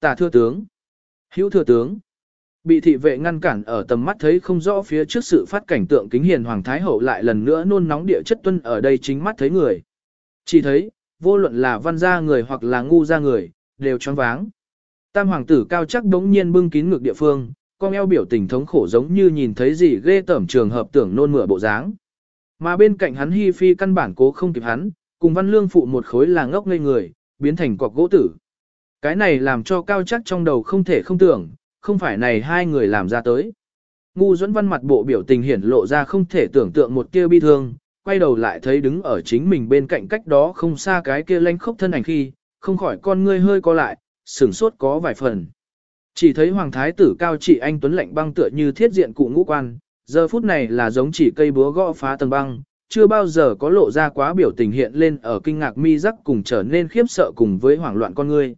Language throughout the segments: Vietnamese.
Tả thưa tướng. Hữu thừa tướng. Bị thị vệ ngăn cản ở tầm mắt thấy không rõ phía trước sự phát cảnh tượng kính hiền hoàng thái hậu lại lần nữa nôn nóng địa chất tuân ở đây chính mắt thấy người. Chỉ thấy, vô luận là văn gia người hoặc là ngu gia người, đều choáng váng. Tam hoàng tử cao chắc đống nhiên bưng kín ngược địa phương, con eo biểu tình thống khổ giống như nhìn thấy gì ghê tởm trường hợp tưởng nôn mửa bộ dáng. Mà bên cạnh hắn hi phi căn bản cố không kịp hắn, cùng văn lương phụ một khối là ngốc ngây người, biến thành cọc gỗ tử. Cái này làm cho cao chắc trong đầu không thể không tưởng, không phải này hai người làm ra tới. Ngu dẫn văn mặt bộ biểu tình hiển lộ ra không thể tưởng tượng một kia bi thương, quay đầu lại thấy đứng ở chính mình bên cạnh cách đó không xa cái kia lanh khốc thân ảnh khi, không khỏi con ngươi hơi co lại, sửng sốt có vài phần. Chỉ thấy hoàng thái tử cao trị anh tuấn lạnh băng tựa như thiết diện cụ ngũ quan, giờ phút này là giống chỉ cây búa gõ phá tầng băng, chưa bao giờ có lộ ra quá biểu tình hiện lên ở kinh ngạc mi rắc cùng trở nên khiếp sợ cùng với hoảng loạn con ngươi.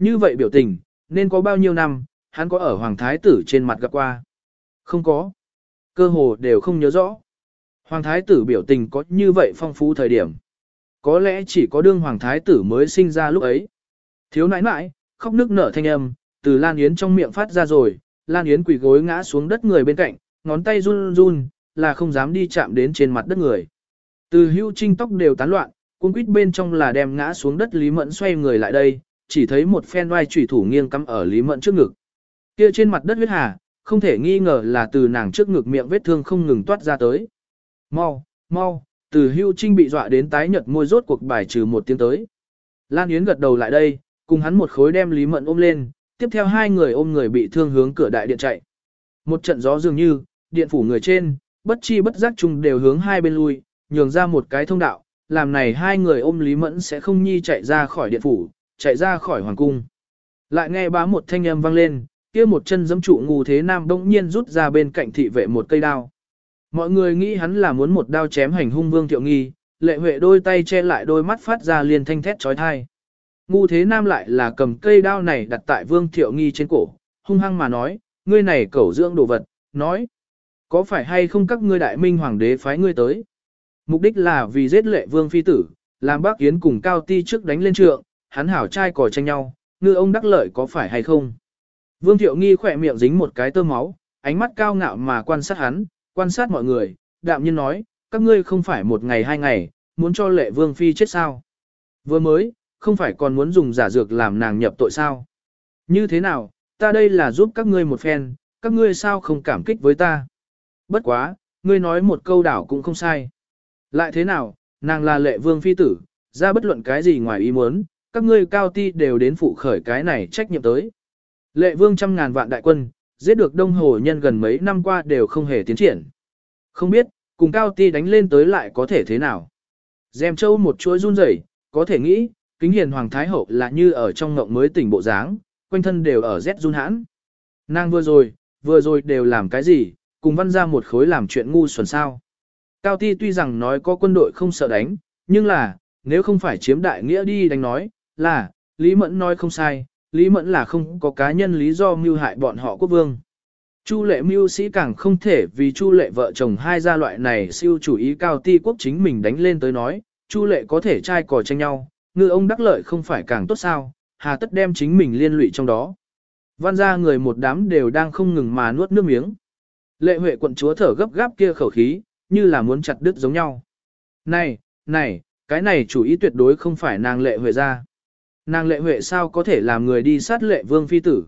Như vậy biểu tình, nên có bao nhiêu năm, hắn có ở hoàng thái tử trên mặt gặp qua? Không có. Cơ hồ đều không nhớ rõ. Hoàng thái tử biểu tình có như vậy phong phú thời điểm. Có lẽ chỉ có đương hoàng thái tử mới sinh ra lúc ấy. Thiếu nãi nãi, khóc nước nở thanh âm, từ Lan Yến trong miệng phát ra rồi, Lan Yến quỳ gối ngã xuống đất người bên cạnh, ngón tay run run, là không dám đi chạm đến trên mặt đất người. Từ hưu trinh tóc đều tán loạn, cuốn quýt bên trong là đem ngã xuống đất Lý Mẫn xoay người lại đây, chỉ thấy một phen oai chủy thủ nghiêng cắm ở Lý Mẫn trước ngực. Kia trên mặt đất huyết hà, không thể nghi ngờ là từ nàng trước ngực miệng vết thương không ngừng toát ra tới. Mau, mau, từ hưu trinh bị dọa đến tái nhợt môi rốt cuộc bài trừ một tiếng tới. Lan Yến gật đầu lại đây, cùng hắn một khối đem Lý Mẫn ôm lên, tiếp theo hai người ôm người bị thương hướng cửa đại điện chạy. Một trận gió dường như, điện phủ người trên, bất chi bất giác chung đều hướng hai bên lui, nhường ra một cái thông đạo, làm này hai người ôm Lý Mẫn sẽ không nhi chạy ra khỏi điện phủ, chạy ra khỏi hoàng cung. Lại nghe bá một thanh âm vang lên, kia một chân giẫm trụ ngu thế nam đông nhiên rút ra bên cạnh thị vệ một cây đao. Mọi người nghĩ hắn là muốn một đao chém hành hung vương thiệu nghi, lệ huệ đôi tay che lại đôi mắt phát ra liền thanh thét trói thai. Ngu thế nam lại là cầm cây đao này đặt tại vương thiệu nghi trên cổ, hung hăng mà nói, ngươi này cẩu dưỡng đồ vật, nói. Có phải hay không các ngươi đại minh hoàng đế phái ngươi tới? Mục đích là vì giết lệ vương phi tử, làm bác yến cùng cao ti trước đánh lên trượng, hắn hảo trai còi tranh nhau, ngư ông đắc lợi có phải hay không? Vương thiệu nghi khỏe miệng dính một cái tơ máu, ánh mắt cao ngạo mà quan sát hắn, quan sát mọi người, đạm nhiên nói, các ngươi không phải một ngày hai ngày, muốn cho lệ vương phi chết sao? Vừa mới, không phải còn muốn dùng giả dược làm nàng nhập tội sao? Như thế nào, ta đây là giúp các ngươi một phen, các ngươi sao không cảm kích với ta? Bất quá, ngươi nói một câu đảo cũng không sai. Lại thế nào, nàng là lệ vương phi tử, ra bất luận cái gì ngoài ý muốn, các ngươi cao ti đều đến phụ khởi cái này trách nhiệm tới. Lệ vương trăm ngàn vạn đại quân, giết được đông hồ nhân gần mấy năm qua đều không hề tiến triển. Không biết, cùng cao ti đánh lên tới lại có thể thế nào. Dèm châu một chuỗi run rẩy, có thể nghĩ, kính hiền hoàng thái hậu là như ở trong ngộng mới tỉnh bộ dáng, quanh thân đều ở rét run hãn. Nàng vừa rồi, vừa rồi đều làm cái gì, cùng văn ra một khối làm chuyện ngu xuẩn sao. Cao Ti tuy rằng nói có quân đội không sợ đánh, nhưng là, nếu không phải chiếm đại nghĩa đi đánh nói, là, Lý Mẫn nói không sai, Lý Mẫn là không có cá nhân lý do mưu hại bọn họ quốc vương. Chu lệ mưu sĩ càng không thể vì chu lệ vợ chồng hai gia loại này siêu chủ ý cao ti quốc chính mình đánh lên tới nói, chu lệ có thể trai cò tranh nhau, ngư ông đắc lợi không phải càng tốt sao, hà tất đem chính mình liên lụy trong đó. Văn ra người một đám đều đang không ngừng mà nuốt nước miếng. Lệ huệ quận chúa thở gấp gáp kia khẩu khí, như là muốn chặt đứt giống nhau. Này, này, cái này chủ ý tuyệt đối không phải nàng lệ huệ ra. Nàng lệ huệ sao có thể làm người đi sát lệ vương phi tử.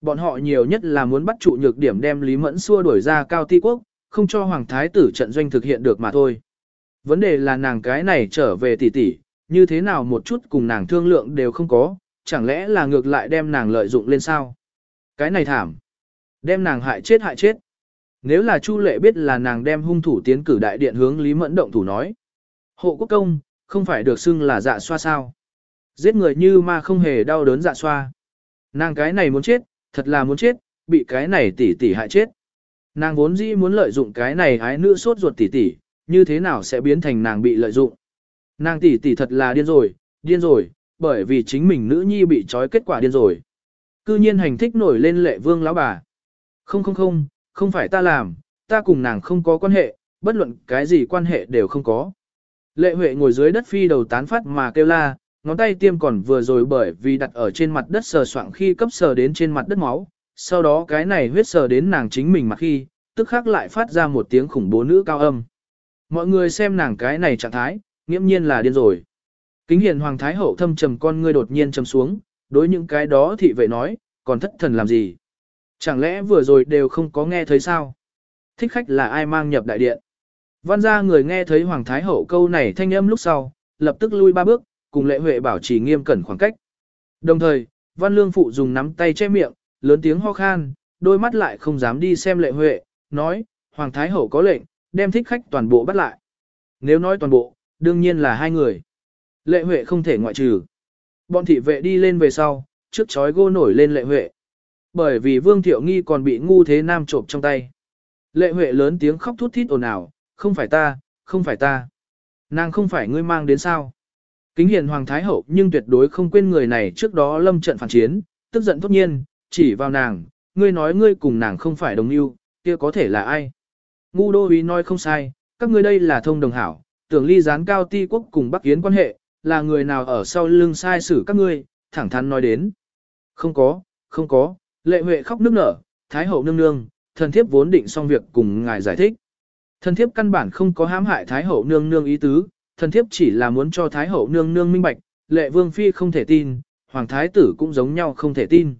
Bọn họ nhiều nhất là muốn bắt trụ nhược điểm đem Lý Mẫn xua đuổi ra cao ti quốc, không cho hoàng thái tử trận doanh thực hiện được mà thôi. Vấn đề là nàng cái này trở về tỷ tỷ, như thế nào một chút cùng nàng thương lượng đều không có, chẳng lẽ là ngược lại đem nàng lợi dụng lên sao? Cái này thảm. Đem nàng hại chết hại chết. Nếu là Chu Lệ biết là nàng đem hung thủ tiến cử đại điện hướng Lý Mẫn động thủ nói. Hộ quốc công, không phải được xưng là dạ xoa sao. Giết người như ma không hề đau đớn dạ xoa. Nàng cái này muốn chết, thật là muốn chết, bị cái này tỷ tỷ hại chết. Nàng vốn dĩ muốn lợi dụng cái này ái nữ sốt ruột tỷ tỷ, như thế nào sẽ biến thành nàng bị lợi dụng. Nàng tỷ tỷ thật là điên rồi, điên rồi, bởi vì chính mình nữ nhi bị trói kết quả điên rồi. Cư nhiên hành thích nổi lên lệ vương lão bà. Không không không, không phải ta làm, ta cùng nàng không có quan hệ, bất luận cái gì quan hệ đều không có. Lệ Huệ ngồi dưới đất phi đầu tán phát mà kêu la, ngón tay tiêm còn vừa rồi bởi vì đặt ở trên mặt đất sờ soạng khi cấp sờ đến trên mặt đất máu, sau đó cái này huyết sờ đến nàng chính mình mặt khi, tức khắc lại phát ra một tiếng khủng bố nữ cao âm. Mọi người xem nàng cái này trạng thái, nghiễm nhiên là điên rồi. Kính hiền hoàng thái hậu thâm trầm con ngươi đột nhiên trầm xuống, đối những cái đó thị vệ nói, còn thất thần làm gì? Chẳng lẽ vừa rồi đều không có nghe thấy sao? Thích khách là ai mang nhập đại điện? Văn gia người nghe thấy hoàng thái hậu câu này thanh âm lúc sau, lập tức lui ba bước, cùng lệ huệ bảo trì nghiêm cẩn khoảng cách. Đồng thời, văn lương phụ dùng nắm tay che miệng, lớn tiếng ho khan, đôi mắt lại không dám đi xem lệ huệ, nói, hoàng thái hậu có lệnh, đem thích khách toàn bộ bắt lại. Nếu nói toàn bộ, đương nhiên là hai người. Lệ Huệ không thể ngoại trừ. Bọn thị vệ đi lên về sau, trước chói gô nổi lên Lệ Huệ. Bởi vì Vương Thiệu Nghi còn bị ngu thế nam trộm trong tay. Lệ Huệ lớn tiếng khóc thút thít ồn ào, không phải ta, không phải ta. Nàng không phải ngươi mang đến sao. Kính hiền Hoàng Thái Hậu nhưng tuyệt đối không quên người này trước đó lâm trận phản chiến, tức giận tốt nhiên, chỉ vào nàng, ngươi nói ngươi cùng nàng không phải đồng yêu, kia có thể là ai. Ngu đô ý nói không sai, các ngươi đây là thông đồng hảo, tưởng ly gián cao ti quốc cùng Bắc Yến quan hệ, là người nào ở sau lưng sai xử các ngươi, thẳng thắn nói đến. Không có, không có, lệ huệ khóc nức nở, thái hậu nương nương, thần thiếp vốn định xong việc cùng ngài giải thích. Thần thiếp căn bản không có hãm hại thái hậu nương nương ý tứ, thần thiếp chỉ là muốn cho thái hậu nương nương minh bạch, lệ vương phi không thể tin, hoàng thái tử cũng giống nhau không thể tin.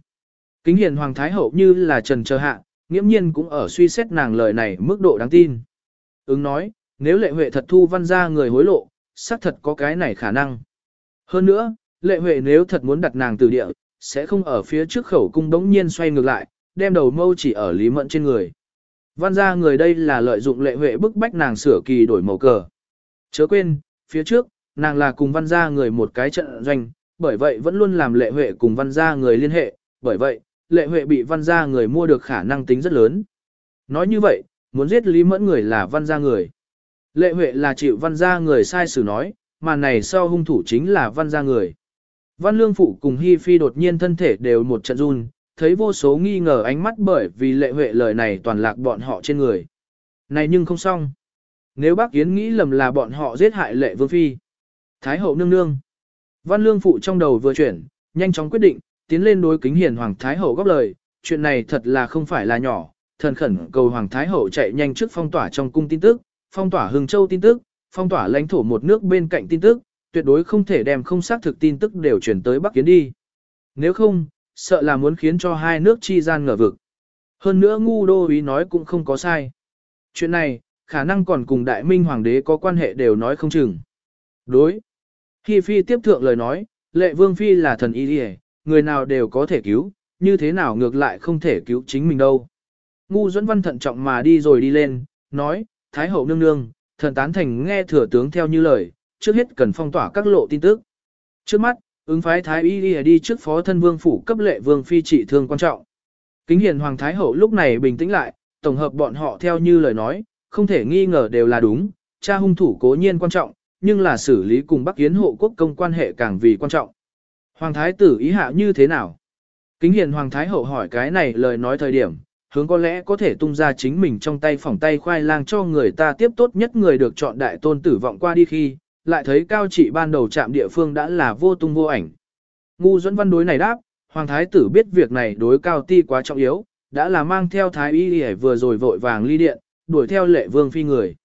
Kính hiền hoàng thái hậu như là trần chờ hạ, nghiễm nhiên cũng ở suy xét nàng lời này mức độ đáng tin. Ứng nói, nếu lệ huệ thật thu văn ra người hối lộ, xác thật có cái này khả năng. Hơn nữa, lệ huệ nếu thật muốn đặt nàng từ địa, sẽ không ở phía trước khẩu cung đống nhiên xoay ngược lại, đem đầu mâu chỉ ở lý mẫn trên người. Văn ra người đây là lợi dụng lệ huệ bức bách nàng sửa kỳ đổi màu cờ. Chớ quên, phía trước, nàng là cùng văn gia người một cái trận doanh, bởi vậy vẫn luôn làm lệ huệ cùng văn gia người liên hệ, bởi vậy, lệ huệ bị văn gia người mua được khả năng tính rất lớn. Nói như vậy, muốn giết Lý Mẫn người là văn gia người. Lệ huệ là chịu văn gia người sai xử nói, mà này sau hung thủ chính là văn gia người. Văn lương phụ cùng Hi Phi đột nhiên thân thể đều một trận run, thấy vô số nghi ngờ ánh mắt bởi vì lệ huệ lời này toàn lạc bọn họ trên người. Này nhưng không xong. Nếu bác Yến nghĩ lầm là bọn họ giết hại lệ vương phi. Thái hậu nương nương. Văn lương phụ trong đầu vừa chuyển, nhanh chóng quyết định, tiến lên đối kính hiền hoàng thái hậu góp lời, chuyện này thật là không phải là nhỏ, thần khẩn cầu hoàng thái hậu chạy nhanh trước phong tỏa trong cung tin tức, phong tỏa hưng châu tin tức, phong tỏa lãnh thổ một nước bên cạnh tin tức, tuyệt đối không thể đem không xác thực tin tức đều chuyển tới Bắc Kiến đi. Nếu không, sợ là muốn khiến cho hai nước chi gian ngờ vực. Hơn nữa ngu đô ý nói cũng không có sai. Chuyện này, khả năng còn cùng đại minh hoàng đế có quan hệ đều nói không chừng. Đối. Khi phi tiếp thượng lời nói, lệ vương phi là thần y đi người nào đều có thể cứu, như thế nào ngược lại không thể cứu chính mình đâu. Ngu dẫn văn thận trọng mà đi rồi đi lên, nói, Thái hậu nương nương, thần tán thành nghe thừa tướng theo như lời, trước hết cần phong tỏa các lộ tin tức. Trước mắt, ứng phái Thái y đi, đi trước phó thân vương phủ cấp lệ vương phi trị thương quan trọng. Kính hiền Hoàng Thái hậu lúc này bình tĩnh lại, tổng hợp bọn họ theo như lời nói, không thể nghi ngờ đều là đúng, cha hung thủ cố nhiên quan trọng, nhưng là xử lý cùng Bắc Yến hộ quốc công quan hệ càng vì quan trọng. Hoàng thái tử ý hạ như thế nào? Kính hiền Hoàng thái hậu hỏi cái này lời nói thời điểm, hướng có lẽ có thể tung ra chính mình trong tay phỏng tay khoai lang cho người ta tiếp tốt nhất người được chọn đại tôn tử vọng qua đi khi, lại thấy cao trị ban đầu chạm địa phương đã là vô tung vô ảnh. Ngu dẫn văn đối này đáp, Hoàng thái tử biết việc này đối cao ti quá trọng yếu, đã là mang theo thái y y vừa rồi vội vàng ly điện, đuổi theo lệ vương phi người.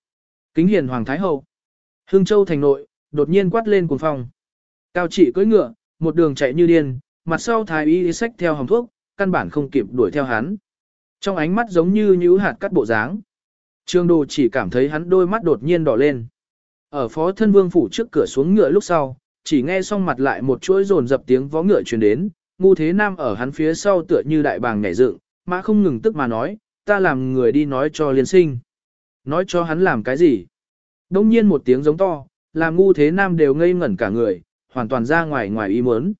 Kính hiền Hoàng thái hậu. Hương Châu thành nội, đột nhiên quát lên cuồng phong. Cao trị cưỡi ngựa, một đường chạy như điên, mặt sau thái y sách theo hồng thuốc, căn bản không kịp đuổi theo hắn. Trong ánh mắt giống như nhũ hạt cắt bộ dáng. Trương Đồ chỉ cảm thấy hắn đôi mắt đột nhiên đỏ lên. Ở phó thân vương phủ trước cửa xuống ngựa lúc sau, chỉ nghe xong mặt lại một chuỗi rồn dập tiếng vó ngựa truyền đến, ngu thế nam ở hắn phía sau tựa như đại bàng nhảy dựng, mã không ngừng tức mà nói, ta làm người đi nói cho liên sinh. Nói cho hắn làm cái gì? Đông nhiên một tiếng giống to, làm ngu thế nam đều ngây ngẩn cả người, hoàn toàn ra ngoài ngoài ý muốn.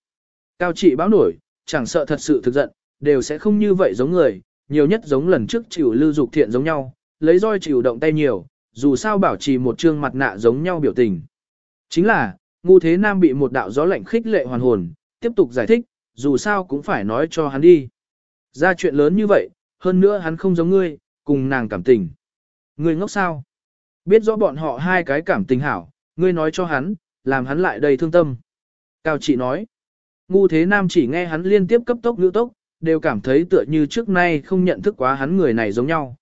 Cao trị báo nổi, chẳng sợ thật sự thực giận, đều sẽ không như vậy giống người, nhiều nhất giống lần trước chịu lưu dục thiện giống nhau, lấy roi chịu động tay nhiều, dù sao bảo trì một trương mặt nạ giống nhau biểu tình. Chính là, ngu thế nam bị một đạo gió lạnh khích lệ hoàn hồn, tiếp tục giải thích, dù sao cũng phải nói cho hắn đi. Ra chuyện lớn như vậy, hơn nữa hắn không giống ngươi, cùng nàng cảm tình. Ngươi ngốc sao? Biết rõ bọn họ hai cái cảm tình hảo, ngươi nói cho hắn, làm hắn lại đầy thương tâm. Cao trị nói. Ngu thế nam chỉ nghe hắn liên tiếp cấp tốc ngữ tốc, đều cảm thấy tựa như trước nay không nhận thức quá hắn người này giống nhau.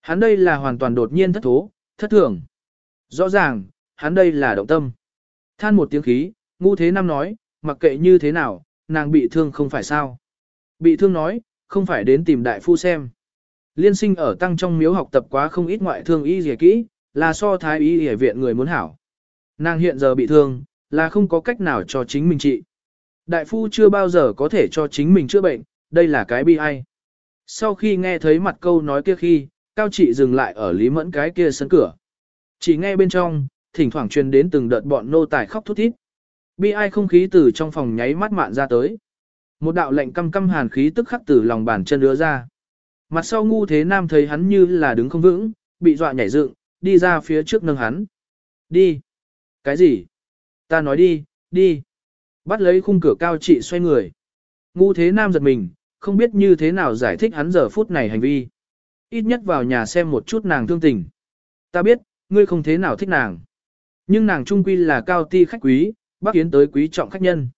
Hắn đây là hoàn toàn đột nhiên thất thố, thất thường. Rõ ràng, hắn đây là động tâm. Than một tiếng khí, ngu thế nam nói, mặc kệ như thế nào, nàng bị thương không phải sao. Bị thương nói, không phải đến tìm đại phu xem. Liên sinh ở tăng trong miếu học tập quá không ít ngoại thương y dìa kỹ, là so thái y y viện người muốn hảo. Nàng hiện giờ bị thương, là không có cách nào cho chính mình trị. Đại phu chưa bao giờ có thể cho chính mình chữa bệnh, đây là cái bi ai. Sau khi nghe thấy mặt câu nói kia khi, cao trị dừng lại ở Lý Mẫn cái kia sân cửa. Chỉ nghe bên trong, thỉnh thoảng truyền đến từng đợt bọn nô tài khóc thút thít. Bi ai không khí từ trong phòng nháy mắt mạn ra tới. Một đạo lệnh căm căm hàn khí tức khắc từ lòng bàn chân đưa ra. Mặt sau ngu thế nam thấy hắn như là đứng không vững, bị dọa nhảy dựng, đi ra phía trước nâng hắn. Đi. Cái gì? Ta nói đi, đi. Bắt lấy khung cửa cao trị xoay người. Ngu thế nam giật mình, không biết như thế nào giải thích hắn giờ phút này hành vi. Ít nhất vào nhà xem một chút nàng thương tình. Ta biết, ngươi không thế nào thích nàng. Nhưng nàng trung quy là cao ti khách quý, bác kiến tới quý trọng khách nhân.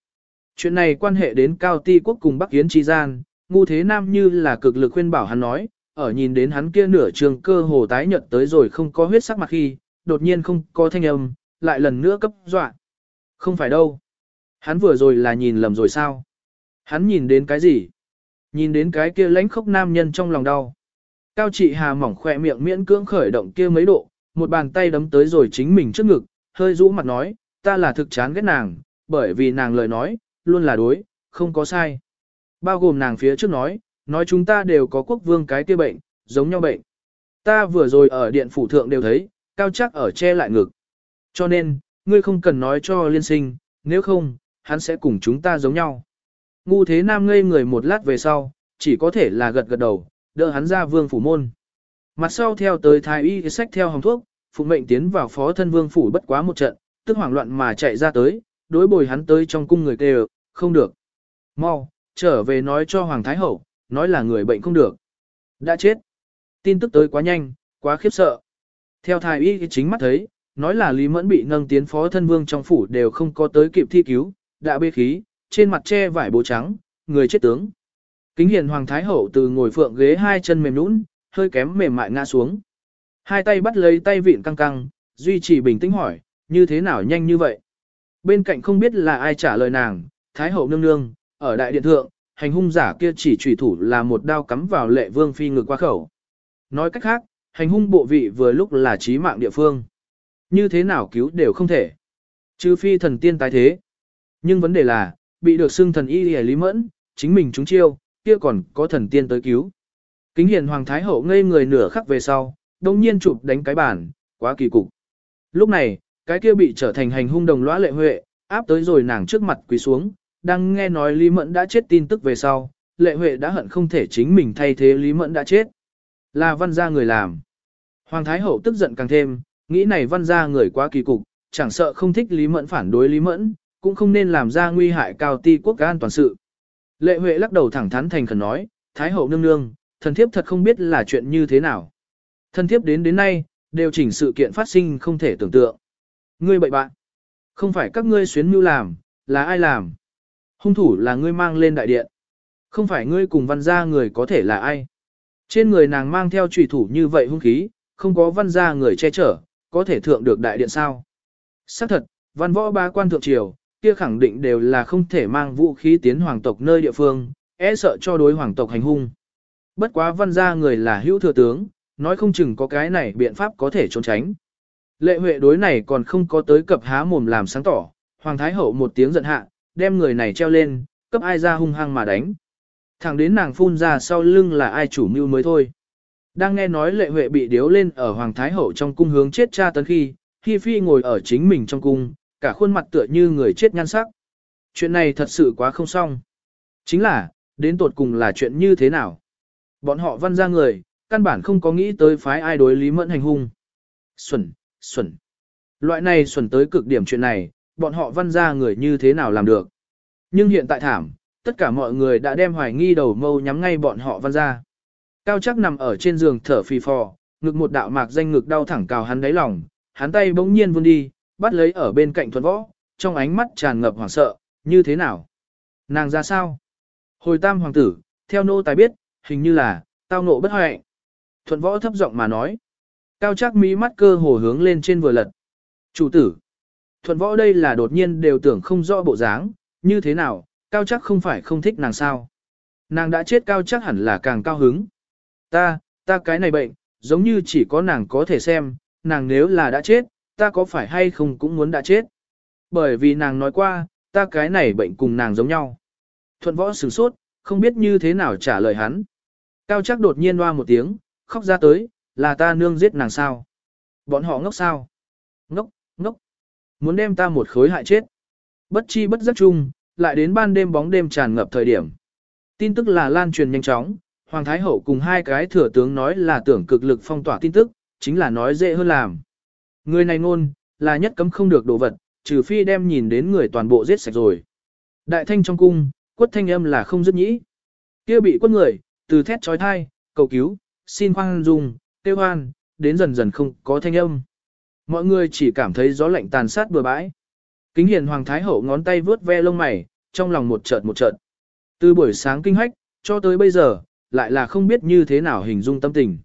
Chuyện này quan hệ đến cao ti quốc cùng bắc yến tri gian, ngu thế nam như là cực lực khuyên bảo hắn nói, ở nhìn đến hắn kia nửa trường cơ hồ tái nhợt tới rồi không có huyết sắc mặt khi, đột nhiên không có thanh âm, lại lần nữa cấp dọa. Không phải đâu. Hắn vừa rồi là nhìn lầm rồi sao? Hắn nhìn đến cái gì? Nhìn đến cái kia lãnh khốc nam nhân trong lòng đau. Cao trị hà mỏng khỏe miệng miễn cưỡng khởi động kia mấy độ, một bàn tay đấm tới rồi chính mình trước ngực, hơi rũ mặt nói, ta là thực chán ghét nàng, bởi vì nàng lời nói, luôn là đối, không có sai. Bao gồm nàng phía trước nói, nói chúng ta đều có quốc vương cái kia bệnh, giống nhau bệnh. Ta vừa rồi ở điện phủ thượng đều thấy, cao chắc ở che lại ngực. Cho nên, ngươi không cần nói cho liên sinh, nếu không, hắn sẽ cùng chúng ta giống nhau. Ngu thế nam ngây người một lát về sau, chỉ có thể là gật gật đầu, đỡ hắn ra vương phủ môn. Mặt sau theo tới thái y sách theo hồng thuốc, phụ mệnh tiến vào phó thân vương phủ bất quá một trận, tức hoảng loạn mà chạy ra tới, đối bồi hắn tới trong cung người kêu, không được. Mau, trở về nói cho Hoàng Thái Hậu, nói là người bệnh không được. Đã chết. Tin tức tới quá nhanh, quá khiếp sợ. Theo thái y chính mắt thấy, nói là Lý Mẫn bị nâng tiến phó thân vương trong phủ đều không có tới kịp thi cứu, đã bê khí, trên mặt che vải bố trắng, người chết tướng. Kính hiền Hoàng Thái Hậu từ ngồi phượng ghế hai chân mềm nũng, hơi kém mềm mại ngã xuống. Hai tay bắt lấy tay vịn căng căng, duy trì bình tĩnh hỏi, như thế nào nhanh như vậy? Bên cạnh không biết là ai trả lời nàng, Thái Hậu nương nương, ở đại điện thượng, hành hung giả kia chỉ chủy thủ là một đao cắm vào lệ vương phi ngực qua khẩu. Nói cách khác, hành hung bộ vị vừa lúc là trí mạng địa phương. Như thế nào cứu đều không thể. Trừ phi thần tiên tái thế. Nhưng vấn đề là, bị được xưng thần y lý mẫn, chính mình chúng chiêu, kia còn có thần tiên tới cứu. Kính hiền Hoàng Thái Hậu ngây người nửa khắc về sau, đông nhiên chụp đánh cái bản, quá kỳ cục. Lúc này, cái kia bị trở thành hành hung đồng lõa lệ huệ, áp tới rồi nàng trước mặt quỳ xuống, đang nghe nói Lý Mẫn đã chết tin tức về sau, lệ huệ đã hận không thể chính mình thay thế Lý Mẫn đã chết. Là văn gia người làm. Hoàng Thái Hậu tức giận càng thêm, nghĩ này văn gia người quá kỳ cục, chẳng sợ không thích Lý Mẫn phản đối Lý Mẫn, cũng không nên làm ra nguy hại cao ti quốc an toàn sự. Lệ Huệ lắc đầu thẳng thắn thành khẩn nói, Thái Hậu nương nương, thần thiếp thật không biết là chuyện như thế nào. Thần thiếp đến đến nay, đều chỉnh sự kiện phát sinh không thể tưởng tượng. Ngươi bậy bạn, không phải các ngươi xuyến mưu làm, là ai làm? Hung thủ là ngươi mang lên đại điện. Không phải ngươi cùng văn gia người có thể là ai. Trên người nàng mang theo trùy thủ như vậy hung khí, không có văn gia người che chở, có thể thượng được đại điện sao. Xác thật, văn võ ba quan thượng triều, kia khẳng định đều là không thể mang vũ khí tiến hoàng tộc nơi địa phương, e sợ cho đối hoàng tộc hành hung. Bất quá văn gia người là hữu thừa tướng, nói không chừng có cái này biện pháp có thể trốn tránh. Lệ huệ đối này còn không có tới cập há mồm làm sáng tỏ, hoàng thái hậu một tiếng giận hạ, đem người này treo lên, cấp ai ra hung hăng mà đánh. Thẳng đến nàng phun ra sau lưng là ai chủ mưu mới thôi. Đang nghe nói lệ huệ bị điếu lên ở hoàng thái hậu trong cung hướng chết cha tấn khi, Hi Phi ngồi ở chính mình trong cung, cả khuôn mặt tựa như người chết nhan sắc. Chuyện này thật sự quá không xong. Chính là, đến tột cùng là chuyện như thế nào? Bọn họ văn ra người, căn bản không có nghĩ tới phái ai đối lý mẫn hành hung. Xuẩn, xuẩn. Loại này xuẩn tới cực điểm chuyện này, bọn họ văn ra người như thế nào làm được. Nhưng hiện tại thảm, tất cả mọi người đã đem hoài nghi đầu mâu nhắm ngay bọn họ văn ra. Cao chắc nằm ở trên giường thở phì phò, ngực một đạo mạc danh ngực đau thẳng cào hắn đáy lòng, hắn tay bỗng nhiên vươn đi, bắt lấy ở bên cạnh thuần võ, trong ánh mắt tràn ngập hoảng sợ, Như thế nào? Nàng ra sao? Hồi tam hoàng tử, theo nô tài biết, hình như là, tao nộ bất hoại. Thuận võ thấp giọng mà nói. Cao chắc mí mắt cơ hồ hướng lên trên vừa lật. Chủ tử. Thuận võ đây là đột nhiên đều tưởng không rõ bộ dáng, như thế nào, cao chắc không phải không thích nàng sao. Nàng đã chết cao chắc hẳn là càng cao hứng. Ta, ta cái này bệnh, giống như chỉ có nàng có thể xem, nàng nếu là đã chết, ta có phải hay không cũng muốn đã chết. Bởi vì nàng nói qua, ta cái này bệnh cùng nàng giống nhau. Thuận võ sửng sốt, không biết như thế nào trả lời hắn. Cao chắc đột nhiên loa một tiếng, khóc ra tới, là ta nương giết nàng sao. Bọn họ ngốc sao? Muốn đem ta một khối hại chết. Bất chi bất giấc chung, lại đến ban đêm bóng đêm tràn ngập thời điểm. Tin tức là lan truyền nhanh chóng, Hoàng Thái Hậu cùng hai cái thừa tướng nói là tưởng cực lực phong tỏa tin tức, chính là nói dễ hơn làm. Người này ngôn, là nhất cấm không được đồ vật, trừ phi đem nhìn đến người toàn bộ giết sạch rồi. Đại thanh trong cung, quất thanh âm là không dứt nhĩ. kia bị quất người, từ thét trói thai, cầu cứu, xin khoan dung, tiêu hoan, đến dần dần không có thanh âm. Mọi người chỉ cảm thấy gió lạnh tàn sát bừa bãi. Kính hiền Hoàng Thái Hậu ngón tay vướt ve lông mày, trong lòng một chợt một chợt. Từ buổi sáng kinh hách, cho tới bây giờ, lại là không biết như thế nào hình dung tâm tình.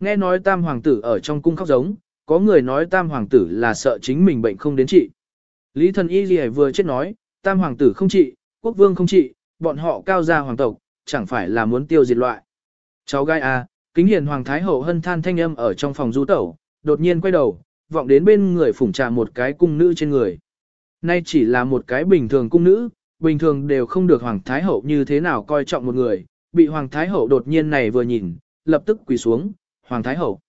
Nghe nói tam hoàng tử ở trong cung khóc giống, có người nói tam hoàng tử là sợ chính mình bệnh không đến trị. Lý thần y gì vừa chết nói, tam hoàng tử không trị, quốc vương không trị, bọn họ cao gia hoàng tộc, chẳng phải là muốn tiêu diệt loại. Cháu gai à, kính hiền hoàng thái hậu hân than thanh âm ở trong phòng du tẩu, đột nhiên quay đầu, vọng đến bên người phủng trà một cái cung nữ trên người. Nay chỉ là một cái bình thường cung nữ, bình thường đều không được hoàng thái hậu như thế nào coi trọng một người, bị hoàng thái hậu đột nhiên này vừa nhìn, lập tức quỳ xuống, hoàng thái hậu.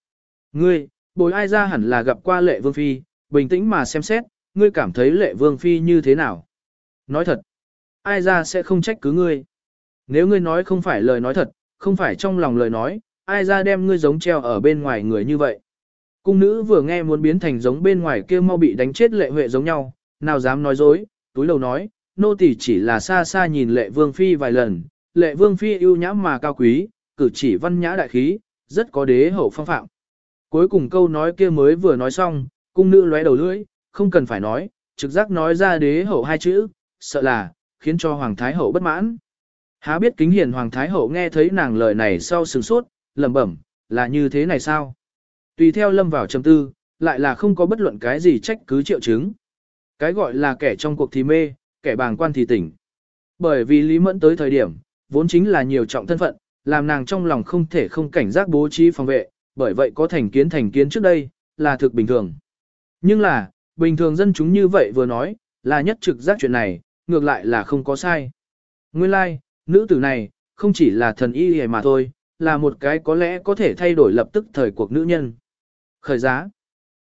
Ngươi, bồi ai ra hẳn là gặp qua lệ vương phi, bình tĩnh mà xem xét, ngươi cảm thấy lệ vương phi như thế nào? Nói thật, ai ra sẽ không trách cứ ngươi. Nếu ngươi nói không phải lời nói thật, không phải trong lòng lời nói, ai ra đem ngươi giống treo ở bên ngoài người như vậy. Cung nữ vừa nghe muốn biến thành giống bên ngoài kia mau bị đánh chết lệ huệ giống nhau, nào dám nói dối, túi đầu nói, nô tỳ chỉ là xa xa nhìn lệ vương phi vài lần, lệ vương phi ưu nhã mà cao quý, cử chỉ văn nhã đại khí, rất có đế hậu phong phạm. Cuối cùng câu nói kia mới vừa nói xong, cung nữ lóe đầu lưỡi, không cần phải nói, trực giác nói ra đế hậu hai chữ, sợ là, khiến cho Hoàng Thái Hậu bất mãn. Há biết kính hiền Hoàng Thái Hậu nghe thấy nàng lời này sau sừng sốt, lẩm bẩm, là như thế này sao? Tùy theo lâm vào trầm tư, lại là không có bất luận cái gì trách cứ triệu chứng. Cái gọi là kẻ trong cuộc thì mê, kẻ bàng quan thì tỉnh. Bởi vì Lý Mẫn tới thời điểm, vốn chính là nhiều trọng thân phận, làm nàng trong lòng không thể không cảnh giác bố trí phòng vệ, bởi vậy có thành kiến thành kiến trước đây, là thực bình thường. Nhưng là, bình thường dân chúng như vậy vừa nói, là nhất trực giác chuyện này, ngược lại là không có sai. Nguyên lai, like, nữ tử này, không chỉ là thần y hề mà thôi, là một cái có lẽ có thể thay đổi lập tức thời cuộc nữ nhân. Khởi giá.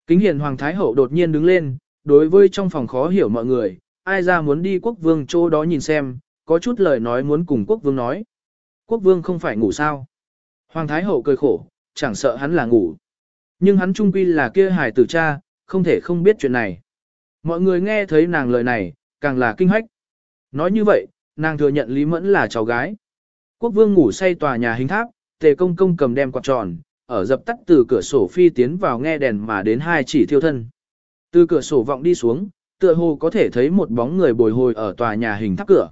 Kính hiền Hoàng Thái Hậu đột nhiên đứng lên, đối với trong phòng khó hiểu mọi người, ai ra muốn đi quốc vương chỗ đó nhìn xem, có chút lời nói muốn cùng quốc vương nói. Quốc vương không phải ngủ sao. Hoàng Thái Hậu cười khổ, chẳng sợ hắn là ngủ. Nhưng hắn trung quy là kia hài tử cha, không thể không biết chuyện này. Mọi người nghe thấy nàng lời này, càng là kinh hách. Nói như vậy, nàng thừa nhận Lý Mẫn là cháu gái. Quốc vương ngủ say tòa nhà hình tháp, tề công công cầm đem quạt tròn, ở dập tắt từ cửa sổ phi tiến vào nghe đèn mà đến hai chỉ thiêu thân. Từ cửa sổ vọng đi xuống, tựa hồ có thể thấy một bóng người bồi hồi ở tòa nhà hình tháp cửa.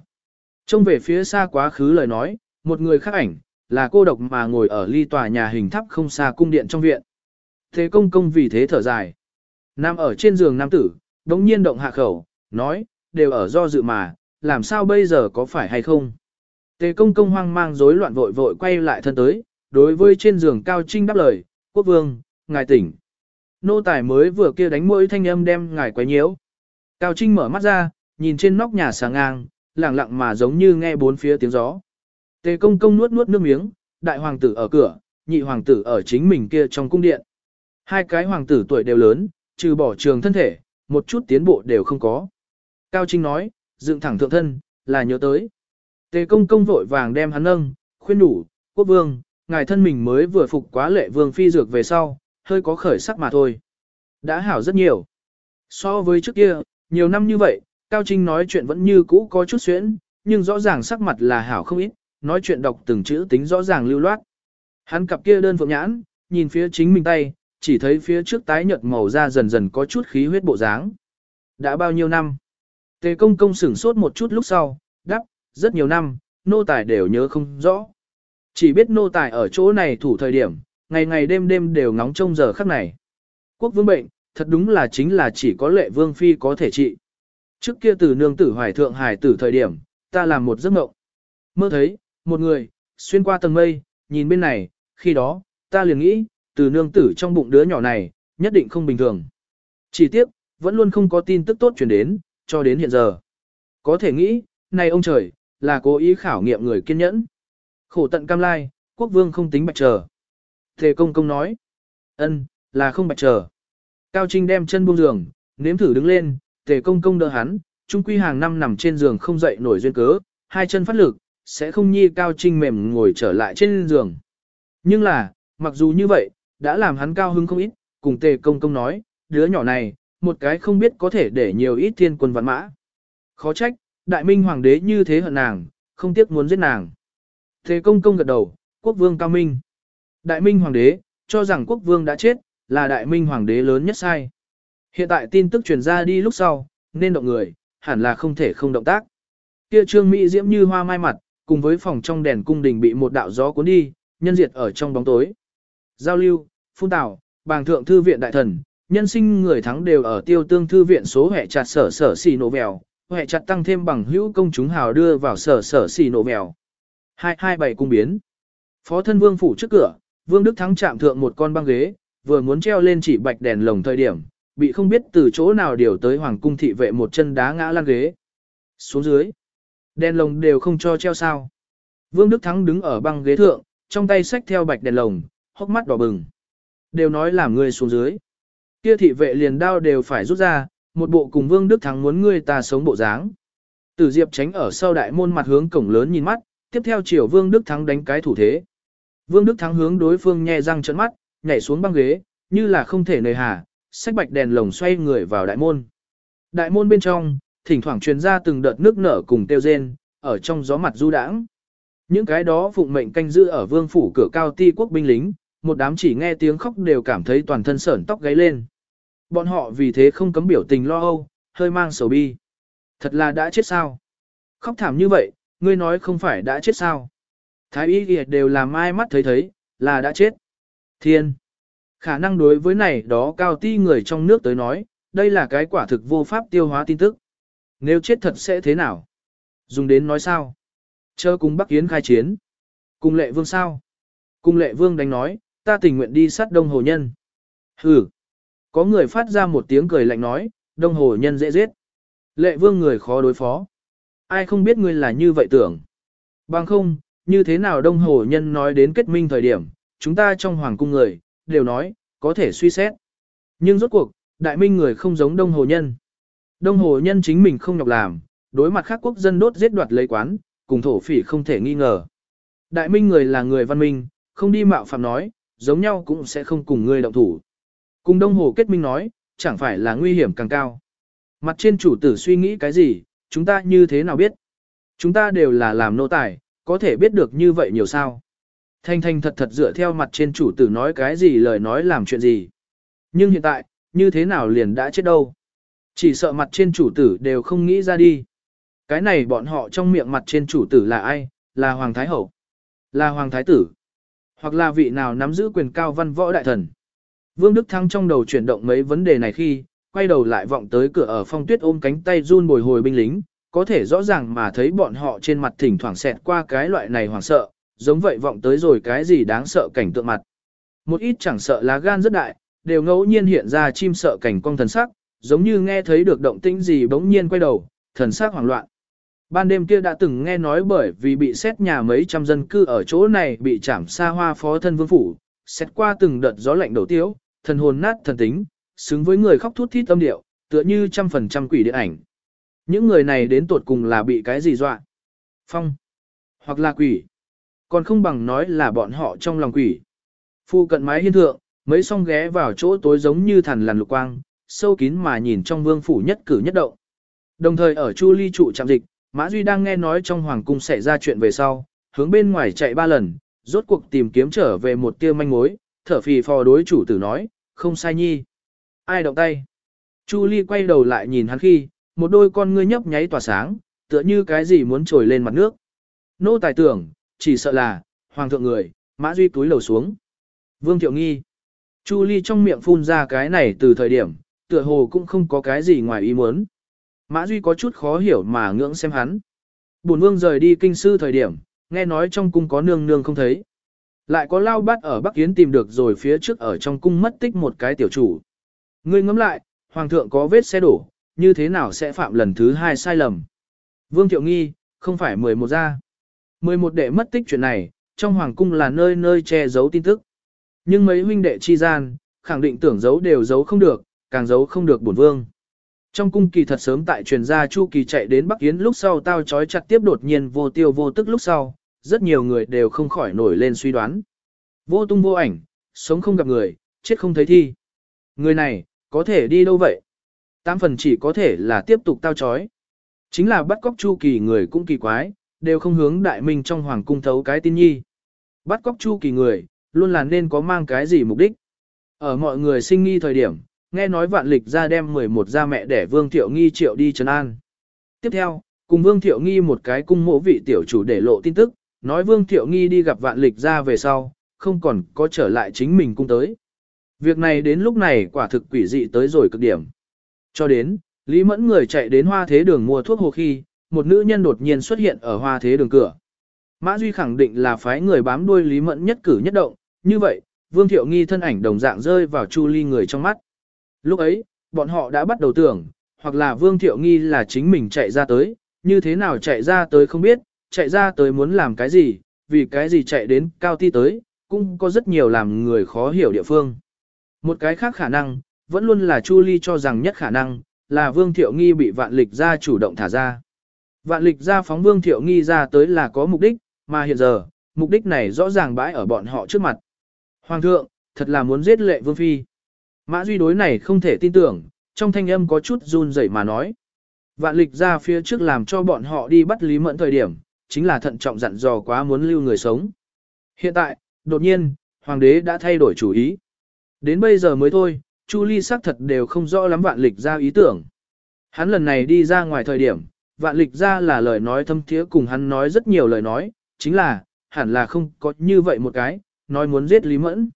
Trông về phía xa quá khứ lời nói, một người khác ảnh, là cô độc mà ngồi ở ly tòa nhà hình tháp không xa cung điện trong viện. Thế công công vì thế thở dài. Nam ở trên giường nam tử, đống nhiên động hạ khẩu, nói, đều ở do dự mà, làm sao bây giờ có phải hay không? Tề công công hoang mang rối loạn vội vội quay lại thân tới, đối với trên giường cao trinh đáp lời, quốc vương, ngài tỉnh. Nô tài mới vừa kia đánh mũi thanh âm đem ngài quấy nhiễu. Cao trinh mở mắt ra, nhìn trên nóc nhà sáng ngang, lặng lặng mà giống như nghe bốn phía tiếng gió. Tề công công nuốt nuốt nước miếng, đại hoàng tử ở cửa, nhị hoàng tử ở chính mình kia trong cung điện. Hai cái hoàng tử tuổi đều lớn, trừ bỏ trường thân thể, một chút tiến bộ đều không có. Cao Trinh nói, dựng thẳng thượng thân, là nhớ tới. Tề công công vội vàng đem hắn nâng, khuyên đủ, quốc vương, ngài thân mình mới vừa phục quá lệ vương phi dược về sau, hơi có khởi sắc mà thôi. Đã hảo rất nhiều. So với trước kia, nhiều năm như vậy, Cao Trinh nói chuyện vẫn như cũ có chút xuyễn, nhưng rõ ràng sắc mặt là hảo không ít, nói chuyện đọc từng chữ tính rõ ràng lưu loát. Hắn cặp kia đơn phượng nhãn, nhìn phía chính mình tay, chỉ thấy phía trước tái nhợt màu da dần dần có chút khí huyết bộ dáng. Đã bao nhiêu năm? Tề công công sửng sốt một chút lúc sau, đáp, rất nhiều năm, nô tài đều nhớ không rõ. Chỉ biết nô tài ở chỗ này thủ thời điểm, ngày ngày đêm đêm đều ngóng trông giờ khắc này. Quốc vương bệnh, thật đúng là chính là chỉ có lệ vương phi có thể trị. Trước kia từ nương tử hoài thượng hải tử thời điểm, ta làm một giấc mộng. Mơ thấy, một người, xuyên qua tầng mây, nhìn bên này, khi đó, ta liền nghĩ, từ nương tử trong bụng đứa nhỏ này, nhất định không bình thường. Chỉ tiếc, vẫn luôn không có tin tức tốt truyền đến, cho đến hiện giờ. Có thể nghĩ, này ông trời, là cố ý khảo nghiệm người kiên nhẫn. Khổ tận cam lai, quốc vương không tính bạch trở. Thề công công nói, ân, là không bạch trở. Cao Trinh đem chân buông giường, nếm thử đứng lên, tề công công đỡ hắn, trung quy hàng năm nằm trên giường không dậy nổi duyên cớ, hai chân phát lực, sẽ không nhi Cao Trinh mềm ngồi trở lại trên giường. Nhưng là, mặc dù như vậy, đã làm hắn cao hứng không ít, cùng tề công công nói, đứa nhỏ này, một cái không biết có thể để nhiều ít thiên quân vạn mã. Khó trách, đại minh hoàng đế như thế hận nàng, không tiếc muốn giết nàng thế công công gật đầu, quốc vương cao minh. Đại minh hoàng đế, cho rằng quốc vương đã chết, là đại minh hoàng đế lớn nhất sai. Hiện tại tin tức truyền ra đi lúc sau, nên động người, hẳn là không thể không động tác. Kia trương Mỹ diễm như hoa mai mặt, cùng với phòng trong đèn cung đình bị một đạo gió cuốn đi, nhân diệt ở trong bóng tối. Giao lưu, phun tảo, bàng thượng thư viện đại thần, nhân sinh người thắng đều ở tiêu tương thư viện số hệ chặt sở sở xì nổ mèo, hệ chặt tăng thêm bằng hữu công chúng hào đưa vào sở sở xì nổ mèo. 227 cung biến. Phó thân vương phủ trước cửa, vương đức thắng chạm thượng một con băng ghế, vừa muốn treo lên chỉ bạch đèn lồng thời điểm, bị không biết từ chỗ nào điều tới hoàng cung thị vệ một chân đá ngã lan ghế. Xuống dưới, đèn lồng đều không cho treo sao. Vương Đức Thắng đứng ở băng ghế thượng, trong tay xách theo bạch đèn lồng, hốc mắt đỏ bừng. Đều nói làm người xuống dưới. Kia thị vệ liền đao đều phải rút ra, một bộ cùng Vương Đức Thắng muốn người ta sống bộ dáng. Tử Diệp tránh ở sau đại môn mặt hướng cổng lớn nhìn mắt, tiếp theo chiều Vương Đức Thắng đánh cái thủ thế. Vương Đức Thắng hướng đối phương nhẹ răng trợn mắt, nhảy xuống băng ghế, như là không thể nời hà, sách bạch đèn lồng xoay người vào đại môn. Đại môn bên trong, thỉnh thoảng truyền ra từng đợt nước nở cùng tiêu rên, ở trong gió mặt du đãng. Những cái đó phụng mệnh canh giữ ở vương phủ cửa cao ti quốc binh lính, một đám chỉ nghe tiếng khóc đều cảm thấy toàn thân sởn tóc gáy lên. Bọn họ vì thế không cấm biểu tình lo âu, hơi mang sầu bi. Thật là đã chết sao? Khóc thảm như vậy, ngươi nói không phải đã chết sao? Thái y kìa đều làm ai mắt thấy thấy, là đã chết. Thiên! Khả năng đối với này đó cao ti người trong nước tới nói, đây là cái quả thực vô pháp tiêu hóa tin tức. Nếu chết thật sẽ thế nào? Dùng đến nói sao? Chờ cùng Bắc Yến khai chiến. Cùng lệ vương sao? Cùng lệ vương đánh nói, ta tình nguyện đi sát đông hồ nhân. Hừ. Có người phát ra một tiếng cười lạnh nói, đông hồ nhân dễ giết. Lệ vương người khó đối phó. Ai không biết ngươi là như vậy tưởng. Bằng không, như thế nào đông hồ nhân nói đến kết minh thời điểm, chúng ta trong hoàng cung người, đều nói, có thể suy xét. Nhưng rốt cuộc, đại minh người không giống đông hồ nhân. Đông hồ nhân chính mình không nhọc làm, đối mặt khác quốc dân đốt giết đoạt lấy quán, cùng thổ phỉ không thể nghi ngờ. Đại minh người là người văn minh, không đi mạo phạm nói, giống nhau cũng sẽ không cùng người động thủ. Cùng đông hồ kết minh nói, chẳng phải là nguy hiểm càng cao. Mặt trên chủ tử suy nghĩ cái gì, chúng ta như thế nào biết? Chúng ta đều là làm nô tài, có thể biết được như vậy nhiều sao? Thanh thanh thật thật dựa theo mặt trên chủ tử nói cái gì lời nói làm chuyện gì. Nhưng hiện tại, như thế nào liền đã chết đâu. Chỉ sợ mặt trên chủ tử đều không nghĩ ra đi. Cái này bọn họ trong miệng mặt trên chủ tử là ai, là Hoàng Thái Hậu, là Hoàng Thái Tử, hoặc là vị nào nắm giữ quyền cao văn võ đại thần. Vương Đức Thăng trong đầu chuyển động mấy vấn đề này khi, quay đầu lại vọng tới cửa ở phong tuyết ôm cánh tay run bồi hồi binh lính, có thể rõ ràng mà thấy bọn họ trên mặt thỉnh thoảng xẹt qua cái loại này hoảng sợ, giống vậy vọng tới rồi cái gì đáng sợ cảnh tượng mặt. Một ít chẳng sợ lá gan rất đại, đều ngẫu nhiên hiện ra chim sợ cảnh cong thần sắc, giống như nghe thấy được động tĩnh gì bỗng nhiên quay đầu, thần sắc hoảng loạn. Ban đêm kia đã từng nghe nói bởi vì bị xét nhà mấy trăm dân cư ở chỗ này bị chảm xa hoa phó thân vương phủ, xét qua từng đợt gió lạnh đầu tiếu, thần hồn nát thần tính, xứng với người khóc thút thít âm điệu, tựa như trăm phần trăm quỷ điện ảnh. Những người này đến tuột cùng là bị cái gì dọa? Phong. Hoặc là quỷ. Còn không bằng nói là bọn họ trong lòng quỷ. Phu cận mái hiên thượng, mấy song ghé vào chỗ tối giống như thần lằn lục quang, sâu kín mà nhìn trong vương phủ nhất cử nhất động. Đồng thời ở Chu Ly trụ trạm dịch, Mã Duy đang nghe nói trong hoàng cung xảy ra chuyện về sau, hướng bên ngoài chạy ba lần, rốt cuộc tìm kiếm trở về một tia manh mối, thở phì phò đối chủ tử nói, không sai nhi. Ai động tay? Chu Ly quay đầu lại nhìn hắn khi, một đôi con ngươi nhấp nháy tỏa sáng, tựa như cái gì muốn trồi lên mặt nước. Nô tài tưởng, chỉ sợ là, hoàng thượng người, mã duy túi lầu xuống. Vương Thiệu Nghi. Chu Ly trong miệng phun ra cái này từ thời điểm, tựa hồ cũng không có cái gì ngoài ý muốn. Mã Duy có chút khó hiểu mà ngưỡng xem hắn. Bổn vương rời đi kinh sư thời điểm, nghe nói trong cung có nương nương không thấy. Lại có lao bát ở Bắc Yến tìm được rồi phía trước ở trong cung mất tích một cái tiểu chủ. Ngươi ngẫm lại, hoàng thượng có vết xe đổ, như thế nào sẽ phạm lần thứ hai sai lầm. Vương Thiệu Nghi, không phải 11 ra. 11 đệ mất tích chuyện này, trong hoàng cung là nơi nơi che giấu tin tức. Nhưng mấy huynh đệ chi gian, khẳng định tưởng giấu đều giấu không được, càng giấu không được bổn vương. Trong cung kỳ thật sớm tại truyền gia Chu Kỳ chạy đến Bắc Yến lúc sau tao trói chặt tiếp đột nhiên vô tiêu vô tức lúc sau, rất nhiều người đều không khỏi nổi lên suy đoán. Vô tung vô ảnh, sống không gặp người, chết không thấy thi. Người này, có thể đi đâu vậy? Tam phần chỉ có thể là tiếp tục tao chói. Chính là bắt cóc Chu Kỳ người cũng kỳ quái, đều không hướng đại minh trong hoàng cung thấu cái tin nhi. Bắt cóc Chu Kỳ người, luôn là nên có mang cái gì mục đích. Ở mọi người sinh nghi thời điểm, nghe nói vạn lịch ra đem 11 gia mẹ để Vương Thiệu Nghi triệu đi trấn an. Tiếp theo, cùng Vương Thiệu Nghi một cái cung mộ vị tiểu chủ để lộ tin tức, nói Vương Thiệu Nghi đi gặp vạn lịch ra về sau, không còn có trở lại chính mình cung tới. Việc này đến lúc này quả thực quỷ dị tới rồi cực điểm. Cho đến, Lý Mẫn người chạy đến hoa thế đường mua thuốc hồ khi, một nữ nhân đột nhiên xuất hiện ở hoa thế đường cửa. Mã Duy khẳng định là phái người bám đuôi Lý Mẫn nhất cử nhất động, như vậy, Vương Thiệu Nghi thân ảnh đồng dạng rơi vào Chu Ly người trong mắt. Lúc ấy, bọn họ đã bắt đầu tưởng, hoặc là Vương Thiệu Nghi là chính mình chạy ra tới, như thế nào chạy ra tới không biết, chạy ra tới muốn làm cái gì, vì cái gì chạy đến cao ti tới, cũng có rất nhiều làm người khó hiểu địa phương. Một cái khác khả năng, vẫn luôn là Chu Ly cho rằng nhất khả năng, là Vương Thiệu Nghi bị vạn lịch ra chủ động thả ra. Vạn lịch ra phóng Vương Thiệu Nghi ra tới là có mục đích, mà hiện giờ, mục đích này rõ ràng bãi ở bọn họ trước mặt. Hoàng thượng, thật là muốn giết lệ Vương Phi. Mã Duy đối này không thể tin tưởng, trong thanh âm có chút run rẩy mà nói. Vạn lịch ra phía trước làm cho bọn họ đi bắt Lý Mẫn thời điểm, chính là thận trọng dặn dò quá muốn lưu người sống. Hiện tại, đột nhiên, hoàng đế đã thay đổi chủ ý. Đến bây giờ mới thôi, Chu Ly xác thật đều không rõ lắm vạn lịch ra ý tưởng. Hắn lần này đi ra ngoài thời điểm, vạn lịch ra là lời nói thâm thiế cùng hắn nói rất nhiều lời nói, chính là, hẳn là không có như vậy một cái, nói muốn giết Lý Mẫn.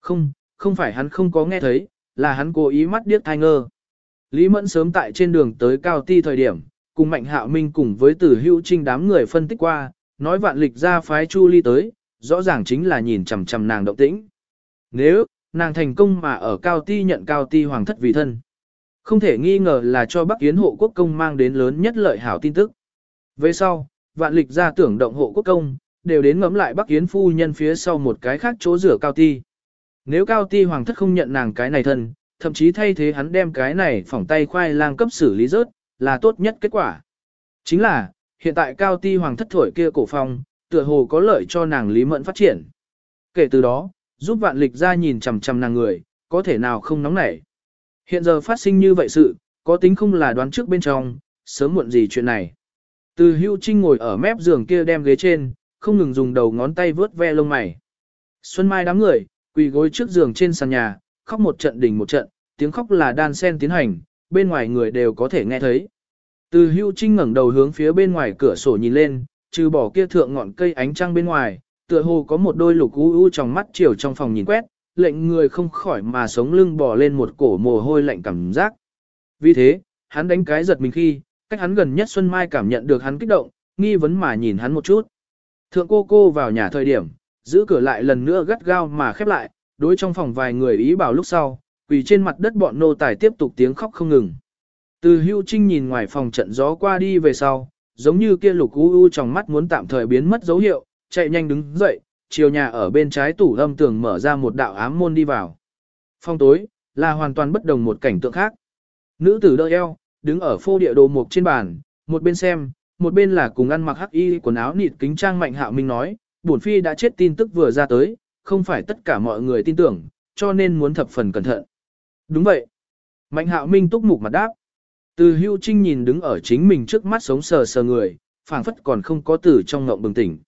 Không, không phải hắn không có nghe thấy, là hắn cố ý mắt điếc thai ngơ. Lý Mẫn sớm tại trên đường tới cao ti thời điểm, cùng Mạnh Hạo Minh cùng với Tử Hữu Trinh đám người phân tích qua, nói vạn lịch ra phái Chu Ly tới, rõ ràng chính là nhìn chằm chằm nàng động tĩnh. Nếu, nàng thành công mà ở cao ti nhận cao ti hoàng thất vì thân. Không thể nghi ngờ là cho Bắc Yến hộ quốc công mang đến lớn nhất lợi hảo tin tức. Về sau, vạn lịch ra tưởng động hộ quốc công, đều đến ngấm lại Bắc Yến phu nhân phía sau một cái khác chỗ rửa cao ti. Nếu cao ti hoàng thất không nhận nàng cái này thân, thậm chí thay thế hắn đem cái này phỏng tay khoai lang cấp xử lý rớt, là tốt nhất kết quả. Chính là, hiện tại cao ti hoàng thất thổi kia cổ phong, tựa hồ có lợi cho nàng Lý Mẫn phát triển. Kể từ đó, giúp vạn lịch ra nhìn chằm chằm nàng người, có thể nào không nóng nảy. Hiện giờ phát sinh như vậy sự, có tính không là đoán trước bên trong, sớm muộn gì chuyện này. Từ hưu trinh ngồi ở mép giường kia đem ghế trên, không ngừng dùng đầu ngón tay vớt ve lông mày. Xuân Mai đám người, quỳ gối trước giường trên sàn nhà, khóc một trận đỉnh một trận, tiếng khóc là đan sen tiến hành, bên ngoài người đều có thể nghe thấy. Từ hưu trinh ngẩng đầu hướng phía bên ngoài cửa sổ nhìn lên, trừ bỏ kia thượng ngọn cây ánh trăng bên ngoài, tựa hồ có một đôi lục u u trong mắt chiều trong phòng nhìn quét, lệnh người không khỏi mà sống lưng bò lên một cổ mồ hôi lạnh cảm giác. Vì thế, hắn đánh cái giật mình khi, cách hắn gần nhất Xuân Mai cảm nhận được hắn kích động, nghi vấn mà nhìn hắn một chút. Thượng cô cô vào nhà thời điểm, giữ cửa lại lần nữa gắt gao mà khép lại, đối trong phòng vài người ý bảo lúc sau, quỳ trên mặt đất bọn nô tài tiếp tục tiếng khóc không ngừng. Từ hưu trinh nhìn ngoài phòng trận gió qua đi về sau, giống như kia lục u u trong mắt muốn tạm thời biến mất dấu hiệu, chạy nhanh đứng dậy, chiều nhà ở bên trái tủ âm tường mở ra một đạo ám môn đi vào. Phong tối, là hoàn toàn bất đồng một cảnh tượng khác. Nữ tử đỡ eo, đứng ở phô địa đồ mục trên bàn, một bên xem, một bên là cùng ăn mặc hắc y quần áo nịt kính trang mạnh hạo minh nói, bổn phi đã chết tin tức vừa ra tới, không phải tất cả mọi người tin tưởng, cho nên muốn thập phần cẩn thận. Đúng vậy. Mạnh hạo minh túc mục mặt đáp. Từ hưu trinh nhìn đứng ở chính mình trước mắt sống sờ sờ người, phảng phất còn không có tử trong ngộng bừng tỉnh.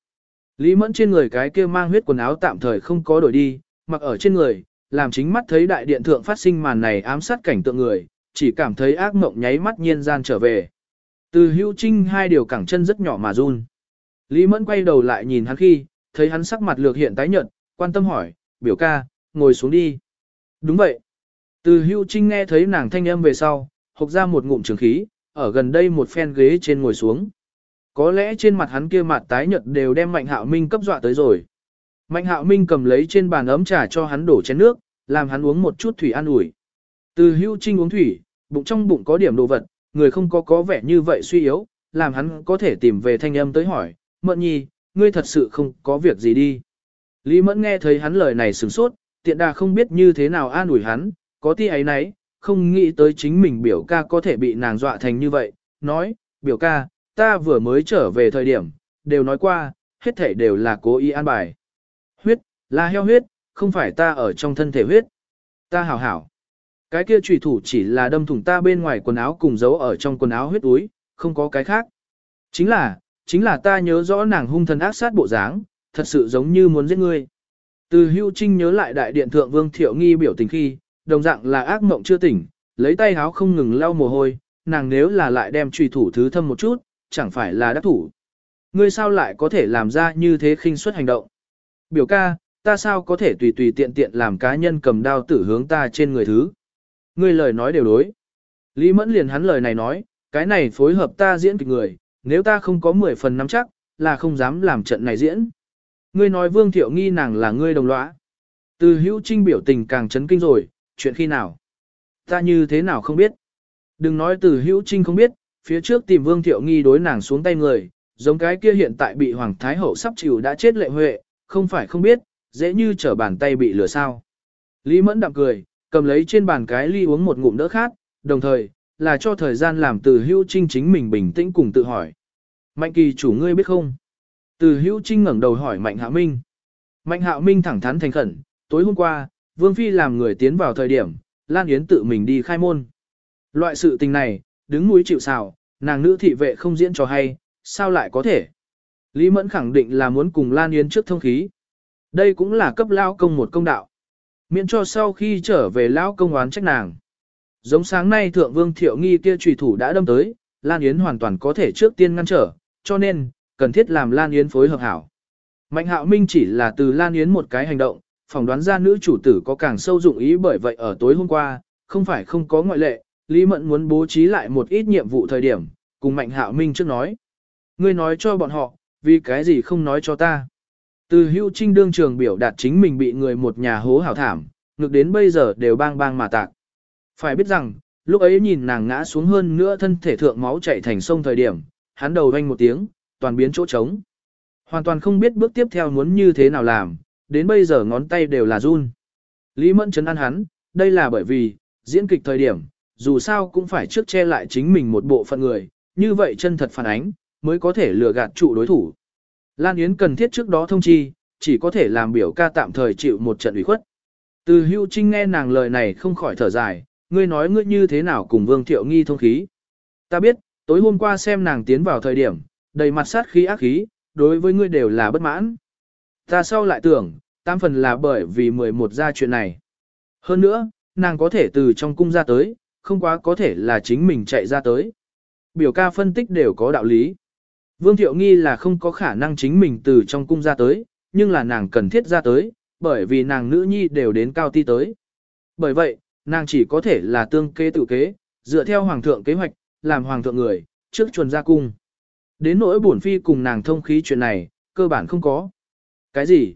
Lý mẫn trên người cái kia mang huyết quần áo tạm thời không có đổi đi, mặc ở trên người, làm chính mắt thấy đại điện thượng phát sinh màn này ám sát cảnh tượng người, chỉ cảm thấy ác mộng nháy mắt nhiên gian trở về. Từ hữu trinh hai điều cẳng chân rất nhỏ mà run. Lý Mẫn quay đầu lại nhìn hắn khi, thấy hắn sắc mặt lược hiện tái nhợt, quan tâm hỏi, biểu ca, ngồi xuống đi. Đúng vậy. Từ hữu trinh nghe thấy nàng thanh âm về sau, hộc ra một ngụm trường khí, ở gần đây một phen ghế trên ngồi xuống. Có lẽ trên mặt hắn kia mặt tái nhợt đều đem Mạnh Hạo Minh cấp dọa tới rồi. Mạnh Hạo Minh cầm lấy trên bàn ấm trà cho hắn đổ chén nước, làm hắn uống một chút thủy an ủi. Từ hưu trinh uống thủy, bụng trong bụng có điểm đồ vật, người không có có vẻ như vậy suy yếu, làm hắn có thể tìm về thanh âm tới hỏi, mận nhi, ngươi thật sự không có việc gì đi. Lý Mẫn nghe thấy hắn lời này sửng sốt, tiện đà không biết như thế nào an ủi hắn, có ti ấy nấy, không nghĩ tới chính mình biểu ca có thể bị nàng dọa thành như vậy, nói, biểu ca, ta vừa mới trở về thời điểm, đều nói qua, hết thể đều là cố ý an bài. Huyết, là heo huyết, không phải ta ở trong thân thể huyết. Ta hảo hảo. Cái kia trùy thủ chỉ là đâm thủng ta bên ngoài quần áo cùng giấu ở trong quần áo huyết túi, không có cái khác. Chính là, chính là ta nhớ rõ nàng hung thần ác sát bộ dáng, thật sự giống như muốn giết ngươi. Từ hưu trinh nhớ lại đại điện thượng vương thiệu nghi biểu tình khi, đồng dạng là ác mộng chưa tỉnh, lấy tay háo không ngừng lau mồ hôi, nàng nếu là lại đem trùy thủ thứ thâm một chút, chẳng phải là đắc thủ. Ngươi sao lại có thể làm ra như thế khinh suất hành động? Biểu ca, ta sao có thể tùy tùy tiện tiện làm cá nhân cầm đao tử hướng ta trên người thứ? Ngươi lời nói đều đối. Lý Mẫn liền hắn lời này nói, cái này phối hợp ta diễn kịch người, nếu ta không có 10 phần nắm chắc, là không dám làm trận này diễn. Ngươi nói Vương Thiệu nghi nàng là ngươi đồng lõa. Từ hữu trinh biểu tình càng chấn kinh rồi, chuyện khi nào? Ta như thế nào không biết? Đừng nói từ hữu trinh không biết, phía trước tìm Vương Thiệu nghi đối nàng xuống tay người, giống cái kia hiện tại bị Hoàng Thái Hậu sắp chịu đã chết lệ huệ, không phải không biết, dễ như trở bàn tay bị lửa sao. Lý Mẫn đạm cười, cầm lấy trên bàn cái ly uống một ngụm đỡ khát, đồng thời, là cho thời gian làm từ hữu trinh chính mình bình tĩnh cùng tự hỏi. Mạnh kỳ chủ ngươi biết không? Từ hữu trinh ngẩng đầu hỏi Mạnh Hạ Minh. Mạnh Hạ Minh thẳng thắn thành khẩn, tối hôm qua, Vương Phi làm người tiến vào thời điểm, Lan Yến tự mình đi khai môn. Loại sự tình này, đứng núi chịu xào, nàng nữ thị vệ không diễn cho hay, sao lại có thể? Lý Mẫn khẳng định là muốn cùng Lan Yến trước thông khí. Đây cũng là cấp lao công một công đạo. Miễn cho sau khi trở về lao công oán trách nàng. Giống sáng nay Thượng Vương Thiệu Nghi kia trùy thủ đã đâm tới, Lan Yến hoàn toàn có thể trước tiên ngăn trở, cho nên, cần thiết làm Lan Yến phối hợp hảo. Mạnh hạo minh chỉ là từ Lan Yến một cái hành động, phỏng đoán ra nữ chủ tử có càng sâu dụng ý bởi vậy ở tối hôm qua, không phải không có ngoại lệ, Lý Mẫn muốn bố trí lại một ít nhiệm vụ thời điểm, cùng Mạnh hạo minh trước nói. Ngươi nói cho bọn họ, vì cái gì không nói cho ta. Từ hưu trinh đương trường biểu đạt chính mình bị người một nhà hố hảo thảm, ngược đến bây giờ đều bang bang mà tạc. Phải biết rằng, lúc ấy nhìn nàng ngã xuống hơn nữa thân thể thượng máu chảy thành sông thời điểm, hắn đầu vang một tiếng, toàn biến chỗ trống. Hoàn toàn không biết bước tiếp theo muốn như thế nào làm, đến bây giờ ngón tay đều là run. Lý Mẫn chấn an hắn, đây là bởi vì, diễn kịch thời điểm, dù sao cũng phải trước che lại chính mình một bộ phận người, như vậy chân thật phản ánh, mới có thể lừa gạt trụ đối thủ. Lan Yến cần thiết trước đó thông chi, chỉ có thể làm biểu ca tạm thời chịu một trận ủy khuất. Từ hưu trinh nghe nàng lời này không khỏi thở dài, ngươi nói ngươi như thế nào cùng Vương Thiệu Nghi thông khí. Ta biết, tối hôm qua xem nàng tiến vào thời điểm, đầy mặt sát khí ác khí, đối với ngươi đều là bất mãn. Ta sau lại tưởng, tam phần là bởi vì 11 ra chuyện này. Hơn nữa, nàng có thể từ trong cung ra tới, không quá có thể là chính mình chạy ra tới. Biểu ca phân tích đều có đạo lý. Vương Thiệu Nghi là không có khả năng chính mình từ trong cung ra tới, nhưng là nàng cần thiết ra tới, bởi vì nàng nữ nhi đều đến cao ti tới. Bởi vậy, nàng chỉ có thể là tương kế tự kế, dựa theo hoàng thượng kế hoạch, làm hoàng thượng người, trước chuồn ra cung. Đến nỗi bổn phi cùng nàng thông khí chuyện này, cơ bản không có. Cái gì?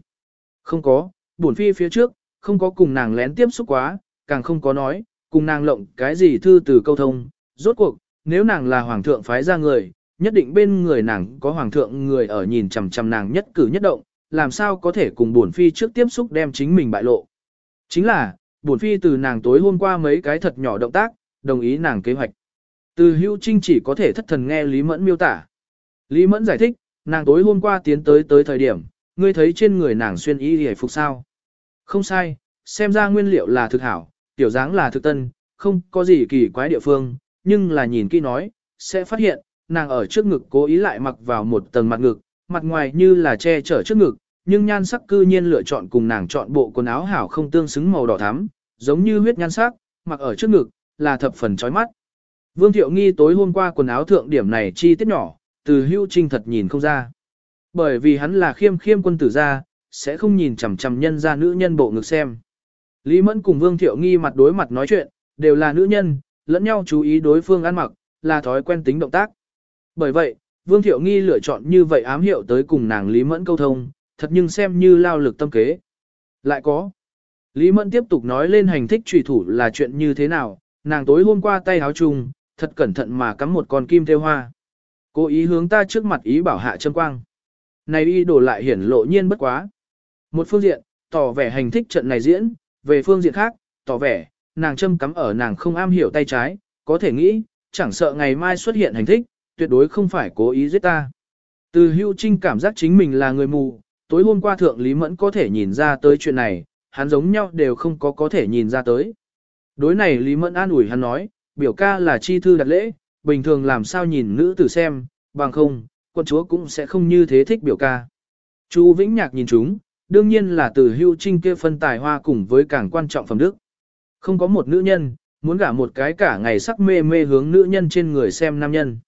Không có, bổn phi phía trước, không có cùng nàng lén tiếp xúc quá, càng không có nói, cùng nàng lộng cái gì thư từ câu thông. Rốt cuộc, nếu nàng là hoàng thượng phái ra người, nhất định bên người nàng có hoàng thượng người ở nhìn chằm chằm nàng nhất cử nhất động, làm sao có thể cùng bổn phi trước tiếp xúc đem chính mình bại lộ. Chính là, bổn phi từ nàng tối hôm qua mấy cái thật nhỏ động tác, đồng ý nàng kế hoạch. Từ hữu trinh chỉ có thể thất thần nghe Lý Mẫn miêu tả. Lý Mẫn giải thích, nàng tối hôm qua tiến tới tới thời điểm, ngươi thấy trên người nàng xuyên y hề phục sao. Không sai, xem ra nguyên liệu là thực hảo, tiểu dáng là thực tân, không có gì kỳ quái địa phương, nhưng là nhìn kỹ nói, sẽ phát hiện, nàng ở trước ngực cố ý lại mặc vào một tầng mặt ngực, mặt ngoài như là che chở trước ngực, nhưng nhan sắc cư nhiên lựa chọn cùng nàng chọn bộ quần áo hảo không tương xứng màu đỏ thắm, giống như huyết nhan sắc, mặc ở trước ngực, là thập phần chói mắt. Vương Thiệu Nghi tối hôm qua quần áo thượng điểm này chi tiết nhỏ, từ hưu trinh thật nhìn không ra. Bởi vì hắn là khiêm khiêm quân tử gia, sẽ không nhìn chằm chằm nhân ra nữ nhân bộ ngực xem. Lý Mẫn cùng Vương Thiệu Nghi mặt đối mặt nói chuyện, đều là nữ nhân, lẫn nhau chú ý đối phương ăn mặc, là thói quen tính động tác. Bởi vậy, Vương Thiệu Nghi lựa chọn như vậy ám hiệu tới cùng nàng Lý Mẫn câu thông, thật nhưng xem như lao lực tâm kế. Lại có. Lý Mẫn tiếp tục nói lên hành thích trùy thủ là chuyện như thế nào, nàng tối hôm qua tay háo trùng, thật cẩn thận mà cắm một con kim theo hoa. Cố ý hướng ta trước mặt ý bảo hạ châm quang. Này y đổ lại hiển lộ nhiên bất quá. Một phương diện, tỏ vẻ hành thích trận này diễn, về phương diện khác, tỏ vẻ, nàng châm cắm ở nàng không am hiểu tay trái, có thể nghĩ, chẳng sợ ngày mai xuất hiện hành thích, tuyệt đối không phải cố ý giết ta. Từ hưu trinh cảm giác chính mình là người mù, tối hôm qua thượng Lý Mẫn có thể nhìn ra tới chuyện này, hắn giống nhau đều không có có thể nhìn ra tới. Đối này Lý Mẫn an ủi hắn nói, biểu ca là chi thư đặt lễ, bình thường làm sao nhìn nữ tử xem, bằng không, quân chúa cũng sẽ không như thế thích biểu ca. Chu Vĩnh Nhạc nhìn chúng, đương nhiên là từ hưu trinh kia phân tài hoa cùng với càng quan trọng phẩm đức. Không có một nữ nhân, muốn gả một cái cả ngày sắc mê mê hướng nữ nhân trên người xem nam nhân.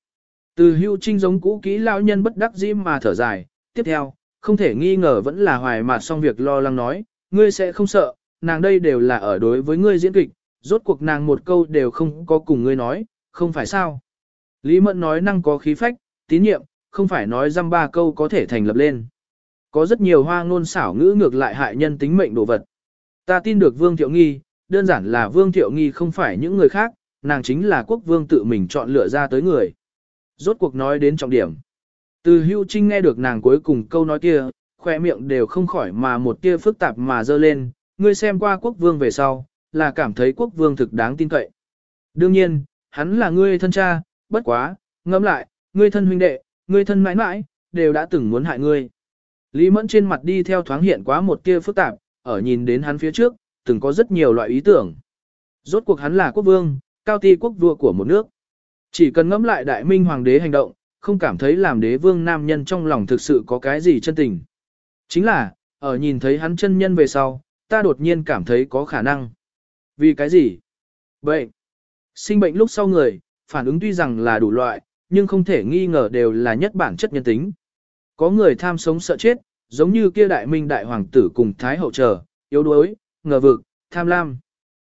Từ hưu trinh giống cũ kỹ lão nhân bất đắc dĩ mà thở dài, tiếp theo, không thể nghi ngờ vẫn là hoài mà xong việc lo lắng nói, ngươi sẽ không sợ, nàng đây đều là ở đối với ngươi diễn kịch, rốt cuộc nàng một câu đều không có cùng ngươi nói, không phải sao. Lý Mẫn nói năng có khí phách, tín nhiệm, không phải nói dăm ba câu có thể thành lập lên. Có rất nhiều hoa ngôn xảo ngữ ngược lại hại nhân tính mệnh đồ vật. Ta tin được Vương Thiệu Nghi, đơn giản là Vương Thiệu Nghi không phải những người khác, nàng chính là quốc vương tự mình chọn lựa ra tới người. Rốt cuộc nói đến trọng điểm. Từ hưu trinh nghe được nàng cuối cùng câu nói kia, khoe miệng đều không khỏi mà một tia phức tạp mà dơ lên, ngươi xem qua quốc vương về sau, là cảm thấy quốc vương thực đáng tin cậy. Đương nhiên, hắn là ngươi thân cha, bất quá, ngẫm lại, ngươi thân huynh đệ, ngươi thân mãi mãi, đều đã từng muốn hại ngươi. Lý Mẫn trên mặt đi theo thoáng hiện quá một tia phức tạp, ở nhìn đến hắn phía trước, từng có rất nhiều loại ý tưởng. Rốt cuộc hắn là quốc vương, cao ti quốc vua của một nước. Chỉ cần ngẫm lại đại minh hoàng đế hành động, không cảm thấy làm đế vương nam nhân trong lòng thực sự có cái gì chân tình. Chính là, ở nhìn thấy hắn chân nhân về sau, ta đột nhiên cảm thấy có khả năng. Vì cái gì? Bệnh. Sinh bệnh lúc sau người, phản ứng tuy rằng là đủ loại, nhưng không thể nghi ngờ đều là nhất bản chất nhân tính. Có người tham sống sợ chết, giống như kia đại minh đại hoàng tử cùng thái hậu trở, yếu đuối, ngờ vực, tham lam.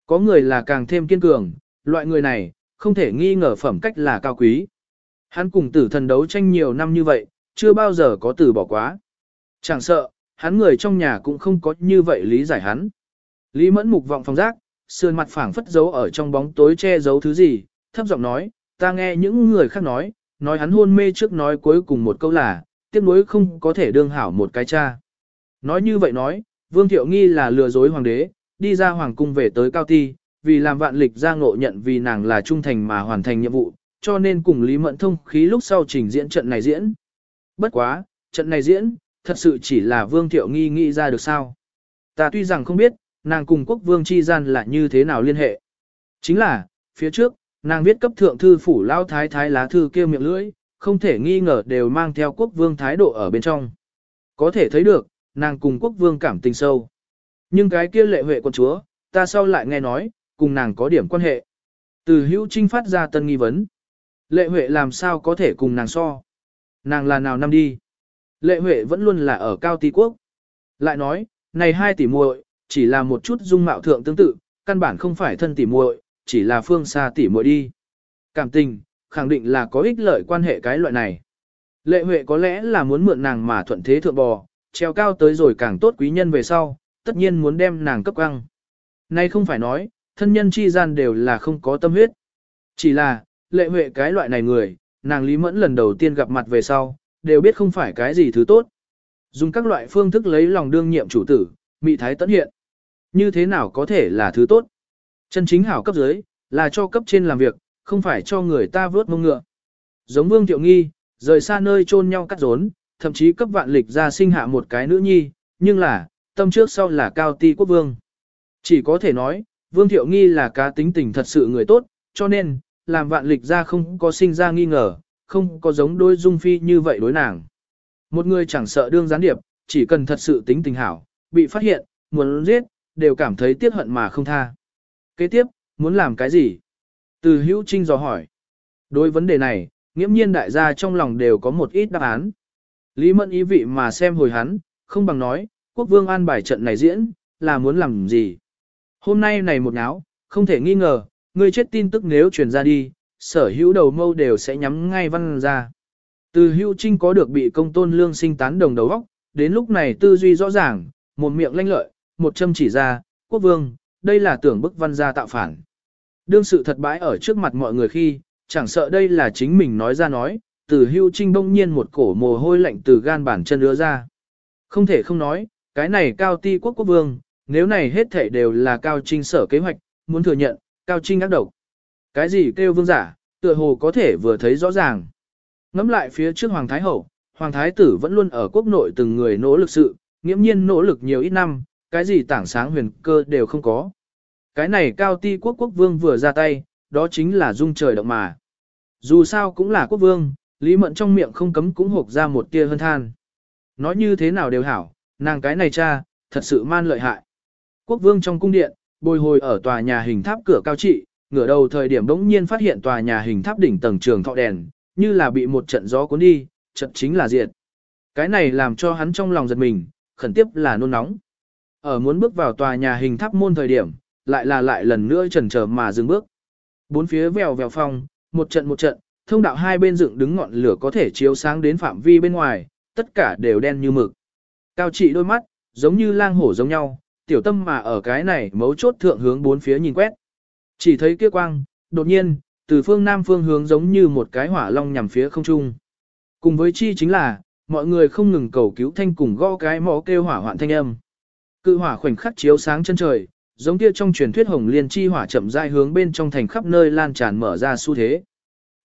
Có người là càng thêm kiên cường, loại người này, không thể nghi ngờ phẩm cách là cao quý. Hắn cùng tử thần đấu tranh nhiều năm như vậy, chưa bao giờ có từ bỏ quá. Chẳng sợ, hắn người trong nhà cũng không có như vậy lý giải hắn. Lý mẫn mục vọng phòng giác, sườn mặt phẳng phất giấu ở trong bóng tối che giấu thứ gì, thấp giọng nói, ta nghe những người khác nói, nói hắn hôn mê trước nói cuối cùng một câu là, tiếc nuối không có thể đương hảo một cái cha. Nói như vậy nói, Vương Thiệu Nghi là lừa dối hoàng đế, đi ra hoàng cung về tới cao ti, vì làm vạn lịch ra ngộ nhận vì nàng là trung thành mà hoàn thành nhiệm vụ, cho nên cùng Lý Mẫn thông khí lúc sau trình diễn trận này diễn. Bất quá, trận này diễn, thật sự chỉ là Vương Thiệu Nghi nghĩ ra được sao. Ta tuy rằng không biết, nàng cùng quốc vương chi gian là như thế nào liên hệ. Chính là, phía trước, nàng viết cấp thượng thư phủ lao thái thái lá thư kia miệng lưỡi, không thể nghi ngờ đều mang theo quốc vương thái độ ở bên trong. Có thể thấy được, nàng cùng quốc vương cảm tình sâu. Nhưng cái kia lệ huệ quân chúa, ta sau lại nghe nói, cùng nàng có điểm quan hệ. Từ hữu trinh phát ra tân nghi vấn. Lệ huệ làm sao có thể cùng nàng so? Nàng là nào năm đi? Lệ huệ vẫn luôn là ở cao tý quốc. Lại nói, này hai tỷ muội chỉ là một chút dung mạo thượng tương tự, căn bản không phải thân tỷ muội, chỉ là phương xa tỷ muội đi. Cảm tình, khẳng định là có ích lợi quan hệ cái loại này. Lệ Huệ có lẽ là muốn mượn nàng mà thuận thế thượng bò, treo cao tới rồi càng tốt quý nhân về sau, tất nhiên muốn đem nàng cấp căng. Nay không phải nói, thân nhân chi gian đều là không có tâm huyết. Chỉ là, Lệ Huệ cái loại này người, nàng Lý Mẫn lần đầu tiên gặp mặt về sau, đều biết không phải cái gì thứ tốt. Dùng các loại phương thức lấy lòng đương nhiệm chủ tử, mị thái tận hiện. Như thế nào có thể là thứ tốt? Chân chính hảo cấp dưới, là cho cấp trên làm việc, không phải cho người ta vớt mông ngựa. Giống Vương Thiệu Nghi, rời xa nơi chôn nhau cắt rốn, thậm chí cấp vạn lịch ra sinh hạ một cái nữ nhi, nhưng là, tâm trước sau là cao ti quốc vương. Chỉ có thể nói, Vương Thiệu Nghi là cá tính tình thật sự người tốt, cho nên, làm vạn lịch ra không có sinh ra nghi ngờ, không có giống đôi dung phi như vậy đối nàng. Một người chẳng sợ đương gián điệp, chỉ cần thật sự tính tình hảo, bị phát hiện, muốn giết, đều cảm thấy tiếc hận mà không tha. Kế tiếp, muốn làm cái gì? Từ hữu trinh dò hỏi. Đối vấn đề này, nghiễm nhiên đại gia trong lòng đều có một ít đáp án. Lý mẫn ý vị mà xem hồi hắn, không bằng nói, quốc vương an bài trận này diễn, là muốn làm gì. Hôm nay này một náo, không thể nghi ngờ, người chết tin tức nếu truyền ra đi, sở hữu đầu mâu đều sẽ nhắm ngay văn ra. Từ hữu trinh có được bị công tôn lương sinh tán đồng đầu óc, đến lúc này tư duy rõ ràng, một miệng lanh lợi, một châm chỉ ra, quốc vương, đây là tưởng bức văn gia tạo phản. Đương sự thật bãi ở trước mặt mọi người khi, chẳng sợ đây là chính mình nói ra nói, từ hưu trinh bỗng nhiên một cổ mồ hôi lạnh từ gan bản chân đưa ra. Không thể không nói, cái này cao ti quốc quốc vương, nếu này hết thể đều là cao trinh sở kế hoạch, muốn thừa nhận, cao trinh ác độc. Cái gì kêu vương giả, tựa hồ có thể vừa thấy rõ ràng. Ngắm lại phía trước Hoàng Thái Hậu, Hoàng Thái Tử vẫn luôn ở quốc nội từng người nỗ lực sự, nghiễm nhiên nỗ lực nhiều ít năm, cái gì tảng sáng huyền cơ đều không có. Cái này cao ti quốc quốc vương vừa ra tay, đó chính là dung trời động mà. Dù sao cũng là quốc vương, Lý Mận trong miệng không cấm cũng hộp ra một tia hân than. Nói như thế nào đều hảo, nàng cái này cha, thật sự man lợi hại. Quốc vương trong cung điện, bồi hồi ở tòa nhà hình tháp cửa cao trị, ngửa đầu thời điểm đống nhiên phát hiện tòa nhà hình tháp đỉnh tầng trường thọ đèn, như là bị một trận gió cuốn đi, trận chính là diệt. Cái này làm cho hắn trong lòng giật mình, khẩn tiếp là nôn nóng. Ở muốn bước vào tòa nhà hình tháp môn thời điểm, lại là lại lần nữa chần chờ mà dừng bước. Bốn phía vèo vèo phong, một trận một trận, thông đạo hai bên dựng đứng ngọn lửa có thể chiếu sáng đến phạm vi bên ngoài, tất cả đều đen như mực. Cao trị đôi mắt, giống như lang hổ giống nhau, tiểu tâm mà ở cái này mấu chốt thượng hướng bốn phía nhìn quét. Chỉ thấy kia quang, đột nhiên, từ phương nam phương hướng giống như một cái hỏa long nhằm phía không trung. Cùng với chi chính là, mọi người không ngừng cầu cứu thanh cùng gõ cái mõ kêu hỏa hoạn thanh âm. Cự hỏa khoảnh khắc chiếu sáng chân trời, giống kia trong truyền thuyết hồng liên chi hỏa chậm rãi hướng bên trong thành khắp nơi lan tràn mở ra xu thế.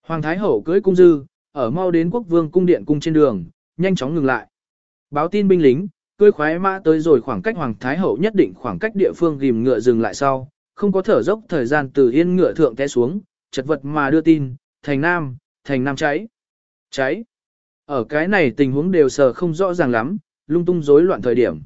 Hoàng thái hậu cưỡi cung dư, ở mau đến quốc vương cung điện cung trên đường, nhanh chóng ngừng lại. Báo tin binh lính, cưỡi khoái mã tới rồi khoảng cách hoàng thái hậu nhất định khoảng cách địa phương gìm ngựa dừng lại sau, không có thở dốc thời gian từ yên ngựa thượng té xuống, chật vật mà đưa tin, thành nam, thành nam cháy. Cháy. Ở cái này tình huống đều sờ không rõ ràng lắm, lung tung rối loạn thời điểm.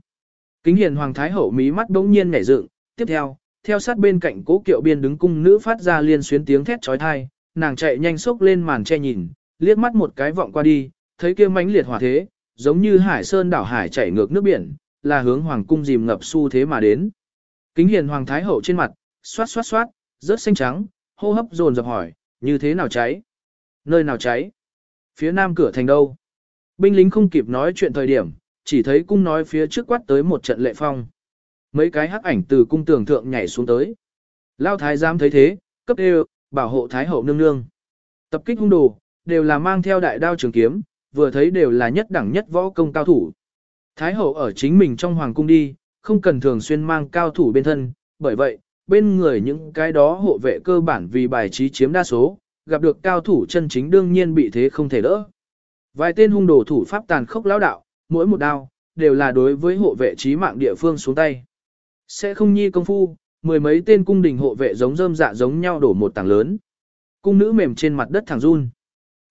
Kính hiền hoàng thái hậu mí mắt bỗng nhiên nhảy dựng, tiếp theo, theo sát bên cạnh cố kiệu biên đứng cung nữ phát ra liên xuyến tiếng thét trói thai, nàng chạy nhanh xốc lên màn che nhìn, liếc mắt một cái vọng qua đi, thấy kia mãnh liệt hỏa thế, giống như hải sơn đảo hải chảy ngược nước biển, là hướng hoàng cung dìm ngập xu thế mà đến. Kính hiền hoàng thái hậu trên mặt, xoát xoát xoát, rớt xanh trắng, hô hấp dồn dập hỏi, như thế nào cháy? Nơi nào cháy? Phía nam cửa thành đâu? Binh lính không kịp nói chuyện thời điểm, chỉ thấy cung nói phía trước quát tới một trận lệ phong. Mấy cái hắc ảnh từ cung tường thượng nhảy xuống tới. Lao thái giám thấy thế, cấp đều, bảo hộ thái hậu nương nương. Tập kích hung đồ, đều là mang theo đại đao trường kiếm, vừa thấy đều là nhất đẳng nhất võ công cao thủ. Thái hậu ở chính mình trong hoàng cung đi, không cần thường xuyên mang cao thủ bên thân, bởi vậy, bên người những cái đó hộ vệ cơ bản vì bài trí chiếm đa số, gặp được cao thủ chân chính đương nhiên bị thế không thể đỡ. Vài tên hung đồ thủ pháp tàn khốc lão đạo, mỗi một đao, đều là đối với hộ vệ trí mạng địa phương xuống tay. Sẽ không nhi công phu, mười mấy tên cung đình hộ vệ giống rơm dạ giống nhau đổ một tảng lớn. Cung nữ mềm trên mặt đất thẳng run.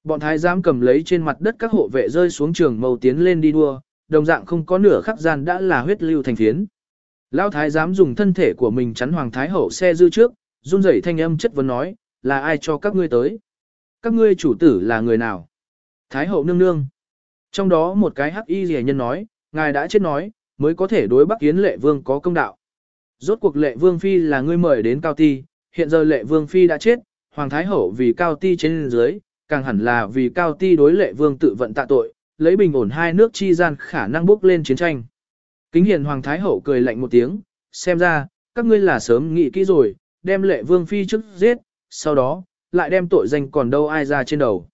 Bọn thái giám cầm lấy trên mặt đất các hộ vệ rơi xuống trường màu tiến lên đi đua, đồng dạng không có nửa khắc gian đã là huyết lưu thành phiến. Lão thái giám dùng thân thể của mình chắn hoàng thái hậu xe dư trước, run rẩy thanh âm chất vấn nói, là ai cho các ngươi tới? Các ngươi chủ tử là người nào? Thái hậu nương nương. Trong đó một cái hắc y rẻ nhân nói, ngài đã chết nói, mới có thể đối Bắc Yến lệ vương có công đạo. Rốt cuộc lệ vương phi là ngươi mời đến cao ti, hiện giờ lệ vương phi đã chết, hoàng thái hậu vì cao ti trên dưới, càng hẳn là vì cao ti đối lệ vương tự vận tạ tội, lấy bình ổn hai nước chi gian khả năng bước lên chiến tranh. Kính hiền hoàng thái hậu cười lạnh một tiếng, xem ra, các ngươi là sớm nghĩ kỹ rồi, đem lệ vương phi trước giết, sau đó, lại đem tội danh còn đâu ai ra trên đầu.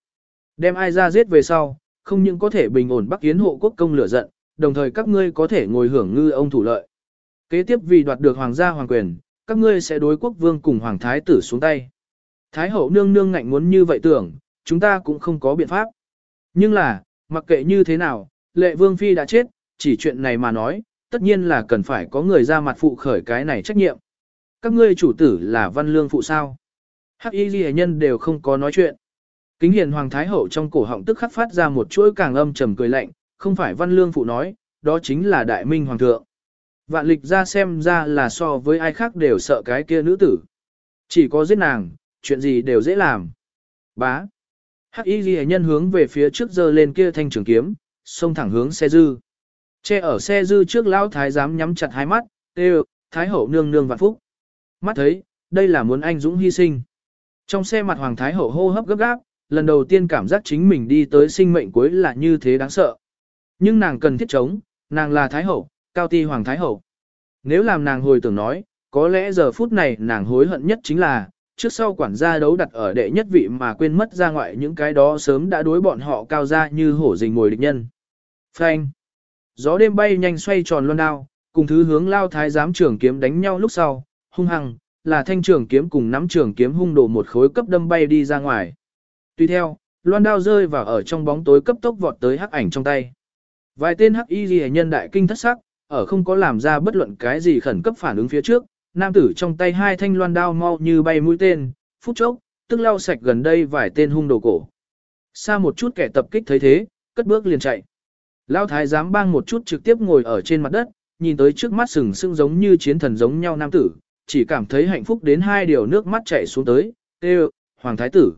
Đem ai ra giết về sau, không những có thể bình ổn Bắc Yến hộ quốc công lửa giận, đồng thời các ngươi có thể ngồi hưởng ngư ông thủ lợi. Kế tiếp vì đoạt được hoàng gia hoàng quyền, các ngươi sẽ đối quốc vương cùng hoàng thái tử xuống tay. Thái hậu nương nương ngạnh muốn như vậy tưởng, chúng ta cũng không có biện pháp. Nhưng là, mặc kệ như thế nào, lệ vương phi đã chết, chỉ chuyện này mà nói, tất nhiên là cần phải có người ra mặt phụ khởi cái này trách nhiệm. Các ngươi chủ tử là văn lương phụ sao? Hắc y ghi nhân đều không có nói chuyện. Kính hiền hoàng thái hậu trong cổ họng tức khắc phát ra một chuỗi càng âm trầm cười lạnh, không phải văn lương phụ nói, đó chính là đại minh hoàng thượng. Vạn lịch ra xem ra là so với ai khác đều sợ cái kia nữ tử. Chỉ có giết nàng, chuyện gì đều dễ làm. Bá. Hắc y ghi nhân hướng về phía trước giơ lên kia thanh trường kiếm, xông thẳng hướng xe dư. Che ở xe dư trước lão thái giám nhắm chặt hai mắt, kêu, thái hậu nương nương vạn phúc. Mắt thấy, đây là muốn anh dũng hy sinh. Trong xe mặt hoàng thái hậu hô hấp gấp gáp, lần đầu tiên cảm giác chính mình đi tới sinh mệnh cuối là như thế đáng sợ. Nhưng nàng cần thiết chống, nàng là thái hậu, cao ti hoàng thái hậu. Nếu làm nàng hồi tưởng nói, có lẽ giờ phút này nàng hối hận nhất chính là, trước sau quản gia đấu đặt ở đệ nhất vị mà quên mất ra ngoại những cái đó sớm đã đối bọn họ cao ra như hổ rình ngồi địch nhân. Phanh. Gió đêm bay nhanh xoay tròn loan đao, cùng thứ hướng lao thái giám trưởng kiếm đánh nhau lúc sau, hung hăng, là thanh trưởng kiếm cùng nắm trưởng kiếm hung đổ một khối cấp đâm bay đi ra ngoài. Tuy theo, loan đao rơi vào ở trong bóng tối cấp tốc vọt tới hắc ảnh trong tay. Vài tên hắc y ghi nhân đại kinh thất sắc, ở không có làm ra bất luận cái gì khẩn cấp phản ứng phía trước, nam tử trong tay hai thanh loan đao mau như bay mũi tên, phút chốc, tức lau sạch gần đây vài tên hung đồ cổ. Xa một chút kẻ tập kích thấy thế, cất bước liền chạy. Lao thái giám bang một chút trực tiếp ngồi ở trên mặt đất, nhìn tới trước mắt sừng sững giống như chiến thần giống nhau nam tử, chỉ cảm thấy hạnh phúc đến hai điều nước mắt chảy xuống tới, tê hoàng thái tử.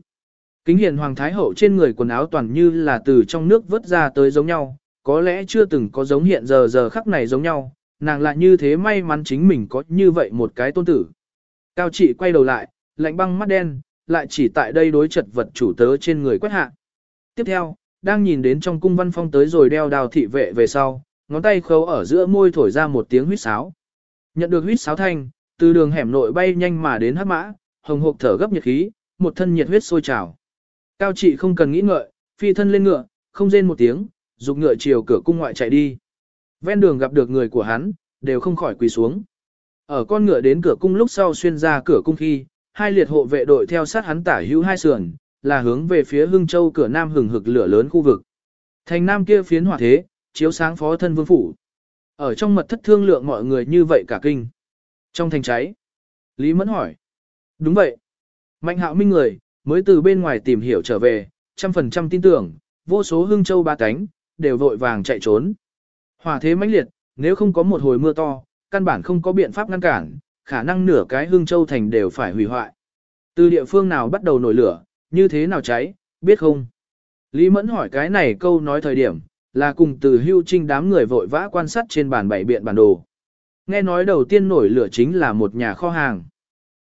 Kính hiền hoàng thái hậu trên người quần áo toàn như là từ trong nước vớt ra tới giống nhau, có lẽ chưa từng có giống hiện giờ giờ khắc này giống nhau, nàng lại như thế may mắn chính mình có như vậy một cái tôn tử. Cao trị quay đầu lại, lạnh băng mắt đen, lại chỉ tại đây đối chật vật chủ tớ trên người quét hạ. Tiếp theo, đang nhìn đến trong cung văn phong tới rồi đeo đào thị vệ về sau, ngón tay khâu ở giữa môi thổi ra một tiếng huýt sáo. Nhận được huýt sáo thanh, từ đường hẻm nội bay nhanh mà đến hắc mã, hồng hộc thở gấp nhiệt khí, một thân nhiệt huyết sôi trào. Cao trị không cần nghĩ ngợi, phi thân lên ngựa, không rên một tiếng, dục ngựa chiều cửa cung ngoại chạy đi. Ven đường gặp được người của hắn, đều không khỏi quỳ xuống. Ở con ngựa đến cửa cung lúc sau xuyên ra cửa cung khi, hai liệt hộ vệ đội theo sát hắn tả hữu hai sườn, là hướng về phía Hưng Châu cửa nam hừng hực lửa lớn khu vực. Thành nam kia phiến hỏa thế, chiếu sáng phó thân vương phủ. Ở trong mật thất thương lượng mọi người như vậy cả kinh. Trong thành cháy, Lý Mẫn hỏi. Đúng vậy. Mạnh hạo minh người, mới từ bên ngoài tìm hiểu trở về, trăm phần trăm tin tưởng, vô số Hưng Châu ba cánh, đều vội vàng chạy trốn. Hỏa thế mãnh liệt, nếu không có một hồi mưa to, căn bản không có biện pháp ngăn cản, khả năng nửa cái Hưng Châu thành đều phải hủy hoại. Từ địa phương nào bắt đầu nổi lửa, như thế nào cháy, biết không? Lý Mẫn hỏi cái này câu nói thời điểm, là cùng từ hưu trinh đám người vội vã quan sát trên bàn bảy biện bản đồ. Nghe nói đầu tiên nổi lửa chính là một nhà kho hàng.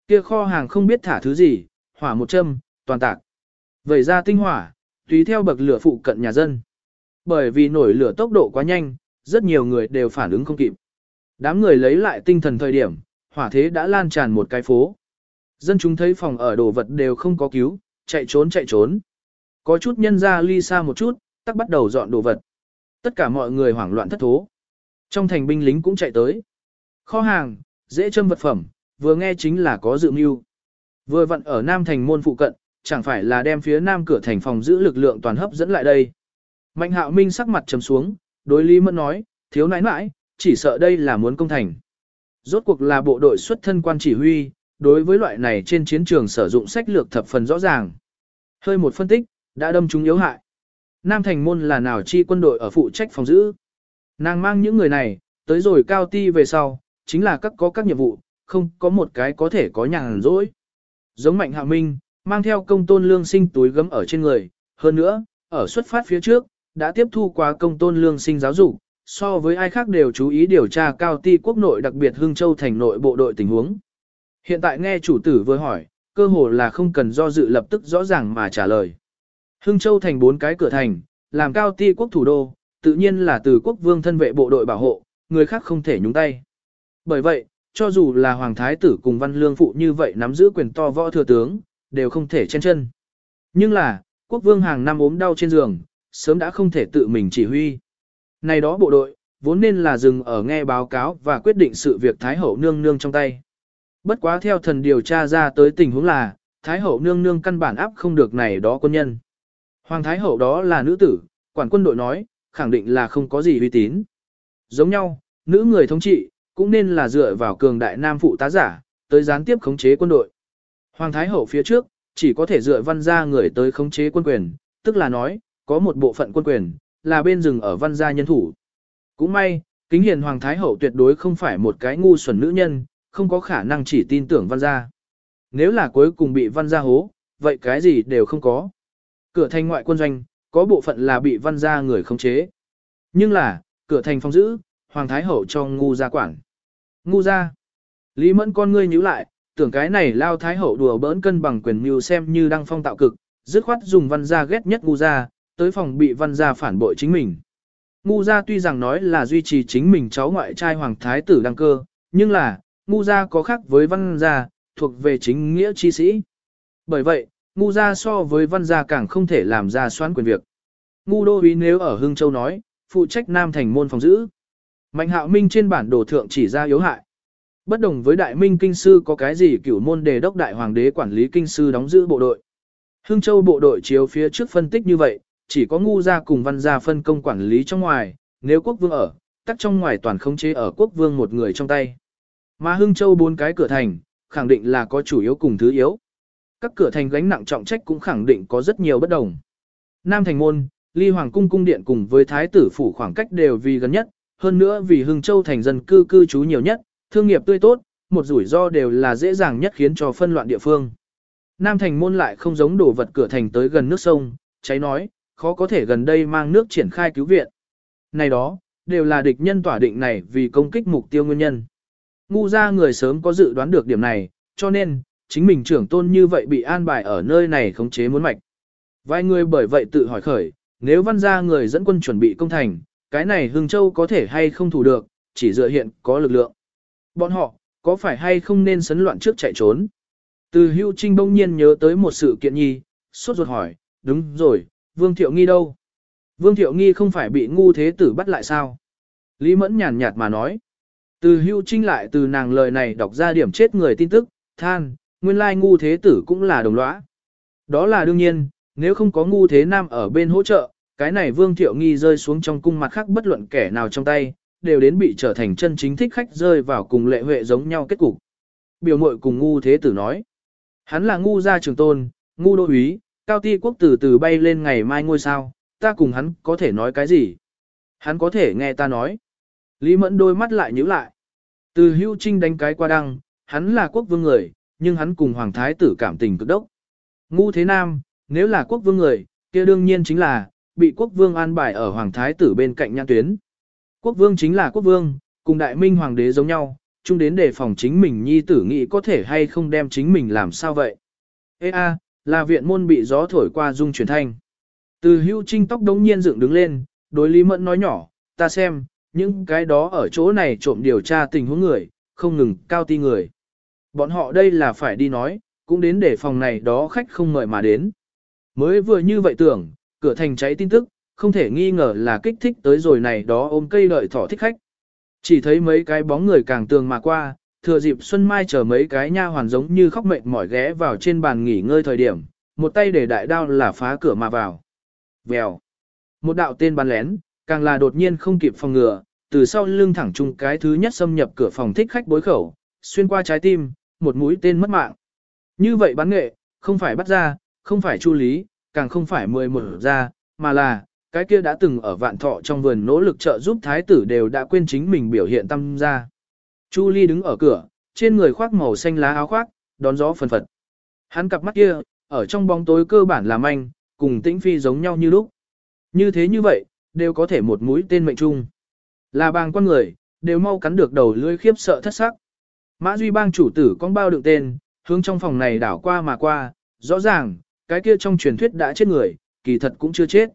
Kia kho hàng không biết thả thứ gì, hỏa một châm, toàn tạc. Vậy ra tinh hỏa, tùy theo bậc lửa phụ cận nhà dân. Bởi vì nổi lửa tốc độ quá nhanh, rất nhiều người đều phản ứng không kịp. Đám người lấy lại tinh thần thời điểm, hỏa thế đã lan tràn một cái phố. Dân chúng thấy phòng ở đồ vật đều không có cứu, chạy trốn chạy trốn. Có chút nhân ra ly xa một chút, tắc bắt đầu dọn đồ vật. Tất cả mọi người hoảng loạn thất thố. Trong thành binh lính cũng chạy tới. Kho hàng, dễ châm vật phẩm, vừa nghe chính là có dự mưu. Vừa vặn ở Nam thành môn phụ cận, chẳng phải là đem phía Nam cửa thành phòng giữ lực lượng toàn hấp dẫn lại đây. Mạnh hạo minh sắc mặt trầm xuống, đối Lý Mẫn nói, thiếu nãi nãi, chỉ sợ đây là muốn công thành. Rốt cuộc là bộ đội xuất thân quan chỉ huy, đối với loại này trên chiến trường sử dụng sách lược thập phần rõ ràng. Hơi một phân tích, đã đâm chúng yếu hại. Nam thành môn là nào chi quân đội ở phụ trách phòng giữ. Nàng mang những người này, tới rồi cao ti về sau, chính là các có các nhiệm vụ, không có một cái có thể có nhàn rỗi. Giống mạnh hạ minh, mang theo công tôn lương sinh túi gấm ở trên người, hơn nữa, ở xuất phát phía trước, đã tiếp thu qua công tôn lương sinh giáo dục, so với ai khác đều chú ý điều tra cao ti quốc nội đặc biệt Hưng Châu thành nội bộ đội tình huống. Hiện tại nghe chủ tử vừa hỏi, cơ hồ là không cần do dự lập tức rõ ràng mà trả lời. Hưng Châu thành bốn cái cửa thành, làm cao ti quốc thủ đô, tự nhiên là từ quốc vương thân vệ bộ đội bảo hộ, người khác không thể nhúng tay. Bởi vậy, cho dù là Hoàng Thái tử cùng Văn Lương Phụ như vậy nắm giữ quyền to võ thừa tướng, đều không thể chen chân. Nhưng là, quốc vương hàng năm ốm đau trên giường, sớm đã không thể tự mình chỉ huy. Này đó bộ đội, vốn nên là dừng ở nghe báo cáo và quyết định sự việc Thái Hậu nương nương trong tay. Bất quá theo thần điều tra ra tới tình huống là, Thái Hậu nương nương căn bản áp không được này đó quân nhân. Hoàng Thái Hậu đó là nữ tử, quản quân đội nói, khẳng định là không có gì uy tín. Giống nhau, nữ người thống trị, cũng nên là dựa vào cường đại nam phụ tá giả, tới gián tiếp khống chế quân đội. Hoàng Thái Hậu phía trước, chỉ có thể dựa văn gia người tới khống chế quân quyền, tức là nói, có một bộ phận quân quyền, là bên rừng ở văn gia nhân thủ. Cũng may, kính hiền Hoàng Thái Hậu tuyệt đối không phải một cái ngu xuẩn nữ nhân, không có khả năng chỉ tin tưởng văn gia. nếu là cuối cùng bị văn gia hố, vậy cái gì đều không có. Cửa thành ngoại quân doanh, có bộ phận là bị văn gia người khống chế. Nhưng là, cửa thành phong giữ, Hoàng Thái Hậu cho ngu gia quản. Ngu gia. Lý mẫn con ngươi nhíu lại, tưởng cái này lao Thái Hậu đùa bỡn cân bằng quyền mưu xem như đang phong tạo cực, dứt khoát dùng văn gia ghét nhất ngu gia, tới phòng bị văn gia phản bội chính mình. Ngu gia tuy rằng nói là duy trì chính mình cháu ngoại trai hoàng thái tử đăng cơ, nhưng là, ngu gia có khác với văn gia, thuộc về chính nghĩa chi sĩ. Bởi vậy, ngu gia so với văn gia càng không thể làm ra xoán quyền việc. Ngu đô ý nếu ở Hưng Châu nói, phụ trách Nam thành môn phòng giữ. Mạnh hạo minh trên bản đồ thượng chỉ ra yếu hại. Bất đồng với đại minh kinh sư có cái gì cửu môn đề đốc đại hoàng đế quản lý kinh sư đóng giữ bộ đội. Hương Châu bộ đội chiếu phía trước phân tích như vậy, chỉ có ngu gia cùng văn gia phân công quản lý trong ngoài, nếu quốc vương ở, tắc trong ngoài toàn khống chế ở quốc vương một người trong tay. Mà Hưng Châu bốn cái cửa thành, khẳng định là có chủ yếu cùng thứ yếu. Các cửa thành gánh nặng trọng trách cũng khẳng định có rất nhiều bất đồng. Nam thành môn, ly hoàng cung cung điện cùng với thái tử phủ khoảng cách đều vì gần nhất, hơn nữa vì Hưng Châu thành dân cư cư trú nhiều nhất, thương nghiệp tươi tốt, một rủi ro đều là dễ dàng nhất khiến cho phân loạn địa phương. Nam thành môn lại không giống đổ vật cửa thành tới gần nước sông, cháy nói, khó có thể gần đây mang nước triển khai cứu viện. Này đó, đều là địch nhân tỏa định này vì công kích mục tiêu nguyên nhân. Ngu ra người sớm có dự đoán được điểm này, cho nên, chính mình trưởng tôn như vậy bị an bài ở nơi này khống chế muốn mạch. Vài người bởi vậy tự hỏi khởi, nếu văn gia người dẫn quân chuẩn bị công thành, cái này Hưng Châu có thể hay không thủ được, chỉ dựa hiện có lực lượng. Bọn họ, có phải hay không nên sấn loạn trước chạy trốn? Từ hưu trinh bỗng nhiên nhớ tới một sự kiện nhi, sốt ruột hỏi, đúng rồi, Vương Thiệu Nghi đâu? Vương Thiệu Nghi không phải bị ngu thế tử bắt lại sao? Lý Mẫn nhàn nhạt mà nói. Từ hưu trinh lại từ nàng lời này đọc ra điểm chết người tin tức, than, nguyên lai ngu thế tử cũng là đồng lõa. Đó là đương nhiên, nếu không có ngu thế nam ở bên hỗ trợ, cái này Vương Thiệu Nghi rơi xuống trong cung mặt khác bất luận kẻ nào trong tay, đều đến bị trở thành chân chính thích khách rơi vào cùng lệ huệ giống nhau kết cục. Biểu mội cùng ngu thế tử nói. Hắn là ngu gia trường tôn, ngu đô úy, cao ti quốc từ từ bay lên ngày mai ngôi sao, ta cùng hắn có thể nói cái gì? Hắn có thể nghe ta nói. Lý mẫn đôi mắt lại nhíu lại. Từ hưu trinh đánh cái qua đăng, hắn là quốc vương người, nhưng hắn cùng hoàng thái tử cảm tình cực đốc. Ngu thế nam, nếu là quốc vương người, kia đương nhiên chính là, bị quốc vương an bài ở hoàng thái tử bên cạnh nhãn tuyến. Quốc vương chính là quốc vương, cùng đại minh hoàng đế giống nhau, chung đến để phòng chính mình nhi tử nghĩ có thể hay không đem chính mình làm sao vậy. Ê a, là viện môn bị gió thổi qua dung chuyển thanh. Từ hưu trinh tóc đống nhiên dựng đứng lên, đối Lý Mẫn nói nhỏ, ta xem, những cái đó ở chỗ này trộm điều tra tình huống người, không ngừng cao ti người. Bọn họ đây là phải đi nói, cũng đến để phòng này đó khách không mời mà đến. Mới vừa như vậy tưởng, cửa thành cháy tin tức, không thể nghi ngờ là kích thích tới rồi này đó ôm cây đợi thỏ thích khách. Chỉ thấy mấy cái bóng người càng tường mà qua, thừa dịp Xuân Mai chờ mấy cái nha hoàn giống như khóc mệt mỏi ghé vào trên bàn nghỉ ngơi thời điểm, một tay để đại đao là phá cửa mà vào. Vèo. Một đạo tên bắn lén, càng là đột nhiên không kịp phòng ngừa, từ sau lưng thẳng chung cái thứ nhất xâm nhập cửa phòng thích khách bối khẩu, xuyên qua trái tim, một mũi tên mất mạng. Như vậy bắn nghệ, không phải bắt ra, không phải chu lý, càng không phải mười một ra, mà là, cái kia đã từng ở vạn thọ trong vườn nỗ lực trợ giúp thái tử đều đã quên chính mình biểu hiện tâm ra. Chu Ly đứng ở cửa, trên người khoác màu xanh lá áo khoác, đón gió phần phật. Hắn cặp mắt kia, ở trong bóng tối cơ bản là manh, cùng tĩnh phi giống nhau như lúc. Như thế như vậy, đều có thể một mũi tên mệnh trung. Là bang con người, đều mau cắn được đầu lưỡi khiếp sợ thất sắc. Mã Duy bang chủ tử con bao đựng tên, hướng trong phòng này đảo qua mà qua, rõ ràng, cái kia trong truyền thuyết đã chết người, kỳ thật cũng chưa chết.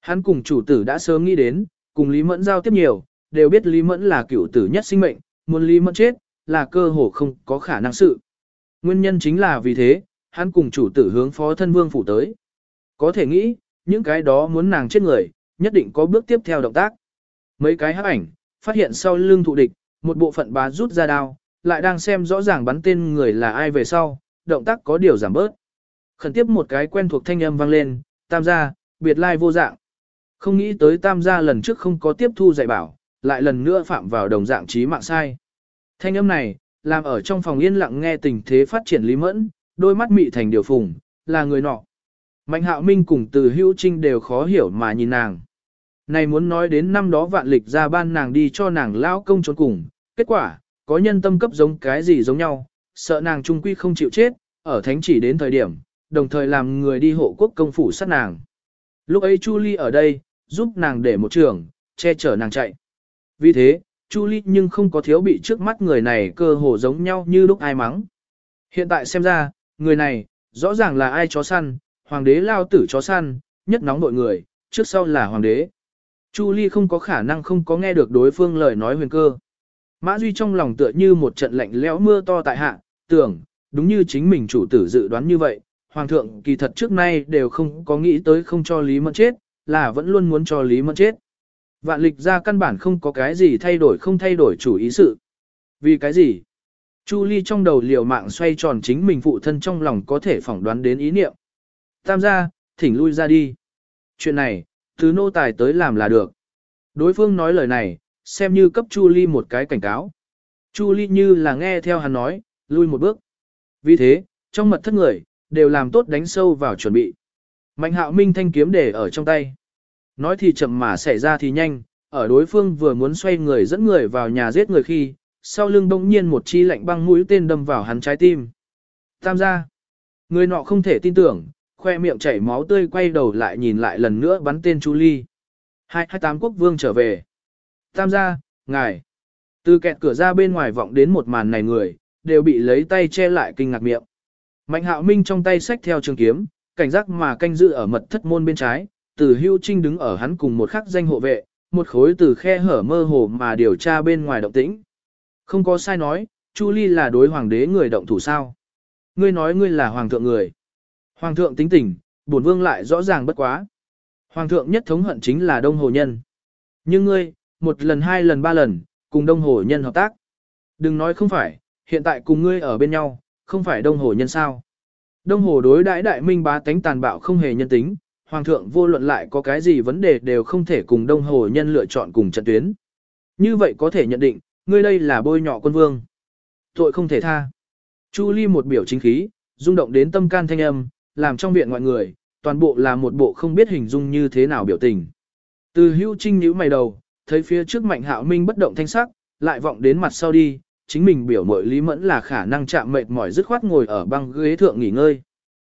Hắn cùng chủ tử đã sớm nghĩ đến, cùng Lý Mẫn giao tiếp nhiều, đều biết Lý Mẫn là cựu tử nhất sinh mệnh, muốn Lý Mẫn chết, là cơ hồ không có khả năng sự. Nguyên nhân chính là vì thế, hắn cùng chủ tử hướng phó thân vương phủ tới. Có thể nghĩ, những cái đó muốn nàng chết người, nhất định có bước tiếp theo động tác. Mấy cái hắc ảnh, phát hiện sau lưng thụ địch, một bộ phận bá rút ra đao, lại đang xem rõ ràng bắn tên người là ai về sau, động tác có điều giảm bớt. Khẩn tiếp một cái quen thuộc thanh âm vang lên, tam gia, biệt lai vô dạng. Không nghĩ tới tam gia lần trước không có tiếp thu dạy bảo, lại lần nữa phạm vào đồng dạng trí mạng sai. Thanh âm này, làm ở trong phòng yên lặng nghe tình thế phát triển lý mẫn, đôi mắt mị thành điều phùng, là người nọ. Mạnh hạo minh cùng từ hữu trinh đều khó hiểu mà nhìn nàng. Này muốn nói đến năm đó vạn lịch ra ban nàng đi cho nàng lao công trốn cùng, kết quả, có nhân tâm cấp giống cái gì giống nhau, sợ nàng trung quy không chịu chết, ở thánh chỉ đến thời điểm, đồng thời làm người đi hộ quốc công phủ sát nàng. Lúc ấy Chu Ly ở đây, giúp nàng để một trường, che chở nàng chạy. Vì thế, Chu Ly nhưng không có thiếu bị trước mắt người này cơ hồ giống nhau như lúc ai mắng. Hiện tại xem ra, người này, rõ ràng là ai chó săn, hoàng đế lao tử chó săn, nhất nóng đội người, trước sau là hoàng đế. Chu Ly không có khả năng không có nghe được đối phương lời nói huyền cơ. Mã Duy trong lòng tựa như một trận lạnh lẽo mưa to tại hạ, tưởng, đúng như chính mình chủ tử dự đoán như vậy, Hoàng thượng kỳ thật trước nay đều không có nghĩ tới không cho Lý Mẫn chết, là vẫn luôn muốn cho Lý Mẫn chết. Vạn lịch ra căn bản không có cái gì thay đổi không thay đổi chủ ý sự. Vì cái gì? Chu Ly trong đầu liều mạng xoay tròn chính mình phụ thân trong lòng có thể phỏng đoán đến ý niệm. Tam gia, thỉnh lui ra đi. Chuyện này, thứ nô tài tới làm là được. Đối phương nói lời này, xem như cấp Chu Ly một cái cảnh cáo. Chu Ly như là nghe theo hắn nói, lui một bước. Vì thế, trong mật thất người, đều làm tốt đánh sâu vào chuẩn bị. Mạnh hạo minh thanh kiếm để ở trong tay. Nói thì chậm mà xảy ra thì nhanh, ở đối phương vừa muốn xoay người dẫn người vào nhà giết người khi, sau lưng bỗng nhiên một chi lạnh băng mũi tên đâm vào hắn trái tim. Tam gia. Người nọ không thể tin tưởng, khoe miệng chảy máu tươi quay đầu lại nhìn lại lần nữa bắn tên Chu Ly. Hai hai tám quốc vương trở về. Tam gia, ngài. Từ kẹt cửa ra bên ngoài vọng đến một màn này người, đều bị lấy tay che lại kinh ngạc miệng. Mạnh hạo minh trong tay xách theo trường kiếm, cảnh giác mà canh giữ ở mật thất môn bên trái, từ hưu trinh đứng ở hắn cùng một khắc danh hộ vệ, một khối từ khe hở mơ hồ mà điều tra bên ngoài động tĩnh. Không có sai nói, Chu Ly là đối hoàng đế người động thủ sao. Ngươi nói ngươi là hoàng thượng người. Hoàng thượng tính tình, bổn vương lại rõ ràng bất quá. Hoàng thượng nhất thống hận chính là đông hồ nhân. Nhưng ngươi, một lần hai lần ba lần, cùng đông hồ nhân hợp tác. Đừng nói không phải, hiện tại cùng ngươi ở bên nhau, không phải đông hồ nhân sao. Đông hồ đối đãi đại minh bá tánh tàn bạo không hề nhân tính, hoàng thượng vô luận lại có cái gì vấn đề đều không thể cùng đông hồ nhân lựa chọn cùng trận tuyến. Như vậy có thể nhận định, ngươi đây là bôi nhọ quân vương. Tội không thể tha. Chu Ly một biểu chính khí, rung động đến tâm can thanh âm, làm trong viện ngoại người, toàn bộ là một bộ không biết hình dung như thế nào biểu tình. Từ hưu trinh nhíu mày đầu, thấy phía trước mạnh hạo minh bất động thanh sắc, lại vọng đến mặt sau đi, chính mình biểu mội Lý Mẫn là khả năng chạm mệt mỏi dứt khoát ngồi ở băng ghế thượng nghỉ ngơi.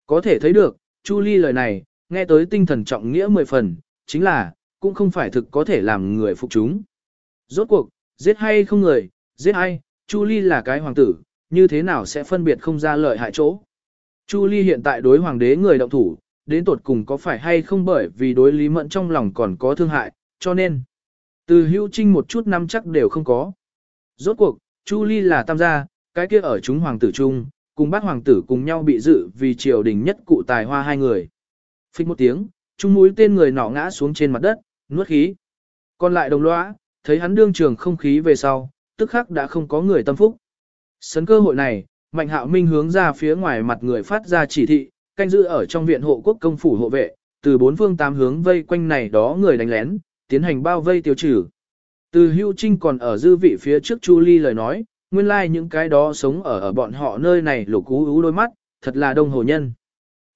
Có thể thấy được, Chu Ly lời này, nghe tới tinh thần trọng nghĩa mười phần, chính là, cũng không phải thực có thể làm người phục chúng. Rốt cuộc, giết hay không người, giết ai, Chu Ly là cái hoàng tử, như thế nào sẽ phân biệt không ra lợi hại chỗ. Chu Ly hiện tại đối hoàng đế người động thủ, đến tột cùng có phải hay không bởi vì đối Lý Mẫn trong lòng còn có thương hại, cho nên, từ hữu trinh một chút năm chắc đều không có. Rốt cuộc, Chu Ly là tam gia, cái kia ở chúng hoàng tử chung, cùng bác hoàng tử cùng nhau bị dự vì triều đình nhất cụ tài hoa hai người. Phích một tiếng, chung mũi tên người nọ ngã xuống trên mặt đất, nuốt khí. Còn lại đồng lõa, thấy hắn đương trường không khí về sau, tức khắc đã không có người tâm phúc. Sấn cơ hội này, Mạnh Hạo Minh hướng ra phía ngoài mặt người phát ra chỉ thị, canh giữ ở trong viện hộ quốc công phủ hộ vệ, từ bốn phương tám hướng vây quanh này đó người đánh lén, tiến hành bao vây tiêu trừ. Từ hưu trinh còn ở dư vị phía trước Chu Ly lời nói, nguyên lai like những cái đó sống ở ở bọn họ nơi này lục cú ú đôi mắt, thật là đông hồ nhân.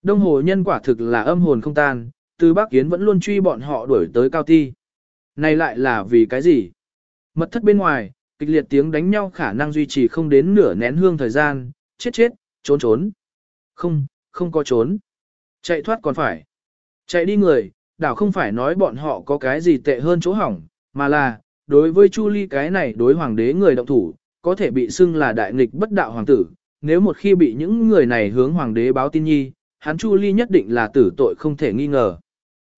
Đông hồ nhân quả thực là âm hồn không tan, từ Bắc Kiến vẫn luôn truy bọn họ đuổi tới cao ti. Này lại là vì cái gì? Mật thất bên ngoài, kịch liệt tiếng đánh nhau khả năng duy trì không đến nửa nén hương thời gian, chết chết, trốn trốn. Không, không có trốn. Chạy thoát còn phải. Chạy đi người, đảo không phải nói bọn họ có cái gì tệ hơn chỗ hỏng, mà là, đối với Chu Ly cái này đối hoàng đế người động thủ, có thể bị xưng là đại nghịch bất đạo hoàng tử, nếu một khi bị những người này hướng hoàng đế báo tin nhi, hắn Chu Ly nhất định là tử tội không thể nghi ngờ.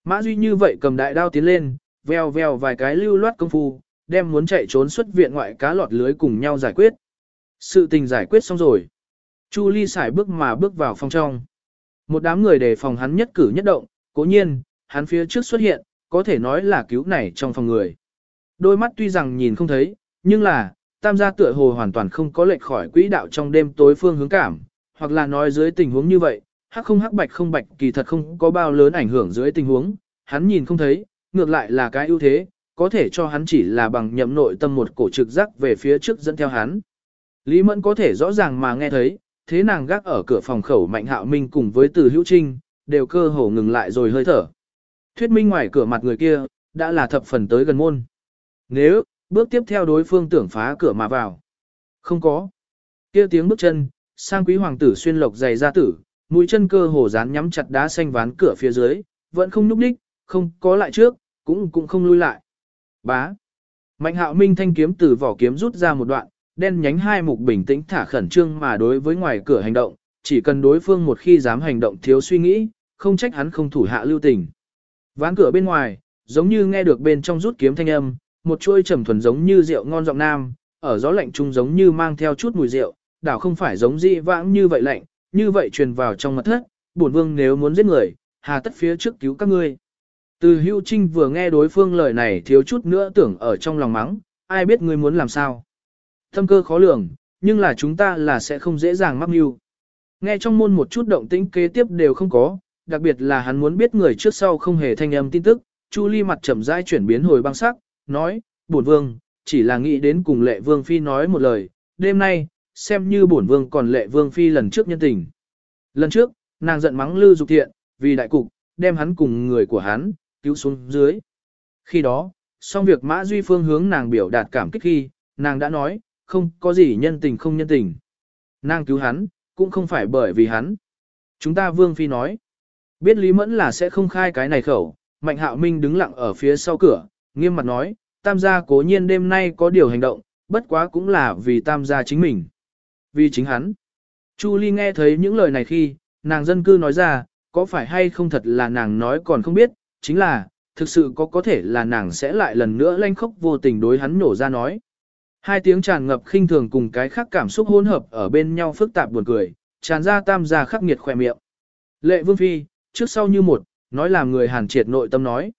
Mã Duy như vậy cầm đại đao tiến lên, veo veo vài cái lưu loát công phu, đem muốn chạy trốn xuất viện ngoại cá lọt lưới cùng nhau giải quyết. Sự tình giải quyết xong rồi. Chu Ly xài bước mà bước vào phòng trong. Một đám người đề phòng hắn nhất cử nhất động, cố nhiên, hắn phía trước xuất hiện, có thể nói là cứu này trong phòng người. Đôi mắt tuy rằng nhìn không thấy, nhưng là, tam gia tựa hồ hoàn toàn không có lệch khỏi quỹ đạo trong đêm tối phương hướng cảm, hoặc là nói dưới tình huống như vậy, hắc không hắc bạch không bạch kỳ thật không có bao lớn ảnh hưởng dưới tình huống, hắn nhìn không thấy, ngược lại là cái ưu thế, có thể cho hắn chỉ là bằng nhậm nội tâm một cổ trực giác về phía trước dẫn theo hắn. Lý Mẫn có thể rõ ràng mà nghe thấy, thế nàng gác ở cửa phòng khẩu Mạnh Hạo Minh cùng với Từ Hữu Trinh, đều cơ hồ ngừng lại rồi hơi thở. Thuyết minh ngoài cửa mặt người kia, đã là thập phần tới gần môn. Nếu, bước tiếp theo đối phương tưởng phá cửa mà vào. Không có. kia tiếng bước chân, sang quý hoàng tử xuyên lộc dày ra tử, mũi chân cơ hồ dán nhắm chặt đá xanh ván cửa phía dưới, vẫn không núp đích, không có lại trước, cũng cũng không lui lại. Bá. Mạnh hạo minh thanh kiếm từ vỏ kiếm rút ra một đoạn, đen nhánh hai mục bình tĩnh thả khẩn trương mà đối với ngoài cửa hành động, chỉ cần đối phương một khi dám hành động thiếu suy nghĩ, không trách hắn không thủ hạ lưu tình. Ván cửa bên ngoài, giống như nghe được bên trong rút kiếm thanh âm, một chuôi trầm thuần giống như rượu ngon giọng nam, ở gió lạnh trung giống như mang theo chút mùi rượu, đảo không phải giống dị vãng như vậy lạnh, như vậy truyền vào trong mật thất, bổn vương nếu muốn giết người, hà tất phía trước cứu các ngươi. Từ hưu trinh vừa nghe đối phương lời này thiếu chút nữa tưởng ở trong lòng mắng, ai biết ngươi muốn làm sao. Thâm cơ khó lường, nhưng là chúng ta là sẽ không dễ dàng mắc mưu. Nghe trong môn một chút động tĩnh kế tiếp đều không có, đặc biệt là hắn muốn biết người trước sau không hề thanh âm tin tức, Chu Ly mặt chậm rãi chuyển biến hồi băng sắc, nói, bổn vương, chỉ là nghĩ đến cùng lệ vương phi nói một lời, đêm nay, xem như bổn vương còn lệ vương phi lần trước nhân tình. Lần trước, nàng giận mắng Lư Dục Thiện, vì đại cục, đem hắn cùng người của hắn, cứu xuống dưới. Khi đó, xong việc Mã Duy Phương hướng nàng biểu đạt cảm kích khi, nàng đã nói, không có gì nhân tình không nhân tình. Nàng cứu hắn, cũng không phải bởi vì hắn. Chúng ta Vương Phi nói, biết Lý Mẫn là sẽ không khai cái này khẩu, Mạnh Hạo Minh đứng lặng ở phía sau cửa, nghiêm mặt nói, tam gia cố nhiên đêm nay có điều hành động, bất quá cũng là vì tam gia chính mình. Vì chính hắn. Chu Ly nghe thấy những lời này khi, nàng dân cư nói ra, có phải hay không thật là nàng nói còn không biết, chính là, thực sự có có thể là nàng sẽ lại lần nữa lanh khóc vô tình đối hắn nổ ra nói. Hai tiếng tràn ngập khinh thường cùng cái khác cảm xúc hỗn hợp ở bên nhau phức tạp buồn cười, tràn ra tam gia khắc nghiệt khỏe miệng. Lệ Vương Phi, trước sau như một, nói làm người hàn triệt nội tâm nói.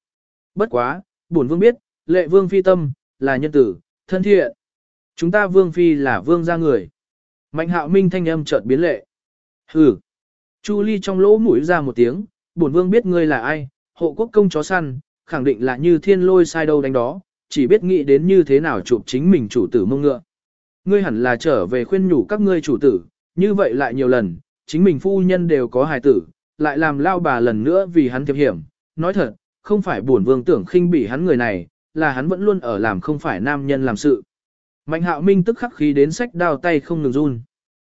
Bất quá, bổn vương biết, lệ Vương Phi tâm, là nhân tử, thân thiện. Chúng ta Vương Phi là vương gia người. Mạnh hạo minh thanh âm chợt biến lệ. Hừ. Chu Ly trong lỗ mũi ra một tiếng, bổn vương biết ngươi là ai, hộ quốc công chó săn, khẳng định là như thiên lôi sai đâu đánh đó, chỉ biết nghĩ đến như thế nào chụp chính mình chủ tử mông ngựa. Ngươi hẳn là trở về khuyên nhủ các ngươi chủ tử, như vậy lại nhiều lần, chính mình phu nhân đều có hài tử, lại làm lao bà lần nữa vì hắn thiệp hiểm. Nói thật, không phải bổn vương tưởng khinh bỉ hắn người này, là hắn vẫn luôn ở làm không phải nam nhân làm sự. Mạnh hạo minh tức khắc khí đến sách đao tay không ngừng run.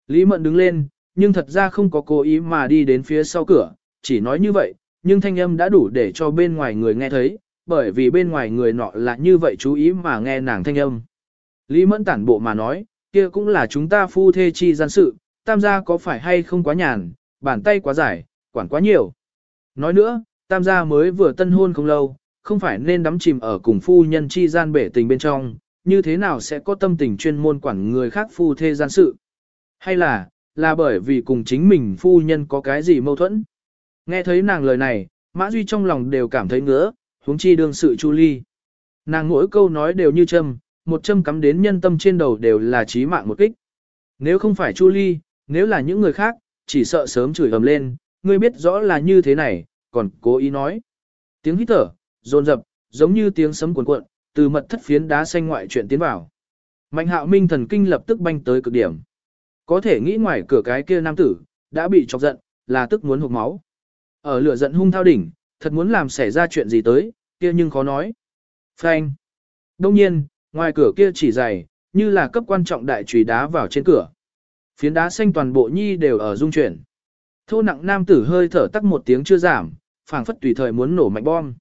Lý mận đứng lên, nhưng thật ra không có cố ý mà đi đến phía sau cửa, chỉ nói như vậy, nhưng thanh âm đã đủ để cho bên ngoài người nghe thấy, bởi vì bên ngoài người nọ là như vậy chú ý mà nghe nàng thanh âm. Lý mẫn tản bộ mà nói, kia cũng là chúng ta phu thê chi gian sự, tam gia có phải hay không quá nhàn, bàn tay quá dài, quản quá nhiều. Nói nữa, tam gia mới vừa tân hôn không lâu, không phải nên đắm chìm ở cùng phu nhân chi gian bể tình bên trong, như thế nào sẽ có tâm tình chuyên môn quản người khác phu thê gian sự. Hay là, là bởi vì cùng chính mình phu nhân có cái gì mâu thuẫn. Nghe thấy nàng lời này, Mã Duy trong lòng đều cảm thấy ngứa, huống chi đương sự Chu Ly. Nàng mỗi câu nói đều như châm, một châm cắm đến nhân tâm trên đầu đều là chí mạng một kích. Nếu không phải Chu Ly, nếu là những người khác, chỉ sợ sớm chửi ầm lên, ngươi biết rõ là như thế này, còn cố ý nói. Tiếng hít thở, rồn rập, giống như tiếng sấm cuồn cuộn, từ mật thất phiến đá xanh ngoại chuyện tiến vào. Mạnh hạo minh thần kinh lập tức banh tới cực điểm. Có thể nghĩ ngoài cửa cái kia nam tử, đã bị chọc giận, là tức muốn hụt máu. Ở lửa giận hung thao đỉnh, thật muốn làm xảy ra chuyện gì tới, kia nhưng khó nói. Phanh. Đông nhiên, ngoài cửa kia chỉ dày, như là cấp quan trọng đại chùy đá vào trên cửa. Phiến đá xanh toàn bộ nhi đều ở rung chuyển. Thô nặng nam tử hơi thở tắc một tiếng chưa giảm, phảng phất tùy thời muốn nổ mạnh bom.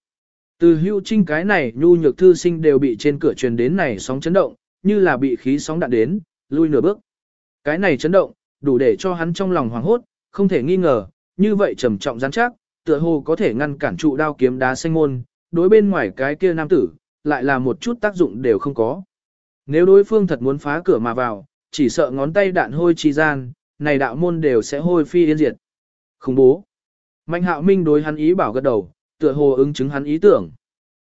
Từ hưu trinh cái này nhu nhược thư sinh đều bị trên cửa truyền đến này sóng chấn động, như là bị khí sóng đạn đến, lui nửa bước. Cái này chấn động, đủ để cho hắn trong lòng hoảng hốt, không thể nghi ngờ, như vậy trầm trọng rắn chắc, tựa hồ có thể ngăn cản trụ đao kiếm đá xanh môn, đối bên ngoài cái kia nam tử, lại là một chút tác dụng đều không có. Nếu đối phương thật muốn phá cửa mà vào, chỉ sợ ngón tay đạn hôi chi gian, này đạo môn đều sẽ hôi phi yên diệt. Không bố. Mạnh hạo minh đối hắn ý bảo gật đầu, tựa hồ ứng chứng hắn ý tưởng.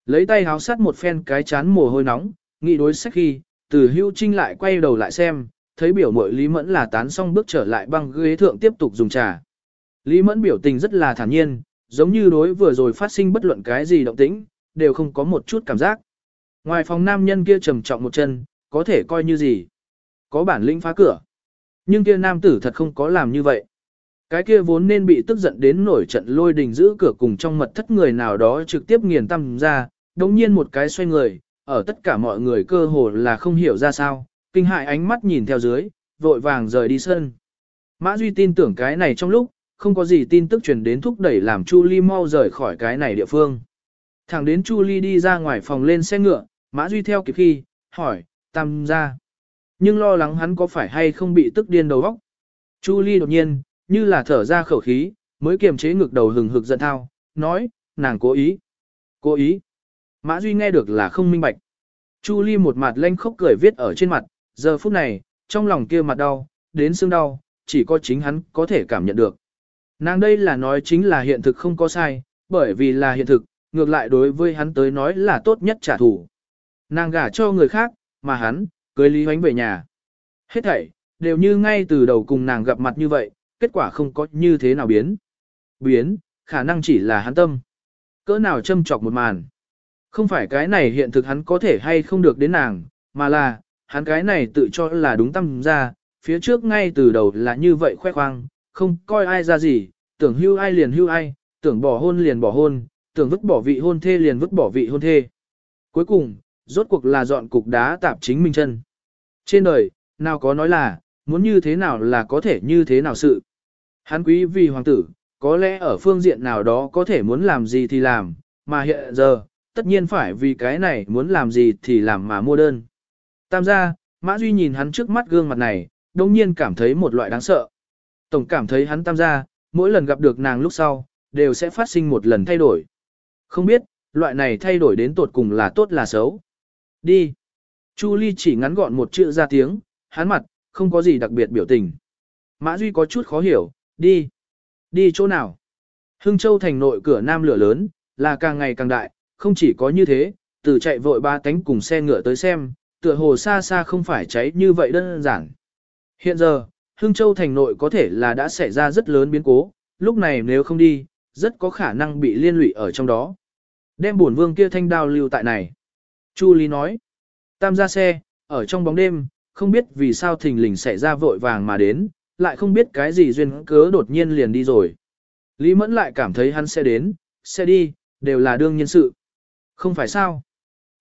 Lấy tay háo sát một phen cái chán mồ hôi nóng, nghĩ đối sách khi, từ hưu trinh lại quay đầu lại xem, thấy biểu mội Lý Mẫn là tán xong bước trở lại băng ghế thượng tiếp tục dùng trà. Lý Mẫn biểu tình rất là thản nhiên, giống như đối vừa rồi phát sinh bất luận cái gì động tĩnh, đều không có một chút cảm giác. Ngoài phòng nam nhân kia trầm trọng một chân, có thể coi như gì. Có bản lĩnh phá cửa. Nhưng kia nam tử thật không có làm như vậy. Cái kia vốn nên bị tức giận đến nổi trận lôi đình giữ cửa cùng trong mật thất người nào đó trực tiếp nghiền tâm ra, đồng nhiên một cái xoay người, ở tất cả mọi người cơ hồ là không hiểu ra sao, kinh hại ánh mắt nhìn theo dưới, vội vàng rời đi sân. Mã Duy tin tưởng cái này trong lúc, không có gì tin tức truyền đến thúc đẩy làm Chu Ly mau rời khỏi cái này địa phương. Thẳng đến Chu Ly đi ra ngoài phòng lên xe ngựa, Mã Duy theo kịp khi, hỏi, tam ra. Nhưng lo lắng hắn có phải hay không bị tức điên đầu óc. Chu Ly đột nhiên, như là thở ra khẩu khí, mới kiềm chế ngực đầu hừng hực giận thao, nói, nàng cố ý. Cố ý. Mã Duy nghe được là không minh bạch. Chu Ly một mặt lanh khóc cười viết ở trên mặt, giờ phút này, trong lòng kia mặt đau, đến xương đau, chỉ có chính hắn có thể cảm nhận được. Nàng đây là nói chính là hiện thực không có sai, bởi vì là hiện thực, ngược lại đối với hắn tới nói là tốt nhất trả thù. Nàng gả cho người khác, mà hắn, cưới Lý Hoánh về nhà. Hết thảy, đều như ngay từ đầu cùng nàng gặp mặt như vậy, kết quả không có như thế nào biến. Biến, khả năng chỉ là hắn tâm. Cỡ nào châm chọc một màn. Không phải cái này hiện thực hắn có thể hay không được đến nàng, mà là, hắn cái này tự cho là đúng tâm ra, phía trước ngay từ đầu là như vậy khoe khoang, không coi ai ra gì, tưởng hưu ai liền hưu ai, tưởng bỏ hôn liền bỏ hôn, tưởng vứt bỏ vị hôn thê liền vứt bỏ vị hôn thê. Cuối cùng, rốt cuộc là dọn cục đá tạp chính mình chân. Trên đời, nào có nói là, muốn như thế nào là có thể như thế nào sự. Hắn quý vì hoàng tử, có lẽ ở phương diện nào đó có thể muốn làm gì thì làm, mà hiện giờ, tất nhiên phải vì cái này muốn làm gì thì làm mà mua đơn. Tam gia, Mã Duy nhìn hắn trước mắt gương mặt này, đồng nhiên cảm thấy một loại đáng sợ. Tổng cảm thấy hắn tam gia, mỗi lần gặp được nàng lúc sau, đều sẽ phát sinh một lần thay đổi. Không biết, loại này thay đổi đến tột cùng là tốt là xấu. Đi. Chu Ly chỉ ngắn gọn một chữ ra tiếng, hắn mặt, không có gì đặc biệt biểu tình. Mã Duy có chút khó hiểu, đi. Đi chỗ nào? Hưng Châu thành nội cửa nam lửa lớn, là càng ngày càng đại, không chỉ có như thế, từ chạy vội ba tánh cùng xe ngựa tới xem, tựa hồ xa xa không phải cháy như vậy đơn giản. Hiện giờ, Hưng Châu thành nội có thể là đã xảy ra rất lớn biến cố, lúc này nếu không đi, rất có khả năng bị liên lụy ở trong đó. Đem bổn vương kia thanh đao lưu tại này. Chu Lý nói, tam gia xe, ở trong bóng đêm, không biết vì sao thình lình xảy ra vội vàng mà đến, lại không biết cái gì duyên cớ đột nhiên liền đi rồi. Lý Mẫn lại cảm thấy hắn sẽ đến, sẽ đi, đều là đương nhiên sự. Không phải sao?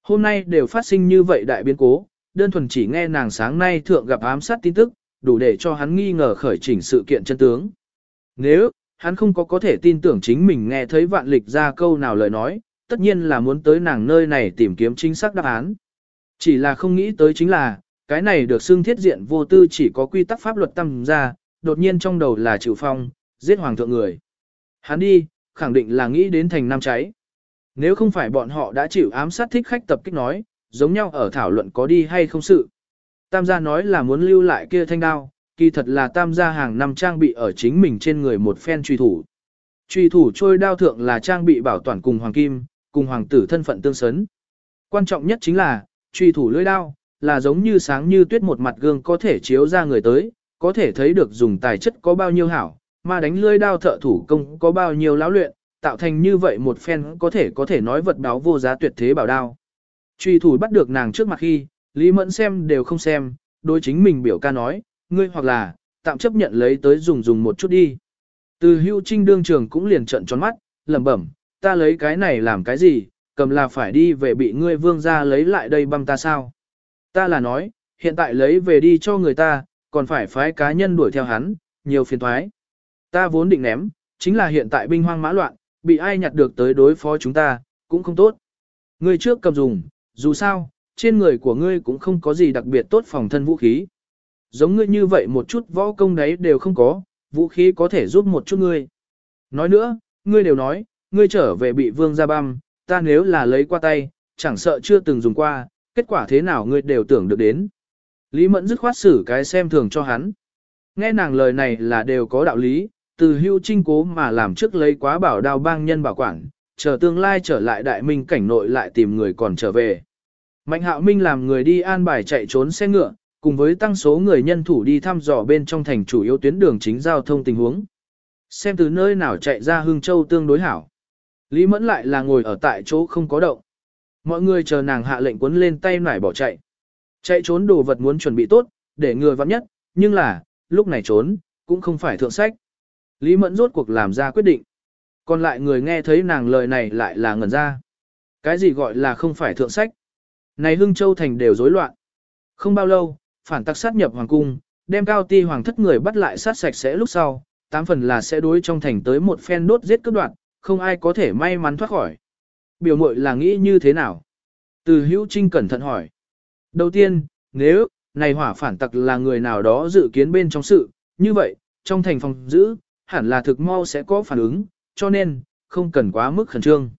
Hôm nay đều phát sinh như vậy đại biến cố, đơn thuần chỉ nghe nàng sáng nay thượng gặp ám sát tin tức, đủ để cho hắn nghi ngờ khởi chỉnh sự kiện chân tướng. Nếu, hắn không có có thể tin tưởng chính mình nghe thấy vạn lịch ra câu nào lời nói, tất nhiên là muốn tới nàng nơi này tìm kiếm chính xác đáp án. Chỉ là không nghĩ tới chính là, cái này được xưng thiết diện vô tư chỉ có quy tắc pháp luật tăng ra, đột nhiên trong đầu là chịu phong, giết hoàng thượng người. Hắn đi, khẳng định là nghĩ đến thành nam cháy. Nếu không phải bọn họ đã chịu ám sát thích khách tập kích nói, giống nhau ở thảo luận có đi hay không sự. Tam gia nói là muốn lưu lại kia thanh đao, kỳ thật là tam gia hàng năm trang bị ở chính mình trên người một phen truy thủ. Truy thủ trôi đao thượng là trang bị bảo toàn cùng hoàng kim, cùng hoàng tử thân phận tương xấn. Quan trọng nhất chính là, truy thủ lưỡi đao, là giống như sáng như tuyết một mặt gương có thể chiếu ra người tới, có thể thấy được dùng tài chất có bao nhiêu hảo, mà đánh lưỡi đao thợ thủ công có bao nhiêu lão luyện, tạo thành như vậy một phen có thể có thể nói vật đáo vô giá tuyệt thế bảo đao. Truy thủ bắt được nàng trước mặt khi, Lý Mẫn xem đều không xem, đối chính mình biểu ca nói, ngươi hoặc là, tạm chấp nhận lấy tới dùng dùng một chút đi. Từ hưu trinh đương trường cũng liền trận tròn mắt, lẩm bẩm, ta lấy cái này làm cái gì, cầm là phải đi về bị ngươi vương ra lấy lại đây băm ta sao. Ta là nói, hiện tại lấy về đi cho người ta, còn phải phái cá nhân đuổi theo hắn, nhiều phiền thoái. Ta vốn định ném, chính là hiện tại binh hoang mã loạn, bị ai nhặt được tới đối phó chúng ta, cũng không tốt. Ngươi trước cầm dùng, dù sao, trên người của ngươi cũng không có gì đặc biệt tốt phòng thân vũ khí. Giống ngươi như vậy một chút võ công đấy đều không có, vũ khí có thể giúp một chút ngươi. Nói nữa, ngươi đều nói, ngươi trở về bị vương ra băm, ta nếu là lấy qua tay, chẳng sợ chưa từng dùng qua, kết quả thế nào ngươi đều tưởng được đến. Lý Mẫn dứt khoát xử cái xem thường cho hắn. Nghe nàng lời này là đều có đạo lý, từ hưu trinh cố mà làm trước lấy quá bảo đao bang nhân bảo quản, chờ tương lai trở lại đại minh cảnh nội lại tìm người còn trở về. Mạnh hạo minh làm người đi an bài chạy trốn xe ngựa, cùng với tăng số người nhân thủ đi thăm dò bên trong thành chủ yếu tuyến đường chính giao thông tình huống. Xem từ nơi nào chạy ra Hương Châu tương đối hảo. Lý Mẫn lại là ngồi ở tại chỗ không có động. Mọi người chờ nàng hạ lệnh cuốn lên tay nải bỏ chạy. Chạy trốn đồ vật muốn chuẩn bị tốt, để người vắng nhất, nhưng là, lúc này trốn, cũng không phải thượng sách. Lý Mẫn rốt cuộc làm ra quyết định. Còn lại người nghe thấy nàng lời này lại là ngẩn ra. Cái gì gọi là không phải thượng sách? Này Hưng Châu Thành đều rối loạn. Không bao lâu, phản tặc sát nhập hoàng cung, đem cao ti hoàng thất người bắt lại sát sạch sẽ lúc sau, tám phần là sẽ đối trong thành tới một phen đốt giết cướp đoạn, không ai có thể may mắn thoát khỏi. Biểu mội là nghĩ như thế nào? Từ hữu trinh cẩn thận hỏi. Đầu tiên, nếu, này hỏa phản tặc là người nào đó dự kiến bên trong sự, như vậy, trong thành phòng giữ, hẳn là thực mau sẽ có phản ứng, cho nên, không cần quá mức khẩn trương.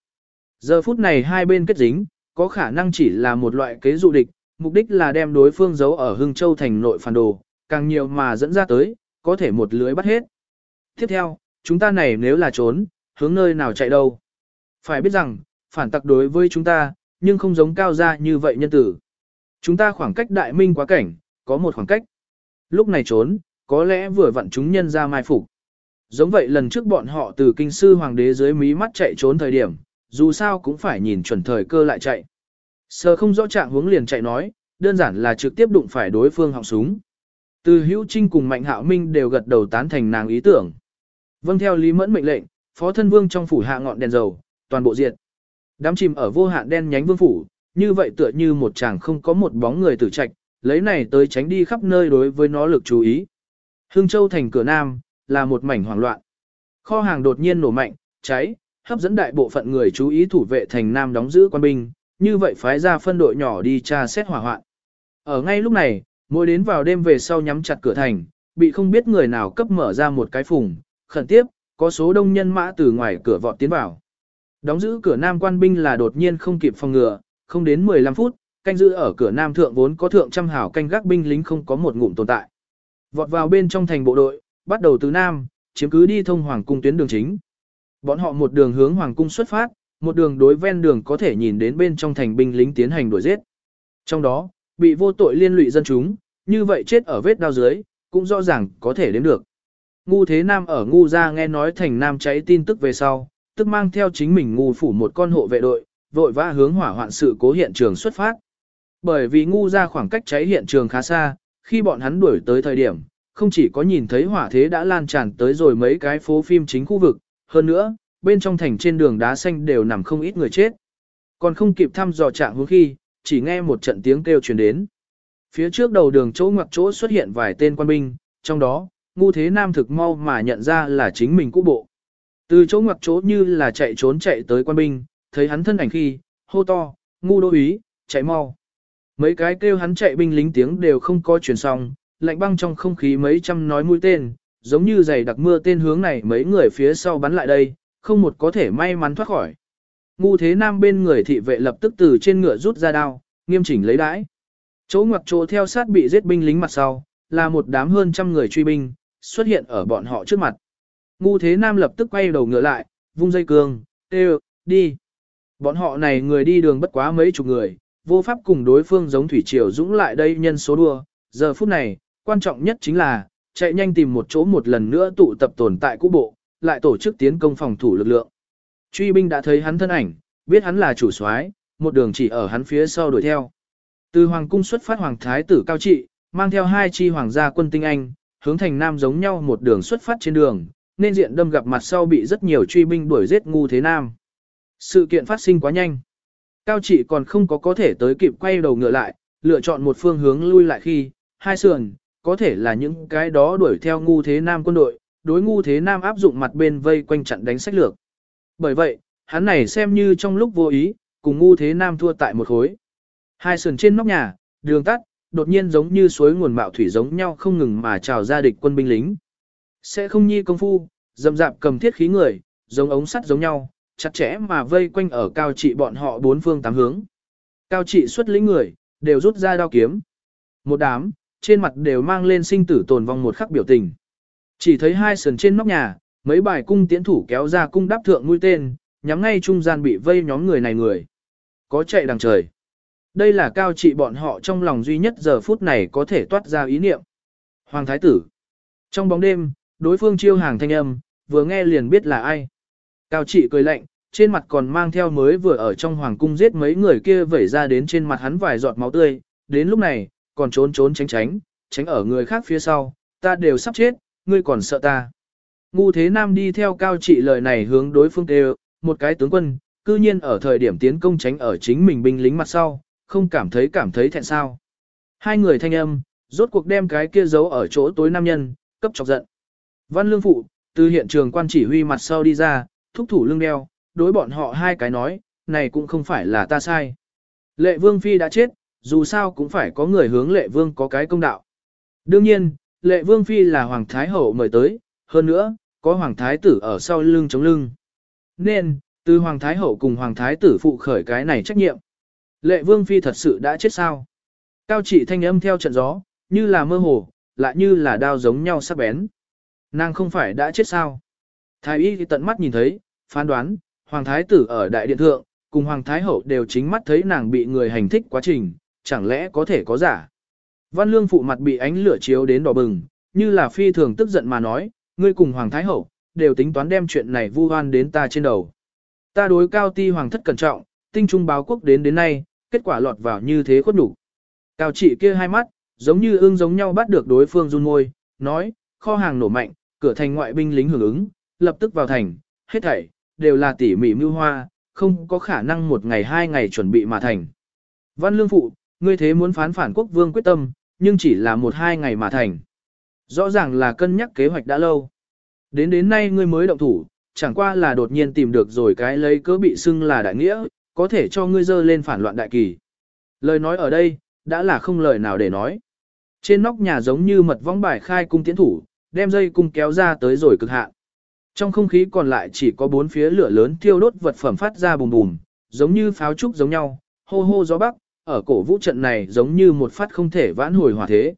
Giờ phút này hai bên kết dính, có khả năng chỉ là một loại kế dụ địch, mục đích là đem đối phương giấu ở Hưng Châu thành nội phản đồ, càng nhiều mà dẫn ra tới, có thể một lưới bắt hết. Tiếp theo, chúng ta này nếu là trốn, hướng nơi nào chạy đâu. Phải biết rằng, phản tặc đối với chúng ta, nhưng không giống cao gia như vậy nhân tử. Chúng ta khoảng cách đại minh quá cảnh, có một khoảng cách. Lúc này trốn, có lẽ vừa vặn chúng nhân ra mai phục. Giống vậy lần trước bọn họ từ kinh sư hoàng đế dưới mí mắt chạy trốn thời điểm, dù sao cũng phải nhìn chuẩn thời cơ lại chạy. Sờ không rõ trạng hướng liền chạy nói, đơn giản là trực tiếp đụng phải đối phương họng súng. Từ hữu trinh cùng mạnh hạo minh đều gật đầu tán thành nàng ý tưởng. Vâng theo Lý Mẫn mệnh lệnh, phó thân vương trong phủ hạ ngọn đèn dầu, toàn bộ diệt. Đám chìm ở vô hạn đen nhánh vương phủ, như vậy tựa như một chàng không có một bóng người tử trạch, lấy này tới tránh đi khắp nơi đối với nó lực chú ý. Hương Châu thành cửa Nam, là một mảnh hoảng loạn. Kho hàng đột nhiên nổ mạnh, cháy, hấp dẫn đại bộ phận người chú ý thủ vệ thành Nam đóng giữ quan binh, như vậy phái ra phân đội nhỏ đi tra xét hỏa hoạn. Ở ngay lúc này, mỗi đến vào đêm về sau nhắm chặt cửa thành, bị không biết người nào cấp mở ra một cái phùng, khẩn tiếp, có số đông nhân mã từ ngoài cửa vọt tiến vào. Đóng giữ cửa Nam quan binh là đột nhiên không kịp phòng ngừa, không đến 15 phút, canh giữ ở cửa Nam thượng vốn có thượng trăm hảo canh gác binh lính không có một ngụm tồn tại. Vọt vào bên trong thành bộ đội, bắt đầu từ Nam, chiếm cứ đi thông Hoàng cung tuyến đường chính. Bọn họ một đường hướng Hoàng cung xuất phát, một đường đối ven đường có thể nhìn đến bên trong thành binh lính tiến hành đuổi giết. Trong đó, bị vô tội liên lụy dân chúng, như vậy chết ở vết đao dưới, cũng rõ ràng có thể đến được. Ngu Thế Nam ở Ngu gia nghe nói thành Nam cháy tin tức về sau, tức mang theo chính mình ngu phủ một con hộ vệ đội, vội vã hướng hỏa hoạn sự cố hiện trường xuất phát. Bởi vì ngu ra khoảng cách cháy hiện trường khá xa, khi bọn hắn đuổi tới thời điểm, không chỉ có nhìn thấy hỏa thế đã lan tràn tới rồi mấy cái phố phim chính khu vực, hơn nữa, bên trong thành trên đường đá xanh đều nằm không ít người chết. Còn không kịp thăm dò trạng hướng khi, chỉ nghe một trận tiếng kêu truyền đến. Phía trước đầu đường chỗ ngoặc chỗ xuất hiện vài tên quan binh, trong đó, ngu thế nam thực mau mà nhận ra là chính mình cũ bộ. Từ chỗ ngoặc chỗ như là chạy trốn chạy tới quan binh, thấy hắn thân ảnh khi, hô to, ngu đô úy, chạy mau. Mấy cái kêu hắn chạy binh lính tiếng đều không có truyền xong, lạnh băng trong không khí mấy trăm nói mũi tên, giống như giày đặc mưa tên hướng này mấy người phía sau bắn lại đây, không một có thể may mắn thoát khỏi. Ngu thế nam bên người thị vệ lập tức từ trên ngựa rút ra đao, nghiêm chỉnh lấy đãi. Chỗ ngoặc chỗ theo sát bị giết binh lính mặt sau, là một đám hơn trăm người truy binh, xuất hiện ở bọn họ trước mặt. Ngu thế nam lập tức quay đầu ngựa lại, vung dây cương, tê đi. Bọn họ này người đi đường bất quá mấy chục người, vô pháp cùng đối phương giống thủy triều dũng lại đây nhân số đua. Giờ phút này, quan trọng nhất chính là, chạy nhanh tìm một chỗ một lần nữa tụ tập tồn tại cũ bộ, lại tổ chức tiến công phòng thủ lực lượng. Truy binh đã thấy hắn thân ảnh, biết hắn là chủ soái, một đường chỉ ở hắn phía sau đuổi theo. Từ hoàng cung xuất phát hoàng thái tử cao trị, mang theo hai chi hoàng gia quân tinh anh, hướng thành nam giống nhau một đường xuất phát trên đường, nên diện đâm gặp mặt sau bị rất nhiều truy binh đuổi giết ngu thế nam. Sự kiện phát sinh quá nhanh. Cao trị còn không có có thể tới kịp quay đầu ngựa lại, lựa chọn một phương hướng lui lại khi, hai sườn, có thể là những cái đó đuổi theo ngu thế nam quân đội, đối ngu thế nam áp dụng mặt bên vây quanh chặn đánh sách lược. Bởi vậy, hắn này xem như trong lúc vô ý, cùng ngu thế nam thua tại một khối. Hai sườn trên nóc nhà, đường tắt, đột nhiên giống như suối nguồn mạo thủy giống nhau không ngừng mà trào ra địch quân binh lính. Sẽ không nhi công phu, dầm dạp cầm thiết khí người, giống ống sắt giống nhau, chặt chẽ mà vây quanh ở cao trị bọn họ bốn phương tám hướng. Cao trị xuất lĩnh người, đều rút ra đao kiếm. Một đám, trên mặt đều mang lên sinh tử tồn vong một khắc biểu tình. Chỉ thấy hai sườn trên nóc nhà, mấy bài cung tiễn thủ kéo ra cung đáp thượng mũi tên, nhắm ngay trung gian bị vây nhóm người này người. Có chạy đằng trời. Đây là cao trị bọn họ trong lòng duy nhất giờ phút này có thể toát ra ý niệm. Hoàng Thái Tử. Trong bóng đêm, đối phương chiêu hàng thanh âm, vừa nghe liền biết là ai. Cao trị cười lạnh, trên mặt còn mang theo mới vừa ở trong hoàng cung giết mấy người kia vẩy ra đến trên mặt hắn vài giọt máu tươi, đến lúc này, còn trốn trốn tránh tránh, tránh ở người khác phía sau, ta đều sắp chết, ngươi còn sợ ta. Ngu thế nam đi theo cao trị lời này hướng đối phương đều, một cái tướng quân, cư nhiên ở thời điểm tiến công tránh ở chính mình binh lính mặt sau, không cảm thấy cảm thấy thẹn sao. Hai người thanh âm, rốt cuộc đem cái kia giấu ở chỗ tối nam nhân, cấp chọc giận. Văn Lương Phụ, từ hiện trường quan chỉ huy mặt sau đi ra, thúc thủ lưng đeo, đối bọn họ hai cái nói, này cũng không phải là ta sai. Lệ Vương Phi đã chết, dù sao cũng phải có người hướng Lệ Vương có cái công đạo. Đương nhiên, Lệ Vương Phi là Hoàng Thái Hậu mời tới, hơn nữa, có Hoàng Thái Tử ở sau lưng chống lưng. Nên, từ Hoàng Thái Hậu cùng Hoàng Thái Tử phụ khởi cái này trách nhiệm. Lệ Vương Phi thật sự đã chết sao? Cao trị thanh âm theo trận gió, như là mơ hồ, lại như là đao giống nhau sắc bén. Nàng không phải đã chết sao? Thái y thì tận mắt nhìn thấy, phán đoán, Hoàng Thái Tử ở Đại Điện Thượng, cùng Hoàng Thái Hậu đều chính mắt thấy nàng bị người hành thích quá trình, chẳng lẽ có thể có giả. Văn Lương phụ mặt bị ánh lửa chiếu đến đỏ bừng, như là phi thường tức giận mà nói, ngươi cùng Hoàng Thái Hậu, đều tính toán đem chuyện này vu oan đến ta trên đầu. Ta đối cao ti hoàng thất cẩn trọng, tinh trung báo quốc đến đến nay, kết quả lọt vào như thế khuất đủ. Cao trị kia hai mắt, giống như ương giống nhau bắt được đối phương run môi, nói, kho hàng nổ mạnh, cửa thành ngoại binh lính hưởng ứng, lập tức vào thành, hết thảy, đều là tỉ mỉ mưu hoa, không có khả năng một ngày hai ngày chuẩn bị mà thành. Văn lương phụ, ngươi thế muốn phán phản quốc vương quyết tâm, nhưng chỉ là một hai ngày mà thành. Rõ ràng là cân nhắc kế hoạch đã lâu. Đến đến nay ngươi mới động thủ, chẳng qua là đột nhiên tìm được rồi cái lấy cớ bị xưng là đại nghĩa, có thể cho ngươi dơ lên phản loạn đại kỳ. Lời nói ở đây, đã là không lời nào để nói. Trên nóc nhà giống như mật vong bài khai cung tiến thủ, đem dây cung kéo ra tới rồi cực hạn. Trong không khí còn lại chỉ có bốn phía lửa lớn thiêu đốt vật phẩm phát ra bùm bùm, giống như pháo trúc giống nhau, hô hô gió bắc, ở cổ vũ trận này giống như một phát không thể vãn hồi hỏa thế.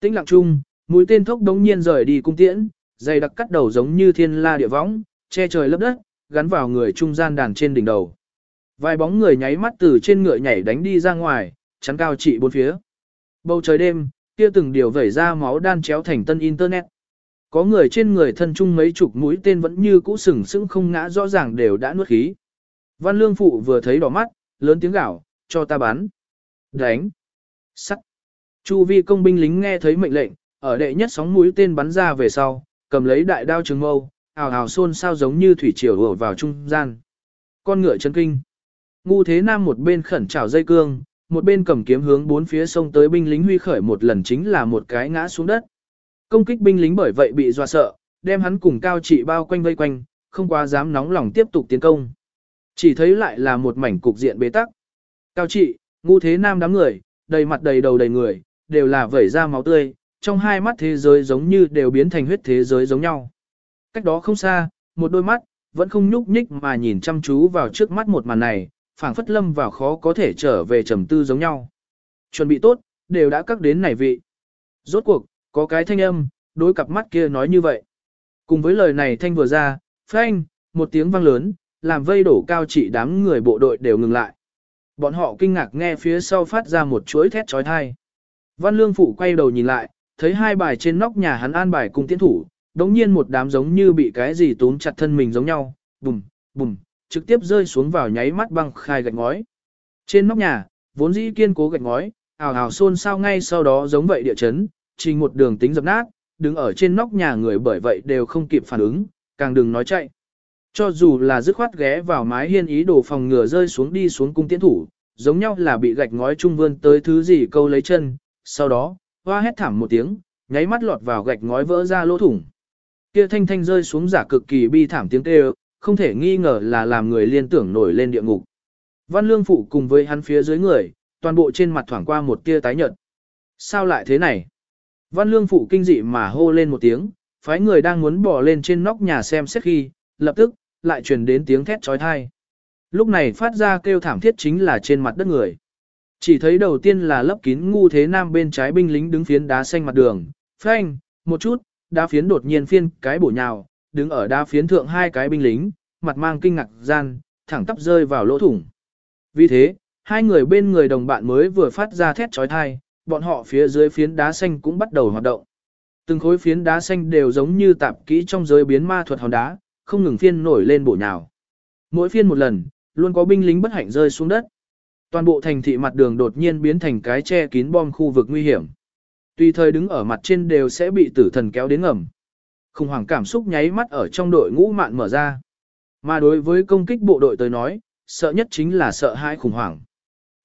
Tĩnh lặng chung, mũi tên thốc đống nhiên rời đi cung tiễn, dày đặc cắt đầu giống như thiên la địa võng, che trời lấp đất, gắn vào người trung gian đàn trên đỉnh đầu. Vài bóng người nháy mắt từ trên ngựa nhảy đánh đi ra ngoài, chắn cao trị bốn phía. Bầu trời đêm, kia từng điều vẩy ra máu đan chéo thành tân internet. Có người trên người thân chung mấy chục mũi tên vẫn như cũ sừng sững không ngã rõ ràng đều đã nuốt khí. Văn lương phụ vừa thấy đỏ mắt, lớn tiếng gào, cho ta bắn. Đánh. Sắt. Chu vi công binh lính nghe thấy mệnh lệnh, ở đệ nhất sóng mũi tên bắn ra về sau, cầm lấy đại đao trường mâu, ào ào xôn sao giống như thủy triều đổ vào trung gian. Con ngựa chân kinh. Ngu thế nam một bên khẩn trào dây cương, một bên cầm kiếm hướng bốn phía sông tới binh lính huy khởi một lần chính là một cái ngã xuống đất. Công kích binh lính bởi vậy bị dọa sợ, đem hắn cùng cao trị bao quanh vây quanh, không quá dám nóng lòng tiếp tục tiến công. Chỉ thấy lại là một mảnh cục diện bế tắc. Cao trị, ngu thế nam đám người, đầy mặt đầy đầu đầy người, đều là vẩy ra máu tươi, trong hai mắt thế giới giống như đều biến thành huyết thế giới giống nhau. Cách đó không xa, một đôi mắt, vẫn không nhúc nhích mà nhìn chăm chú vào trước mắt một màn này, phảng phất lâm vào khó có thể trở về trầm tư giống nhau. Chuẩn bị tốt, đều đã cắt đến này vị. Rốt cuộc, có cái thanh âm, đối cặp mắt kia nói như vậy. Cùng với lời này thanh vừa ra, phanh, một tiếng vang lớn, làm vây đổ cao chỉ đám người bộ đội đều ngừng lại. Bọn họ kinh ngạc nghe phía sau phát ra một chuỗi thét trói thai. Văn Lương Phụ quay đầu nhìn lại, thấy hai bài trên nóc nhà hắn an bài cùng tiến thủ, đống nhiên một đám giống như bị cái gì túm chặt thân mình giống nhau, bùm, bùm, trực tiếp rơi xuống vào nháy mắt băng khai gạch ngói. Trên nóc nhà, vốn dĩ kiên cố gạch ngói, ào ào xôn sao ngay sau đó giống vậy địa chấn, trình một đường tính dập nát, đứng ở trên nóc nhà người bởi vậy đều không kịp phản ứng, càng đừng nói chạy. Cho dù là dứt khoát ghé vào mái hiên ý đồ phòng ngừa rơi xuống đi xuống cung tiến thủ, giống nhau là bị gạch ngói trung vươn tới thứ gì câu lấy chân, sau đó, hoa hét thảm một tiếng, nháy mắt lọt vào gạch ngói vỡ ra lỗ thủng. Kia thanh thanh rơi xuống giả cực kỳ bi thảm tiếng kêu, không thể nghi ngờ là làm người liên tưởng nổi lên địa ngục. Văn Lương Phụ cùng với hắn phía dưới người, toàn bộ trên mặt thoảng qua một tia tái nhợt. Sao lại thế này? Văn Lương Phụ kinh dị mà hô lên một tiếng, phái người đang muốn bỏ lên trên nóc nhà xem xét khi, lập tức, lại truyền đến tiếng thét trói thai. Lúc này phát ra kêu thảm thiết chính là trên mặt đất người. Chỉ thấy đầu tiên là lấp kín ngu thế nam bên trái binh lính đứng phiến đá xanh mặt đường, phanh, một chút, đá phiến đột nhiên phiên cái bổ nhào, đứng ở đá phiến thượng hai cái binh lính, mặt mang kinh ngạc gian, thẳng tắp rơi vào lỗ thủng. Vì thế, hai người bên người đồng bạn mới vừa phát ra thét trói thai, bọn họ phía dưới phiến đá xanh cũng bắt đầu hoạt động. Từng khối phiến đá xanh đều giống như tạp kỹ trong giới biến ma thuật hòn đá, không ngừng phiên nổi lên bổ nhào. Mỗi phiên một lần, luôn có binh lính bất hạnh rơi xuống đất. Toàn bộ thành thị mặt đường đột nhiên biến thành cái che kín bom khu vực nguy hiểm. Tùy thời đứng ở mặt trên đều sẽ bị tử thần kéo đến ngầm. Khủng hoảng cảm xúc nháy mắt ở trong đội ngũ mạn mở ra. Mà đối với công kích bộ đội tới nói, sợ nhất chính là sợ hãi khủng hoảng.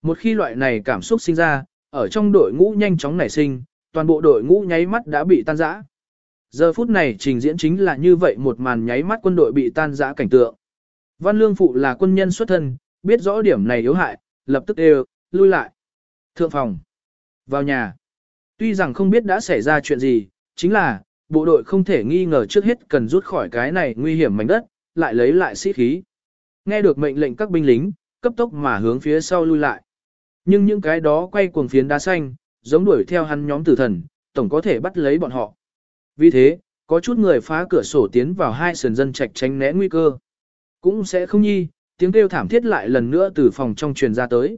Một khi loại này cảm xúc sinh ra, ở trong đội ngũ nhanh chóng nảy sinh, toàn bộ đội ngũ nháy mắt đã bị tan rã. Giờ phút này trình diễn chính là như vậy một màn nháy mắt quân đội bị tan rã cảnh tượng. Văn Lương Phụ là quân nhân xuất thân, biết rõ điểm này yếu hại, lập tức đều, lui lại. Thượng phòng. Vào nhà. Tuy rằng không biết đã xảy ra chuyện gì, chính là, bộ đội không thể nghi ngờ trước hết cần rút khỏi cái này nguy hiểm mảnh đất, lại lấy lại sĩ khí. Nghe được mệnh lệnh các binh lính, cấp tốc mà hướng phía sau lui lại. Nhưng những cái đó quay cuồng phiến đá xanh, giống đuổi theo hắn nhóm tử thần, tổng có thể bắt lấy bọn họ. Vì thế, có chút người phá cửa sổ tiến vào hai sườn dân trạch tránh né nguy cơ. Cũng sẽ không nhi, tiếng kêu thảm thiết lại lần nữa từ phòng trong truyền ra tới.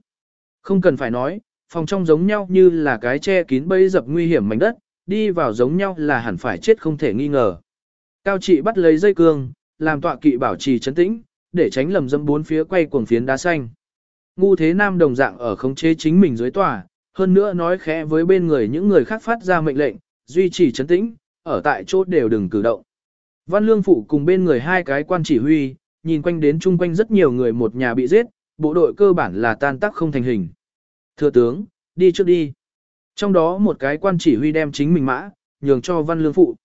Không cần phải nói, phòng trong giống nhau như là cái che kín bẫy dập nguy hiểm mảnh đất, đi vào giống nhau là hẳn phải chết không thể nghi ngờ. Cao trị bắt lấy dây cương, làm tọa kỵ bảo trì chấn tĩnh, để tránh lầm dâm bốn phía quay cuồng phiến đá xanh. Ngu thế nam đồng dạng ở khống chế chính mình dưới tòa, hơn nữa nói khẽ với bên người những người khác phát ra mệnh lệnh, duy trì chấn tĩnh, ở tại chỗ đều đừng cử động. Văn Lương Phụ cùng bên người hai cái quan chỉ huy, nhìn quanh đến chung quanh rất nhiều người một nhà bị giết, bộ đội cơ bản là tan tác không thành hình. Thưa tướng, đi trước đi. Trong đó một cái quan chỉ huy đem chính mình mã, nhường cho Văn Lương Phụ.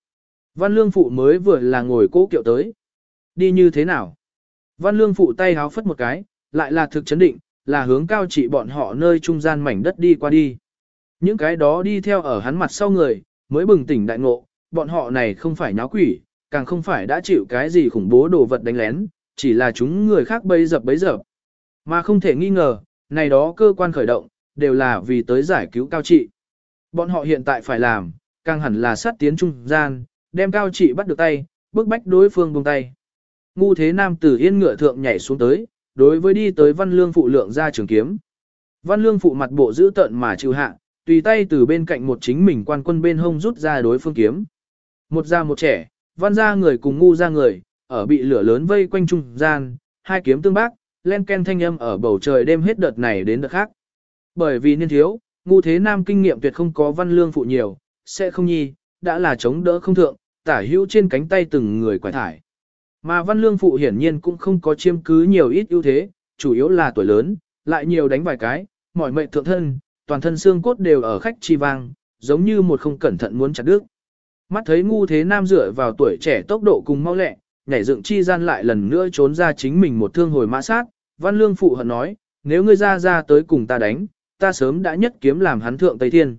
Văn Lương Phụ mới vừa là ngồi cố kiệu tới. Đi như thế nào? Văn Lương Phụ tay háo phất một cái, lại là thực chấn định, là hướng cao trị bọn họ nơi trung gian mảnh đất đi qua đi. Những cái đó đi theo ở hắn mặt sau người, mới bừng tỉnh đại ngộ, bọn họ này không phải nháo quỷ, càng không phải đã chịu cái gì khủng bố đồ vật đánh lén, chỉ là chúng người khác bấy dập bấy dập. Mà không thể nghi ngờ, này đó cơ quan khởi động, đều là vì tới giải cứu cao trị. Bọn họ hiện tại phải làm, càng hẳn là sát tiến trung gian, đem cao trị bắt được tay, bước bách đối phương buông tay. Ngu thế nam tử yên ngựa thượng nhảy xuống tới, đối với đi tới văn lương phụ lượng ra trường kiếm. Văn lương phụ mặt bộ giữ tận mà chịu hạ, tùy tay từ bên cạnh một chính mình quan quân bên hông rút ra đối phương kiếm. Một già một trẻ, văn ra người cùng ngu ra người, ở bị lửa lớn vây quanh trung gian, hai kiếm tương bác, len ken thanh âm ở bầu trời đêm hết đợt này đến đợt khác. Bởi vì niên thiếu, ngu thế nam kinh nghiệm tuyệt không có văn lương phụ nhiều, sẽ không nhi, đã là chống đỡ không thượng, tả hữu trên cánh tay từng người quải thải. Mà văn lương phụ hiển nhiên cũng không có chiêm cứ nhiều ít ưu thế, chủ yếu là tuổi lớn, lại nhiều đánh vài cái, mỏi mệnh thượng thân, toàn thân xương cốt đều ở khách chi vang, giống như một không cẩn thận muốn chặt đứt. Mắt thấy ngu thế nam dựa vào tuổi trẻ tốc độ cùng mau lẹ, nhảy dựng chi gian lại lần nữa trốn ra chính mình một thương hồi mã sát, văn lương phụ hận nói, nếu ngươi ra ra tới cùng ta đánh, ta sớm đã nhất kiếm làm hắn thượng Tây Thiên.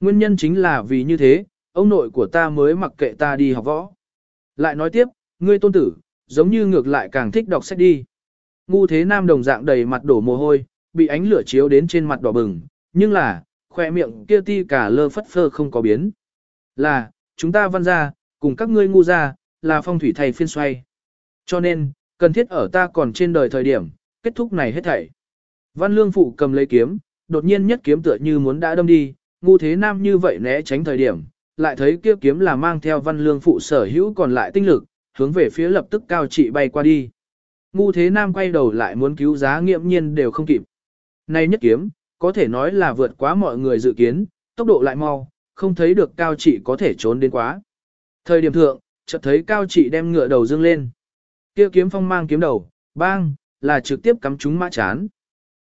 Nguyên nhân chính là vì như thế, ông nội của ta mới mặc kệ ta đi học võ. Lại nói tiếp, ngươi tôn tử, giống như ngược lại càng thích đọc sách đi. Ngu thế nam đồng dạng đầy mặt đổ mồ hôi, bị ánh lửa chiếu đến trên mặt đỏ bừng, nhưng là, khoe miệng kia ti cả lơ phất phơ không có biến. Là, chúng ta văn ra, cùng các ngươi ngu ra, là phong thủy thầy phiên xoay. Cho nên, cần thiết ở ta còn trên đời thời điểm, kết thúc này hết thảy. Văn lương phụ cầm lấy kiếm, đột nhiên nhất kiếm tựa như muốn đã đâm đi, ngu thế nam như vậy né tránh thời điểm, lại thấy kia kiếm là mang theo văn lương phụ sở hữu còn lại tinh lực, hướng về phía lập tức cao trị bay qua đi. Ngu thế nam quay đầu lại muốn cứu giá nghiệm nhiên đều không kịp. Nay nhất kiếm, có thể nói là vượt quá mọi người dự kiến, tốc độ lại mau, không thấy được cao trị có thể trốn đến quá. Thời điểm thượng, chợt thấy cao trị đem ngựa đầu dương lên. kia kiếm phong mang kiếm đầu, bang, là trực tiếp cắm trúng mã chán.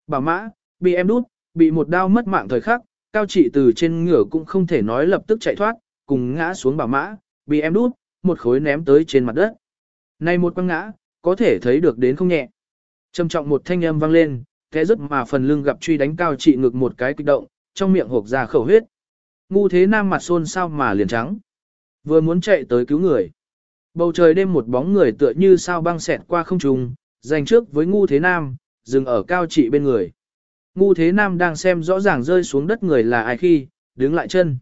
Bảo mã, bị em đút, bị một đao mất mạng thời khắc, cao trị từ trên ngựa cũng không thể nói lập tức chạy thoát, cùng ngã xuống bảo mã, bị em đút, một khối ném tới trên mặt đất. Này một quăng ngã, có thể thấy được đến không nhẹ. Trầm trọng một thanh âm vang lên, thế rất mà phần lưng gặp truy đánh cao trị ngực một cái kích động, trong miệng hộp ra khẩu huyết. Ngu thế nam mặt xôn sao mà liền trắng. Vừa muốn chạy tới cứu người. Bầu trời đêm một bóng người tựa như sao băng xẹt qua không trung, dành trước với ngu thế nam, dừng ở cao trị bên người. Ngu thế nam đang xem rõ ràng rơi xuống đất người là ai khi, đứng lại chân.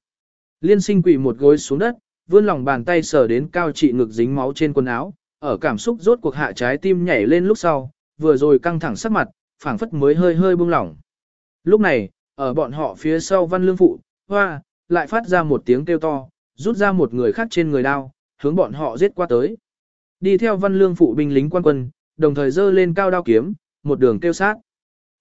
Liên sinh quỷ một gối xuống đất, vươn lòng bàn tay sờ đến cao trị ngực dính máu trên quần áo, ở cảm xúc rốt cuộc hạ trái tim nhảy lên lúc sau, vừa rồi căng thẳng sắc mặt, phảng phất mới hơi hơi buông lỏng. Lúc này, ở bọn họ phía sau văn lương phụ, hoa, lại phát ra một tiếng kêu to, rút ra một người khác trên người đao, hướng bọn họ giết qua tới. Đi theo văn lương phụ binh lính quan quân, đồng thời dơ lên cao đao kiếm, một đường kêu sát.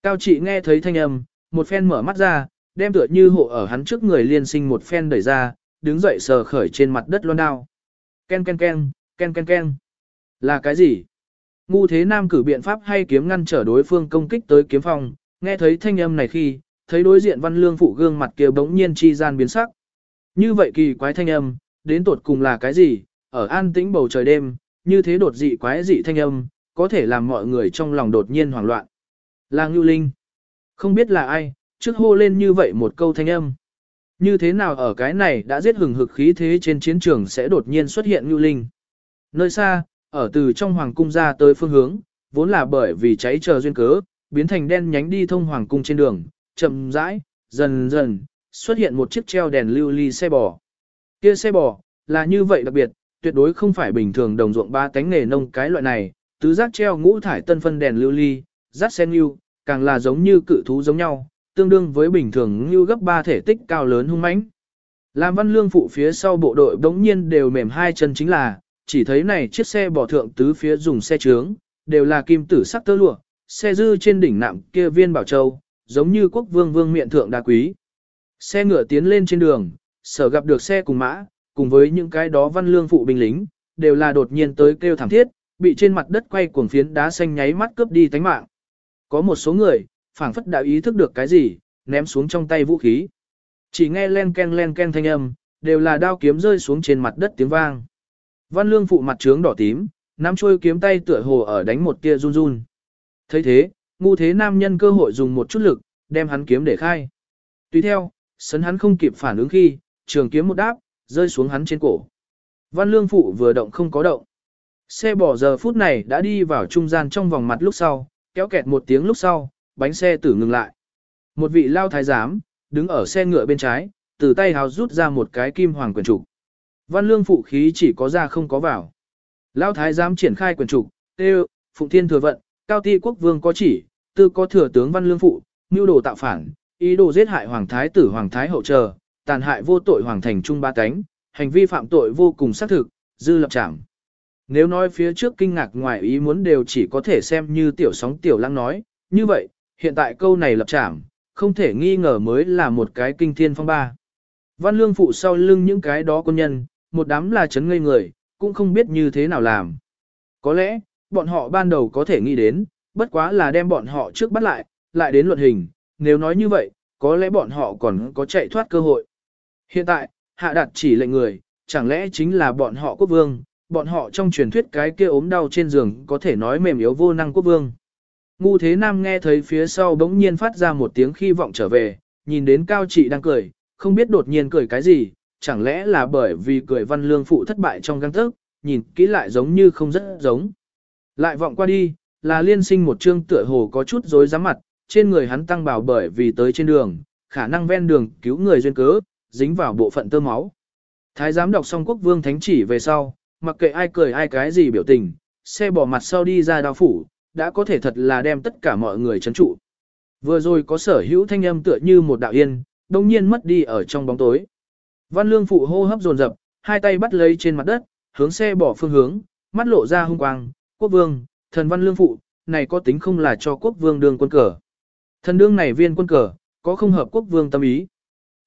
Cao trị nghe thấy thanh âm, một phen mở mắt ra, đem tựa như hộ ở hắn trước người liên sinh một phen đẩy ra, đứng dậy sờ khởi trên mặt đất loan đao. Ken ken ken, ken ken ken. Là cái gì? Ngu thế nam cử biện pháp hay kiếm ngăn trở đối phương công kích tới kiếm phòng, nghe thấy thanh âm này khi, thấy đối diện văn lương phụ gương mặt kia bỗng nhiên chi gian biến sắc. Như vậy kỳ quái thanh âm, đến tột cùng là cái gì, ở an tĩnh bầu trời đêm, như thế đột dị quái dị thanh âm, có thể làm mọi người trong lòng đột nhiên hoảng loạn. Là Ngưu Linh. Không biết là ai, trước hô lên như vậy một câu thanh âm. Như thế nào ở cái này đã giết hừng hực khí thế trên chiến trường sẽ đột nhiên xuất hiện Ngưu Linh. Nơi xa, ở từ trong hoàng cung ra tới phương hướng, vốn là bởi vì cháy chờ duyên cớ, biến thành đen nhánh đi thông hoàng cung trên đường, chậm rãi, dần dần, xuất hiện một chiếc treo đèn lưu ly xe bò. Kia xe bò, là như vậy đặc biệt, tuyệt đối không phải bình thường đồng ruộng ba tánh nghề nông cái loại này, tứ giác treo ngũ thải tân phân đèn lưu ly, rát sen lưu, càng là giống như cự thú giống nhau, tương đương với bình thường như gấp ba thể tích cao lớn hung mãnh. Làm văn lương phụ phía sau bộ đội đống nhiên đều mềm hai chân chính là, chỉ thấy này chiếc xe bò thượng tứ phía dùng xe trướng, đều là kim tử sắc tơ lụa, xe dư trên đỉnh nạm kia viên bảo châu, giống như quốc vương vương miện thượng đa quý. Xe ngựa tiến lên trên đường, sở gặp được xe cùng mã, cùng với những cái đó văn lương phụ binh lính, đều là đột nhiên tới kêu thảm thiết, bị trên mặt đất quay cuồng phiến đá xanh nháy mắt cướp đi tánh mạng. Có một số người, phảng phất đã ý thức được cái gì, ném xuống trong tay vũ khí. Chỉ nghe len ken len ken thanh âm, đều là đao kiếm rơi xuống trên mặt đất tiếng vang. Văn lương phụ mặt trướng đỏ tím, nắm chuôi kiếm tay tựa hồ ở đánh một tia run run. thấy thế, ngu thế nam nhân cơ hội dùng một chút lực, đem hắn kiếm để khai. Tùy theo, sấn hắn không kịp phản ứng khi, trường kiếm một đáp, rơi xuống hắn trên cổ. Văn lương phụ vừa động không có động. Xe bỏ giờ phút này đã đi vào trung gian trong vòng mặt lúc sau, kéo kẹt một tiếng lúc sau, bánh xe tử ngừng lại. Một vị lao thái giám, đứng ở xe ngựa bên trái, từ tay hào rút ra một cái kim hoàng quyền trục. Văn lương phụ khí chỉ có ra không có vào. Lao thái giám triển khai quyền trục, tê phụng thiên thừa vận, cao ti quốc vương có chỉ, tư có thừa tướng văn lương phụ, mưu đồ tạo phản, ý đồ giết hại hoàng thái tử hoàng thái hậu chờ, tàn hại vô tội hoàng thành trung ba cánh, hành vi phạm tội vô cùng xác thực, dư lập trảm. Nếu nói phía trước kinh ngạc ngoài ý muốn đều chỉ có thể xem như tiểu sóng tiểu lăng nói, như vậy, hiện tại câu này lập trảm, không thể nghi ngờ mới là một cái kinh thiên phong ba. Văn lương phụ sau lưng những cái đó quân nhân, một đám là chấn ngây người, cũng không biết như thế nào làm. Có lẽ, bọn họ ban đầu có thể nghĩ đến, bất quá là đem bọn họ trước bắt lại, lại đến luận hình, nếu nói như vậy, có lẽ bọn họ còn có chạy thoát cơ hội. Hiện tại, hạ Đạt chỉ lệnh người, chẳng lẽ chính là bọn họ quốc vương, bọn họ trong truyền thuyết cái kia ốm đau trên giường có thể nói mềm yếu vô năng quốc vương. Ngu thế nam nghe thấy phía sau bỗng nhiên phát ra một tiếng khi vọng trở về, nhìn đến cao trị đang cười, không biết đột nhiên cười cái gì, chẳng lẽ là bởi vì cười văn lương phụ thất bại trong găng thức, nhìn kỹ lại giống như không rất giống. Lại vọng qua đi, là liên sinh một trương tựa hồ có chút rối rắm mặt, trên người hắn tăng bảo bởi vì tới trên đường, khả năng ven đường cứu người duyên cớ, dính vào bộ phận tơ máu. Thái giám đọc xong quốc vương thánh chỉ về sau, mặc kệ ai cười ai cái gì biểu tình, xe bỏ mặt sau đi ra đao phủ, đã có thể thật là đem tất cả mọi người chấn trụ. Vừa rồi có sở hữu thanh âm tựa như một đạo yên, đồng nhiên mất đi ở trong bóng tối. Văn lương phụ hô hấp dồn dập, hai tay bắt lấy trên mặt đất, hướng xe bỏ phương hướng, mắt lộ ra hung quang, quốc vương, thần văn lương phụ, này có tính không là cho quốc vương đương quân cờ. Thần đương này viên quân cờ, có không hợp quốc vương tâm ý.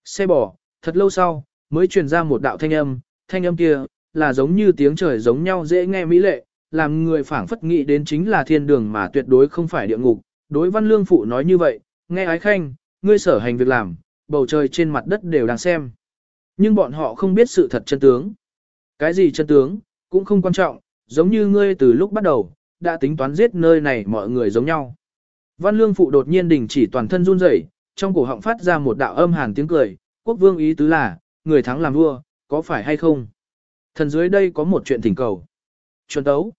Xe bỏ, thật lâu sau, mới truyền ra một đạo thanh âm, thanh âm kia, là giống như tiếng trời giống nhau dễ nghe mỹ lệ, làm người phảng phất nghĩ đến chính là thiên đường mà tuyệt đối không phải địa ngục. Đối văn lương phụ nói như vậy, nghe ái khanh, ngươi sở hành việc làm, bầu trời trên mặt đất đều đang xem. Nhưng bọn họ không biết sự thật chân tướng. Cái gì chân tướng, cũng không quan trọng, giống như ngươi từ lúc bắt đầu, đã tính toán giết nơi này mọi người giống nhau. Văn lương phụ đột nhiên đình chỉ toàn thân run rẩy, trong cổ họng phát ra một đạo âm hàn tiếng cười, quốc vương ý tứ là, người thắng làm vua, có phải hay không? Thần dưới đây có một chuyện thỉnh cầu. Chuẩn tấu.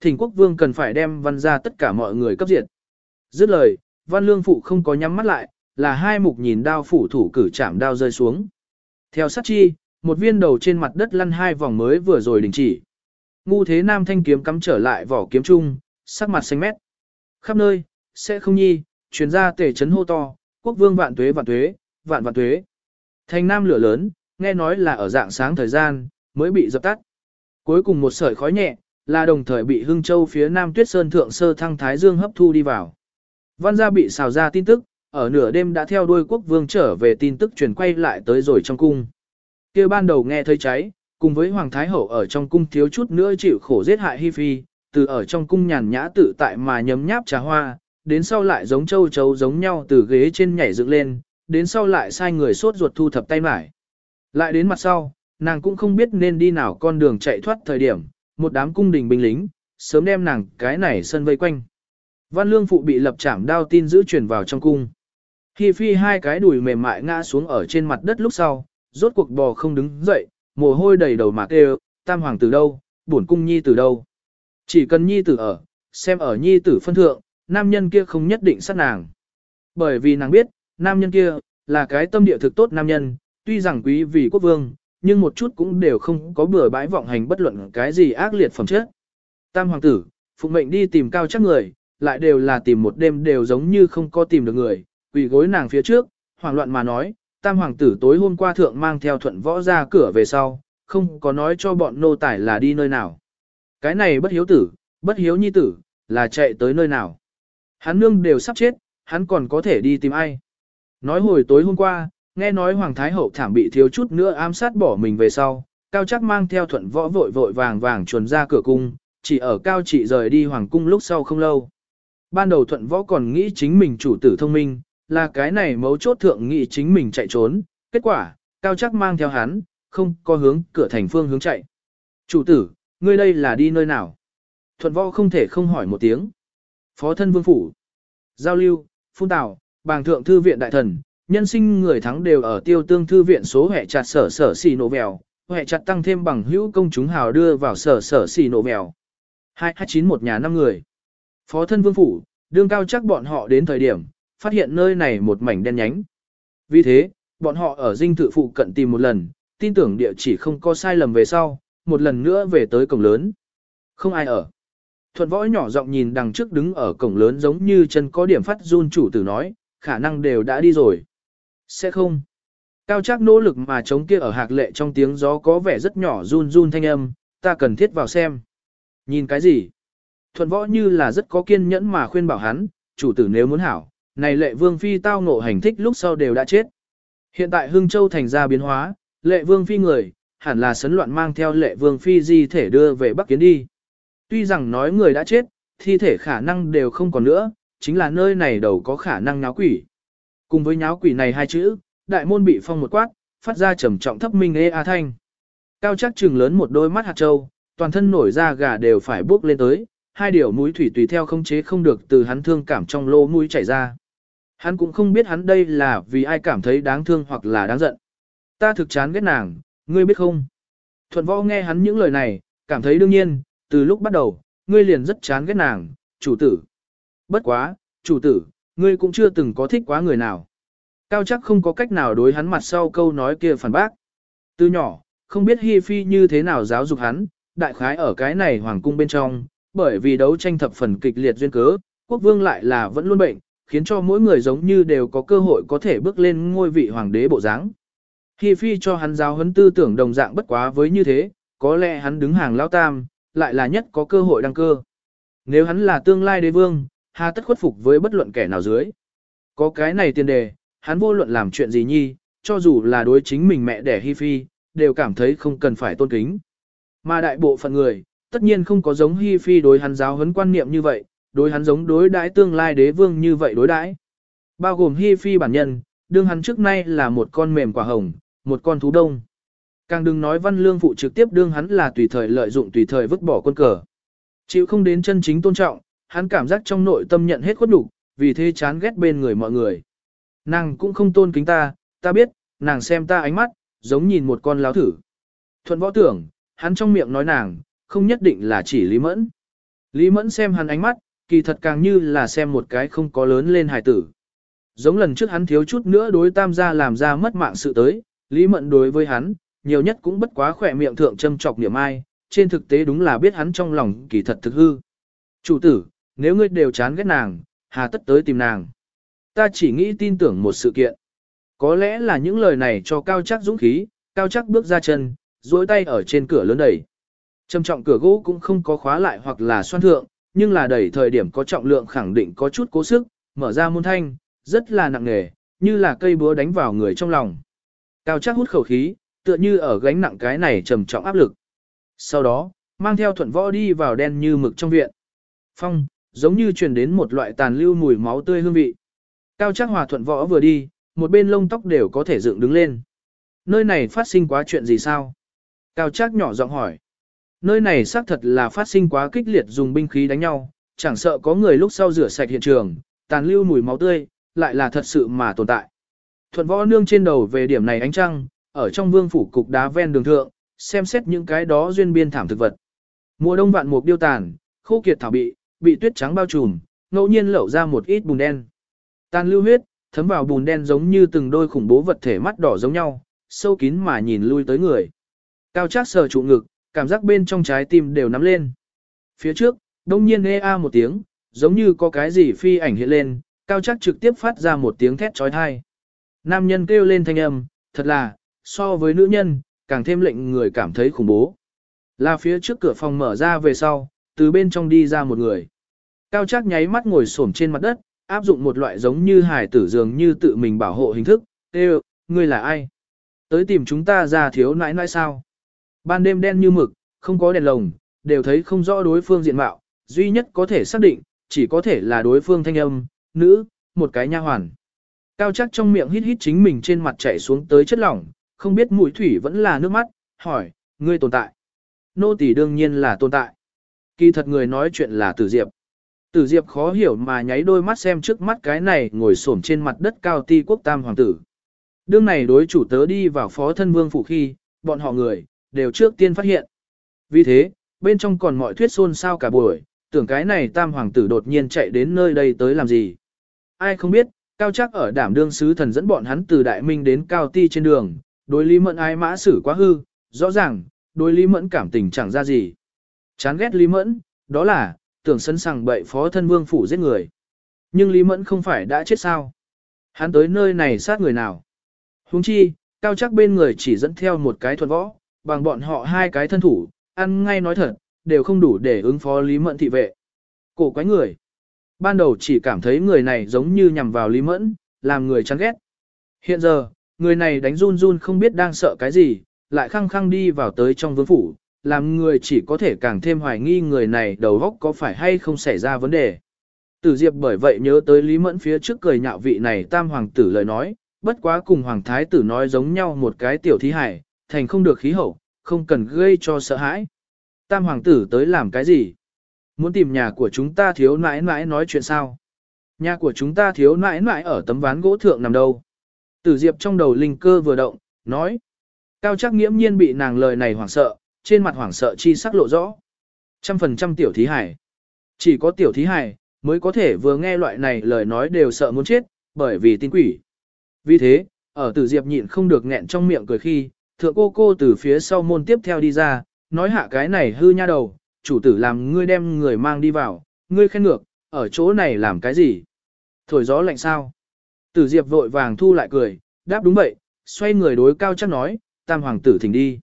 Thỉnh quốc vương cần phải đem văn ra tất cả mọi người cấp diệt. Dứt lời, văn lương phụ không có nhắm mắt lại, là hai mục nhìn đao phủ thủ cử chạm đao rơi xuống. Theo sát chi, một viên đầu trên mặt đất lăn hai vòng mới vừa rồi đình chỉ. Ngu thế nam thanh kiếm cắm trở lại vỏ kiếm trung, sắc mặt xanh mét. Khắp nơi, sẽ không nhi, truyền ra tể chấn hô to, quốc vương vạn tuế vạn tuế, vạn vạn tuế. Thành nam lửa lớn, nghe nói là ở dạng sáng thời gian, mới bị dập tắt. Cuối cùng một sợi khói nhẹ, là đồng thời bị Hưng Châu phía Nam Tuyết Sơn thượng sơ thăng Thái Dương hấp thu đi vào. Văn gia bị xào ra tin tức, ở nửa đêm đã theo đuôi quốc vương trở về tin tức truyền quay lại tới rồi trong cung. kia ban đầu nghe thấy cháy, cùng với Hoàng Thái Hậu ở trong cung thiếu chút nữa chịu khổ giết hại Hi Phi, từ ở trong cung nhàn nhã tự tại mà nhấm nháp trà hoa, đến sau lại giống châu chấu giống nhau từ ghế trên nhảy dựng lên, đến sau lại sai người sốt ruột thu thập tay mải. Lại đến mặt sau, nàng cũng không biết nên đi nào con đường chạy thoát thời điểm, một đám cung đình binh lính, sớm đem nàng cái này sân vây quanh. Văn lương phụ bị lập chạm đao tin giữ truyền vào trong cung. Khi phi hai cái đùi mềm mại ngã xuống ở trên mặt đất lúc sau, rốt cuộc bò không đứng dậy, mồ hôi đầy đầu mà kêu, tam hoàng từ đâu, bổn cung nhi từ đâu. Chỉ cần nhi tử ở, xem ở nhi tử phân thượng, nam nhân kia không nhất định sát nàng. Bởi vì nàng biết, nam nhân kia, là cái tâm địa thực tốt nam nhân, tuy rằng quý vì quốc vương, nhưng một chút cũng đều không có bừa bãi vọng hành bất luận cái gì ác liệt phẩm chất. Tam hoàng tử, phụ mệnh đi tìm cao chắc người, lại đều là tìm một đêm đều giống như không có tìm được người, quỳ gối nàng phía trước, hoảng loạn mà nói, tam hoàng tử tối hôm qua thượng mang theo thuận võ ra cửa về sau, không có nói cho bọn nô tải là đi nơi nào. Cái này bất hiếu tử, bất hiếu nhi tử, là chạy tới nơi nào. Hắn nương đều sắp chết, hắn còn có thể đi tìm ai. Nói hồi tối hôm qua, nghe nói Hoàng Thái Hậu thảm bị thiếu chút nữa ám sát bỏ mình về sau, Cao chắc mang theo thuận võ vội vội vàng vàng chuồn ra cửa cung, chỉ ở Cao trị rời đi Hoàng cung lúc sau không lâu. Ban đầu thuận võ còn nghĩ chính mình chủ tử thông minh, là cái này mấu chốt thượng nghĩ chính mình chạy trốn, kết quả, Cao chắc mang theo hắn, không có hướng cửa thành phương hướng chạy. Chủ tử, ngươi đây là đi nơi nào? Thuận võ không thể không hỏi một tiếng. Phó thân vương phủ. Giao lưu, phun tào, bàng thượng thư viện đại thần, nhân sinh người thắng đều ở tiêu tương thư viện số hệ chặt sở sở xì nổ vèo, hệ chặt tăng thêm bằng hữu công chúng hào đưa vào sở sở xì nổ vèo. 229 một nhà năm người. Phó thân vương phủ, đương cao chắc bọn họ đến thời điểm, phát hiện nơi này một mảnh đen nhánh. Vì thế, bọn họ ở dinh thự phụ cận tìm một lần, tin tưởng địa chỉ không có sai lầm về sau, một lần nữa về tới cổng lớn. Không ai ở. Thuận võ nhỏ giọng nhìn đằng trước đứng ở cổng lớn giống như chân có điểm phát run chủ tử nói, khả năng đều đã đi rồi. Sẽ không. Cao chắc nỗ lực mà chống kia ở hạc lệ trong tiếng gió có vẻ rất nhỏ run run thanh âm, ta cần thiết vào xem. Nhìn cái gì? Thuận võ như là rất có kiên nhẫn mà khuyên bảo hắn, chủ tử nếu muốn hảo, này lệ vương phi tao ngộ hành thích lúc sau đều đã chết. Hiện tại Hưng Châu thành ra biến hóa, lệ vương phi người, hẳn là sấn loạn mang theo lệ vương phi di thể đưa về Bắc Kiến đi. Tuy rằng nói người đã chết, thi thể khả năng đều không còn nữa, chính là nơi này đầu có khả năng náo quỷ. Cùng với nháo quỷ này hai chữ, đại môn bị phong một quát, phát ra trầm trọng thấp minh ê a thanh. Cao chắc trừng lớn một đôi mắt hạt trâu, toàn thân nổi ra gà đều phải bước lên tới, hai điều mũi thủy tùy theo không chế không được từ hắn thương cảm trong lỗ mũi chảy ra. Hắn cũng không biết hắn đây là vì ai cảm thấy đáng thương hoặc là đáng giận. Ta thực chán ghét nàng, ngươi biết không? Thuận võ nghe hắn những lời này, cảm thấy đương nhiên, từ lúc bắt đầu, ngươi liền rất chán ghét nàng, chủ tử. Bất quá, chủ tử, ngươi cũng chưa từng có thích quá người nào. Cao chắc không có cách nào đối hắn mặt sau câu nói kia phản bác. Từ nhỏ, không biết Hi Phi như thế nào giáo dục hắn, đại khái ở cái này hoàng cung bên trong, bởi vì đấu tranh thập phần kịch liệt duyên cớ, quốc vương lại là vẫn luôn bệnh, khiến cho mỗi người giống như đều có cơ hội có thể bước lên ngôi vị hoàng đế bộ dáng. Hi Phi cho hắn giáo huấn tư tưởng đồng dạng bất quá với như thế, có lẽ hắn đứng hàng lao tam, lại là nhất có cơ hội đăng cơ. Nếu hắn là tương lai đế vương, hà tất khuất phục với bất luận kẻ nào dưới. Có cái này tiền đề, hắn vô luận làm chuyện gì nhi, cho dù là đối chính mình mẹ đẻ Hi Phi, đều cảm thấy không cần phải tôn kính. Mà đại bộ phận người, tất nhiên không có giống Hi Phi đối hắn giáo huấn quan niệm như vậy, đối hắn giống đối đãi tương lai đế vương như vậy đối đãi. Bao gồm Hi Phi bản nhân, đương hắn trước nay là một con mềm quả hồng, một con thú đông. Càng đừng nói văn lương phụ trực tiếp đương hắn là tùy thời lợi dụng tùy thời vứt bỏ quân cờ. Chịu không đến chân chính tôn trọng, hắn cảm giác trong nội tâm nhận hết khuất đủ, vì thế chán ghét bên người mọi người. Nàng cũng không tôn kính ta, ta biết, nàng xem ta ánh mắt, giống nhìn một con láo thử. Thuận võ tưởng, hắn trong miệng nói nàng, không nhất định là chỉ Lý Mẫn. Lý Mẫn xem hắn ánh mắt, kỳ thật càng như là xem một cái không có lớn lên hài tử. Giống lần trước hắn thiếu chút nữa đối tam gia làm ra mất mạng sự tới, Lý Mẫn đối với hắn, nhiều nhất cũng bất quá khỏe miệng thượng châm chọc niệm ai, trên thực tế đúng là biết hắn trong lòng kỳ thật thực hư. Chủ tử, nếu ngươi đều chán ghét nàng, hà tất tới tìm nàng. Ta chỉ nghĩ tin tưởng một sự kiện. Có lẽ là những lời này cho cao chắc dũng khí, cao chắc bước ra chân, duỗi tay ở trên cửa lớn đẩy. Trầm trọng cửa gỗ cũng không có khóa lại hoặc là xoan thượng, nhưng là đẩy thời điểm có trọng lượng khẳng định có chút cố sức, mở ra môn thanh, rất là nặng nề, như là cây búa đánh vào người trong lòng. Cao chắc hút khẩu khí, tựa như ở gánh nặng cái này trầm trọng áp lực. Sau đó, mang theo thuận võ đi vào đen như mực trong viện. Phong, giống như truyền đến một loại tàn lưu mùi máu tươi hương vị. Cao Trác hòa thuận võ vừa đi, một bên lông tóc đều có thể dựng đứng lên. nơi này phát sinh quá chuyện gì sao? Cao Trác nhỏ giọng hỏi. Nơi này xác thật là phát sinh quá kích liệt dùng binh khí đánh nhau, chẳng sợ có người lúc sau rửa sạch hiện trường, tàn lưu mùi máu tươi, lại là thật sự mà tồn tại. Thuận võ nương trên đầu về điểm này ánh trăng, ở trong vương phủ cục đá ven đường thượng, xem xét những cái đó duyên biên thảm thực vật. Mùa đông vạn mục điêu tàn, khô kiệt thảo bị, bị tuyết trắng bao trùm, ngẫu nhiên lẩu ra một ít bùn đen. Tàn lưu huyết, thấm vào bùn đen giống như từng đôi khủng bố vật thể mắt đỏ giống nhau, sâu kín mà nhìn lui tới người. Cao Trác sờ trụ ngực, cảm giác bên trong trái tim đều nắm lên. Phía trước, đông nhiên nghe a một tiếng, giống như có cái gì phi ảnh hiện lên, Cao Trác trực tiếp phát ra một tiếng thét chói tai. Nam nhân kêu lên thanh âm, thật là, so với nữ nhân, càng thêm lệnh người cảm thấy khủng bố. Là phía trước cửa phòng mở ra về sau, từ bên trong đi ra một người. Cao Trác nháy mắt ngồi xổm trên mặt đất, áp dụng một loại giống như hài tử dường như tự mình bảo hộ hình thức, "Ê, ngươi là ai? Tới tìm chúng ta ra thiếu nãi nãi sao? Ban đêm đen như mực, không có đèn lồng, đều thấy không rõ đối phương diện mạo, duy nhất có thể xác định, chỉ có thể là đối phương thanh âm, nữ, một cái nha hoàn. Cao chắc trong miệng hít hít chính mình trên mặt chảy xuống tới chất lỏng, không biết mũi thủy vẫn là nước mắt, hỏi, ngươi tồn tại. Nô tỳ đương nhiên là tồn tại. Kỳ thật người nói chuyện là Tử Diệp. Tử Diệp khó hiểu mà nháy đôi mắt xem trước mắt cái này ngồi xổm trên mặt đất cao ti quốc tam hoàng tử. Đương này đối chủ tớ đi vào phó thân vương phủ khi, bọn họ người, đều trước tiên phát hiện. Vì thế, bên trong còn mọi thuyết xôn xao cả buổi, tưởng cái này tam hoàng tử đột nhiên chạy đến nơi đây tới làm gì. Ai không biết, cao chắc ở đảm đương sứ thần dẫn bọn hắn từ đại minh đến cao ti trên đường, đối lý mẫn ai mã xử quá hư, rõ ràng, đối lý mẫn cảm tình chẳng ra gì. Chán ghét lý mẫn, đó là, tưởng sân sàng bậy phó thân vương phủ giết người. Nhưng lý mẫn không phải đã chết sao? Hắn tới nơi này sát người nào? Huống chi, cao chắc bên người chỉ dẫn theo một cái thuần võ, bằng bọn họ hai cái thân thủ, ăn ngay nói thật, đều không đủ để ứng phó Lý Mẫn thị vệ. Cổ quái người. Ban đầu chỉ cảm thấy người này giống như nhằm vào Lý Mẫn, làm người chán ghét. Hiện giờ, người này đánh run run không biết đang sợ cái gì, lại khăng khăng đi vào tới trong vương phủ, làm người chỉ có thể càng thêm hoài nghi người này đầu góc có phải hay không xảy ra vấn đề. Tử Diệp bởi vậy nhớ tới Lý Mẫn phía trước cười nhạo vị này tam hoàng tử lời nói, bất quá cùng hoàng thái tử nói giống nhau một cái tiểu thí hải, thành không được khí hậu, không cần gây cho sợ hãi. Tam hoàng tử tới làm cái gì? Muốn tìm nhà của chúng ta thiếu nãi nãi nói chuyện sao? Nhà của chúng ta thiếu nãi nãi ở tấm ván gỗ thượng nằm đâu? Tử Diệp trong đầu linh cơ vừa động, nói. Cao chắc nghiễm nhiên bị nàng lời này hoảng sợ, trên mặt hoảng sợ chi sắc lộ rõ. Trăm phần trăm tiểu thí hải. Chỉ có tiểu thí hải, mới có thể vừa nghe loại này lời nói đều sợ muốn chết, bởi vì tin quỷ. Vì thế, ở tử diệp nhịn không được nghẹn trong miệng cười khi, thượng cô cô từ phía sau môn tiếp theo đi ra, nói hạ cái này hư nha đầu, chủ tử làm ngươi đem người mang đi vào, ngươi khen ngược, ở chỗ này làm cái gì? Thổi gió lạnh sao? Tử diệp vội vàng thu lại cười, đáp đúng vậy, xoay người đối cao chắc nói, tam hoàng tử thỉnh đi.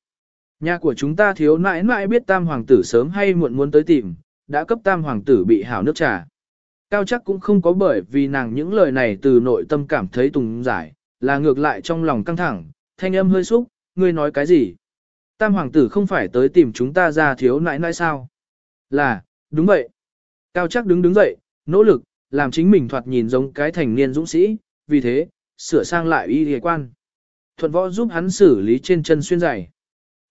Nhà của chúng ta thiếu nãi nãi biết tam hoàng tử sớm hay muộn muốn tới tìm, đã cấp tam hoàng tử bị hảo nước trà. Cao chắc cũng không có bởi vì nàng những lời này từ nội tâm cảm thấy tùng giải, là ngược lại trong lòng căng thẳng, thanh âm hơi xúc, ngươi nói cái gì? Tam hoàng tử không phải tới tìm chúng ta ra thiếu nãi nãi sao? Là, đúng vậy. Cao chắc đứng đứng dậy, nỗ lực, làm chính mình thoạt nhìn giống cái thành niên dũng sĩ, vì thế, sửa sang lại y hề quan. Thuận võ giúp hắn xử lý trên chân xuyên giày.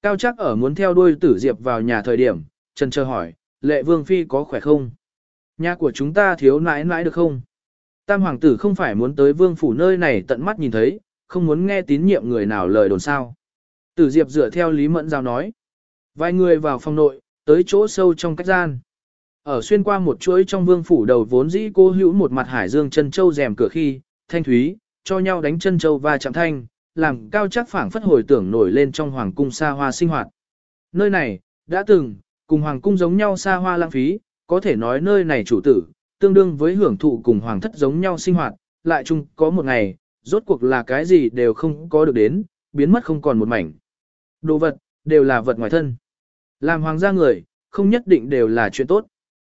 Cao chắc ở muốn theo đuôi tử diệp vào nhà thời điểm, Trần chờ hỏi, lệ vương phi có khỏe không? Nhà của chúng ta thiếu nãi nãi được không? Tam hoàng tử không phải muốn tới vương phủ nơi này tận mắt nhìn thấy, không muốn nghe tín nhiệm người nào lời đồn sao. Tử Diệp dựa theo Lý Mẫn Giao nói. Vài người vào phòng nội, tới chỗ sâu trong cách gian. Ở xuyên qua một chuỗi trong vương phủ đầu vốn dĩ cô hữu một mặt hải dương chân châu rèm cửa khi, thanh thúy, cho nhau đánh chân châu và chạm thanh, làm cao chắc phảng phất hồi tưởng nổi lên trong hoàng cung xa hoa sinh hoạt. Nơi này, đã từng, cùng hoàng cung giống nhau xa hoa lãng phí, có thể nói nơi này chủ tử, tương đương với hưởng thụ cùng hoàng thất giống nhau sinh hoạt, lại chung có một ngày, rốt cuộc là cái gì đều không có được đến, biến mất không còn một mảnh. Đồ vật, đều là vật ngoài thân. Làm hoàng gia người, không nhất định đều là chuyện tốt.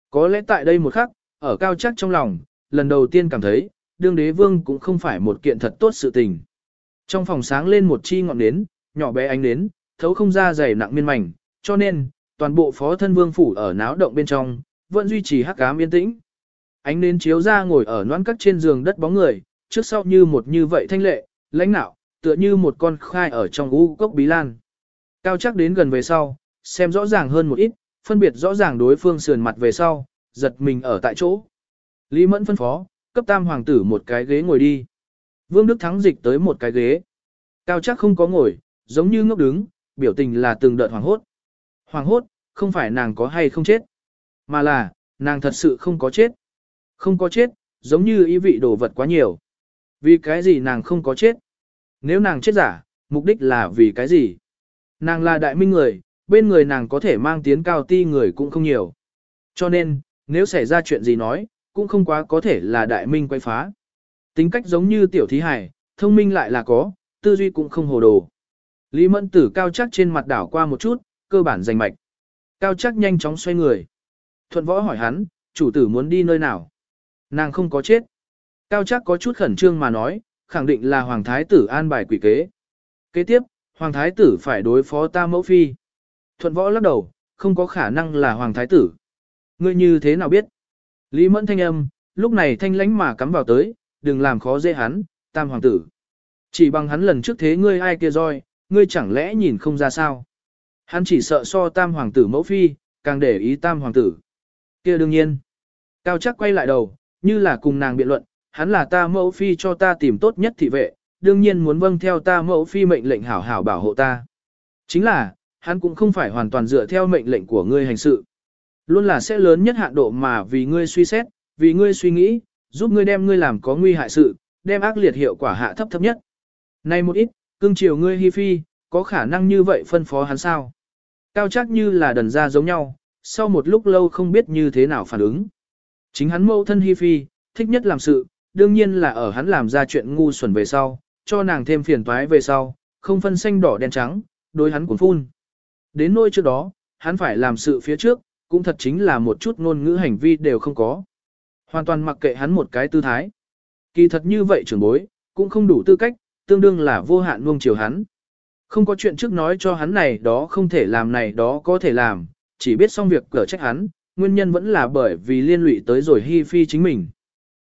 Có lẽ tại đây một khắc, ở cao chắc trong lòng, lần đầu tiên cảm thấy, đương đế vương cũng không phải một kiện thật tốt sự tình. Trong phòng sáng lên một chi ngọn nến, nhỏ bé ánh nến, thấu không ra dày nặng miên mảnh, cho nên, toàn bộ phó thân vương phủ ở náo động bên trong, vẫn duy trì hắc ám yên tĩnh. Ánh nến chiếu ra ngồi ở noan cắt trên giường đất bóng người, trước sau như một như vậy thanh lệ, lãnh nạo, tựa như một con khai ở trong u cốc bí lan. Cao chắc đến gần về sau, xem rõ ràng hơn một ít, phân biệt rõ ràng đối phương sườn mặt về sau, giật mình ở tại chỗ. Lý Mẫn phân phó, cấp tam hoàng tử một cái ghế ngồi đi. Vương Đức Thắng dịch tới một cái ghế. Cao chắc không có ngồi, giống như ngốc đứng, biểu tình là từng đợt hoàng hốt. Hoàng hốt, không phải nàng có hay không chết, mà là, nàng thật sự không có chết. Không có chết, giống như ý vị đồ vật quá nhiều. Vì cái gì nàng không có chết? Nếu nàng chết giả, mục đích là vì cái gì? Nàng là đại minh người, bên người nàng có thể mang tiến cao ti người cũng không nhiều. Cho nên, nếu xảy ra chuyện gì nói, cũng không quá có thể là đại minh quay phá. Tính cách giống như tiểu thí hải, thông minh lại là có, tư duy cũng không hồ đồ. Lý mẫn tử cao chắc trên mặt đảo qua một chút, cơ bản giành mạch. Cao chắc nhanh chóng xoay người. Thuận võ hỏi hắn, chủ tử muốn đi nơi nào? Nàng không có chết. Cao chắc có chút khẩn trương mà nói, khẳng định là hoàng thái tử an bài quỷ kế. Kế tiếp, hoàng thái tử phải đối phó ta mẫu phi. Thuận võ lắc đầu, không có khả năng là hoàng thái tử. Ngươi như thế nào biết? Lý mẫn thanh âm, lúc này thanh lánh mà cắm vào tới, đừng làm khó dễ hắn, tam hoàng tử. Chỉ bằng hắn lần trước thế ngươi ai kia roi, ngươi chẳng lẽ nhìn không ra sao? Hắn chỉ sợ so tam hoàng tử mẫu phi, càng để ý tam hoàng tử. kia đương nhiên. Cao chắc quay lại đầu, như là cùng nàng biện luận, hắn là ta mẫu phi cho ta tìm tốt nhất thị vệ, đương nhiên muốn vâng theo ta mẫu phi mệnh lệnh hảo hảo bảo hộ ta. Chính là, hắn cũng không phải hoàn toàn dựa theo mệnh lệnh của ngươi hành sự. Luôn là sẽ lớn nhất hạn độ mà vì ngươi suy xét, vì ngươi suy nghĩ, giúp ngươi đem ngươi làm có nguy hại sự, đem ác liệt hiệu quả hạ thấp thấp nhất. Này một ít, cưng chiều ngươi hi phi, có khả năng như vậy phân phó hắn sao? Cao chắc như là đần ra giống nhau, sau một lúc lâu không biết như thế nào phản ứng. Chính hắn mâu thân hi phi, thích nhất làm sự, đương nhiên là ở hắn làm ra chuyện ngu xuẩn về sau, cho nàng thêm phiền toái về sau, không phân xanh đỏ đen trắng, đối hắn cuốn phun. Đến nỗi trước đó, hắn phải làm sự phía trước, cũng thật chính là một chút ngôn ngữ hành vi đều không có. Hoàn toàn mặc kệ hắn một cái tư thái. Kỳ thật như vậy trưởng bối, cũng không đủ tư cách, tương đương là vô hạn nuông chiều hắn. Không có chuyện trước nói cho hắn này đó không thể làm này đó có thể làm, chỉ biết xong việc cở trách hắn, nguyên nhân vẫn là bởi vì liên lụy tới rồi Hi Phi chính mình.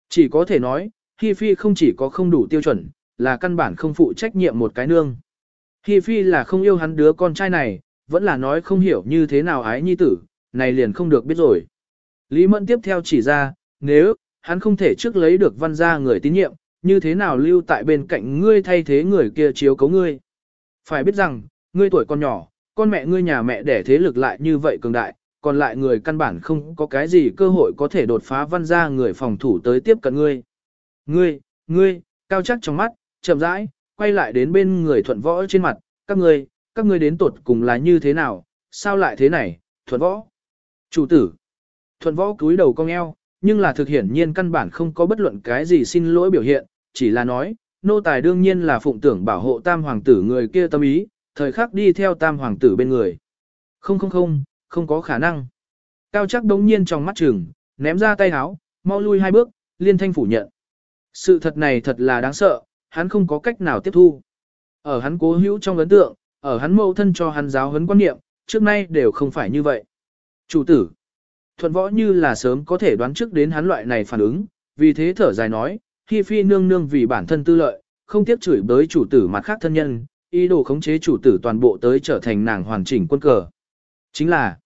Chỉ có thể nói, Hi Phi không chỉ có không đủ tiêu chuẩn, là căn bản không phụ trách nhiệm một cái nương. Hi Phi là không yêu hắn đứa con trai này, vẫn là nói không hiểu như thế nào ái nhi tử, này liền không được biết rồi. Lý Mẫn tiếp theo chỉ ra, nếu, hắn không thể trước lấy được văn gia người tín nhiệm, như thế nào lưu tại bên cạnh ngươi thay thế người kia chiếu cấu ngươi. Phải biết rằng, ngươi tuổi còn nhỏ, con mẹ ngươi nhà mẹ đẻ thế lực lại như vậy cường đại, còn lại người căn bản không có cái gì cơ hội có thể đột phá văn gia người phòng thủ tới tiếp cận ngươi. Ngươi, ngươi, cao chắc trong mắt, chậm rãi, quay lại đến bên người thuận võ trên mặt, các ngươi, các ngươi đến tuột cùng là như thế nào, sao lại thế này, thuận võ. Chủ tử, thuận võ cúi đầu cong eo, nhưng là thực hiển nhiên căn bản không có bất luận cái gì xin lỗi biểu hiện, chỉ là nói, nô tài đương nhiên là phụng tưởng bảo hộ tam hoàng tử người kia tâm ý, thời khắc đi theo tam hoàng tử bên người. Không không không, không có khả năng. Cao chắc đống nhiên trong mắt trừng, ném ra tay háo, mau lui hai bước, liên thanh phủ nhận. Sự thật này thật là đáng sợ, hắn không có cách nào tiếp thu. Ở hắn cố hữu trong ấn tượng, ở hắn mâu thân cho hắn giáo huấn quan niệm, trước nay đều không phải như vậy. Chủ tử, thuận võ như là sớm có thể đoán trước đến hắn loại này phản ứng, vì thế thở dài nói, Hi Phi nương nương vì bản thân tư lợi, không tiếc chửi bới chủ tử mặt khác thân nhân, ý đồ khống chế chủ tử toàn bộ tới trở thành nàng hoàn chỉnh quân cờ. Chính là,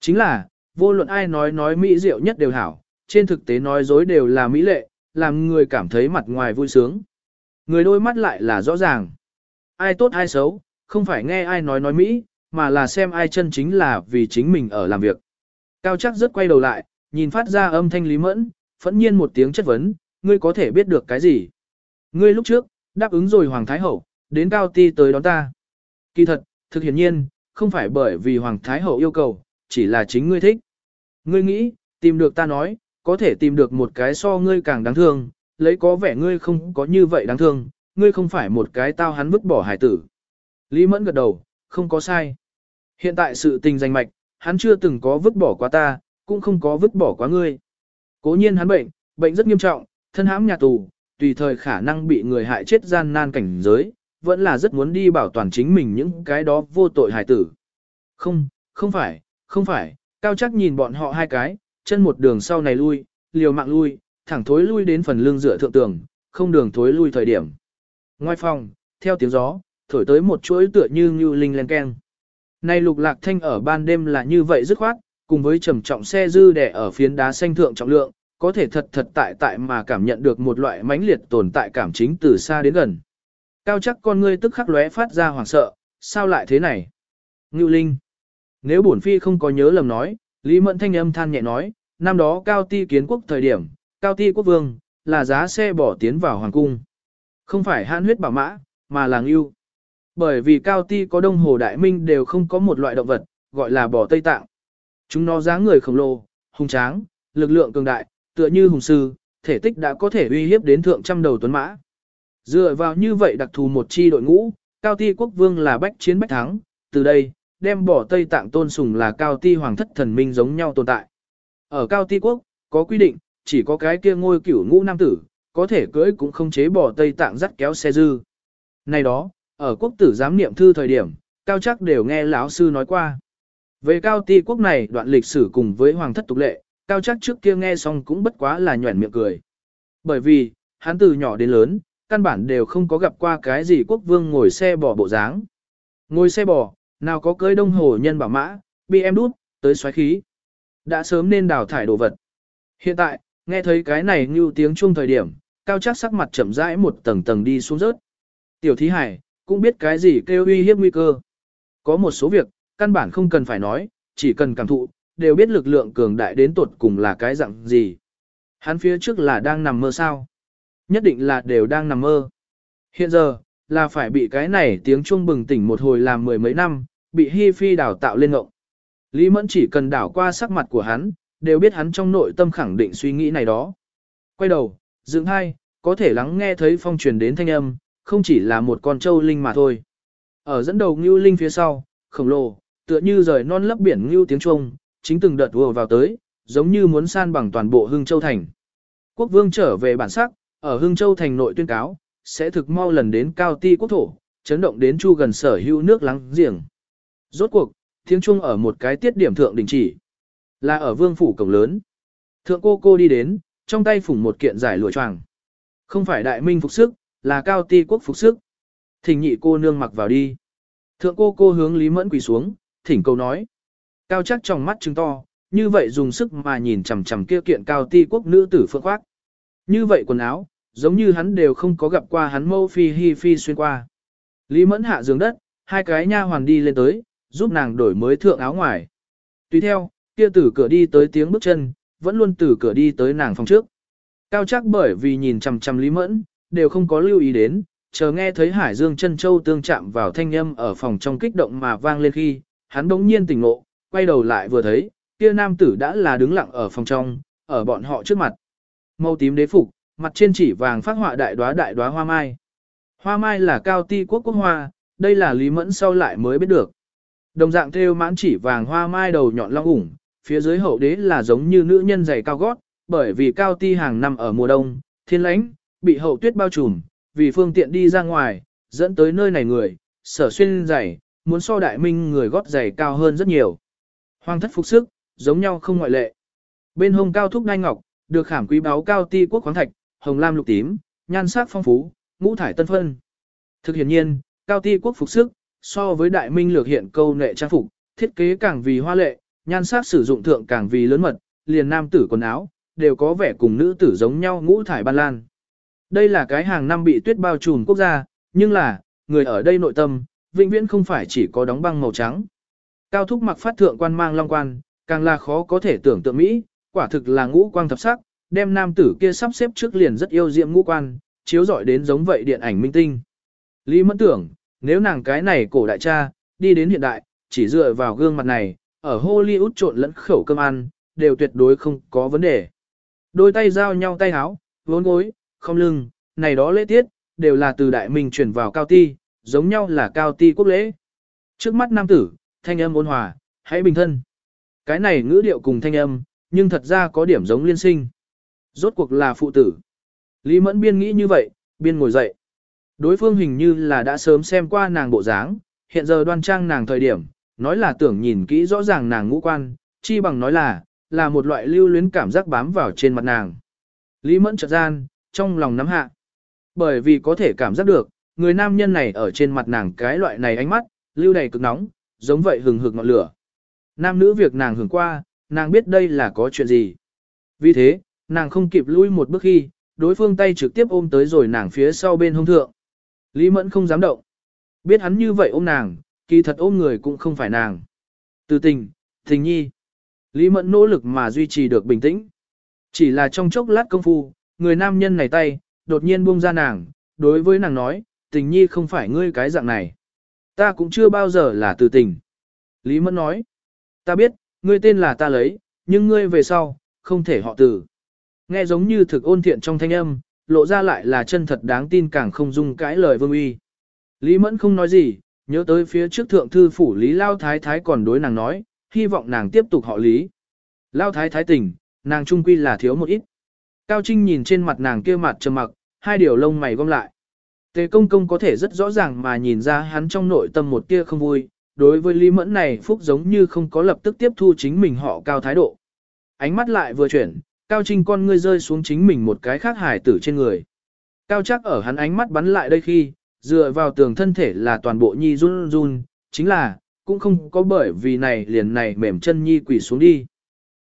chính là, vô luận ai nói nói mỹ diệu nhất đều hảo, trên thực tế nói dối đều là mỹ lệ, làm người cảm thấy mặt ngoài vui sướng. Người đôi mắt lại là rõ ràng. Ai tốt ai xấu, không phải nghe ai nói nói mỹ, mà là xem ai chân chính là vì chính mình ở làm việc. Cao chắc rất quay đầu lại, nhìn phát ra âm thanh lý mẫn, phẫn nhiên một tiếng chất vấn, ngươi có thể biết được cái gì? Ngươi lúc trước, đáp ứng rồi Hoàng Thái Hậu, đến Cao Ti tới đón ta. Kỳ thật, thực hiển nhiên, không phải bởi vì Hoàng Thái Hậu yêu cầu, chỉ là chính ngươi thích. Ngươi nghĩ, tìm được ta nói, có thể tìm được một cái so ngươi càng đáng thương, lấy có vẻ ngươi không có như vậy đáng thương, ngươi không phải một cái tao hắn vứt bỏ hải tử. Lý Mẫn gật đầu, không có sai. Hiện tại sự tình danh mạch, hắn chưa từng có vứt bỏ quá ta, cũng không có vứt bỏ quá ngươi. Cố nhiên hắn bệnh, bệnh rất nghiêm trọng, thân hãm nhà tù, tùy thời khả năng bị người hại chết gian nan cảnh giới, vẫn là rất muốn đi bảo toàn chính mình những cái đó vô tội hài tử. Không, không phải, không phải, cao chắc nhìn bọn họ hai cái, chân một đường sau này lui, liều mạng lui, thẳng thối lui đến phần lưng dựa thượng tường, không đường thối lui thời điểm. Ngoài phòng, theo tiếng gió, thổi tới một chuỗi tựa như như linh len keng. Này lục lạc thanh ở ban đêm là như vậy dứt khoát, cùng với trầm trọng xe dư đẻ ở phiến đá xanh thượng trọng lượng, có thể thật thật tại tại mà cảm nhận được một loại mãnh liệt tồn tại cảm chính từ xa đến gần. Cao chắc con ngươi tức khắc lóe phát ra hoảng sợ, sao lại thế này? Ngưu Linh. Nếu bổn phi không có nhớ lầm nói, Lý Mẫn thanh âm than nhẹ nói, năm đó cao ti kiến quốc thời điểm, cao ti quốc vương, là giá xe bỏ tiến vào hoàng cung. Không phải hãn huyết bảo mã, mà là ngưu. Bởi vì cao ti có đông hồ đại minh đều không có một loại động vật, gọi là bò Tây Tạng. Chúng nó dáng người khổng lồ, hung tráng, lực lượng cường đại, tựa như hùng sư, thể tích đã có thể uy hiếp đến thượng trăm đầu tuấn mã. Dựa vào như vậy đặc thù một chi đội ngũ, cao ti quốc vương là bách chiến bách thắng, từ đây, đem bỏ Tây Tạng tôn sùng là cao ti hoàng thất thần minh giống nhau tồn tại. Ở cao ti quốc, có quy định, chỉ có cái kia ngôi cửu ngũ nam tử, có thể cưỡi cũng không chế bỏ Tây Tạng dắt kéo xe dư. Này đó, ở quốc tử giám niệm thư thời điểm, cao chắc đều nghe lão sư nói qua. Về cao ti quốc này đoạn lịch sử cùng với hoàng thất tục lệ, cao chắc trước kia nghe xong cũng bất quá là nhuẩn miệng cười. Bởi vì, hắn từ nhỏ đến lớn, căn bản đều không có gặp qua cái gì quốc vương ngồi xe bò bộ dáng. Ngồi xe bò, nào có cưới đông hồ nhân bảo mã, bị em đút, tới xoáy khí. Đã sớm nên đào thải đồ vật. Hiện tại, nghe thấy cái này như tiếng chuông thời điểm, cao chắc sắc mặt chậm rãi một tầng tầng đi xuống rớt. Tiểu thí hải, cũng biết cái gì kêu uy hiếp nguy cơ. Có một số việc, căn bản không cần phải nói, chỉ cần cảm thụ, đều biết lực lượng cường đại đến tột cùng là cái dạng gì. Hắn phía trước là đang nằm mơ sao? Nhất định là đều đang nằm mơ. Hiện giờ, là phải bị cái này tiếng chuông bừng tỉnh một hồi làm mười mấy năm, bị Hi Phi đào tạo lên ngộng. Lý Mẫn chỉ cần đảo qua sắc mặt của hắn, đều biết hắn trong nội tâm khẳng định suy nghĩ này đó. Quay đầu, dựng hai, có thể lắng nghe thấy phong truyền đến thanh âm, không chỉ là một con trâu linh mà thôi. Ở dẫn đầu ngưu linh phía sau, khổng lồ, tựa như rời non lấp biển ngưu tiếng chuông, chính từng đợt vừa vào tới, giống như muốn san bằng toàn bộ Hưng Châu Thành. Quốc vương trở về bản sắc, ở Hưng Châu Thành nội tuyên cáo, sẽ thực mau lần đến cao ti quốc thổ, chấn động đến chu gần sở hữu nước lắng giềng. Rốt cuộc, tiếng chuông ở một cái tiết điểm thượng đình chỉ, là ở vương phủ cổng lớn. Thượng cô cô đi đến, trong tay phủng một kiện giải lụa choàng. Không phải đại minh phục sức, là cao ti quốc phục sức. Thỉnh nhị cô nương mặc vào đi. Thượng cô cô hướng Lý Mẫn quỳ xuống, thỉnh cầu nói. Cao chắc trong mắt trứng to, như vậy dùng sức mà nhìn chằm chằm kia kiện cao ti quốc nữ tử phượng khoác. Như vậy quần áo, giống như hắn đều không có gặp qua hắn mâu phi hi phi xuyên qua. Lý Mẫn hạ giường đất, hai cái nha hoàn đi lên tới, giúp nàng đổi mới thượng áo ngoài. Tùy theo, kia tử cửa đi tới tiếng bước chân, vẫn luôn từ cửa đi tới nàng phòng trước. Cao chắc bởi vì nhìn chằm chằm Lý Mẫn, đều không có lưu ý đến, chờ nghe thấy Hải Dương chân châu tương chạm vào thanh âm ở phòng trong kích động mà vang lên khi, hắn đống nhiên tỉnh ngộ, quay đầu lại vừa thấy, kia nam tử đã là đứng lặng ở phòng trong, ở bọn họ trước mặt. Màu tím đế phục, mặt trên chỉ vàng phát họa đại đóa đại đóa hoa mai. Hoa mai là cao ti quốc quốc hoa, đây là Lý Mẫn sau lại mới biết được. Đồng dạng theo mãn chỉ vàng hoa mai đầu nhọn long ủng, phía dưới hậu đế là giống như nữ nhân giày cao gót, bởi vì cao ti hàng năm ở mùa đông, thiên lãnh, bị hậu tuyết bao trùm, vì phương tiện đi ra ngoài, dẫn tới nơi này người, sở xuyên giày, muốn so đại minh người gót giày cao hơn rất nhiều. Hoàng thất phục sức, giống nhau không ngoại lệ. Bên hông cao thúc đai ngọc, được khảm quý báo cao ti quốc khoáng thạch, hồng lam lục tím, nhan sắc phong phú, ngũ thải tân phân. Thực hiện nhiên, cao ti quốc phục sức, so với đại minh lược hiện câu nệ trang phục, thiết kế càng vì hoa lệ, nhan sắc sử dụng thượng càng vì lớn mật, liền nam tử quần áo, đều có vẻ cùng nữ tử giống nhau ngũ thải ban lan. Đây là cái hàng năm bị tuyết bao trùm quốc gia, nhưng là, người ở đây nội tâm, vĩnh viễn không phải chỉ có đóng băng màu trắng. Cao thúc mặc phát thượng quan mang long quan, càng là khó có thể tưởng tượng Mỹ, quả thực là ngũ quang thập sắc, đem nam tử kia sắp xếp trước liền rất yêu diệm ngũ quan, chiếu rọi đến giống vậy điện ảnh minh tinh. Lý mẫn tưởng, nếu nàng cái này cổ đại cha, đi đến hiện đại, chỉ dựa vào gương mặt này, ở Hollywood trộn lẫn khẩu cơm ăn, đều tuyệt đối không có vấn đề. Đôi tay giao nhau tay áo, vốn gối, không lưng, này đó lễ tiết, đều là từ đại minh chuyển vào cao ti, giống nhau là cao ti quốc lễ. Trước mắt nam tử, thanh âm ôn hòa, hãy bình thân. Cái này ngữ điệu cùng thanh âm, nhưng thật ra có điểm giống liên sinh. Rốt cuộc là phụ tử. Lý Mẫn biên nghĩ như vậy, biên ngồi dậy. Đối phương hình như là đã sớm xem qua nàng bộ dáng, hiện giờ đoan trang nàng thời điểm, nói là tưởng nhìn kỹ rõ ràng nàng ngũ quan, chi bằng nói là, là một loại lưu luyến cảm giác bám vào trên mặt nàng. Lý Mẫn chợt gian, trong lòng nắm hạ. Bởi vì có thể cảm giác được, người nam nhân này ở trên mặt nàng cái loại này ánh mắt, lưu đầy cực nóng, giống vậy hừng hực ngọn lửa. Nam nữ việc nàng hưởng qua, nàng biết đây là có chuyện gì. Vì thế, nàng không kịp lui một bước khi, đối phương tay trực tiếp ôm tới rồi nàng phía sau bên hông thượng. Lý Mẫn không dám động. Biết hắn như vậy ôm nàng, kỳ thật ôm người cũng không phải nàng. Từ tình, tình nhi. Lý Mẫn nỗ lực mà duy trì được bình tĩnh. Chỉ là trong chốc lát công phu, người nam nhân này tay, đột nhiên buông ra nàng, đối với nàng nói, tình nhi không phải ngươi cái dạng này. Ta cũng chưa bao giờ là từ tình. Lý Mẫn nói, ta biết, ngươi tên là ta lấy, nhưng ngươi về sau, không thể họ từ. Nghe giống như thực ôn thiện trong thanh âm, lộ ra lại là chân thật đáng tin càng không dung cãi lời vương uy. Lý Mẫn không nói gì, nhớ tới phía trước thượng thư phủ Lý Lao Thái Thái còn đối nàng nói, hy vọng nàng tiếp tục họ Lý. Lao Thái Thái tỉnh, nàng trung quy là thiếu một ít. Cao Trinh nhìn trên mặt nàng kia mặt trầm mặc, hai điều lông mày gom lại. Tề công công có thể rất rõ ràng mà nhìn ra hắn trong nội tâm một tia không vui, đối với Lý Mẫn này Phúc giống như không có lập tức tiếp thu chính mình họ cao thái độ. Ánh mắt lại vừa chuyển, Cao Trinh con ngươi rơi xuống chính mình một cái khác hài tử trên người. Cao chắc ở hắn ánh mắt bắn lại đây khi, dựa vào tường thân thể là toàn bộ nhi run run, chính là, cũng không có bởi vì này liền này mềm chân nhi quỷ xuống đi.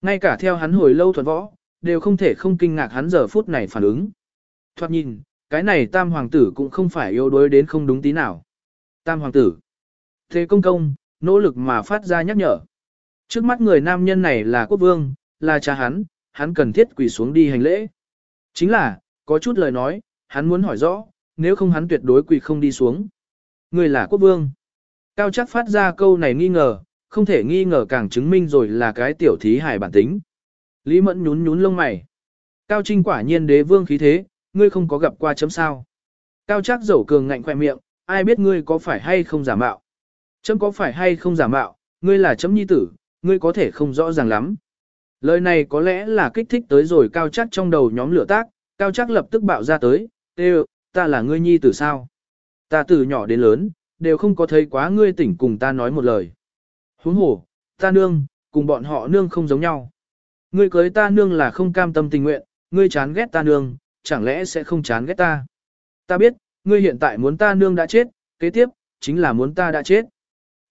Ngay cả theo hắn hồi lâu thuần võ, đều không thể không kinh ngạc hắn giờ phút này phản ứng. Thoát nhìn, cái này tam hoàng tử cũng không phải yếu đuối đến không đúng tí nào. Tam hoàng tử. Thế công công, nỗ lực mà phát ra nhắc nhở. Trước mắt người nam nhân này là quốc vương, là cha hắn, hắn cần thiết quỳ xuống đi hành lễ. Chính là, có chút lời nói, hắn muốn hỏi rõ, nếu không hắn tuyệt đối quỳ không đi xuống. Người là quốc vương. Cao chắc phát ra câu này nghi ngờ, không thể nghi ngờ càng chứng minh rồi là cái tiểu thí hải bản tính. Lý mẫn nhún nhún lông mày. Cao trinh quả nhiên đế vương khí thế, ngươi không có gặp qua chấm sao. Cao Trác dẫu cường ngạnh khoe miệng, ai biết ngươi có phải hay không giả mạo. Chấm có phải hay không giả mạo, ngươi là chấm nhi tử, ngươi có thể không rõ ràng lắm. Lời này có lẽ là kích thích tới rồi cao Trác trong đầu nhóm lửa tác, cao Trác lập tức bạo ra tới, Tê ta là ngươi nhi tử sao? Ta từ nhỏ đến lớn, đều không có thấy quá ngươi tỉnh cùng ta nói một lời. Huống hồ, ta nương, cùng bọn họ nương không giống nhau. Ngươi cưới ta nương là không cam tâm tình nguyện, ngươi chán ghét ta nương, chẳng lẽ sẽ không chán ghét ta? Ta biết, ngươi hiện tại muốn ta nương đã chết, kế tiếp, chính là muốn ta đã chết.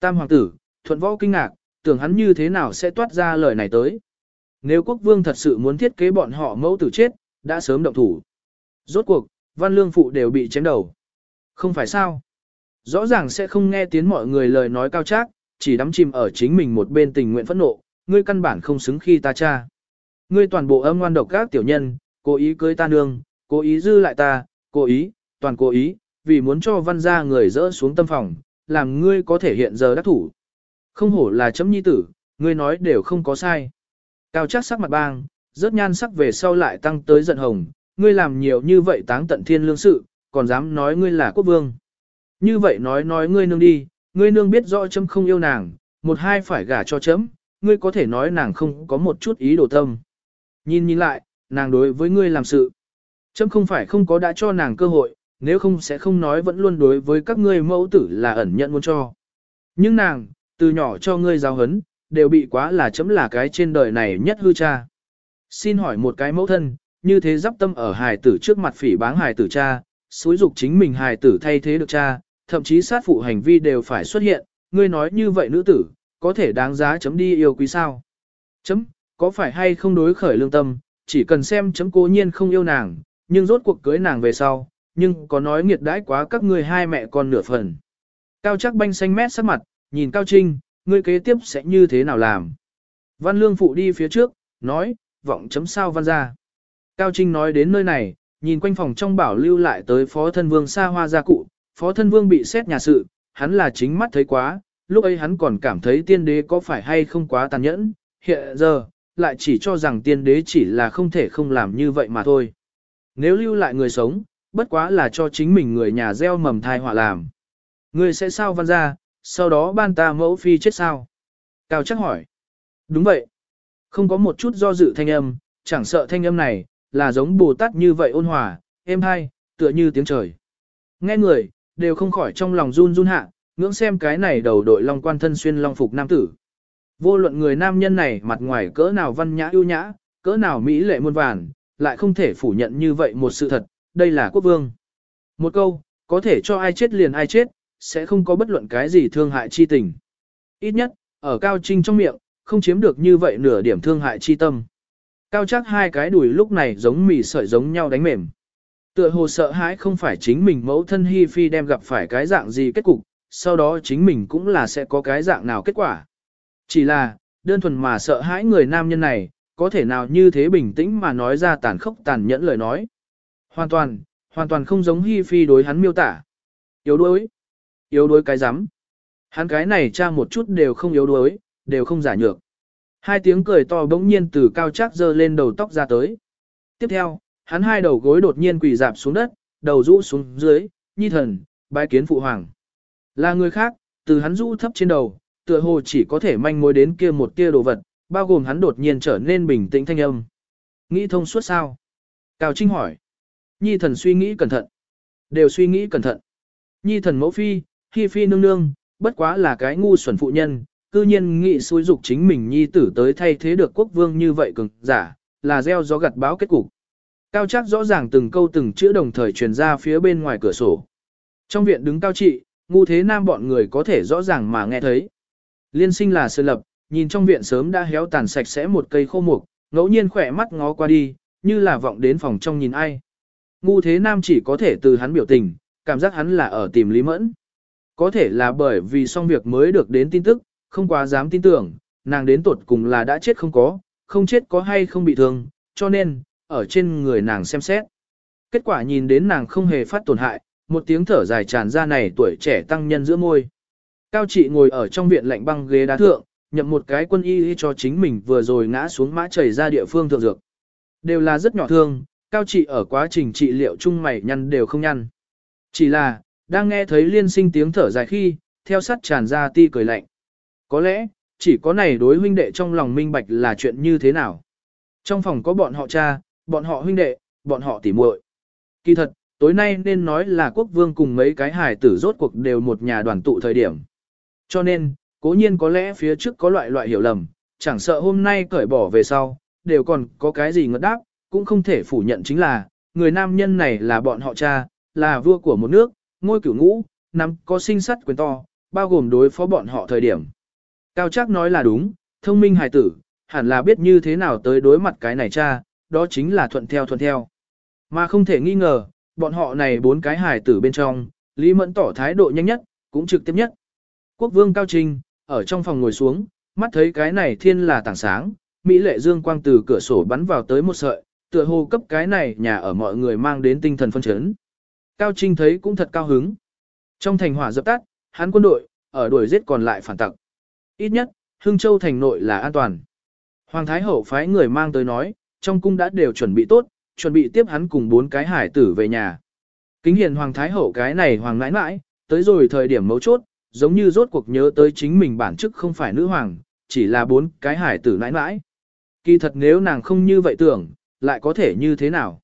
Tam hoàng tử, thuận võ kinh ngạc, tưởng hắn như thế nào sẽ toát ra lời này tới. Nếu quốc vương thật sự muốn thiết kế bọn họ mẫu tử chết, đã sớm động thủ. Rốt cuộc, văn lương phụ đều bị chém đầu. Không phải sao? Rõ ràng sẽ không nghe tiếng mọi người lời nói cao trác, chỉ đắm chìm ở chính mình một bên tình nguyện phẫn nộ, ngươi căn bản không xứng khi ta cha. Ngươi toàn bộ âm ngoan độc các tiểu nhân, cố ý cưới ta nương, cố ý dư lại ta, cố ý, toàn cố ý, vì muốn cho văn gia người dỡ xuống tâm phòng, làm ngươi có thể hiện giờ đắc thủ. Không hổ là chấm nhi tử, ngươi nói đều không có sai. Cao chắc sắc mặt bang, rớt nhan sắc về sau lại tăng tới giận hồng, ngươi làm nhiều như vậy táng tận thiên lương sự, còn dám nói ngươi là quốc vương. Như vậy nói nói ngươi nương đi, ngươi nương biết rõ chấm không yêu nàng, một hai phải gả cho chấm, ngươi có thể nói nàng không có một chút ý đồ tâm. Nhìn nhìn lại, nàng đối với ngươi làm sự. Chấm không phải không có đã cho nàng cơ hội, nếu không sẽ không nói vẫn luôn đối với các ngươi mẫu tử là ẩn nhận muốn cho. Nhưng nàng, từ nhỏ cho ngươi giáo hấn, đều bị quá là chấm là cái trên đời này nhất hư cha. Xin hỏi một cái mẫu thân, như thế dắp tâm ở hài tử trước mặt phỉ báng hài tử cha, xúi dục chính mình hài tử thay thế được cha, thậm chí sát phụ hành vi đều phải xuất hiện, ngươi nói như vậy nữ tử, có thể đáng giá chấm đi yêu quý sao. Chấm, có phải hay không đối khởi lương tâm, chỉ cần xem chấm cố nhiên không yêu nàng, nhưng rốt cuộc cưới nàng về sau, nhưng có nói nghiệt đãi quá các ngươi hai mẹ con nửa phần. Cao chắc banh xanh mét sắc mặt, nhìn Cao Trinh, ngươi kế tiếp sẽ như thế nào làm. Văn Lương Phụ đi phía trước, nói, vọng chấm sao văn ra. Cao Trinh nói đến nơi này, nhìn quanh phòng trong bảo lưu lại tới phó thân vương xa hoa gia cụ, phó thân vương bị xét nhà sự, hắn là chính mắt thấy quá, lúc ấy hắn còn cảm thấy tiên đế có phải hay không quá tàn nhẫn, hiện giờ, lại chỉ cho rằng tiên đế chỉ là không thể không làm như vậy mà thôi. Nếu lưu lại người sống, bất quá là cho chính mình người nhà gieo mầm thai họa làm. Người sẽ sao văn ra, sau đó ban ta mẫu phi chết sao? Cao chắc hỏi. Đúng vậy. Không có một chút do dự thanh âm, chẳng sợ thanh âm này, là giống Bồ Tát như vậy ôn hòa, êm hay, tựa như tiếng trời. Nghe người, đều không khỏi trong lòng run run hạ, ngưỡng xem cái này đầu đội long quan thân xuyên long phục nam tử. Vô luận người nam nhân này mặt ngoài cỡ nào văn nhã ưu nhã, cỡ nào mỹ lệ muôn vàn, lại không thể phủ nhận như vậy một sự thật, đây là quốc vương. Một câu, Có thể cho ai chết liền ai chết, sẽ không có bất luận cái gì thương hại chi tình. Ít nhất, ở Cao Trinh trong miệng, không chiếm được như vậy nửa điểm thương hại chi tâm. Cao chắc hai cái đùi lúc này giống mì sợi giống nhau đánh mềm. Tựa hồ sợ hãi không phải chính mình mẫu thân Hi Phi đem gặp phải cái dạng gì kết cục, sau đó chính mình cũng là sẽ có cái dạng nào kết quả. Chỉ là, đơn thuần mà sợ hãi người nam nhân này, có thể nào như thế bình tĩnh mà nói ra tàn khốc tàn nhẫn lời nói. Hoàn toàn, hoàn toàn không giống Hi Phi đối hắn miêu tả. Yếu đuối. Yếu đuối cái rắm Hắn cái này cha một chút đều không yếu đuối, đều không giả nhược. Hai tiếng cười to bỗng nhiên từ cao chắc dơ lên đầu tóc ra tới. Tiếp theo, hắn hai đầu gối đột nhiên quỳ dạp xuống đất, đầu rũ xuống dưới, nhi thần, bái kiến phụ hoàng. Là người khác, từ hắn rũ thấp trên đầu, tựa hồ chỉ có thể manh mối đến kia một tia đồ vật, bao gồm hắn đột nhiên trở nên bình tĩnh thanh âm. Nghĩ thông suốt sao? Cao Trinh hỏi. Nhi thần suy nghĩ cẩn thận. Đều suy nghĩ cẩn thận. Nhi thần mẫu phi, hi phi nương nương, bất quá là cái ngu xuẩn phụ nhân, cư nhiên nghĩ xúi dục chính mình nhi tử tới thay thế được quốc vương như vậy cường giả, là gieo gió gặt báo kết cục. Cao chắc rõ ràng từng câu từng chữ đồng thời truyền ra phía bên ngoài cửa sổ. Trong viện đứng cao trị, ngu thế nam bọn người có thể rõ ràng mà nghe thấy. Liên sinh là sơ lập, nhìn trong viện sớm đã héo tàn sạch sẽ một cây khô mục, ngẫu nhiên khỏe mắt ngó qua đi, như là vọng đến phòng trong nhìn ai. Ngu thế nam chỉ có thể từ hắn biểu tình, cảm giác hắn là ở tìm Lý Mẫn. Có thể là bởi vì xong việc mới được đến tin tức, không quá dám tin tưởng, nàng đến tuột cùng là đã chết không có, không chết có hay không bị thương, cho nên, ở trên người nàng xem xét. Kết quả nhìn đến nàng không hề phát tổn hại, một tiếng thở dài tràn ra này tuổi trẻ tăng nhân giữa môi. Cao trị ngồi ở trong viện lạnh băng ghế đá thượng, nhậm một cái quân y cho chính mình vừa rồi ngã xuống mã chảy ra địa phương thượng dược. Đều là rất nhỏ thương, cao trị ở quá trình trị liệu chung mày nhăn đều không nhăn. Chỉ là, đang nghe thấy liên sinh tiếng thở dài khi, theo sắt tràn ra ti cười lạnh. Có lẽ, chỉ có này đối huynh đệ trong lòng minh bạch là chuyện như thế nào. Trong phòng có bọn họ cha, bọn họ huynh đệ, bọn họ tỉ muội. Kỳ thật, tối nay nên nói là quốc vương cùng mấy cái hài tử rốt cuộc đều một nhà đoàn tụ thời điểm. Cho nên, cố nhiên có lẽ phía trước có loại loại hiểu lầm, chẳng sợ hôm nay cởi bỏ về sau, đều còn có cái gì ngất đáp, cũng không thể phủ nhận chính là, người nam nhân này là bọn họ cha, là vua của một nước, ngôi cửu ngũ, nắm có sinh sắt quyền to, bao gồm đối phó bọn họ thời điểm. Cao chắc nói là đúng, thông minh hài tử, hẳn là biết như thế nào tới đối mặt cái này cha, đó chính là thuận theo thuận theo. Mà không thể nghi ngờ, bọn họ này bốn cái hài tử bên trong, Lý Mẫn tỏ thái độ nhanh nhất, cũng trực tiếp nhất. Quốc vương Cao Trinh, ở trong phòng ngồi xuống, mắt thấy cái này thiên là tảng sáng, Mỹ lệ dương quang từ cửa sổ bắn vào tới một sợi, tựa hồ cấp cái này nhà ở mọi người mang đến tinh thần phân chấn. Cao Trinh thấy cũng thật cao hứng. Trong thành hỏa dập tắt, hắn quân đội, ở đuổi giết còn lại phản tặc. Ít nhất, Hưng Châu thành nội là an toàn. Hoàng Thái Hậu phái người mang tới nói, trong cung đã đều chuẩn bị tốt, chuẩn bị tiếp hắn cùng bốn cái hải tử về nhà. Kính hiền Hoàng Thái Hậu cái này Hoàng ngãi ngãi, tới rồi thời điểm mấu chốt, giống như rốt cuộc nhớ tới chính mình bản chức không phải nữ hoàng, chỉ là bốn cái hải tử nãi nãi. Kỳ thật nếu nàng không như vậy tưởng, lại có thể như thế nào?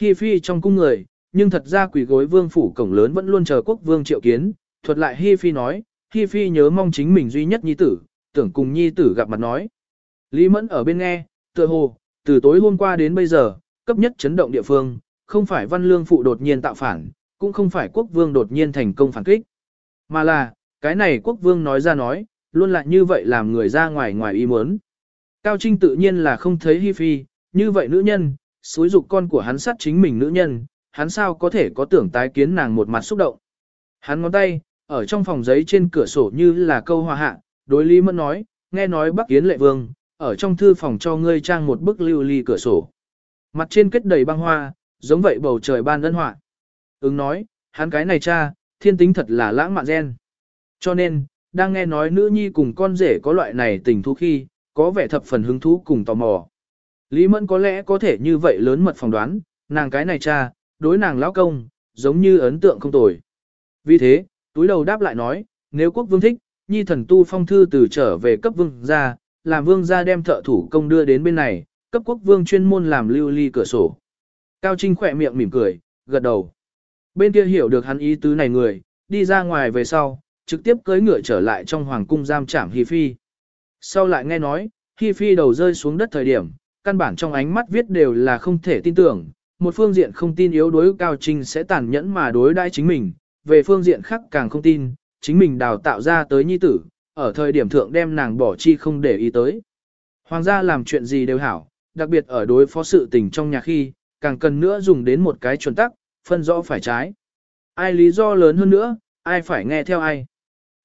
Hi phi trong cung người, nhưng thật ra quỷ gối vương phủ cổng lớn vẫn luôn chờ quốc vương triệu kiến, thuật lại Hi phi nói, Hi phi nhớ mong chính mình duy nhất nhi tử, tưởng cùng nhi tử gặp mặt nói. Lý mẫn ở bên nghe, tựa hồ, từ tối hôm qua đến bây giờ, cấp nhất chấn động địa phương, không phải văn lương phụ đột nhiên tạo phản, cũng không phải quốc vương đột nhiên thành công phản kích. Mà là, cái này quốc vương nói ra nói, luôn lại như vậy làm người ra ngoài ngoài ý muốn. Cao Trinh tự nhiên là không thấy Hi Phi, như vậy nữ nhân, xúi dục con của hắn sát chính mình nữ nhân, hắn sao có thể có tưởng tái kiến nàng một mặt xúc động. Hắn ngón tay, ở trong phòng giấy trên cửa sổ như là câu hòa hạ, đối Lý Mẫn nói, nghe nói Bắc Yến Lệ Vương, ở trong thư phòng cho ngươi trang một bức lưu ly cửa sổ. Mặt trên kết đầy băng hoa, giống vậy bầu trời ban ân họa. Ứng nói, hắn cái này cha, thiên tính thật là lãng mạn gen. Cho nên, đang nghe nói nữ nhi cùng con rể có loại này tình thú khi, có vẻ thập phần hứng thú cùng tò mò. Lý Mẫn có lẽ có thể như vậy lớn mật phỏng đoán, nàng cái này cha, đối nàng lão công, giống như ấn tượng không tồi. Vì thế, túi đầu đáp lại nói, nếu quốc vương thích, nhi thần tu phong thư từ trở về cấp vương gia, làm vương gia đem thợ thủ công đưa đến bên này, cấp quốc vương chuyên môn làm lưu ly cửa sổ. Cao Trinh khỏe miệng mỉm cười, gật đầu. Bên kia hiểu được hắn ý tứ này người, đi ra ngoài về sau, trực tiếp cưỡi ngựa trở lại trong hoàng cung giam trảm Hi Phi. Sau lại nghe nói, Hi Phi đầu rơi xuống đất thời điểm, căn bản trong ánh mắt viết đều là không thể tin tưởng, một phương diện không tin yếu đối Cao Trinh sẽ tàn nhẫn mà đối đãi chính mình, về phương diện khác càng không tin, chính mình đào tạo ra tới nhi tử, ở thời điểm thượng đem nàng bỏ chi không để ý tới. Hoàng gia làm chuyện gì đều hảo, đặc biệt ở đối phó sự tình trong nhà khi, càng cần nữa dùng đến một cái chuẩn tắc, phân rõ phải trái. Ai lý do lớn hơn nữa, ai phải nghe theo ai.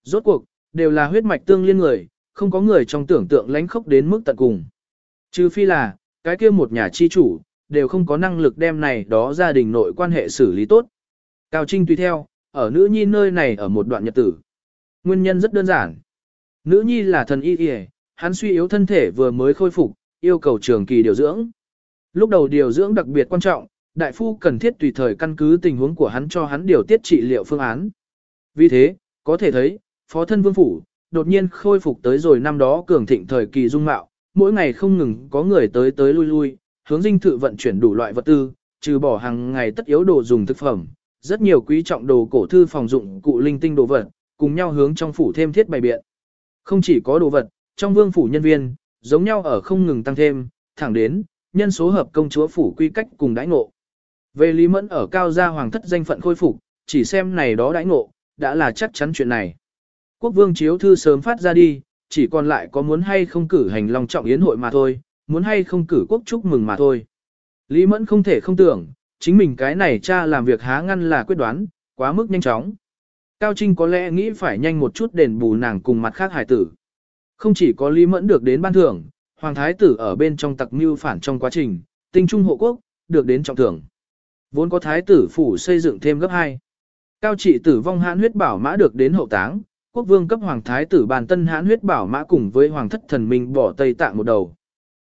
Rốt cuộc, đều là huyết mạch tương liên người, không có người trong tưởng tượng lánh khốc đến mức tận cùng. Trừ phi là, cái kia một nhà chi chủ, đều không có năng lực đem này đó gia đình nội quan hệ xử lý tốt. Cao Trinh tùy theo, ở nữ nhi nơi này ở một đoạn nhật tử. Nguyên nhân rất đơn giản. Nữ nhi là thần y y, hắn suy yếu thân thể vừa mới khôi phục, yêu cầu trường kỳ điều dưỡng. Lúc đầu điều dưỡng đặc biệt quan trọng, đại phu cần thiết tùy thời căn cứ tình huống của hắn cho hắn điều tiết trị liệu phương án. Vì thế, có thể thấy, phó thân vương phủ, đột nhiên khôi phục tới rồi năm đó cường thịnh thời kỳ dung mạo, mỗi ngày không ngừng có người tới tới lui lui, hướng dinh thự vận chuyển đủ loại vật tư, trừ bỏ hàng ngày tất yếu đồ dùng thực phẩm, rất nhiều quý trọng đồ cổ thư phòng dụng cụ linh tinh đồ vật, cùng nhau hướng trong phủ thêm thiết bày biện. Không chỉ có đồ vật, trong vương phủ nhân viên, giống nhau ở không ngừng tăng thêm, thẳng đến, nhân số hợp công chúa phủ quy cách cùng đãi ngộ. Về Lý Mẫn ở cao gia hoàng thất danh phận khôi phục, chỉ xem này đó đãi ngộ, đã là chắc chắn chuyện này. Quốc vương chiếu thư sớm phát ra đi, chỉ còn lại có muốn hay không cử hành long trọng yến hội mà thôi, muốn hay không cử quốc chúc mừng mà thôi. Lý Mẫn không thể không tưởng, chính mình cái này cha làm việc há ngăn là quyết đoán, quá mức nhanh chóng. Cao Trinh có lẽ nghĩ phải nhanh một chút đền bù nàng cùng mặt khác hải tử. Không chỉ có Lý Mẫn được đến ban thưởng, Hoàng Thái tử ở bên trong tặc mưu phản trong quá trình, tinh trung hộ quốc, được đến trọng thưởng. Vốn có Thái tử phủ xây dựng thêm gấp 2. Cao trị tử vong hãn huyết bảo mã được đến hậu táng, quốc vương cấp Hoàng Thái tử bàn tân hãn huyết bảo mã cùng với Hoàng thất thần minh bỏ Tây Tạng một đầu.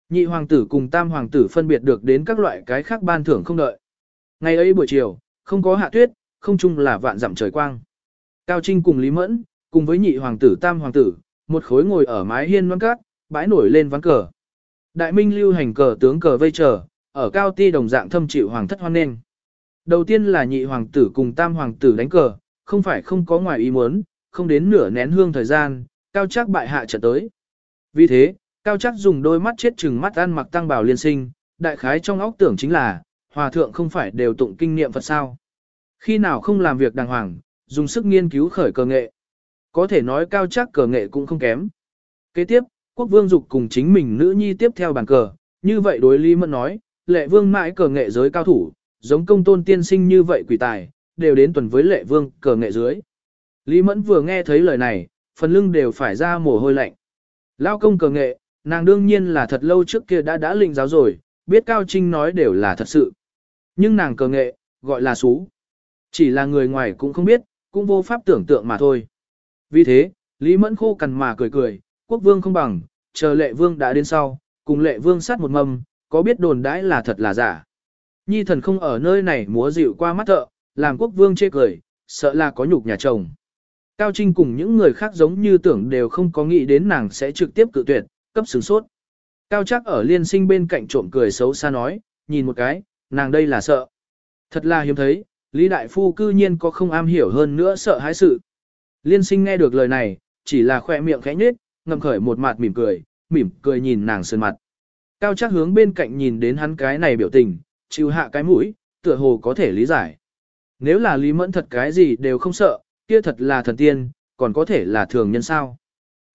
Nhị hoàng tử cùng tam hoàng tử phân biệt được đến các loại cái khác ban thưởng không đợi. Ngày ấy buổi chiều, không có hạ tuyết, không chung là vạn dặm trời quang. Cao Trinh cùng Lý Mẫn, cùng với nhị hoàng tử tam hoàng tử, một khối ngồi ở mái hiên văn cát, bãi nổi lên ván cờ. Đại minh lưu hành cờ tướng cờ vây chờ, ở cao ti đồng dạng thâm chịu hoàng thất hoan nghênh. Đầu tiên là nhị hoàng tử cùng tam hoàng tử đánh cờ, không phải không có ngoài ý muốn, không đến nửa nén hương thời gian, cao chắc bại hạ trận tới. Vì thế, cao chắc dùng đôi mắt chết chừng mắt ăn mặc tăng bảo liên sinh, đại khái trong óc tưởng chính là, hòa thượng không phải đều tụng kinh nghiệm Phật sao. Khi nào không làm việc đàng hoàng, dùng sức nghiên cứu khởi cờ nghệ. Có thể nói cao chắc cờ nghệ cũng không kém. Kế tiếp, quốc vương dục cùng chính mình nữ nhi tiếp theo bàn cờ, như vậy đối Lý Mẫn nói, lệ vương mãi cờ nghệ giới cao thủ, giống công tôn tiên sinh như vậy quỷ tài, đều đến tuần với lệ vương cờ nghệ dưới. Lý Mẫn vừa nghe thấy lời này, phần lưng đều phải ra mồ hôi lạnh. Lao công cờ nghệ, nàng đương nhiên là thật lâu trước kia đã đã lĩnh giáo rồi, biết Cao Trinh nói đều là thật sự. Nhưng nàng cờ nghệ, gọi là xú. Chỉ là người ngoài cũng không biết, cũng vô pháp tưởng tượng mà thôi. Vì thế, Lý Mẫn khô cằn mà cười cười, quốc vương không bằng, chờ lệ vương đã đến sau, cùng lệ vương sát một mâm, có biết đồn đãi là thật là giả. Nhi thần không ở nơi này múa dịu qua mắt thợ, làm quốc vương chê cười, sợ là có nhục nhà chồng. Cao Trinh cùng những người khác giống như tưởng đều không có nghĩ đến nàng sẽ trực tiếp cự tuyệt, cấp sướng sốt. Cao chắc ở liên sinh bên cạnh trộm cười xấu xa nói, nhìn một cái, nàng đây là sợ. Thật là hiếm thấy, Lý Đại Phu cư nhiên có không am hiểu hơn nữa sợ hãi sự. Liên sinh nghe được lời này, chỉ là khoe miệng khẽ nhếch, ngầm khởi một mặt mỉm cười, mỉm cười nhìn nàng sơn mặt. Cao chắc hướng bên cạnh nhìn đến hắn cái này biểu tình, chịu hạ cái mũi, tựa hồ có thể lý giải. Nếu là Lý Mẫn thật cái gì đều không sợ, kia thật là thần tiên, còn có thể là thường nhân sao.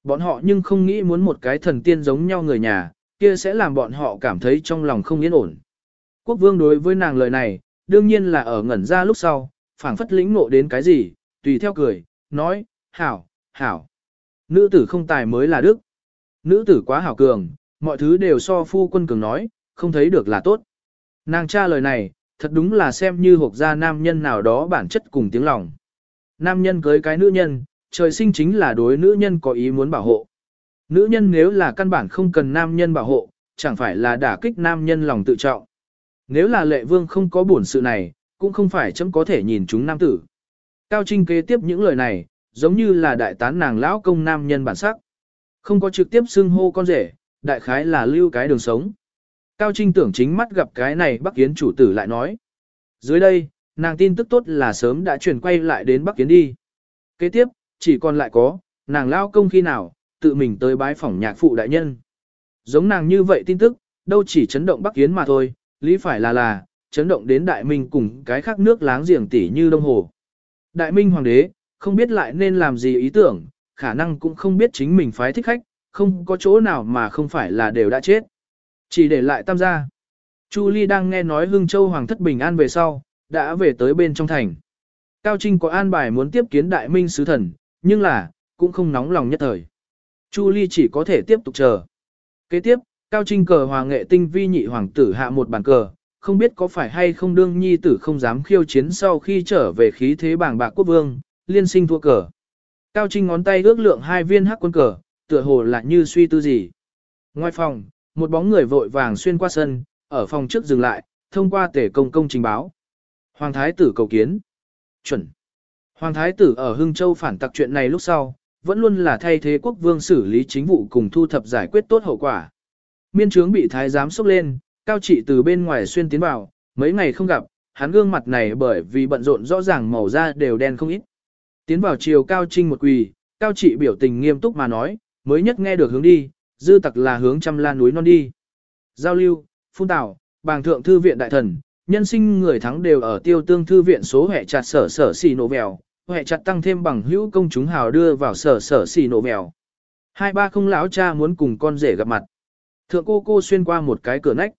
Bọn họ nhưng không nghĩ muốn một cái thần tiên giống nhau người nhà, kia sẽ làm bọn họ cảm thấy trong lòng không yên ổn. Quốc vương đối với nàng lời này, đương nhiên là ở ngẩn ra lúc sau, phảng phất lĩnh ngộ đến cái gì, tùy theo cười, nói, hảo, hảo. Nữ tử không tài mới là đức. Nữ tử quá hảo cường, mọi thứ đều so phu quân cường nói, không thấy được là tốt. Nàng cha lời này, thật đúng là xem như hộp ra nam nhân nào đó bản chất cùng tiếng lòng. Nam nhân cưới cái nữ nhân, trời sinh chính là đối nữ nhân có ý muốn bảo hộ. Nữ nhân nếu là căn bản không cần nam nhân bảo hộ, chẳng phải là đả kích nam nhân lòng tự trọng. Nếu là lệ vương không có buồn sự này, cũng không phải chấm có thể nhìn chúng nam tử. Cao Trinh kế tiếp những lời này, giống như là đại tán nàng lão công nam nhân bản sắc. Không có trực tiếp xưng hô con rể, đại khái là lưu cái đường sống. Cao Trinh tưởng chính mắt gặp cái này Bắc Kiến chủ tử lại nói. Dưới đây, nàng tin tức tốt là sớm đã chuyển quay lại đến Bắc Kiến đi. Kế tiếp, chỉ còn lại có, nàng lao công khi nào, tự mình tới bái phỏng nhạc phụ đại nhân. Giống nàng như vậy tin tức, đâu chỉ chấn động Bắc Kiến mà thôi, lý phải là là, chấn động đến đại minh cùng cái khác nước láng giềng tỉ như đông hồ. Đại minh hoàng đế, không biết lại nên làm gì ý tưởng, khả năng cũng không biết chính mình phái thích khách, không có chỗ nào mà không phải là đều đã chết. Chỉ để lại tam gia. Chu Ly đang nghe nói Hưng Châu Hoàng thất bình an về sau, đã về tới bên trong thành. Cao Trinh có an bài muốn tiếp kiến đại minh sứ thần, nhưng là, cũng không nóng lòng nhất thời. Chu Ly chỉ có thể tiếp tục chờ. Kế tiếp, Cao Trinh cờ hòa nghệ tinh vi nhị hoàng tử hạ một bàn cờ, không biết có phải hay không đương nhi tử không dám khiêu chiến sau khi trở về khí thế bảng bạc quốc vương, liên sinh thua cờ. Cao Trinh ngón tay ước lượng hai viên hắc quân cờ, tựa hồ là như suy tư gì. Ngoài phòng, một bóng người vội vàng xuyên qua sân, ở phòng trước dừng lại, thông qua tể công công trình báo. Hoàng thái tử cầu kiến. Chuẩn. Hoàng thái tử ở Hưng Châu phản tặc chuyện này lúc sau, vẫn luôn là thay thế quốc vương xử lý chính vụ cùng thu thập giải quyết tốt hậu quả. Miên trướng bị thái giám sốc lên, cao trị từ bên ngoài xuyên tiến vào, mấy ngày không gặp, hắn gương mặt này bởi vì bận rộn rõ ràng màu da đều đen không ít. Tiến vào chiều cao trinh một quỳ, cao trị biểu tình nghiêm túc mà nói, mới nhất nghe được hướng đi, dư tặc là hướng trăm la núi non đi. Giao lưu, phun tảo, bàng thượng thư viện đại thần, nhân sinh người thắng đều ở tiêu tương thư viện số hệ chặt sở sở xì nổ vèo, hệ chặt tăng thêm bằng hữu công chúng hào đưa vào sở sở xì nổ vèo. Hai ba không lão cha muốn cùng con rể gặp mặt. Thượng cô cô xuyên qua một cái cửa nách.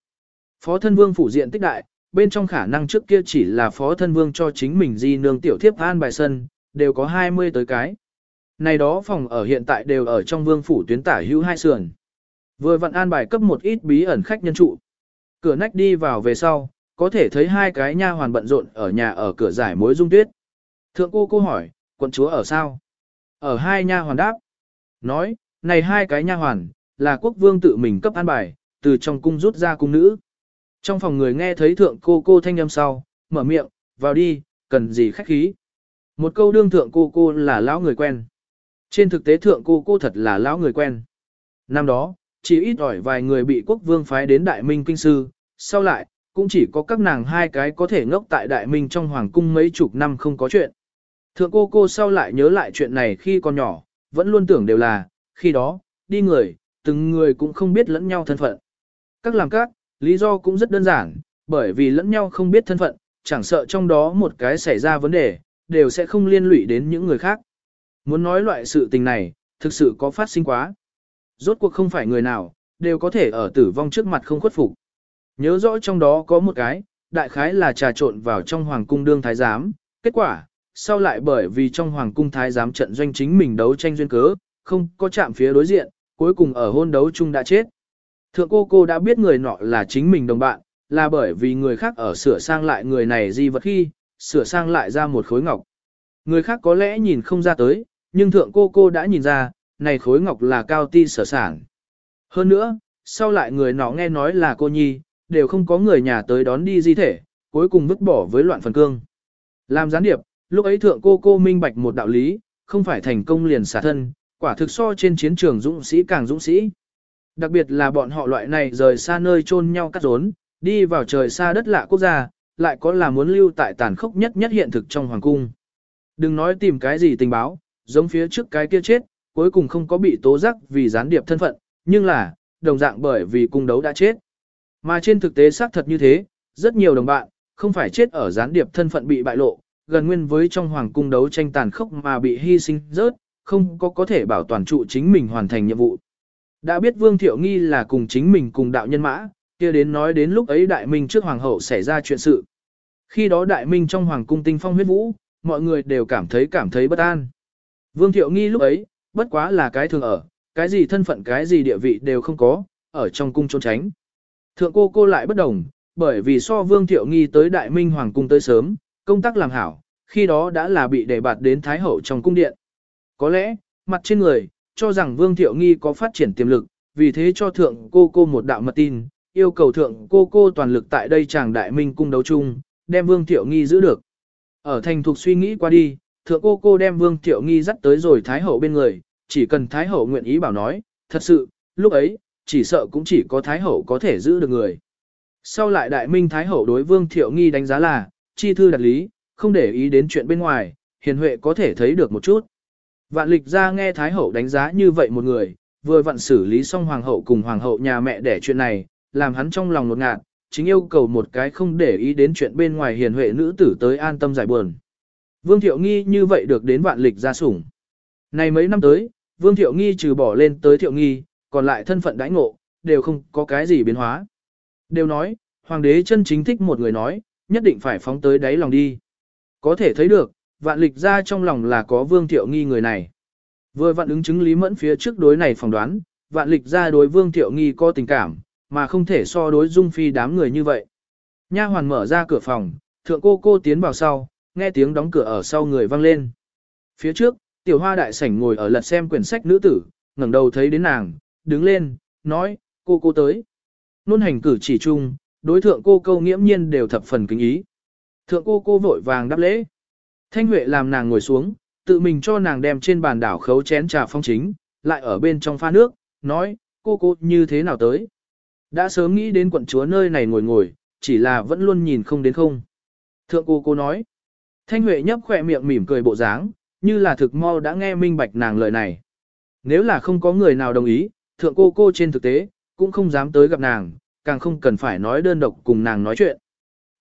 Phó thân vương phủ diện tích đại, bên trong khả năng trước kia chỉ là phó thân vương cho chính mình di nương tiểu thiếp an bài sân, đều có 20 tới cái. Này đó phòng ở hiện tại đều ở trong vương phủ tuyến tả hữu hai sườn. Vừa vận an bài cấp một ít bí ẩn khách nhân trụ. Cửa nách đi vào về sau, có thể thấy hai cái nha hoàn bận rộn ở nhà ở cửa giải mối dung tuyết. Thượng cô cô hỏi, quận chúa ở sao? Ở hai nha hoàn đáp. Nói, này hai cái nha hoàn, là quốc vương tự mình cấp an bài, từ trong cung rút ra cung nữ. Trong phòng người nghe thấy thượng cô cô thanh âm sau, mở miệng, vào đi, cần gì khách khí. Một câu đương thượng cô cô là lão người quen. Trên thực tế thượng cô cô thật là lão người quen. Năm đó, chỉ ít ỏi vài người bị quốc vương phái đến đại minh kinh sư, sau lại, cũng chỉ có các nàng hai cái có thể ngốc tại đại minh trong hoàng cung mấy chục năm không có chuyện. Thượng cô cô sau lại nhớ lại chuyện này khi còn nhỏ, vẫn luôn tưởng đều là, khi đó, đi người, từng người cũng không biết lẫn nhau thân phận. Các làm các, lý do cũng rất đơn giản, bởi vì lẫn nhau không biết thân phận, chẳng sợ trong đó một cái xảy ra vấn đề, đều sẽ không liên lụy đến những người khác. Muốn nói loại sự tình này, thực sự có phát sinh quá. Rốt cuộc không phải người nào, đều có thể ở tử vong trước mặt không khuất phục. Nhớ rõ trong đó có một cái, đại khái là trà trộn vào trong hoàng cung đương thái giám, kết quả, sau lại bởi vì trong hoàng cung thái giám trận doanh chính mình đấu tranh duyên cớ, không có chạm phía đối diện, cuối cùng ở hôn đấu chung đã chết. Thượng cô cô đã biết người nọ là chính mình đồng bạn, là bởi vì người khác ở sửa sang lại người này di vật khi, sửa sang lại ra một khối ngọc. Người khác có lẽ nhìn không ra tới, nhưng thượng cô cô đã nhìn ra, này khối ngọc là cao ti sở sản. Hơn nữa, sau lại người nọ nghe nói là cô nhi, đều không có người nhà tới đón đi di thể, cuối cùng vứt bỏ với loạn phần cương. Làm gián điệp, lúc ấy thượng cô cô minh bạch một đạo lý, không phải thành công liền xả thân, quả thực so trên chiến trường dũng sĩ càng dũng sĩ. Đặc biệt là bọn họ loại này rời xa nơi chôn nhau cắt rốn, đi vào trời xa đất lạ quốc gia, lại có là muốn lưu tại tàn khốc nhất nhất hiện thực trong hoàng cung. Đừng nói tìm cái gì tình báo, giống phía trước cái kia chết, cuối cùng không có bị tố giác vì gián điệp thân phận, nhưng là, đồng dạng bởi vì cung đấu đã chết. Mà trên thực tế xác thật như thế, rất nhiều đồng bạn, không phải chết ở gián điệp thân phận bị bại lộ, gần nguyên với trong hoàng cung đấu tranh tàn khốc mà bị hy sinh rớt, không có có thể bảo toàn trụ chính mình hoàn thành nhiệm vụ. Đã biết Vương Thiệu Nghi là cùng chính mình cùng đạo nhân mã, kia đến nói đến lúc ấy đại minh trước hoàng hậu xảy ra chuyện sự. Khi đó đại minh trong hoàng cung tinh phong huyết vũ, mọi người đều cảm thấy cảm thấy bất an. Vương Thiệu Nghi lúc ấy, bất quá là cái thường ở, cái gì thân phận cái gì địa vị đều không có, ở trong cung trốn tránh. Thượng cô cô lại bất đồng, bởi vì so Vương Thiệu Nghi tới Đại Minh Hoàng cung tới sớm, công tác làm hảo, khi đó đã là bị đề bạt đến Thái Hậu trong cung điện. Có lẽ, mặt trên người, cho rằng Vương Thiệu Nghi có phát triển tiềm lực, vì thế cho Thượng cô cô một đạo mật tin, yêu cầu Thượng cô cô toàn lực tại đây chàng Đại Minh cung đấu chung, đem Vương Thiệu Nghi giữ được. Ở thành thục suy nghĩ qua đi, Thượng cô cô đem Vương Thiệu Nghi dắt tới rồi Thái Hậu bên người, chỉ cần Thái Hậu nguyện ý bảo nói, thật sự, lúc ấy, chỉ sợ cũng chỉ có Thái Hậu có thể giữ được người. Sau lại Đại Minh Thái Hậu đối Vương Thiệu Nghi đánh giá là, chi thư đặt lý, không để ý đến chuyện bên ngoài, hiền huệ có thể thấy được một chút. Vạn lịch ra nghe Thái Hậu đánh giá như vậy một người, vừa vặn xử lý xong Hoàng Hậu cùng Hoàng Hậu nhà mẹ để chuyện này, làm hắn trong lòng nột ngạt, chính yêu cầu một cái không để ý đến chuyện bên ngoài hiền huệ nữ tử tới an tâm giải buồn. Vương Thiệu Nghi như vậy được đến vạn lịch ra sủng. Này mấy năm tới, Vương Thiệu Nghi trừ bỏ lên tới Thiệu Nghi, còn lại thân phận đãi ngộ, đều không có cái gì biến hóa. Đều nói, Hoàng đế chân chính thích một người nói, nhất định phải phóng tới đáy lòng đi. Có thể thấy được, vạn lịch ra trong lòng là có Vương Thiệu Nghi người này. Vừa vạn ứng chứng Lý Mẫn phía trước đối này phỏng đoán, vạn lịch ra đối Vương Thiệu Nghi có tình cảm, mà không thể so đối Dung Phi đám người như vậy. Nha hoàn mở ra cửa phòng, thượng cô cô tiến vào sau, nghe tiếng đóng cửa ở sau người vang lên. Phía trước, tiểu hoa đại sảnh ngồi ở lật xem quyển sách nữ tử, ngẩng đầu thấy đến nàng, đứng lên, nói, cô cô tới. Nôn hành cử chỉ chung, đối thượng cô câu nghiễm nhiên đều thập phần kính ý. Thượng cô cô vội vàng đáp lễ. Thanh Huệ làm nàng ngồi xuống, tự mình cho nàng đem trên bàn đảo khấu chén trà phong chính, lại ở bên trong pha nước, nói, cô cô như thế nào tới. Đã sớm nghĩ đến quận chúa nơi này ngồi ngồi, chỉ là vẫn luôn nhìn không đến không. Thượng cô cô nói, Thanh Huệ nhấp khỏe miệng mỉm cười bộ dáng, như là thực mau đã nghe minh bạch nàng lời này. Nếu là không có người nào đồng ý, thượng cô cô trên thực tế, cũng không dám tới gặp nàng, càng không cần phải nói đơn độc cùng nàng nói chuyện.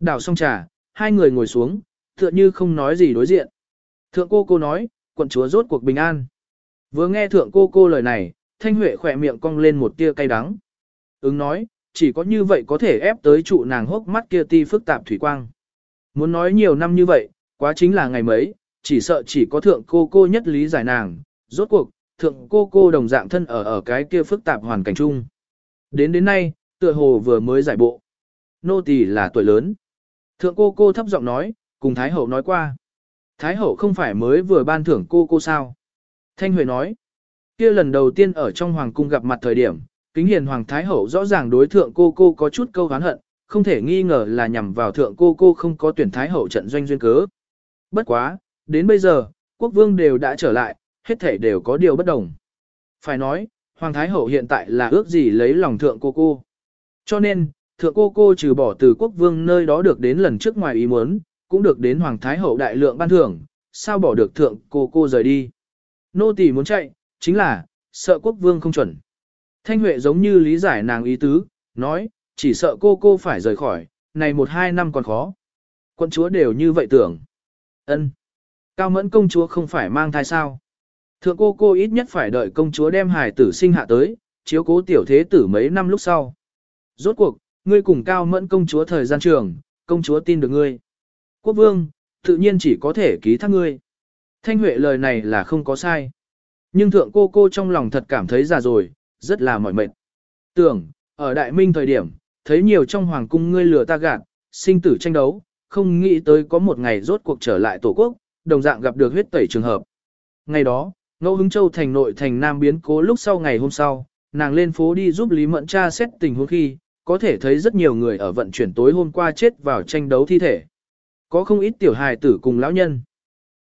Đảo xong trà, hai người ngồi xuống, tựa như không nói gì đối diện. Thượng cô cô nói, quận chúa rốt cuộc bình an. Vừa nghe thượng cô cô lời này, Thanh Huệ khỏe miệng cong lên một tia cay đắng. Ứng nói, chỉ có như vậy có thể ép tới trụ nàng hốc mắt kia ti phức tạp thủy quang. Muốn nói nhiều năm như vậy, quá chính là ngày mấy, chỉ sợ chỉ có thượng cô cô nhất lý giải nàng, rốt cuộc, thượng cô cô đồng dạng thân ở ở cái kia phức tạp hoàn cảnh chung. Đến đến nay, tựa hồ vừa mới giải bộ. Nô tỳ là tuổi lớn. Thượng cô cô thấp giọng nói, cùng Thái Hậu nói qua. Thái Hậu không phải mới vừa ban thưởng cô cô sao? Thanh Huệ nói, kia lần đầu tiên ở trong Hoàng cung gặp mặt thời điểm, kính hiền Hoàng Thái Hậu rõ ràng đối thượng cô cô có chút câu hán hận, không thể nghi ngờ là nhằm vào thượng cô cô không có tuyển Thái Hậu trận doanh duyên cớ. Bất quá, đến bây giờ, quốc vương đều đã trở lại, hết thể đều có điều bất đồng. Phải nói, Hoàng Thái Hậu hiện tại là ước gì lấy lòng thượng cô cô. Cho nên, thượng cô cô trừ bỏ từ quốc vương nơi đó được đến lần trước ngoài ý muốn, cũng được đến Hoàng Thái Hậu đại lượng ban thưởng, sao bỏ được thượng cô cô rời đi. Nô tỳ muốn chạy, chính là, sợ quốc vương không chuẩn. Thanh Huệ giống như lý giải nàng ý tứ, nói, chỉ sợ cô cô phải rời khỏi, này một hai năm còn khó. Quân chúa đều như vậy tưởng. ân Cao mẫn công chúa không phải mang thai sao. Thượng cô cô ít nhất phải đợi công chúa đem hài tử sinh hạ tới, chiếu cố tiểu thế tử mấy năm lúc sau. Rốt cuộc, ngươi cùng cao mẫn công chúa thời gian trường, công chúa tin được ngươi. Quốc vương, tự nhiên chỉ có thể ký thác ngươi. Thanh Huệ lời này là không có sai. Nhưng thượng cô cô trong lòng thật cảm thấy già rồi, rất là mỏi mệt. Tưởng, ở đại minh thời điểm, thấy nhiều trong hoàng cung ngươi lừa ta gạt, sinh tử tranh đấu, không nghĩ tới có một ngày rốt cuộc trở lại tổ quốc, đồng dạng gặp được huyết tẩy trường hợp. Ngày đó, Ngô Hứng Châu thành nội thành Nam biến cố lúc sau ngày hôm sau, nàng lên phố đi giúp Lý Mẫn tra xét tình huống khi, có thể thấy rất nhiều người ở vận chuyển tối hôm qua chết vào tranh đấu thi thể. Có không ít tiểu hài tử cùng lão nhân.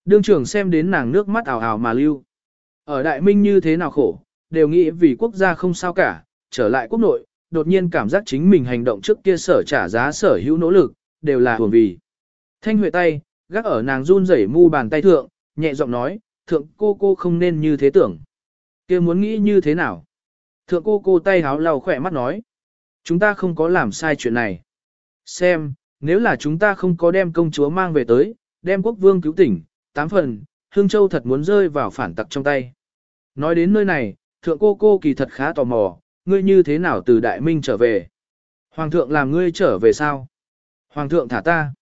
Đương trưởng xem đến nàng nước mắt ảo ảo mà lưu. Ở Đại Minh như thế nào khổ, đều nghĩ vì quốc gia không sao cả, trở lại quốc nội, đột nhiên cảm giác chính mình hành động trước kia sở trả giá sở hữu nỗ lực, đều là hưởng vì. Thanh Huệ tay, gác ở nàng run rẩy mu bàn tay thượng, nhẹ giọng nói, thượng cô cô không nên như thế tưởng. kia muốn nghĩ như thế nào? Thượng cô cô tay háo lau khỏe mắt nói. Chúng ta không có làm sai chuyện này. Xem, nếu là chúng ta không có đem công chúa mang về tới, đem quốc vương cứu tỉnh, tám phần, Hương Châu thật muốn rơi vào phản tặc trong tay. Nói đến nơi này, thượng cô cô kỳ thật khá tò mò, ngươi như thế nào từ Đại Minh trở về? Hoàng thượng làm ngươi trở về sao? Hoàng thượng thả ta.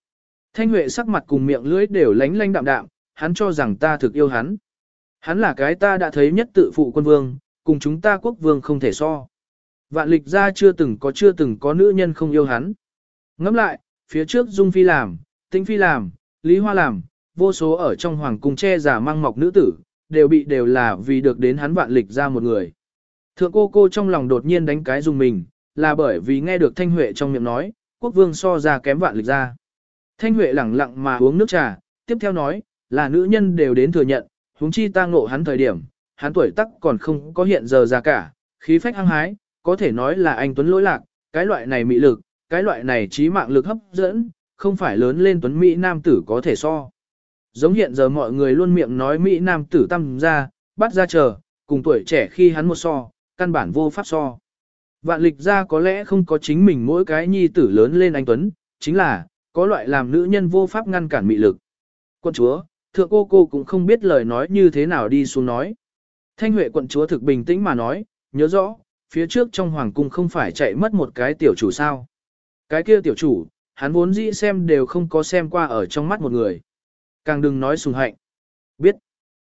Thanh Huệ sắc mặt cùng miệng lưỡi đều lánh lánh đạm đạm, hắn cho rằng ta thực yêu hắn. Hắn là cái ta đã thấy nhất tự phụ quân vương, cùng chúng ta quốc vương không thể so. Vạn lịch ra chưa từng có chưa từng có nữ nhân không yêu hắn. Ngẫm lại, phía trước Dung Phi làm, Tĩnh Phi làm, Lý Hoa làm, vô số ở trong hoàng cung che giả mang mọc nữ tử, đều bị đều là vì được đến hắn vạn lịch ra một người. Thượng cô cô trong lòng đột nhiên đánh cái dùng mình, là bởi vì nghe được Thanh Huệ trong miệng nói, quốc vương so ra kém vạn lịch ra. Thanh Huệ lẳng lặng mà uống nước trà, tiếp theo nói, là nữ nhân đều đến thừa nhận, huống chi ta ngộ hắn thời điểm, hắn tuổi tác còn không có hiện giờ ra cả, khí phách hăng hái, có thể nói là anh Tuấn lỗi lạc, cái loại này mị lực, cái loại này trí mạng lực hấp dẫn, không phải lớn lên Tuấn Mỹ Nam tử có thể so. Giống hiện giờ mọi người luôn miệng nói Mỹ Nam tử tăng ra, bắt ra chờ, cùng tuổi trẻ khi hắn một so, căn bản vô pháp so. Vạn lịch ra có lẽ không có chính mình mỗi cái nhi tử lớn lên anh Tuấn, chính là, có loại làm nữ nhân vô pháp ngăn cản mị lực. Quân chúa, thượng cô cô cũng không biết lời nói như thế nào đi xuống nói. Thanh Huệ quận chúa thực bình tĩnh mà nói, nhớ rõ, phía trước trong hoàng cung không phải chạy mất một cái tiểu chủ sao. Cái kia tiểu chủ, hắn vốn dĩ xem đều không có xem qua ở trong mắt một người. Càng đừng nói sùng hạnh. Biết.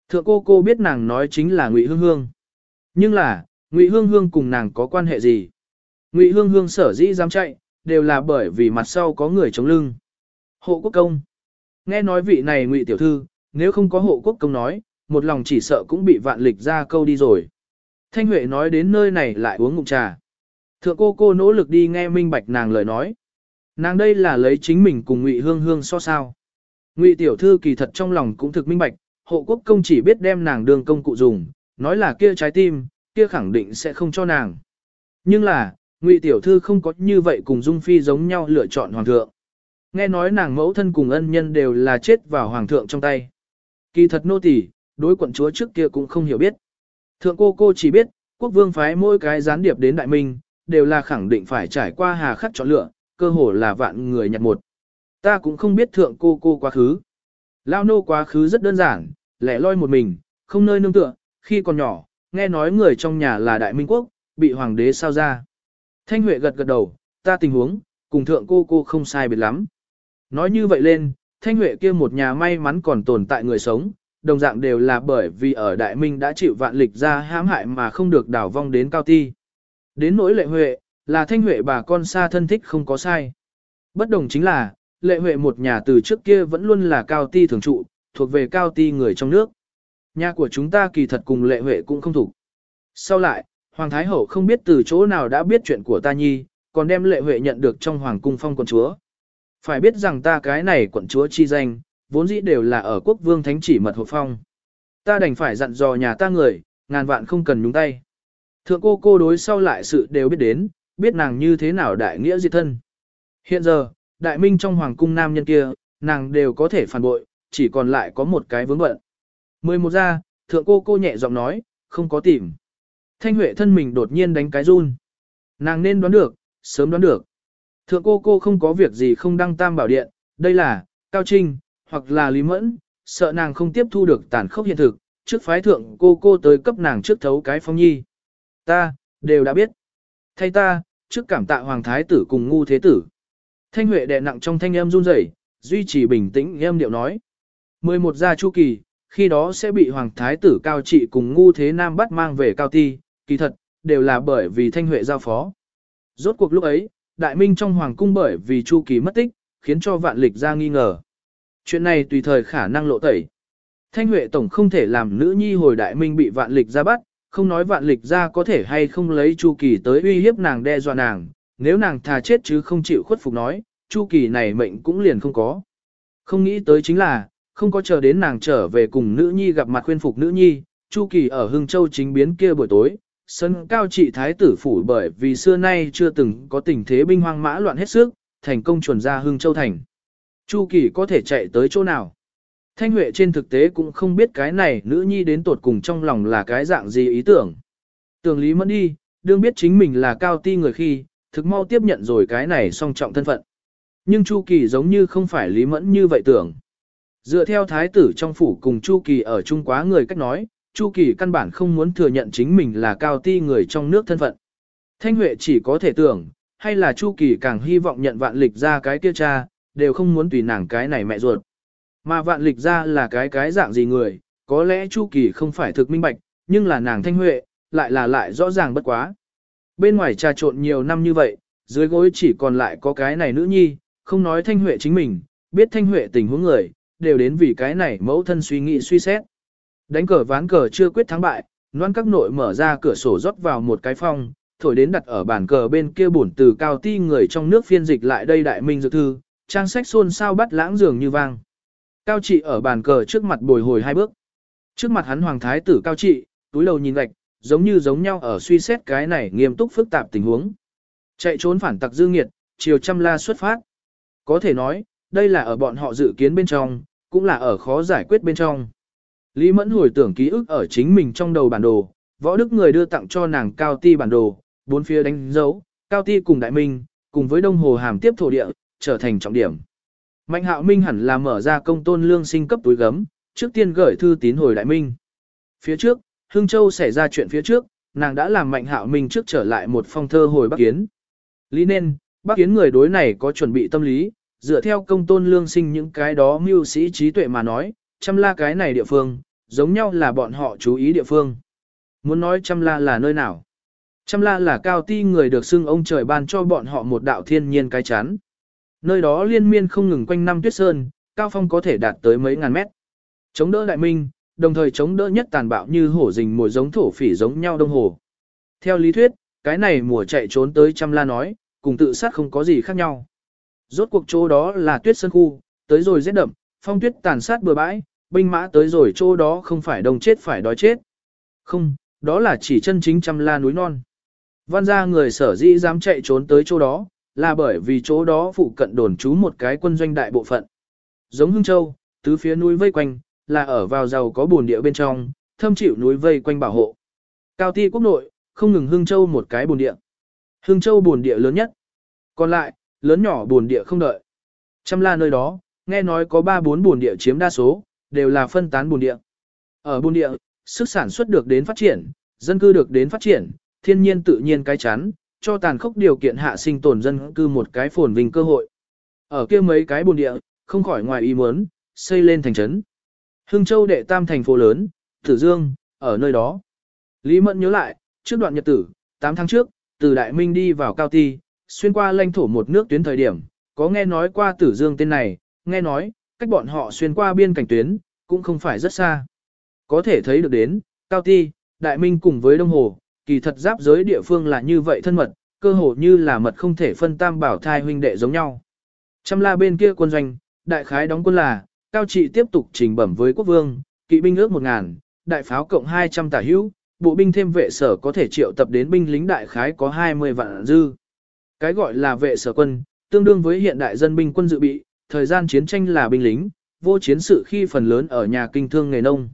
Thượng cô cô biết nàng nói chính là Ngụy Hương Hương. Nhưng là, Ngụy Hương Hương cùng nàng có quan hệ gì? Ngụy Hương Hương sở dĩ dám chạy, đều là bởi vì mặt sau có người chống lưng. Hộ quốc công. Nghe nói vị này Ngụy tiểu thư, nếu không có hộ quốc công nói, một lòng chỉ sợ cũng bị vạn lịch ra câu đi rồi. Thanh Huệ nói đến nơi này lại uống ngụm trà. Thượng cô cô nỗ lực đi nghe minh bạch nàng lời nói. Nàng đây là lấy chính mình cùng Ngụy Hương Hương so sao. Ngụy tiểu thư kỳ thật trong lòng cũng thực minh bạch, hộ quốc công chỉ biết đem nàng đường công cụ dùng, nói là kia trái tim, kia khẳng định sẽ không cho nàng. Nhưng là, Ngụy tiểu thư không có như vậy cùng Dung Phi giống nhau lựa chọn hoàng thượng. Nghe nói nàng mẫu thân cùng ân nhân đều là chết vào hoàng thượng trong tay. Kỳ thật nô tỳ, đối quận chúa trước kia cũng không hiểu biết. Thượng cô cô chỉ biết, quốc vương phái mỗi cái gián điệp đến đại minh, đều là khẳng định phải trải qua hà khắc chọn lựa, cơ hồ là vạn người nhặt một. Ta cũng không biết thượng cô cô quá khứ. Lao nô quá khứ rất đơn giản, lẻ loi một mình, không nơi nương tựa, khi còn nhỏ, nghe nói người trong nhà là đại minh quốc, bị hoàng đế sao ra. Thanh Huệ gật gật đầu, ta tình huống, cùng thượng cô cô không sai biệt lắm. Nói như vậy lên, Thanh Huệ kia một nhà may mắn còn tồn tại người sống, đồng dạng đều là bởi vì ở Đại Minh đã chịu vạn lịch ra hãm hại mà không được đảo vong đến cao ti. Đến nỗi lệ Huệ, là Thanh Huệ bà con xa thân thích không có sai. Bất đồng chính là, lệ Huệ một nhà từ trước kia vẫn luôn là cao ti thường trụ, thuộc về cao ti người trong nước. Nhà của chúng ta kỳ thật cùng lệ Huệ cũng không thủ. Sau lại, Hoàng Thái Hậu không biết từ chỗ nào đã biết chuyện của ta nhi, còn đem lệ Huệ nhận được trong Hoàng cung phong quận chúa. Phải biết rằng ta cái này quận chúa chi danh, vốn dĩ đều là ở quốc vương thánh chỉ mật hộ phong. Ta đành phải dặn dò nhà ta người, ngàn vạn không cần nhúng tay. Thượng cô cô đối sau lại sự đều biết đến, biết nàng như thế nào đại nghĩa diệt thân. Hiện giờ, đại minh trong hoàng cung nam nhân kia, nàng đều có thể phản bội, chỉ còn lại có một cái vướng bận. Mười một ra, thượng cô cô nhẹ giọng nói, không có tìm. Thanh Huệ thân mình đột nhiên đánh cái run. Nàng nên đoán được, sớm đoán được. Thượng cô cô không có việc gì không đăng tam bảo điện, đây là, Cao Trinh, hoặc là Lý Mẫn, sợ nàng không tiếp thu được tàn khốc hiện thực, trước phái thượng cô cô tới cấp nàng trước thấu cái phong nhi. Ta, đều đã biết. Thay ta, trước cảm tạ Hoàng Thái tử cùng ngu thế tử. Thanh Huệ đè nặng trong thanh âm run rẩy, duy trì bình tĩnh em điệu nói. 11 gia chu kỳ, khi đó sẽ bị Hoàng Thái tử cao trị cùng ngu thế nam bắt mang về cao ti, kỳ thật, đều là bởi vì Thanh Huệ giao phó. Rốt cuộc lúc ấy, đại minh trong hoàng cung bởi vì chu kỳ mất tích, khiến cho vạn lịch ra nghi ngờ. Chuyện này tùy thời khả năng lộ tẩy. Thanh Huệ Tổng không thể làm nữ nhi hồi đại minh bị vạn lịch ra bắt, không nói vạn lịch ra có thể hay không lấy chu kỳ tới uy hiếp nàng đe dọa nàng, nếu nàng thà chết chứ không chịu khuất phục nói, chu kỳ này mệnh cũng liền không có. Không nghĩ tới chính là, không có chờ đến nàng trở về cùng nữ nhi gặp mặt khuyên phục nữ nhi, chu kỳ ở Hưng Châu chính biến kia buổi tối, sân cao trị thái tử phủ bởi vì xưa nay chưa từng có tình thế binh hoang mã loạn hết sức, thành công chuẩn ra Hưng Châu thành. Chu Kỳ có thể chạy tới chỗ nào? Thanh Huệ trên thực tế cũng không biết cái này nữ nhi đến tột cùng trong lòng là cái dạng gì ý tưởng. Tưởng Lý Mẫn đi, đương biết chính mình là cao ti người khi, thực mau tiếp nhận rồi cái này song trọng thân phận. Nhưng Chu Kỳ giống như không phải Lý Mẫn như vậy tưởng. Dựa theo thái tử trong phủ cùng Chu Kỳ ở chung quá người cách nói, Chu Kỳ căn bản không muốn thừa nhận chính mình là cao ti người trong nước thân phận. Thanh Huệ chỉ có thể tưởng, hay là Chu Kỳ càng hy vọng nhận vạn lịch ra cái kia cha, đều không muốn tùy nàng cái này mẹ ruột. Mà vạn lịch ra là cái cái dạng gì người, có lẽ Chu Kỳ không phải thực minh bạch, nhưng là nàng Thanh Huệ, lại là lại rõ ràng bất quá. Bên ngoài trà trộn nhiều năm như vậy, dưới gối chỉ còn lại có cái này nữ nhi, không nói Thanh Huệ chính mình, biết Thanh Huệ tình huống người, đều đến vì cái này mẫu thân suy nghĩ suy xét. Đánh cờ ván cờ chưa quyết thắng bại, noan các nội mở ra cửa sổ rót vào một cái phòng, thổi đến đặt ở bàn cờ bên kia bổn từ cao ti người trong nước phiên dịch lại đây đại minh dược thư, trang sách xôn sao bắt lãng dường như vang. Cao trị ở bàn cờ trước mặt bồi hồi hai bước. Trước mặt hắn hoàng thái tử cao trị, túi lầu nhìn gạch, giống như giống nhau ở suy xét cái này nghiêm túc phức tạp tình huống. Chạy trốn phản tặc dư nghiệt, chiều trăm la xuất phát. Có thể nói, đây là ở bọn họ dự kiến bên trong, cũng là ở khó giải quyết bên trong. Lý Mẫn hồi tưởng ký ức ở chính mình trong đầu bản đồ, võ đức người đưa tặng cho nàng cao ti bản đồ, bốn phía đánh dấu, Cao Ti cùng Đại Minh, cùng với Đông Hồ hàm tiếp thổ địa, trở thành trọng điểm. Mạnh hạo minh hẳn là mở ra công tôn lương sinh cấp túi gấm, trước tiên gửi thư tín hồi Đại Minh. Phía trước, Hưng Châu xảy ra chuyện phía trước, nàng đã làm mạnh hạo minh trước trở lại một phong thơ hồi Bắc Kiến. Lý nên, Bắc Kiến người đối này có chuẩn bị tâm lý, dựa theo công tôn lương sinh những cái đó mưu sĩ trí tuệ mà nói, chăm la cái này địa phương, giống nhau là bọn họ chú ý địa phương. Muốn nói chăm la là nơi nào? Chăm la là cao ti người được xưng ông trời ban cho bọn họ một đạo thiên nhiên cái chán. Nơi đó liên miên không ngừng quanh năm tuyết sơn, cao phong có thể đạt tới mấy ngàn mét. Chống đỡ đại minh, đồng thời chống đỡ nhất tàn bạo như hổ rình mùa giống thổ phỉ giống nhau đông hồ. Theo lý thuyết, cái này mùa chạy trốn tới trăm la nói, cùng tự sát không có gì khác nhau. Rốt cuộc chỗ đó là tuyết sơn khu, tới rồi rét đậm, phong tuyết tàn sát bừa bãi, binh mã tới rồi chỗ đó không phải đông chết phải đói chết. Không, đó là chỉ chân chính trăm la núi non. Văn gia người sở dĩ dám chạy trốn tới chỗ đó, là bởi vì chỗ đó phụ cận đồn trú một cái quân doanh đại bộ phận. Giống Hưng Châu, tứ phía núi vây quanh, là ở vào giàu có bồn địa bên trong, thâm chịu núi vây quanh bảo hộ. Cao ti quốc nội, không ngừng Hưng Châu một cái bồn địa. Hưng Châu bồn địa lớn nhất. Còn lại, lớn nhỏ bồn địa không đợi. Trăm la nơi đó, nghe nói có 3-4 bồn địa chiếm đa số, đều là phân tán bồn địa. Ở bồn địa, sức sản xuất được đến phát triển, dân cư được đến phát triển, thiên nhiên tự nhiên cái chắn, cho tàn khốc điều kiện hạ sinh tồn dân cư một cái phồn vinh cơ hội. Ở kia mấy cái bồn địa, không khỏi ngoài ý muốn, xây lên thành trấn. Hưng Châu đệ tam thành phố lớn, Tử Dương, ở nơi đó. Lý Mẫn nhớ lại, trước đoạn nhật tử, 8 tháng trước, từ Đại Minh đi vào Cao Ti, xuyên qua lãnh thổ một nước tuyến thời điểm, có nghe nói qua Tử Dương tên này, nghe nói, cách bọn họ xuyên qua biên cảnh tuyến, cũng không phải rất xa. Có thể thấy được đến, Cao Ti, Đại Minh cùng với Đông Hồ, kỳ thật giáp giới địa phương là như vậy thân mật, cơ hồ như là mật không thể phân tam bảo thai huynh đệ giống nhau. Trăm la bên kia quân doanh, đại khái đóng quân là, cao trị tiếp tục trình bẩm với quốc vương, kỵ binh ước 1.000, đại pháo cộng 200 tả hữu, bộ binh thêm vệ sở có thể triệu tập đến binh lính đại khái có 20 vạn dư. Cái gọi là vệ sở quân, tương đương với hiện đại dân binh quân dự bị, thời gian chiến tranh là binh lính, vô chiến sự khi phần lớn ở nhà kinh thương nghề nông.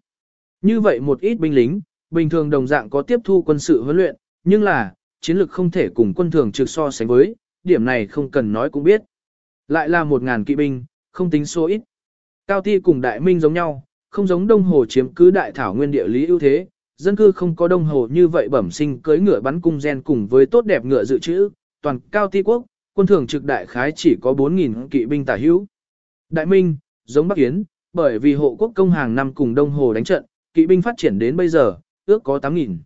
Như vậy một ít binh lính, bình thường đồng dạng có tiếp thu quân sự huấn luyện, nhưng là, chiến lược không thể cùng quân thường trực so sánh với, điểm này không cần nói cũng biết. Lại là một ngàn kỵ binh, không tính số ít. Cao Ti cùng Đại Minh giống nhau, không giống Đông Hồ chiếm cứ đại thảo nguyên địa lý ưu thế, dân cư không có Đông Hồ như vậy bẩm sinh cưới ngựa bắn cung gen cùng với tốt đẹp ngựa dự trữ, toàn Cao Ti quốc, quân thường trực đại khái chỉ có 4.000 kỵ binh tả hữu. Đại Minh, giống Bắc Yến, bởi vì hộ quốc công hàng năm cùng Đông Hồ đánh trận, kỵ binh phát triển đến bây giờ, ước có 8.000.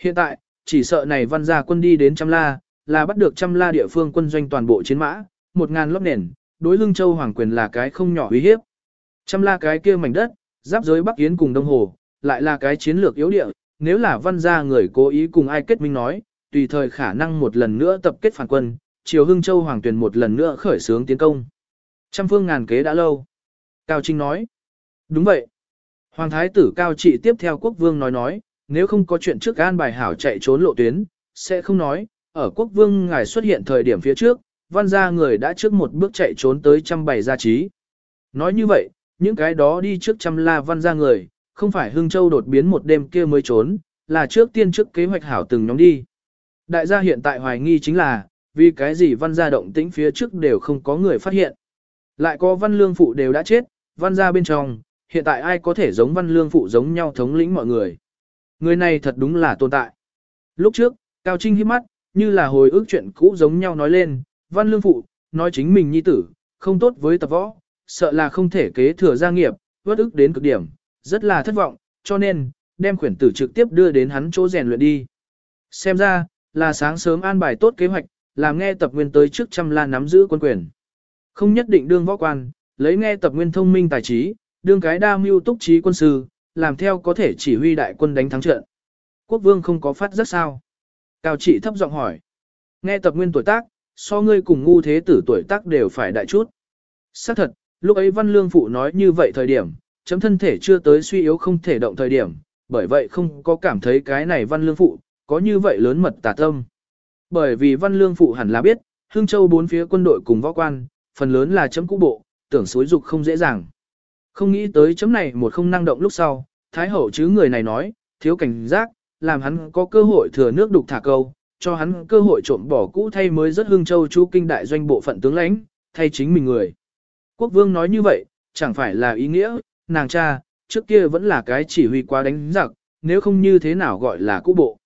Hiện tại, chỉ sợ này văn gia quân đi đến trăm la, là bắt được trăm la địa phương quân doanh toàn bộ chiến mã, 1.000 lớp nền, đối lưng châu hoàng quyền là cái không nhỏ uy hiếp. Trăm la cái kia mảnh đất, giáp giới Bắc Yến cùng Đông Hồ, lại là cái chiến lược yếu địa, nếu là văn gia người cố ý cùng ai kết minh nói, tùy thời khả năng một lần nữa tập kết phản quân, chiều hưng châu hoàng tuyển một lần nữa khởi xướng tiến công. Trăm phương ngàn kế đã lâu. Cao Trinh nói. Đúng vậy. Hoàng thái tử Cao Trị tiếp theo quốc vương nói nói, nếu không có chuyện trước an bài hảo chạy trốn lộ tuyến, sẽ không nói, ở quốc vương ngài xuất hiện thời điểm phía trước, văn gia người đã trước một bước chạy trốn tới trăm bảy gia trí. Nói như vậy, những cái đó đi trước trăm la văn gia người, không phải Hưng Châu đột biến một đêm kia mới trốn, là trước tiên trước kế hoạch hảo từng nhóm đi. Đại gia hiện tại hoài nghi chính là, vì cái gì văn gia động tĩnh phía trước đều không có người phát hiện. Lại có văn lương phụ đều đã chết, văn gia bên trong, hiện tại ai có thể giống văn lương phụ giống nhau thống lĩnh mọi người. Người này thật đúng là tồn tại. Lúc trước, Cao Trinh hiếp mắt, như là hồi ức chuyện cũ giống nhau nói lên, văn lương phụ, nói chính mình nhi tử, không tốt với tập võ, sợ là không thể kế thừa gia nghiệp, vất ức đến cực điểm, rất là thất vọng, cho nên, đem khuyển tử trực tiếp đưa đến hắn chỗ rèn luyện đi. Xem ra, là sáng sớm an bài tốt kế hoạch, làm nghe tập nguyên tới trước trăm la nắm giữ quân quyền. Không nhất định đương võ quan, lấy nghe tập nguyên thông minh tài trí, đương cái đa mưu túc trí quân sư, làm theo có thể chỉ huy đại quân đánh thắng trận. Quốc vương không có phát rất sao. Cao trị thấp giọng hỏi. Nghe tập nguyên tuổi tác, so ngươi cùng ngu thế tử tuổi tác đều phải đại chút. Xác thật, lúc ấy văn lương phụ nói như vậy thời điểm, chấm thân thể chưa tới suy yếu không thể động thời điểm, bởi vậy không có cảm thấy cái này văn lương phụ, có như vậy lớn mật tà tâm. Bởi vì văn lương phụ hẳn là biết, Hương Châu bốn phía quân đội cùng võ quan, phần lớn là chấm cũ bộ, tưởng xối dục không dễ dàng. Không nghĩ tới chấm này một không năng động lúc sau, Thái hậu chứ người này nói, thiếu cảnh giác, làm hắn có cơ hội thừa nước đục thả câu, cho hắn cơ hội trộm bỏ cũ thay mới rất hương châu chú kinh đại doanh bộ phận tướng lãnh, thay chính mình người. Quốc vương nói như vậy, chẳng phải là ý nghĩa, nàng cha, trước kia vẫn là cái chỉ huy quá đánh giặc, nếu không như thế nào gọi là cũ bộ.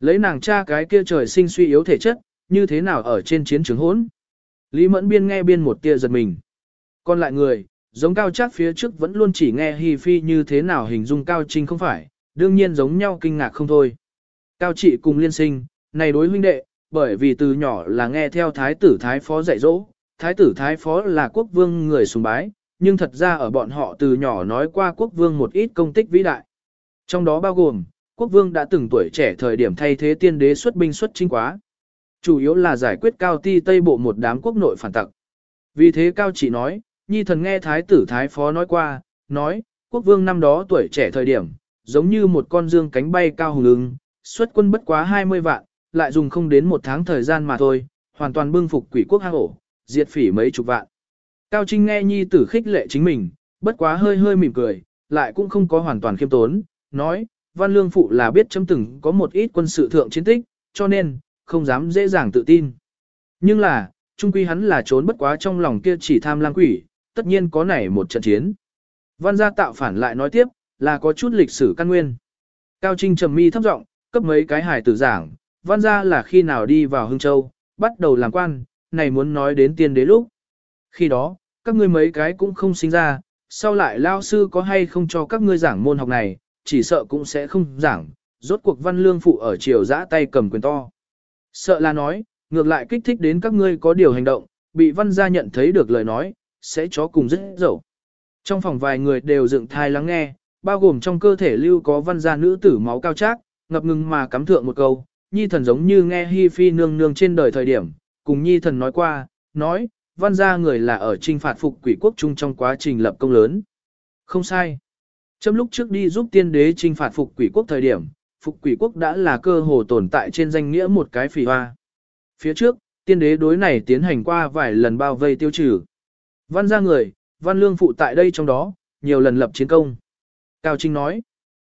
Lấy nàng cha cái kia trời sinh suy yếu thể chất, như thế nào ở trên chiến trường hỗn. Lý Mẫn Biên nghe biên một tia giật mình. Còn lại người, giống cao chắc phía trước vẫn luôn chỉ nghe Hi Phi như thế nào hình dung cao trinh không phải, đương nhiên giống nhau kinh ngạc không thôi. Cao trị cùng liên sinh, này đối huynh đệ, bởi vì từ nhỏ là nghe theo thái tử thái phó dạy dỗ, thái tử thái phó là quốc vương người sùng bái, nhưng thật ra ở bọn họ từ nhỏ nói qua quốc vương một ít công tích vĩ đại. Trong đó bao gồm, quốc vương đã từng tuổi trẻ thời điểm thay thế tiên đế xuất binh xuất chinh quá. Chủ yếu là giải quyết cao ti tây bộ một đám quốc nội phản tặc. Vì thế cao chỉ nói, nhi thần nghe thái tử thái phó nói qua, nói, quốc vương năm đó tuổi trẻ thời điểm, giống như một con dương cánh bay cao hùng ứng, xuất quân bất quá 20 vạn, lại dùng không đến một tháng thời gian mà thôi, hoàn toàn bưng phục quỷ quốc hang ổ, diệt phỉ mấy chục vạn. Cao Trinh nghe nhi tử khích lệ chính mình, bất quá hơi hơi mỉm cười, lại cũng không có hoàn toàn khiêm tốn, nói, văn lương phụ là biết chấm từng có một ít quân sự thượng chiến tích, cho nên, không dám dễ dàng tự tin. Nhưng là, trung quy hắn là trốn bất quá trong lòng kia chỉ tham lang quỷ, tất nhiên có nảy một trận chiến. Văn gia tạo phản lại nói tiếp, là có chút lịch sử căn nguyên. Cao Trinh trầm mi thấp giọng, cấp mấy cái hài tử giảng, văn gia là khi nào đi vào Hưng Châu, bắt đầu làm quan, này muốn nói đến tiên đế lúc. Khi đó, các ngươi mấy cái cũng không sinh ra, sau lại lao sư có hay không cho các ngươi giảng môn học này, chỉ sợ cũng sẽ không giảng, rốt cuộc văn lương phụ ở triều giã tay cầm quyền to. Sợ là nói, ngược lại kích thích đến các ngươi có điều hành động, bị văn gia nhận thấy được lời nói, sẽ chó cùng rất dậu. Trong phòng vài người đều dựng thai lắng nghe, bao gồm trong cơ thể lưu có văn gia nữ tử máu cao trác, ngập ngừng mà cắm thượng một câu, nhi thần giống như nghe hi phi nương nương trên đời thời điểm, cùng nhi thần nói qua, nói, văn gia người là ở trinh phạt phục quỷ quốc trung trong quá trình lập công lớn. Không sai. Trong lúc trước đi giúp tiên đế trinh phạt phục quỷ quốc thời điểm, phục quỷ quốc đã là cơ hồ tồn tại trên danh nghĩa một cái phỉ hoa. Phía trước, tiên đế đối này tiến hành qua vài lần bao vây tiêu trừ. Văn ra người, văn lương phụ tại đây trong đó, nhiều lần lập chiến công. Cao Trinh nói,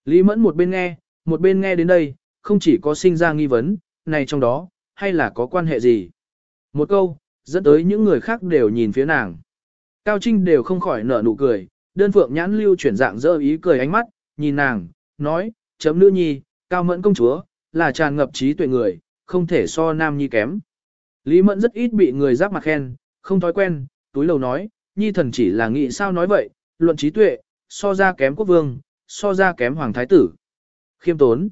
Lý Mẫn một bên nghe, một bên nghe đến đây, không chỉ có sinh ra nghi vấn, này trong đó, hay là có quan hệ gì. Một câu, dẫn tới những người khác đều nhìn phía nàng. Cao Trinh đều không khỏi nở nụ cười, đơn phượng nhãn lưu chuyển dạng dơ ý cười ánh mắt, nhìn nàng, nói, chấm nữ nhi, cao mẫn công chúa, là tràn ngập trí tuệ người, không thể so nam nhi kém. Lý mẫn rất ít bị người giáp mặt khen, không thói quen, túi lầu nói, nhi thần chỉ là nghĩ sao nói vậy, luận trí tuệ, so ra kém quốc vương, so ra kém hoàng thái tử. Khiêm tốn.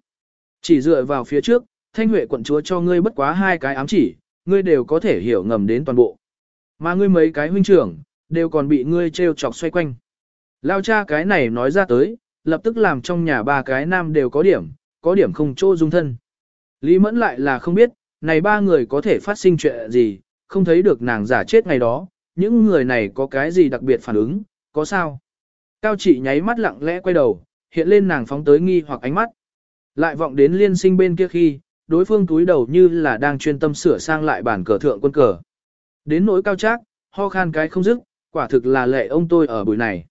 Chỉ dựa vào phía trước, thanh huệ quận chúa cho ngươi bất quá hai cái ám chỉ, ngươi đều có thể hiểu ngầm đến toàn bộ. Mà ngươi mấy cái huynh trưởng, đều còn bị ngươi treo chọc xoay quanh. Lao cha cái này nói ra tới, lập tức làm trong nhà ba cái nam đều có điểm, có điểm không chỗ dung thân. Lý mẫn lại là không biết, này ba người có thể phát sinh chuyện gì, không thấy được nàng giả chết ngày đó, những người này có cái gì đặc biệt phản ứng, có sao? Cao trị nháy mắt lặng lẽ quay đầu, hiện lên nàng phóng tới nghi hoặc ánh mắt. Lại vọng đến liên sinh bên kia khi, đối phương túi đầu như là đang chuyên tâm sửa sang lại bản cờ thượng quân cờ. Đến nỗi cao trác, ho khan cái không dứt, quả thực là lệ ông tôi ở buổi này.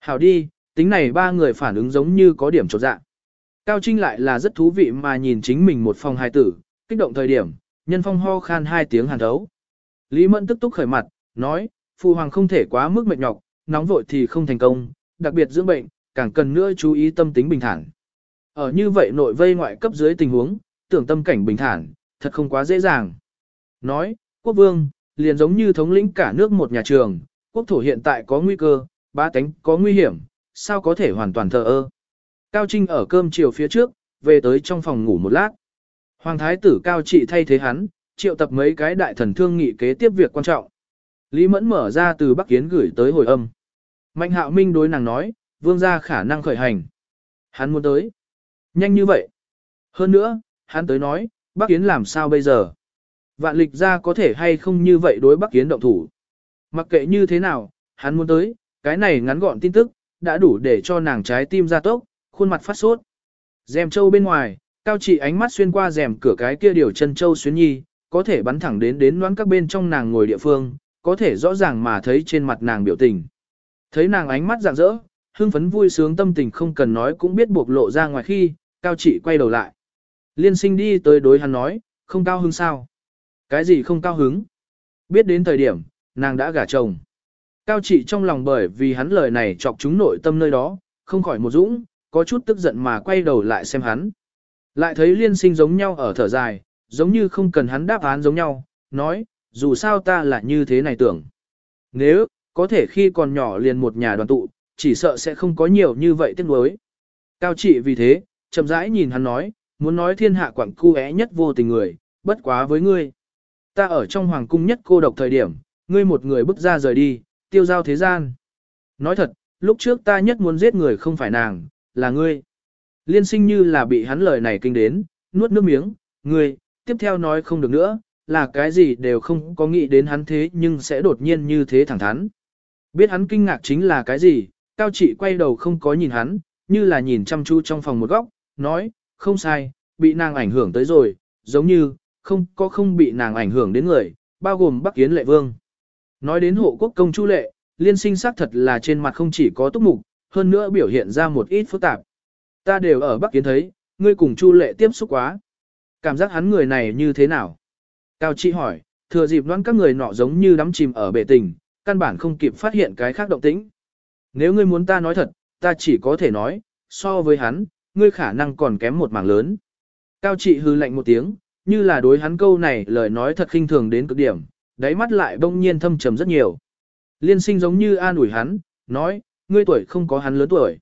Hảo đi, tính này ba người phản ứng giống như có điểm trột dạng. Cao Trinh lại là rất thú vị mà nhìn chính mình một phòng hài tử, kích động thời điểm, nhân phong ho khan hai tiếng hàn thấu. Lý Mẫn tức túc khởi mặt, nói, phụ hoàng không thể quá mức mệt nhọc, nóng vội thì không thành công, đặc biệt dưỡng bệnh, càng cần nữa chú ý tâm tính bình thản. Ở như vậy nội vây ngoại cấp dưới tình huống, tưởng tâm cảnh bình thản, thật không quá dễ dàng. Nói, quốc vương, liền giống như thống lĩnh cả nước một nhà trường, quốc thổ hiện tại có nguy cơ, ba tánh có nguy hiểm, sao có thể hoàn toàn thờ ơ. Cao Trinh ở cơm chiều phía trước, về tới trong phòng ngủ một lát. Hoàng thái tử Cao Trị thay thế hắn, triệu tập mấy cái đại thần thương nghị kế tiếp việc quan trọng. Lý Mẫn mở ra từ Bắc Kiến gửi tới hồi âm. Mạnh hạo minh đối nàng nói, vương gia khả năng khởi hành. Hắn muốn tới. Nhanh như vậy. Hơn nữa, hắn tới nói, Bắc Kiến làm sao bây giờ? Vạn lịch gia có thể hay không như vậy đối Bắc Kiến động thủ. Mặc kệ như thế nào, hắn muốn tới, cái này ngắn gọn tin tức, đã đủ để cho nàng trái tim ra tốc, khuôn mặt phát sốt. Dèm châu bên ngoài, cao trị ánh mắt xuyên qua rèm cửa cái kia điều chân châu xuyến nhi, có thể bắn thẳng đến đến đoán các bên trong nàng ngồi địa phương, có thể rõ ràng mà thấy trên mặt nàng biểu tình. Thấy nàng ánh mắt rạng rỡ, hưng phấn vui sướng tâm tình không cần nói cũng biết buộc lộ ra ngoài khi, cao chỉ quay đầu lại. Liên sinh đi tới đối hắn nói, không cao hứng sao? Cái gì không cao hứng? Biết đến thời điểm, nàng đã gả chồng. Cao chỉ trong lòng bởi vì hắn lời này chọc chúng nội tâm nơi đó, không khỏi một dũng, có chút tức giận mà quay đầu lại xem hắn. Lại thấy liên sinh giống nhau ở thở dài, giống như không cần hắn đáp án giống nhau, nói, dù sao ta là như thế này tưởng. Nếu, có thể khi còn nhỏ liền một nhà đoàn tụ, chỉ sợ sẽ không có nhiều như vậy tiếc nuối. Cao trị vì thế, chậm rãi nhìn hắn nói, muốn nói thiên hạ quảng cu é nhất vô tình người, bất quá với ngươi. Ta ở trong hoàng cung nhất cô độc thời điểm, ngươi một người bước ra rời đi, tiêu giao thế gian. Nói thật, lúc trước ta nhất muốn giết người không phải nàng, là ngươi. Liên sinh như là bị hắn lời này kinh đến, nuốt nước miếng, ngươi, tiếp theo nói không được nữa, là cái gì đều không có nghĩ đến hắn thế nhưng sẽ đột nhiên như thế thẳng thắn. Biết hắn kinh ngạc chính là cái gì, cao trị quay đầu không có nhìn hắn, như là nhìn chăm chú trong phòng một góc, nói, không sai, bị nàng ảnh hưởng tới rồi, giống như, không có không bị nàng ảnh hưởng đến người, bao gồm Bắc Kiến Lệ Vương. Nói đến hộ quốc công chu lệ, liên sinh xác thật là trên mặt không chỉ có túc mục, hơn nữa biểu hiện ra một ít phức tạp. Ta đều ở Bắc Kiến thấy, ngươi cùng chu lệ tiếp xúc quá. Cảm giác hắn người này như thế nào? Cao Chi hỏi, thừa dịp đoán các người nọ giống như đắm chìm ở bể tình, căn bản không kịp phát hiện cái khác động tĩnh. Nếu ngươi muốn ta nói thật, ta chỉ có thể nói, so với hắn, ngươi khả năng còn kém một mảng lớn. Cao Trị hư lạnh một tiếng, như là đối hắn câu này lời nói thật khinh thường đến cực điểm, đáy mắt lại bỗng nhiên thâm trầm rất nhiều. Liên sinh giống như an ủi hắn, nói, ngươi tuổi không có hắn lớn tuổi.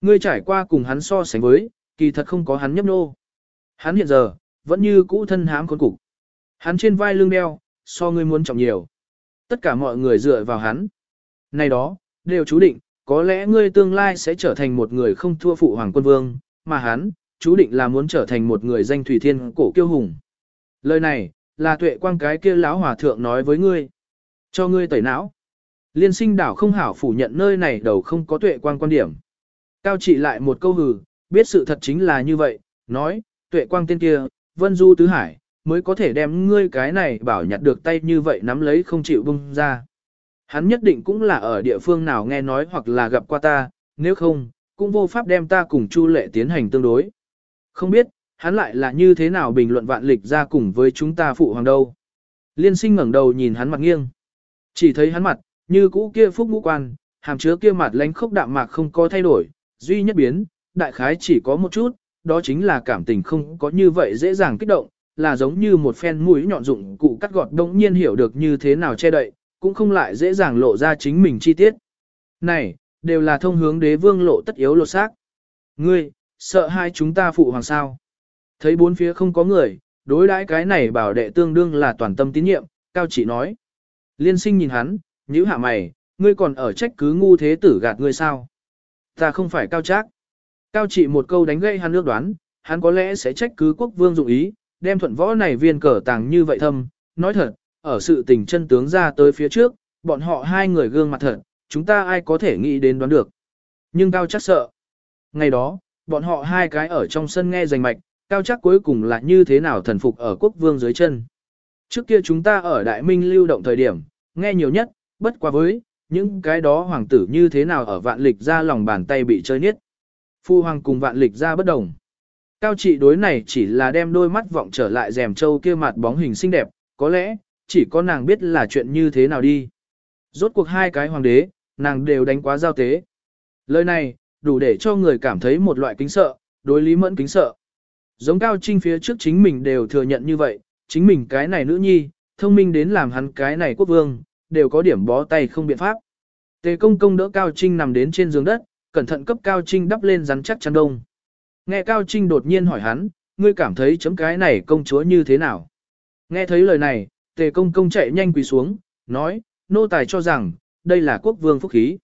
Ngươi trải qua cùng hắn so sánh với, kỳ thật không có hắn nhấp nô. Hắn hiện giờ, vẫn như cũ thân hám khốn cục. Hắn trên vai lưng đeo, so ngươi muốn trọng nhiều. Tất cả mọi người dựa vào hắn. Này đó, đều chú định, có lẽ ngươi tương lai sẽ trở thành một người không thua phụ hoàng quân vương, mà hắn, chú định là muốn trở thành một người danh thủy thiên cổ kiêu hùng. Lời này, là tuệ quang cái kia lão hòa thượng nói với ngươi. Cho ngươi tẩy não. Liên sinh đảo không hảo phủ nhận nơi này đầu không có tuệ quang quan điểm. Cao trị lại một câu hừ, biết sự thật chính là như vậy, nói, tuệ quang tên kia, vân du tứ hải, mới có thể đem ngươi cái này bảo nhặt được tay như vậy nắm lấy không chịu bung ra. Hắn nhất định cũng là ở địa phương nào nghe nói hoặc là gặp qua ta, nếu không, cũng vô pháp đem ta cùng Chu Lệ tiến hành tương đối. Không biết, hắn lại là như thế nào bình luận vạn lịch ra cùng với chúng ta phụ hoàng đâu. Liên sinh ngẩng đầu nhìn hắn mặt nghiêng. Chỉ thấy hắn mặt, như cũ kia phúc ngũ quan, hàm chứa kia mặt lánh khốc đạm mạc không có thay đổi, duy nhất biến, đại khái chỉ có một chút, đó chính là cảm tình không có như vậy dễ dàng kích động, là giống như một phen mũi nhọn dụng cụ cắt gọt đông nhiên hiểu được như thế nào che đậy, cũng không lại dễ dàng lộ ra chính mình chi tiết. Này, đều là thông hướng đế vương lộ tất yếu lột xác. Ngươi, sợ hai chúng ta phụ hoàng sao. Thấy bốn phía không có người, đối đãi cái này bảo đệ tương đương là toàn tâm tín nhiệm, cao chỉ nói. Liên sinh nhìn hắn, nhíu hạ mày, ngươi còn ở trách cứ ngu thế tử gạt ngươi sao? Ta không phải cao trác. Cao chỉ một câu đánh gây hắn ước đoán, hắn có lẽ sẽ trách cứ quốc vương dụng ý, đem thuận võ này viên cờ tàng như vậy thâm, nói thật, ở sự tình chân tướng ra tới phía trước, bọn họ hai người gương mặt thật, chúng ta ai có thể nghĩ đến đoán được. Nhưng cao chắc sợ. Ngày đó, bọn họ hai cái ở trong sân nghe rành mạch, cao chắc cuối cùng là như thế nào thần phục ở quốc vương dưới chân. Trước kia chúng ta ở Đại Minh lưu động thời điểm, nghe nhiều nhất, bất quá với, những cái đó hoàng tử như thế nào ở vạn lịch ra lòng bàn tay bị chơi niết. Phu hoàng cùng vạn lịch ra bất đồng. Cao trị đối này chỉ là đem đôi mắt vọng trở lại rèm châu kia mặt bóng hình xinh đẹp, có lẽ, chỉ có nàng biết là chuyện như thế nào đi. Rốt cuộc hai cái hoàng đế, nàng đều đánh quá giao tế. Lời này, đủ để cho người cảm thấy một loại kính sợ, đối lý mẫn kính sợ. Giống cao trinh phía trước chính mình đều thừa nhận như vậy, chính mình cái này nữ nhi, thông minh đến làm hắn cái này quốc vương, đều có điểm bó tay không biện pháp. Tề công công đỡ cao trinh nằm đến trên giường đất, cẩn thận cấp cao trinh đắp lên rắn chắc chăn đông. Nghe cao trinh đột nhiên hỏi hắn, ngươi cảm thấy chấm cái này công chúa như thế nào? Nghe thấy lời này, tề công công chạy nhanh quỳ xuống, nói, nô tài cho rằng, đây là quốc vương phúc khí.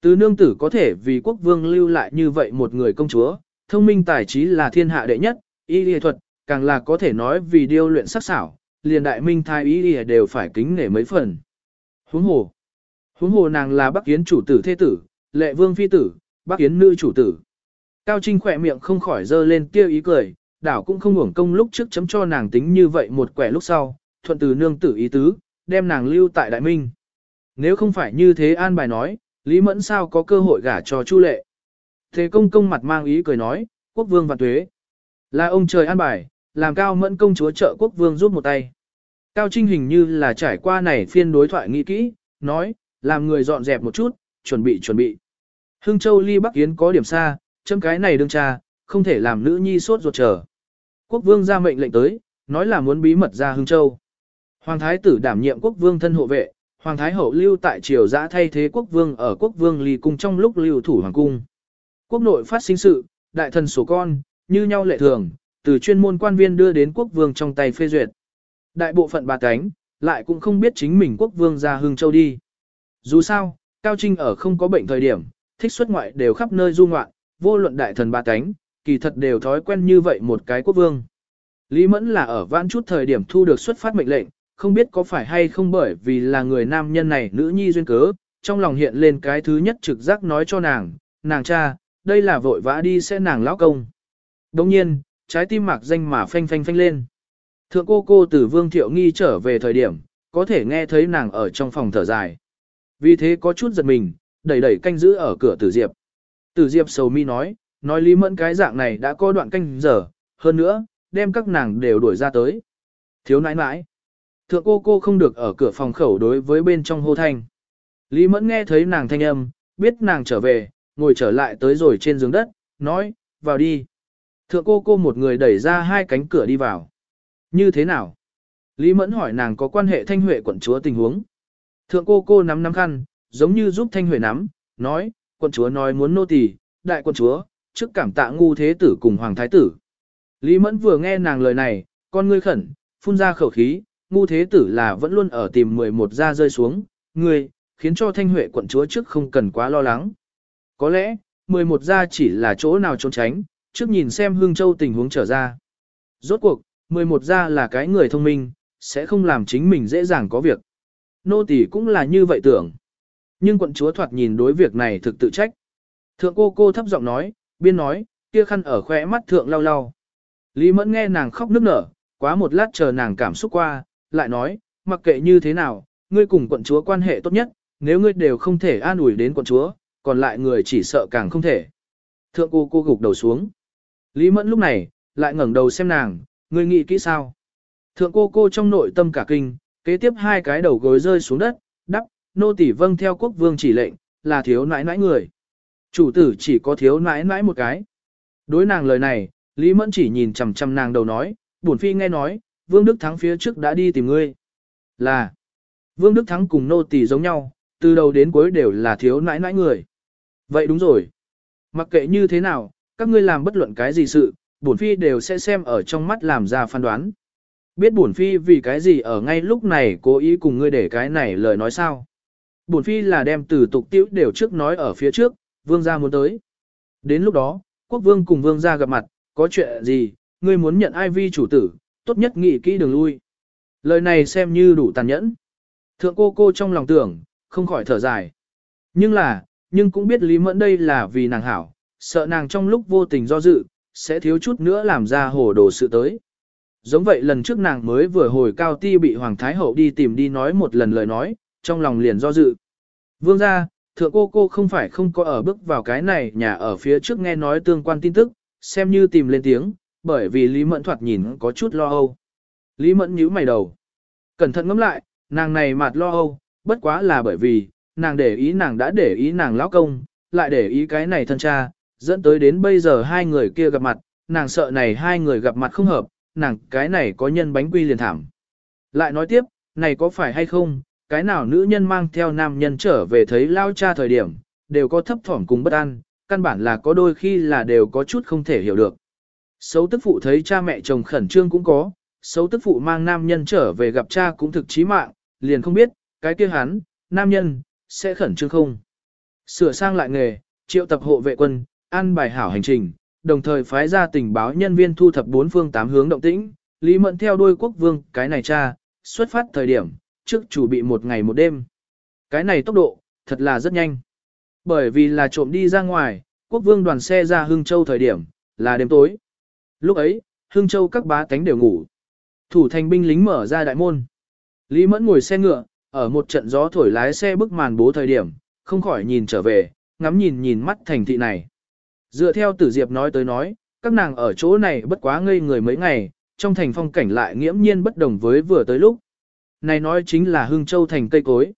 Từ nương tử có thể vì quốc vương lưu lại như vậy một người công chúa, thông minh tài trí là thiên hạ đệ nhất, y lý thuật, càng là có thể nói vì điêu luyện sắc xảo, liền đại minh thái y lý đều phải kính nể mấy phần. Huống hồ, huống hồ nàng là bắc kiến chủ tử thế tử, lệ vương phi tử, bắc kiến nữ chủ tử. Cao Trinh khỏe miệng không khỏi dơ lên tiêu ý cười, đảo cũng không hưởng công lúc trước chấm cho nàng tính như vậy một quẻ lúc sau, thuận từ nương tử ý tứ, đem nàng lưu tại đại minh. Nếu không phải như thế an bài nói, Lý Mẫn sao có cơ hội gả cho Chu Lệ. Thế công công mặt mang ý cười nói, quốc vương và tuế. Là ông trời an bài, làm Cao Mẫn công chúa trợ quốc vương giúp một tay. Cao Trinh hình như là trải qua này phiên đối thoại nghĩ kỹ, nói, làm người dọn dẹp một chút, chuẩn bị chuẩn bị. Hưng Châu ly Bắc Yến có điểm xa, châm cái này đương cha, không thể làm nữ nhi sốt ruột chờ. Quốc vương ra mệnh lệnh tới, nói là muốn bí mật ra Hưng Châu. Hoàng thái tử đảm nhiệm quốc vương thân hộ vệ, hoàng thái hậu lưu tại triều giã thay thế quốc vương ở quốc vương ly cung trong lúc lưu thủ hoàng cung. Quốc nội phát sinh sự, đại thần số con, như nhau lệ thường, từ chuyên môn quan viên đưa đến quốc vương trong tay phê duyệt. Đại bộ phận bà cánh, lại cũng không biết chính mình quốc vương ra Hưng Châu đi. Dù sao, Cao Trinh ở không có bệnh thời điểm, thích xuất ngoại đều khắp nơi du ngoạn, vô luận đại thần ba cánh, kỳ thật đều thói quen như vậy một cái quốc vương. Lý Mẫn là ở vãn chút thời điểm thu được xuất phát mệnh lệnh, không biết có phải hay không bởi vì là người nam nhân này nữ nhi duyên cớ, trong lòng hiện lên cái thứ nhất trực giác nói cho nàng, nàng cha, đây là vội vã đi sẽ nàng lão công. Đồng nhiên, trái tim mạc danh mà phanh phanh phanh lên. Thượng cô cô từ Vương Thiệu Nghi trở về thời điểm, có thể nghe thấy nàng ở trong phòng thở dài. Vì thế có chút giật mình, đẩy đẩy canh giữ ở cửa Tử Diệp. Tử Diệp sầu mi nói, nói Lý Mẫn cái dạng này đã có đoạn canh giờ, hơn nữa, đem các nàng đều đuổi ra tới. Thiếu nãi nãi. Thượng cô cô không được ở cửa phòng khẩu đối với bên trong hô thanh. Lý Mẫn nghe thấy nàng thanh âm, biết nàng trở về, ngồi trở lại tới rồi trên giường đất, nói, vào đi. Thượng cô cô một người đẩy ra hai cánh cửa đi vào. Như thế nào? Lý Mẫn hỏi nàng có quan hệ thanh huệ quận chúa tình huống. Thượng cô cô nắm nắm khăn, giống như giúp thanh huệ nắm, nói, quận chúa nói muốn nô tỳ, đại quận chúa, trước cảm tạ ngu thế tử cùng hoàng thái tử. Lý Mẫn vừa nghe nàng lời này, con ngươi khẩn, phun ra khẩu khí, ngu thế tử là vẫn luôn ở tìm 11 ra rơi xuống, ngươi, khiến cho thanh huệ quận chúa trước không cần quá lo lắng. Có lẽ, 11 ra chỉ là chỗ nào trốn tránh, trước nhìn xem Hương Châu tình huống trở ra. Rốt cuộc, 11 ra là cái người thông minh, sẽ không làm chính mình dễ dàng có việc. Nô tỳ cũng là như vậy tưởng. Nhưng quận chúa thoạt nhìn đối việc này thực tự trách. Thượng cô cô thấp giọng nói, biên nói, kia khăn ở khóe mắt thượng lau lau. Lý mẫn nghe nàng khóc nức nở, quá một lát chờ nàng cảm xúc qua, lại nói, mặc kệ như thế nào, ngươi cùng quận chúa quan hệ tốt nhất, nếu ngươi đều không thể an ủi đến quận chúa, còn lại người chỉ sợ càng không thể. Thượng cô cô gục đầu xuống. Lý mẫn lúc này, lại ngẩng đầu xem nàng, ngươi nghĩ kỹ sao? Thượng cô cô trong nội tâm cả kinh, kế tiếp hai cái đầu gối rơi xuống đất, đắp, nô tỳ vâng theo quốc vương chỉ lệnh, là thiếu nãi nãi người. Chủ tử chỉ có thiếu nãi nãi một cái. Đối nàng lời này, Lý Mẫn chỉ nhìn chằm chằm nàng đầu nói, buồn phi nghe nói, Vương Đức Thắng phía trước đã đi tìm ngươi. Là, Vương Đức Thắng cùng nô tỳ giống nhau, từ đầu đến cuối đều là thiếu nãi nãi người. Vậy đúng rồi. Mặc kệ như thế nào, các ngươi làm bất luận cái gì sự, bổn phi đều sẽ xem ở trong mắt làm ra phán đoán. Biết bổn phi vì cái gì ở ngay lúc này cố ý cùng ngươi để cái này lời nói sao. Bổn phi là đem từ tục tiễu đều trước nói ở phía trước, vương gia muốn tới. Đến lúc đó, quốc vương cùng vương gia gặp mặt, có chuyện gì, ngươi muốn nhận ai vi chủ tử, tốt nhất nghĩ kỹ đường lui. Lời này xem như đủ tàn nhẫn. Thượng cô cô trong lòng tưởng, không khỏi thở dài. Nhưng là, nhưng cũng biết Lý Mẫn đây là vì nàng hảo, sợ nàng trong lúc vô tình do dự, sẽ thiếu chút nữa làm ra hồ đồ sự tới. Giống vậy lần trước nàng mới vừa hồi cao ti bị Hoàng Thái Hậu đi tìm đi nói một lần lời nói, trong lòng liền do dự. Vương ra, thượng cô cô không phải không có ở bước vào cái này nhà ở phía trước nghe nói tương quan tin tức, xem như tìm lên tiếng, bởi vì Lý Mẫn thoạt nhìn có chút lo âu. Lý Mẫn nhíu mày đầu. Cẩn thận ngẫm lại, nàng này mặt lo âu, bất quá là bởi vì, nàng để ý nàng đã để ý nàng lão công, lại để ý cái này thân cha, dẫn tới đến bây giờ hai người kia gặp mặt, nàng sợ này hai người gặp mặt không hợp, nàng cái này có nhân bánh quy liền thảm. Lại nói tiếp, này có phải hay không, cái nào nữ nhân mang theo nam nhân trở về thấy lao cha thời điểm, đều có thấp thỏm cùng bất an, căn bản là có đôi khi là đều có chút không thể hiểu được. Xấu tức phụ thấy cha mẹ chồng khẩn trương cũng có, xấu tức phụ mang nam nhân trở về gặp cha cũng thực chí mạng, liền không biết, cái kia hắn, nam nhân, sẽ khẩn trương không. Sửa sang lại nghề, triệu tập hộ vệ quân, an bài hảo hành trình, đồng thời phái ra tình báo nhân viên thu thập bốn phương tám hướng động tĩnh, Lý Mẫn theo đuôi quốc vương, cái này cha, xuất phát thời điểm, trước chủ bị một ngày một đêm. Cái này tốc độ, thật là rất nhanh. Bởi vì là trộm đi ra ngoài, quốc vương đoàn xe ra Hưng Châu thời điểm, là đêm tối. Lúc ấy, Hưng Châu các bá tánh đều ngủ. Thủ thành binh lính mở ra đại môn. Lý Mẫn ngồi xe ngựa, ở một trận gió thổi lái xe bức màn bố thời điểm, không khỏi nhìn trở về, ngắm nhìn nhìn mắt thành thị này. Dựa theo tử diệp nói tới nói, các nàng ở chỗ này bất quá ngây người mấy ngày, trong thành phong cảnh lại nghiễm nhiên bất đồng với vừa tới lúc. Này nói chính là Hưng Châu thành cây cối.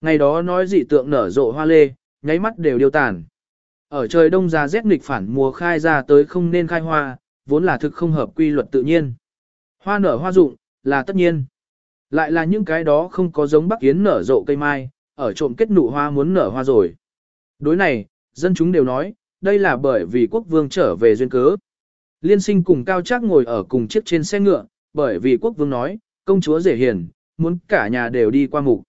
Ngày đó nói dị tượng nở rộ hoa lê, nháy mắt đều điều tàn. Ở trời đông ra rét nghịch phản mùa khai ra tới không nên khai hoa, vốn là thực không hợp quy luật tự nhiên. Hoa nở hoa rụng, là tất nhiên. Lại là những cái đó không có giống bắc yến nở rộ cây mai, ở trộm kết nụ hoa muốn nở hoa rồi. Đối này, dân chúng đều nói, đây là bởi vì quốc vương trở về duyên cớ. Liên sinh cùng cao trác ngồi ở cùng chiếc trên xe ngựa, bởi vì quốc vương nói, công chúa dễ hiền, muốn cả nhà đều đi qua mục.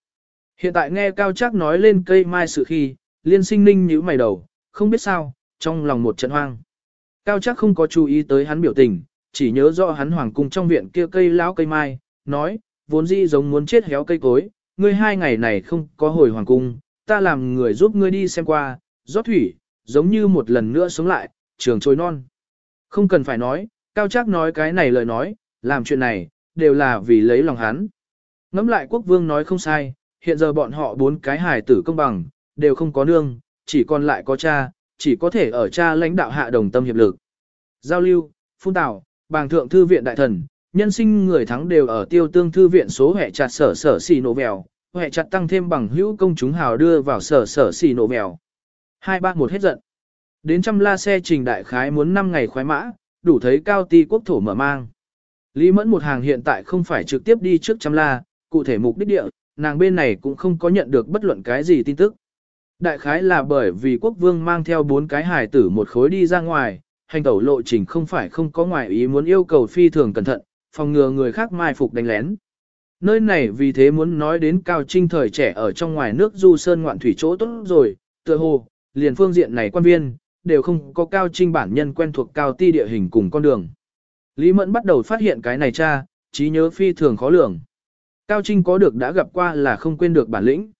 Hiện tại nghe cao trác nói lên cây mai sự khi, liên sinh ninh nhíu mày đầu, không biết sao, trong lòng một trận hoang. Cao trác không có chú ý tới hắn biểu tình, chỉ nhớ rõ hắn hoàng cung trong viện kia cây lão cây mai, nói, vốn dĩ giống muốn chết héo cây cối, ngươi hai ngày này không có hồi hoàng cung, ta làm người giúp ngươi đi xem qua, rót thủy, giống như một lần nữa sống lại, trường trôi non. Không cần phải nói, Cao Trác nói cái này lời nói, làm chuyện này, đều là vì lấy lòng hắn. Ngắm lại quốc vương nói không sai, hiện giờ bọn họ bốn cái hài tử công bằng, đều không có nương, chỉ còn lại có cha, chỉ có thể ở cha lãnh đạo hạ đồng tâm hiệp lực. Giao lưu, phun tảo, bàng thượng thư viện đại thần, nhân sinh người thắng đều ở tiêu tương thư viện số hệ chặt sở sở xì nổ vèo, hệ chặt tăng thêm bằng hữu công chúng hào đưa vào sở sở xì nổ vèo. Hai ba một hết giận. Đến trăm la xe trình đại khái muốn 5 ngày khoái mã, đủ thấy cao ti quốc thổ mở mang. Lý Mẫn một hàng hiện tại không phải trực tiếp đi trước trăm la, cụ thể mục đích địa, nàng bên này cũng không có nhận được bất luận cái gì tin tức. Đại khái là bởi vì quốc vương mang theo bốn cái hài tử một khối đi ra ngoài, hành tẩu lộ trình không phải không có ngoài ý muốn yêu cầu phi thường cẩn thận, phòng ngừa người khác mai phục đánh lén. Nơi này vì thế muốn nói đến cao trinh thời trẻ ở trong ngoài nước du sơn ngoạn thủy chỗ tốt rồi, tựa hồ, liền phương diện này quan viên, đều không có cao trinh bản nhân quen thuộc cao ti địa hình cùng con đường. Lý Mẫn bắt đầu phát hiện cái này cha, trí nhớ phi thường khó lường. Cao Trinh có được đã gặp qua là không quên được bản lĩnh.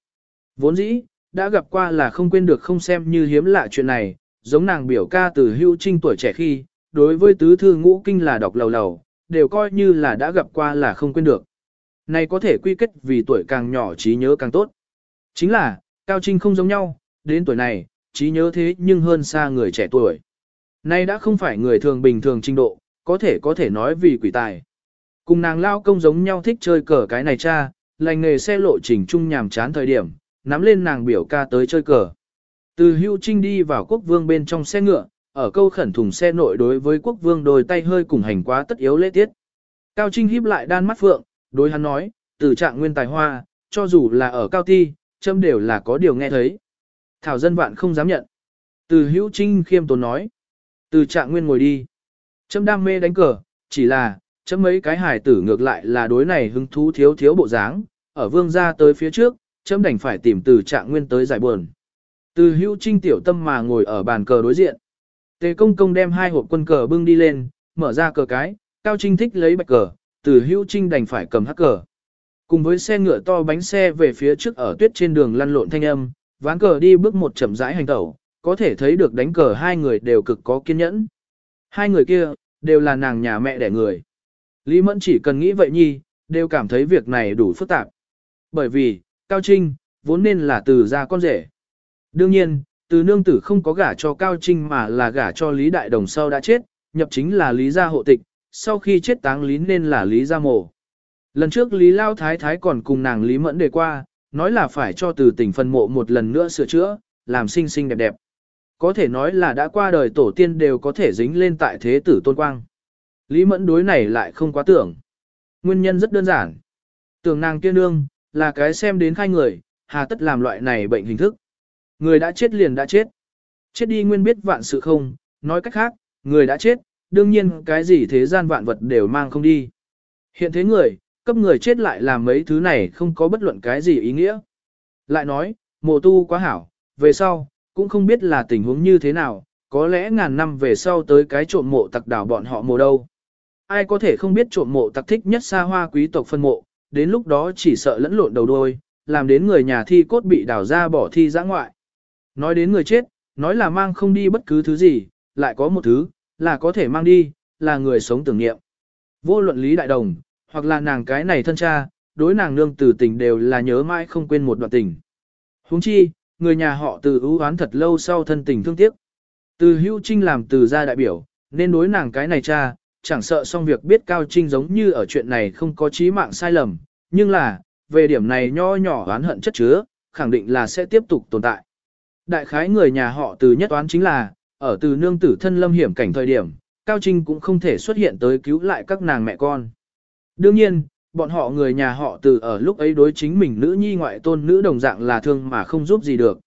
Vốn dĩ, đã gặp qua là không quên được không xem như hiếm lạ chuyện này, giống nàng biểu ca từ hưu trinh tuổi trẻ khi, đối với tứ thư ngũ kinh là đọc lầu lầu, đều coi như là đã gặp qua là không quên được. Này có thể quy kết vì tuổi càng nhỏ trí nhớ càng tốt. Chính là, Cao Trinh không giống nhau, đến tuổi này, trí nhớ thế nhưng hơn xa người trẻ tuổi. Nay đã không phải người thường bình thường trình độ, có thể có thể nói vì quỷ tài. Cùng nàng lao công giống nhau thích chơi cờ cái này cha, lành nghề xe lộ trình chung nhàm chán thời điểm, nắm lên nàng biểu ca tới chơi cờ. Từ hưu trinh đi vào quốc vương bên trong xe ngựa, ở câu khẩn thùng xe nội đối với quốc vương đôi tay hơi cùng hành quá tất yếu lễ tiết. Cao Trinh híp lại đan mắt phượng, đối hắn nói, từ trạng nguyên tài hoa, cho dù là ở cao ti, châm đều là có điều nghe thấy. Thảo dân vạn không dám nhận. Từ hữu trinh khiêm tốn nói. Từ trạng nguyên ngồi đi. Châm đam mê đánh cờ, chỉ là, chấm mấy cái hài tử ngược lại là đối này hứng thú thiếu thiếu bộ dáng, ở vương gia tới phía trước, chấm đành phải tìm từ trạng nguyên tới giải buồn. Từ hữu trinh tiểu tâm mà ngồi ở bàn cờ đối diện. Tề công công đem hai hộp quân cờ bưng đi lên, mở ra cờ cái, cao trinh thích lấy bạch cờ, từ hữu trinh đành phải cầm hắc cờ. Cùng với xe ngựa to bánh xe về phía trước ở tuyết trên đường lăn lộn thanh âm, ván cờ đi bước một chậm rãi hành tẩu, có thể thấy được đánh cờ hai người đều cực có kiên nhẫn. Hai người kia, đều là nàng nhà mẹ đẻ người. Lý Mẫn chỉ cần nghĩ vậy nhi, đều cảm thấy việc này đủ phức tạp. Bởi vì, Cao Trinh, vốn nên là từ gia con rể. Đương nhiên, từ nương tử không có gả cho Cao Trinh mà là gả cho Lý Đại Đồng sau đã chết, nhập chính là Lý gia hộ tịch, sau khi chết táng Lý nên là Lý gia mộ. Lần trước Lý Lao Thái Thái còn cùng nàng Lý Mẫn đề qua, nói là phải cho từ tỉnh phân mộ một lần nữa sửa chữa, làm xinh xinh đẹp đẹp. Có thể nói là đã qua đời tổ tiên đều có thể dính lên tại thế tử tôn quang. Lý Mẫn đối này lại không quá tưởng. Nguyên nhân rất đơn giản. Tưởng nàng kia nương, là cái xem đến khai người, hà tất làm loại này bệnh hình thức. Người đã chết liền đã chết. Chết đi nguyên biết vạn sự không, nói cách khác, người đã chết, đương nhiên cái gì thế gian vạn vật đều mang không đi. Hiện thế người, cấp người chết lại làm mấy thứ này không có bất luận cái gì ý nghĩa. Lại nói, mộ tu quá hảo, về sau, cũng không biết là tình huống như thế nào, có lẽ ngàn năm về sau tới cái trộm mộ tặc đảo bọn họ mồ đâu. Ai có thể không biết trộm mộ tặc thích nhất xa hoa quý tộc phân mộ, đến lúc đó chỉ sợ lẫn lộn đầu đuôi, làm đến người nhà thi cốt bị đào ra bỏ thi giã ngoại. Nói đến người chết, nói là mang không đi bất cứ thứ gì, lại có một thứ, là có thể mang đi, là người sống tưởng niệm. Vô luận lý đại đồng, hoặc là nàng cái này thân cha, đối nàng nương tử tình đều là nhớ mãi không quên một đoạn tình. huống chi, người nhà họ từ ưu oán thật lâu sau thân tình thương tiếc. Từ hưu trinh làm từ gia đại biểu, nên đối nàng cái này cha, chẳng sợ xong việc biết Cao Trinh giống như ở chuyện này không có chí mạng sai lầm, nhưng là, về điểm này nho nhỏ oán hận chất chứa, khẳng định là sẽ tiếp tục tồn tại. Đại khái người nhà họ từ nhất toán chính là, ở từ nương tử thân lâm hiểm cảnh thời điểm, Cao Trinh cũng không thể xuất hiện tới cứu lại các nàng mẹ con. Đương nhiên, bọn họ người nhà họ từ ở lúc ấy đối chính mình nữ nhi ngoại tôn nữ đồng dạng là thương mà không giúp gì được.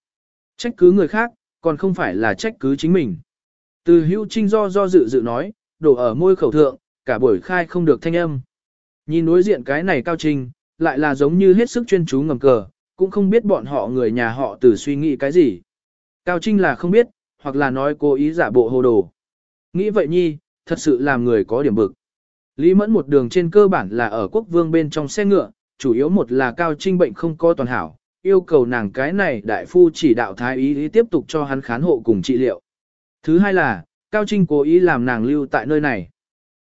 Trách cứ người khác, còn không phải là trách cứ chính mình. Từ hữu trinh do do dự dự nói, đổ ở môi khẩu thượng, cả buổi khai không được thanh âm. Nhìn đối diện cái này cao Trình, lại là giống như hết sức chuyên chú ngầm cờ, cũng không biết bọn họ người nhà họ từ suy nghĩ cái gì. Cao trinh là không biết, hoặc là nói cố ý giả bộ hồ đồ. Nghĩ vậy nhi, thật sự làm người có điểm bực. Lý Mẫn một đường trên cơ bản là ở quốc vương bên trong xe ngựa, chủ yếu một là cao trinh bệnh không có toàn hảo, yêu cầu nàng cái này đại phu chỉ đạo thái ý, ý tiếp tục cho hắn khán hộ cùng trị liệu. Thứ hai là, cao trinh cố ý làm nàng lưu tại nơi này.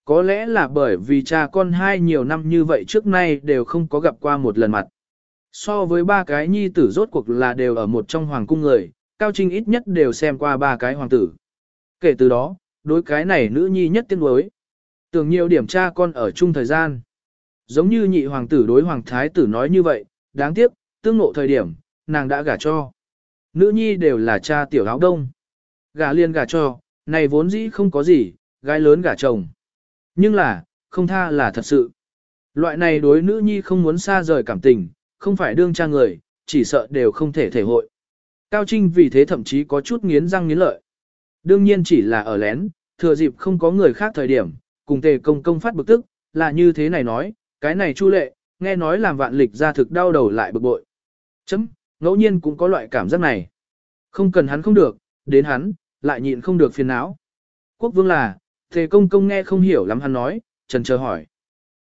Có lẽ là bởi vì cha con hai nhiều năm như vậy trước nay đều không có gặp qua một lần mặt. So với ba cái nhi tử rốt cuộc là đều ở một trong hoàng cung người, Cao Trinh ít nhất đều xem qua ba cái hoàng tử. Kể từ đó, đối cái này nữ nhi nhất tiên đối. Tưởng nhiều điểm cha con ở chung thời gian. Giống như nhị hoàng tử đối hoàng thái tử nói như vậy, đáng tiếc, tương ngộ thời điểm, nàng đã gả cho. Nữ nhi đều là cha tiểu áo đông. Gả liên gả cho, này vốn dĩ không có gì, gái lớn gả chồng. Nhưng là, không tha là thật sự. Loại này đối nữ nhi không muốn xa rời cảm tình, không phải đương cha người, chỉ sợ đều không thể thể hội. Cao Trinh vì thế thậm chí có chút nghiến răng nghiến lợi. Đương nhiên chỉ là ở lén, thừa dịp không có người khác thời điểm, cùng tề công công phát bực tức, là như thế này nói, cái này chu lệ, nghe nói làm vạn lịch ra thực đau đầu lại bực bội. Chấm, ngẫu nhiên cũng có loại cảm giác này. Không cần hắn không được, đến hắn, lại nhịn không được phiền não. Quốc vương là, tề công công nghe không hiểu lắm hắn nói, trần chờ hỏi.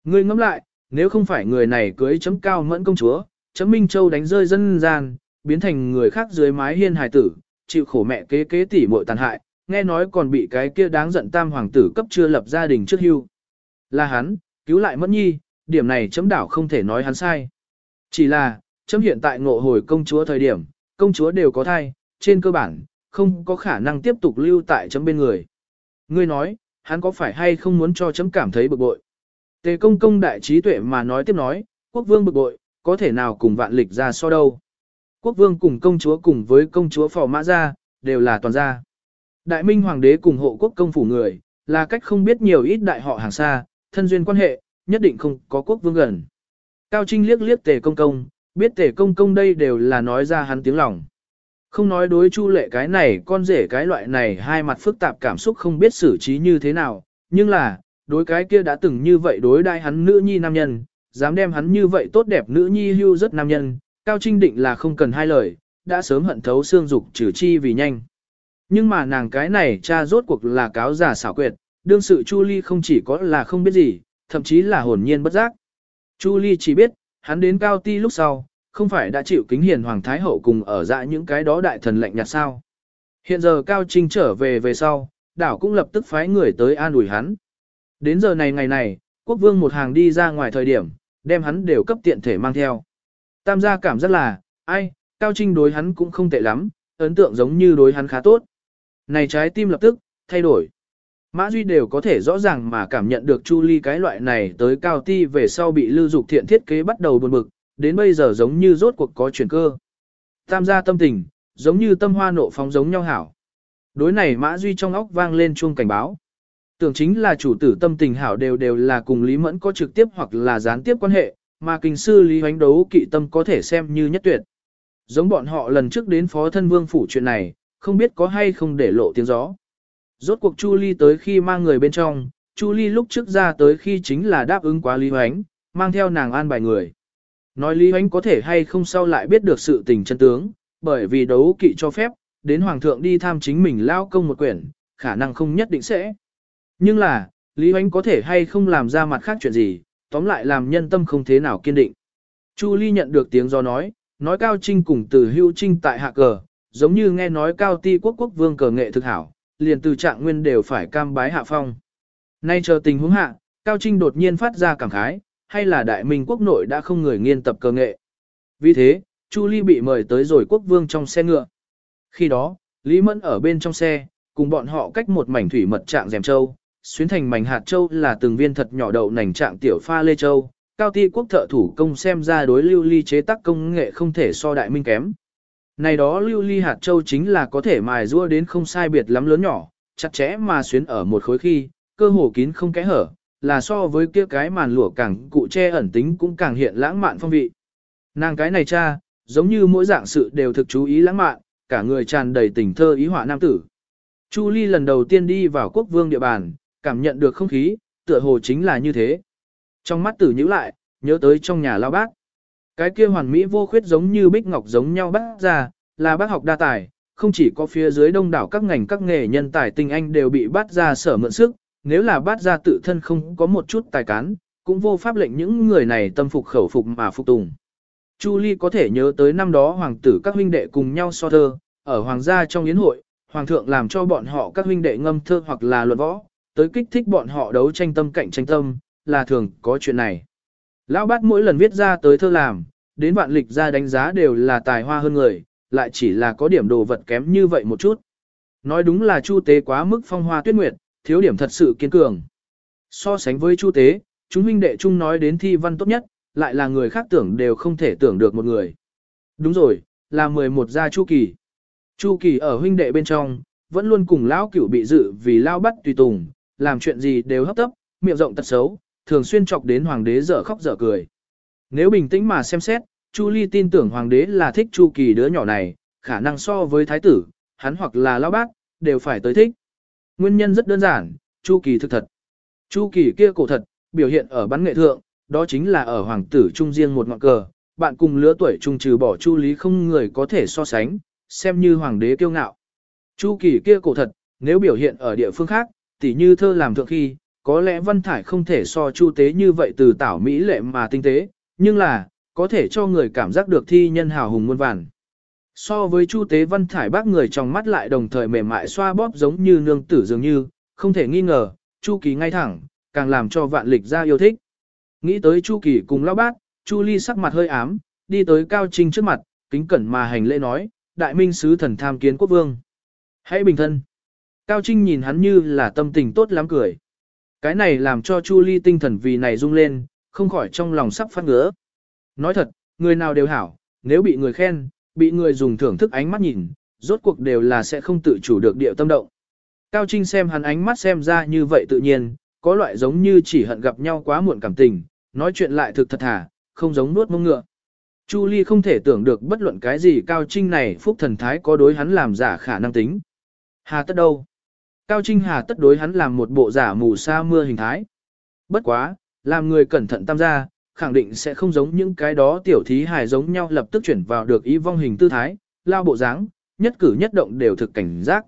Ngươi ngẫm lại, nếu không phải người này cưới chấm cao mẫn công chúa, chấm Minh Châu đánh rơi dân gian, biến thành người khác dưới mái hiên hài tử, chịu khổ mẹ kế kế tỉ muội tàn hại, nghe nói còn bị cái kia đáng giận tam hoàng tử cấp chưa lập gia đình trước hưu. Là hắn, cứu lại mẫn nhi, điểm này chấm đảo không thể nói hắn sai. Chỉ là, chấm hiện tại ngộ hồi công chúa thời điểm, công chúa đều có thai, trên cơ bản, không có khả năng tiếp tục lưu tại chấm bên người. Ngươi nói, hắn có phải hay không muốn cho chấm cảm thấy bực bội? Tề công công đại trí tuệ mà nói tiếp nói, quốc vương bực bội, có thể nào cùng vạn lịch ra so đâu. Quốc vương cùng công chúa cùng với công chúa phò mã gia, đều là toàn gia. Đại minh hoàng đế cùng hộ quốc công phủ người, là cách không biết nhiều ít đại họ hàng xa, thân duyên quan hệ, nhất định không có quốc vương gần. Cao Trinh liếc liếc tề công công, biết tề công công đây đều là nói ra hắn tiếng lòng. Không nói đối chu lệ cái này con rể cái loại này hai mặt phức tạp cảm xúc không biết xử trí như thế nào, nhưng là, đối cái kia đã từng như vậy đối đai hắn nữ nhi nam nhân, dám đem hắn như vậy tốt đẹp nữ nhi hưu rất nam nhân, Cao Trinh định là không cần hai lời, đã sớm hận thấu xương dục trừ chi vì nhanh. Nhưng mà nàng cái này cha rốt cuộc là cáo giả xảo quyệt, đương sự Chu Ly không chỉ có là không biết gì, thậm chí là hồn nhiên bất giác. Chu Ly chỉ biết, hắn đến cao ti lúc sau, không phải đã chịu kính hiền Hoàng Thái Hậu cùng ở dạ những cái đó đại thần lệnh nhạt sao. Hiện giờ Cao Trinh trở về về sau, đảo cũng lập tức phái người tới an ủi hắn. Đến giờ này ngày này, quốc vương một hàng đi ra ngoài thời điểm, đem hắn đều cấp tiện thể mang theo. Tam gia cảm giác là, ai, Cao Trinh đối hắn cũng không tệ lắm, ấn tượng giống như đối hắn khá tốt. Này trái tim lập tức, thay đổi. Mã Duy đều có thể rõ ràng mà cảm nhận được Chu Ly cái loại này tới cao ti về sau bị lưu dục thiện thiết kế bắt đầu buồn bực, đến bây giờ giống như rốt cuộc có chuyển cơ. Tam gia tâm tình, giống như tâm hoa nộ phóng giống nhau hảo. Đối này Mã Duy trong óc vang lên chuông cảnh báo. Tưởng chính là chủ tử tâm tình hảo đều đều là cùng Lý Mẫn có trực tiếp hoặc là gián tiếp quan hệ, mà kinh sư Lý Hoánh đấu kỵ tâm có thể xem như nhất tuyệt. Giống bọn họ lần trước đến phó thân vương phủ chuyện này, không biết có hay không để lộ tiếng gió. Rốt cuộc Chu Ly tới khi mang người bên trong, Chu Ly lúc trước ra tới khi chính là đáp ứng quá Lý Hoánh, mang theo nàng an bài người. Nói Lý Hoánh có thể hay không sau lại biết được sự tình chân tướng, bởi vì đấu kỵ cho phép, đến Hoàng thượng đi tham chính mình lao công một quyển, khả năng không nhất định sẽ. Nhưng là, Lý Hoánh có thể hay không làm ra mặt khác chuyện gì, tóm lại làm nhân tâm không thế nào kiên định. Chu Ly nhận được tiếng do nói, nói Cao Trinh cùng từ hưu trinh tại hạ cờ, giống như nghe nói Cao Ti quốc quốc vương cờ nghệ thực hảo, liền từ trạng nguyên đều phải cam bái hạ phong. Nay chờ tình huống hạ, Cao Trinh đột nhiên phát ra cảm khái, hay là đại minh quốc nội đã không người nghiên tập cơ nghệ. Vì thế, Chu Ly bị mời tới rồi quốc vương trong xe ngựa. Khi đó, Lý Mẫn ở bên trong xe, cùng bọn họ cách một mảnh thủy mật trạng dèm châu, xuyến thành mảnh hạt châu là từng viên thật nhỏ đậu nành trạng tiểu pha lê châu, cao ti quốc thợ thủ công xem ra đối lưu ly chế tác công nghệ không thể so đại minh kém. Này đó lưu ly hạt châu chính là có thể mài rua đến không sai biệt lắm lớn nhỏ, chặt chẽ mà xuyến ở một khối khi, cơ hồ kín không kẽ hở, là so với kia cái màn lụa càng cụ che ẩn tính cũng càng hiện lãng mạn phong vị. Nàng cái này cha, giống như mỗi dạng sự đều thực chú ý lãng mạn, cả người tràn đầy tình thơ ý họa nam tử. Chu Ly lần đầu tiên đi vào quốc vương địa bàn, cảm nhận được không khí, tựa hồ chính là như thế. Trong mắt tử nhíu lại, nhớ tới trong nhà lao bác. Cái kia hoàn mỹ vô khuyết giống như bích ngọc giống nhau bác ra, là bác học đa tài, không chỉ có phía dưới đông đảo các ngành các nghề nhân tài tinh anh đều bị bắt ra sở mượn sức, nếu là bát ra tự thân không có một chút tài cán, cũng vô pháp lệnh những người này tâm phục khẩu phục mà phục tùng. Chu Ly có thể nhớ tới năm đó hoàng tử các huynh đệ cùng nhau so thơ, ở hoàng gia trong yến hội, hoàng thượng làm cho bọn họ các huynh đệ ngâm thơ hoặc là luận võ, tới kích thích bọn họ đấu tranh tâm cạnh tranh tâm, là thường có chuyện này. Lão bát mỗi lần viết ra tới thơ làm, đến vạn lịch ra đánh giá đều là tài hoa hơn người, lại chỉ là có điểm đồ vật kém như vậy một chút. Nói đúng là Chu Tế quá mức phong hoa tuyết nguyệt, thiếu điểm thật sự kiên cường. So sánh với Chu Tế, chúng huynh đệ chung nói đến thi văn tốt nhất, lại là người khác tưởng đều không thể tưởng được một người. Đúng rồi, là 11 gia Chu Kỳ. Chu Kỳ ở huynh đệ bên trong, vẫn luôn cùng lão cửu bị dự vì lao bắt tùy tùng, làm chuyện gì đều hấp tấp, miệng rộng tật xấu, thường xuyên chọc đến hoàng đế dở khóc dở cười. Nếu bình tĩnh mà xem xét, Chu Ly tin tưởng hoàng đế là thích Chu Kỳ đứa nhỏ này, khả năng so với thái tử, hắn hoặc là lão bác, đều phải tới thích. Nguyên nhân rất đơn giản, Chu Kỳ thực thật. Chu Kỳ kia cổ thật, biểu hiện ở bắn nghệ thượng, đó chính là ở hoàng tử trung riêng một ngọn cờ, bạn cùng lứa tuổi trung trừ bỏ Chu Lý không người có thể so sánh, xem như hoàng đế kiêu ngạo. Chu Kỳ kia cổ thật, nếu biểu hiện ở địa phương khác, tỉ như thơ làm thượng khi, có lẽ văn thải không thể so chu tế như vậy từ tảo mỹ lệ mà tinh tế, nhưng là, có thể cho người cảm giác được thi nhân hào hùng muôn vàn. So với chu tế văn thải bác người trong mắt lại đồng thời mềm mại xoa bóp giống như nương tử dường như, không thể nghi ngờ, chu kỳ ngay thẳng, càng làm cho vạn lịch ra yêu thích. Nghĩ tới chu kỳ cùng lão bác, chu ly sắc mặt hơi ám, đi tới cao trinh trước mặt, kính cẩn mà hành lễ nói, đại minh sứ thần tham kiến quốc vương. Hãy bình thân. Cao Trinh nhìn hắn như là tâm tình tốt lắm cười. Cái này làm cho Chu Ly tinh thần vì này rung lên, không khỏi trong lòng sắp phát ngứa. Nói thật, người nào đều hảo, nếu bị người khen, bị người dùng thưởng thức ánh mắt nhìn, rốt cuộc đều là sẽ không tự chủ được điệu tâm động. Cao Trinh xem hắn ánh mắt xem ra như vậy tự nhiên, có loại giống như chỉ hận gặp nhau quá muộn cảm tình, nói chuyện lại thực thật thà, không giống nuốt mông ngựa. Chu Ly không thể tưởng được bất luận cái gì Cao Trinh này phúc thần thái có đối hắn làm giả khả năng tính. Hà tất đâu? Cao Trinh Hà tất đối hắn làm một bộ giả mù sa mưa hình thái. Bất quá, làm người cẩn thận tam gia, khẳng định sẽ không giống những cái đó tiểu thí hài giống nhau lập tức chuyển vào được ý vong hình tư thái, lao bộ dáng, nhất cử nhất động đều thực cảnh giác.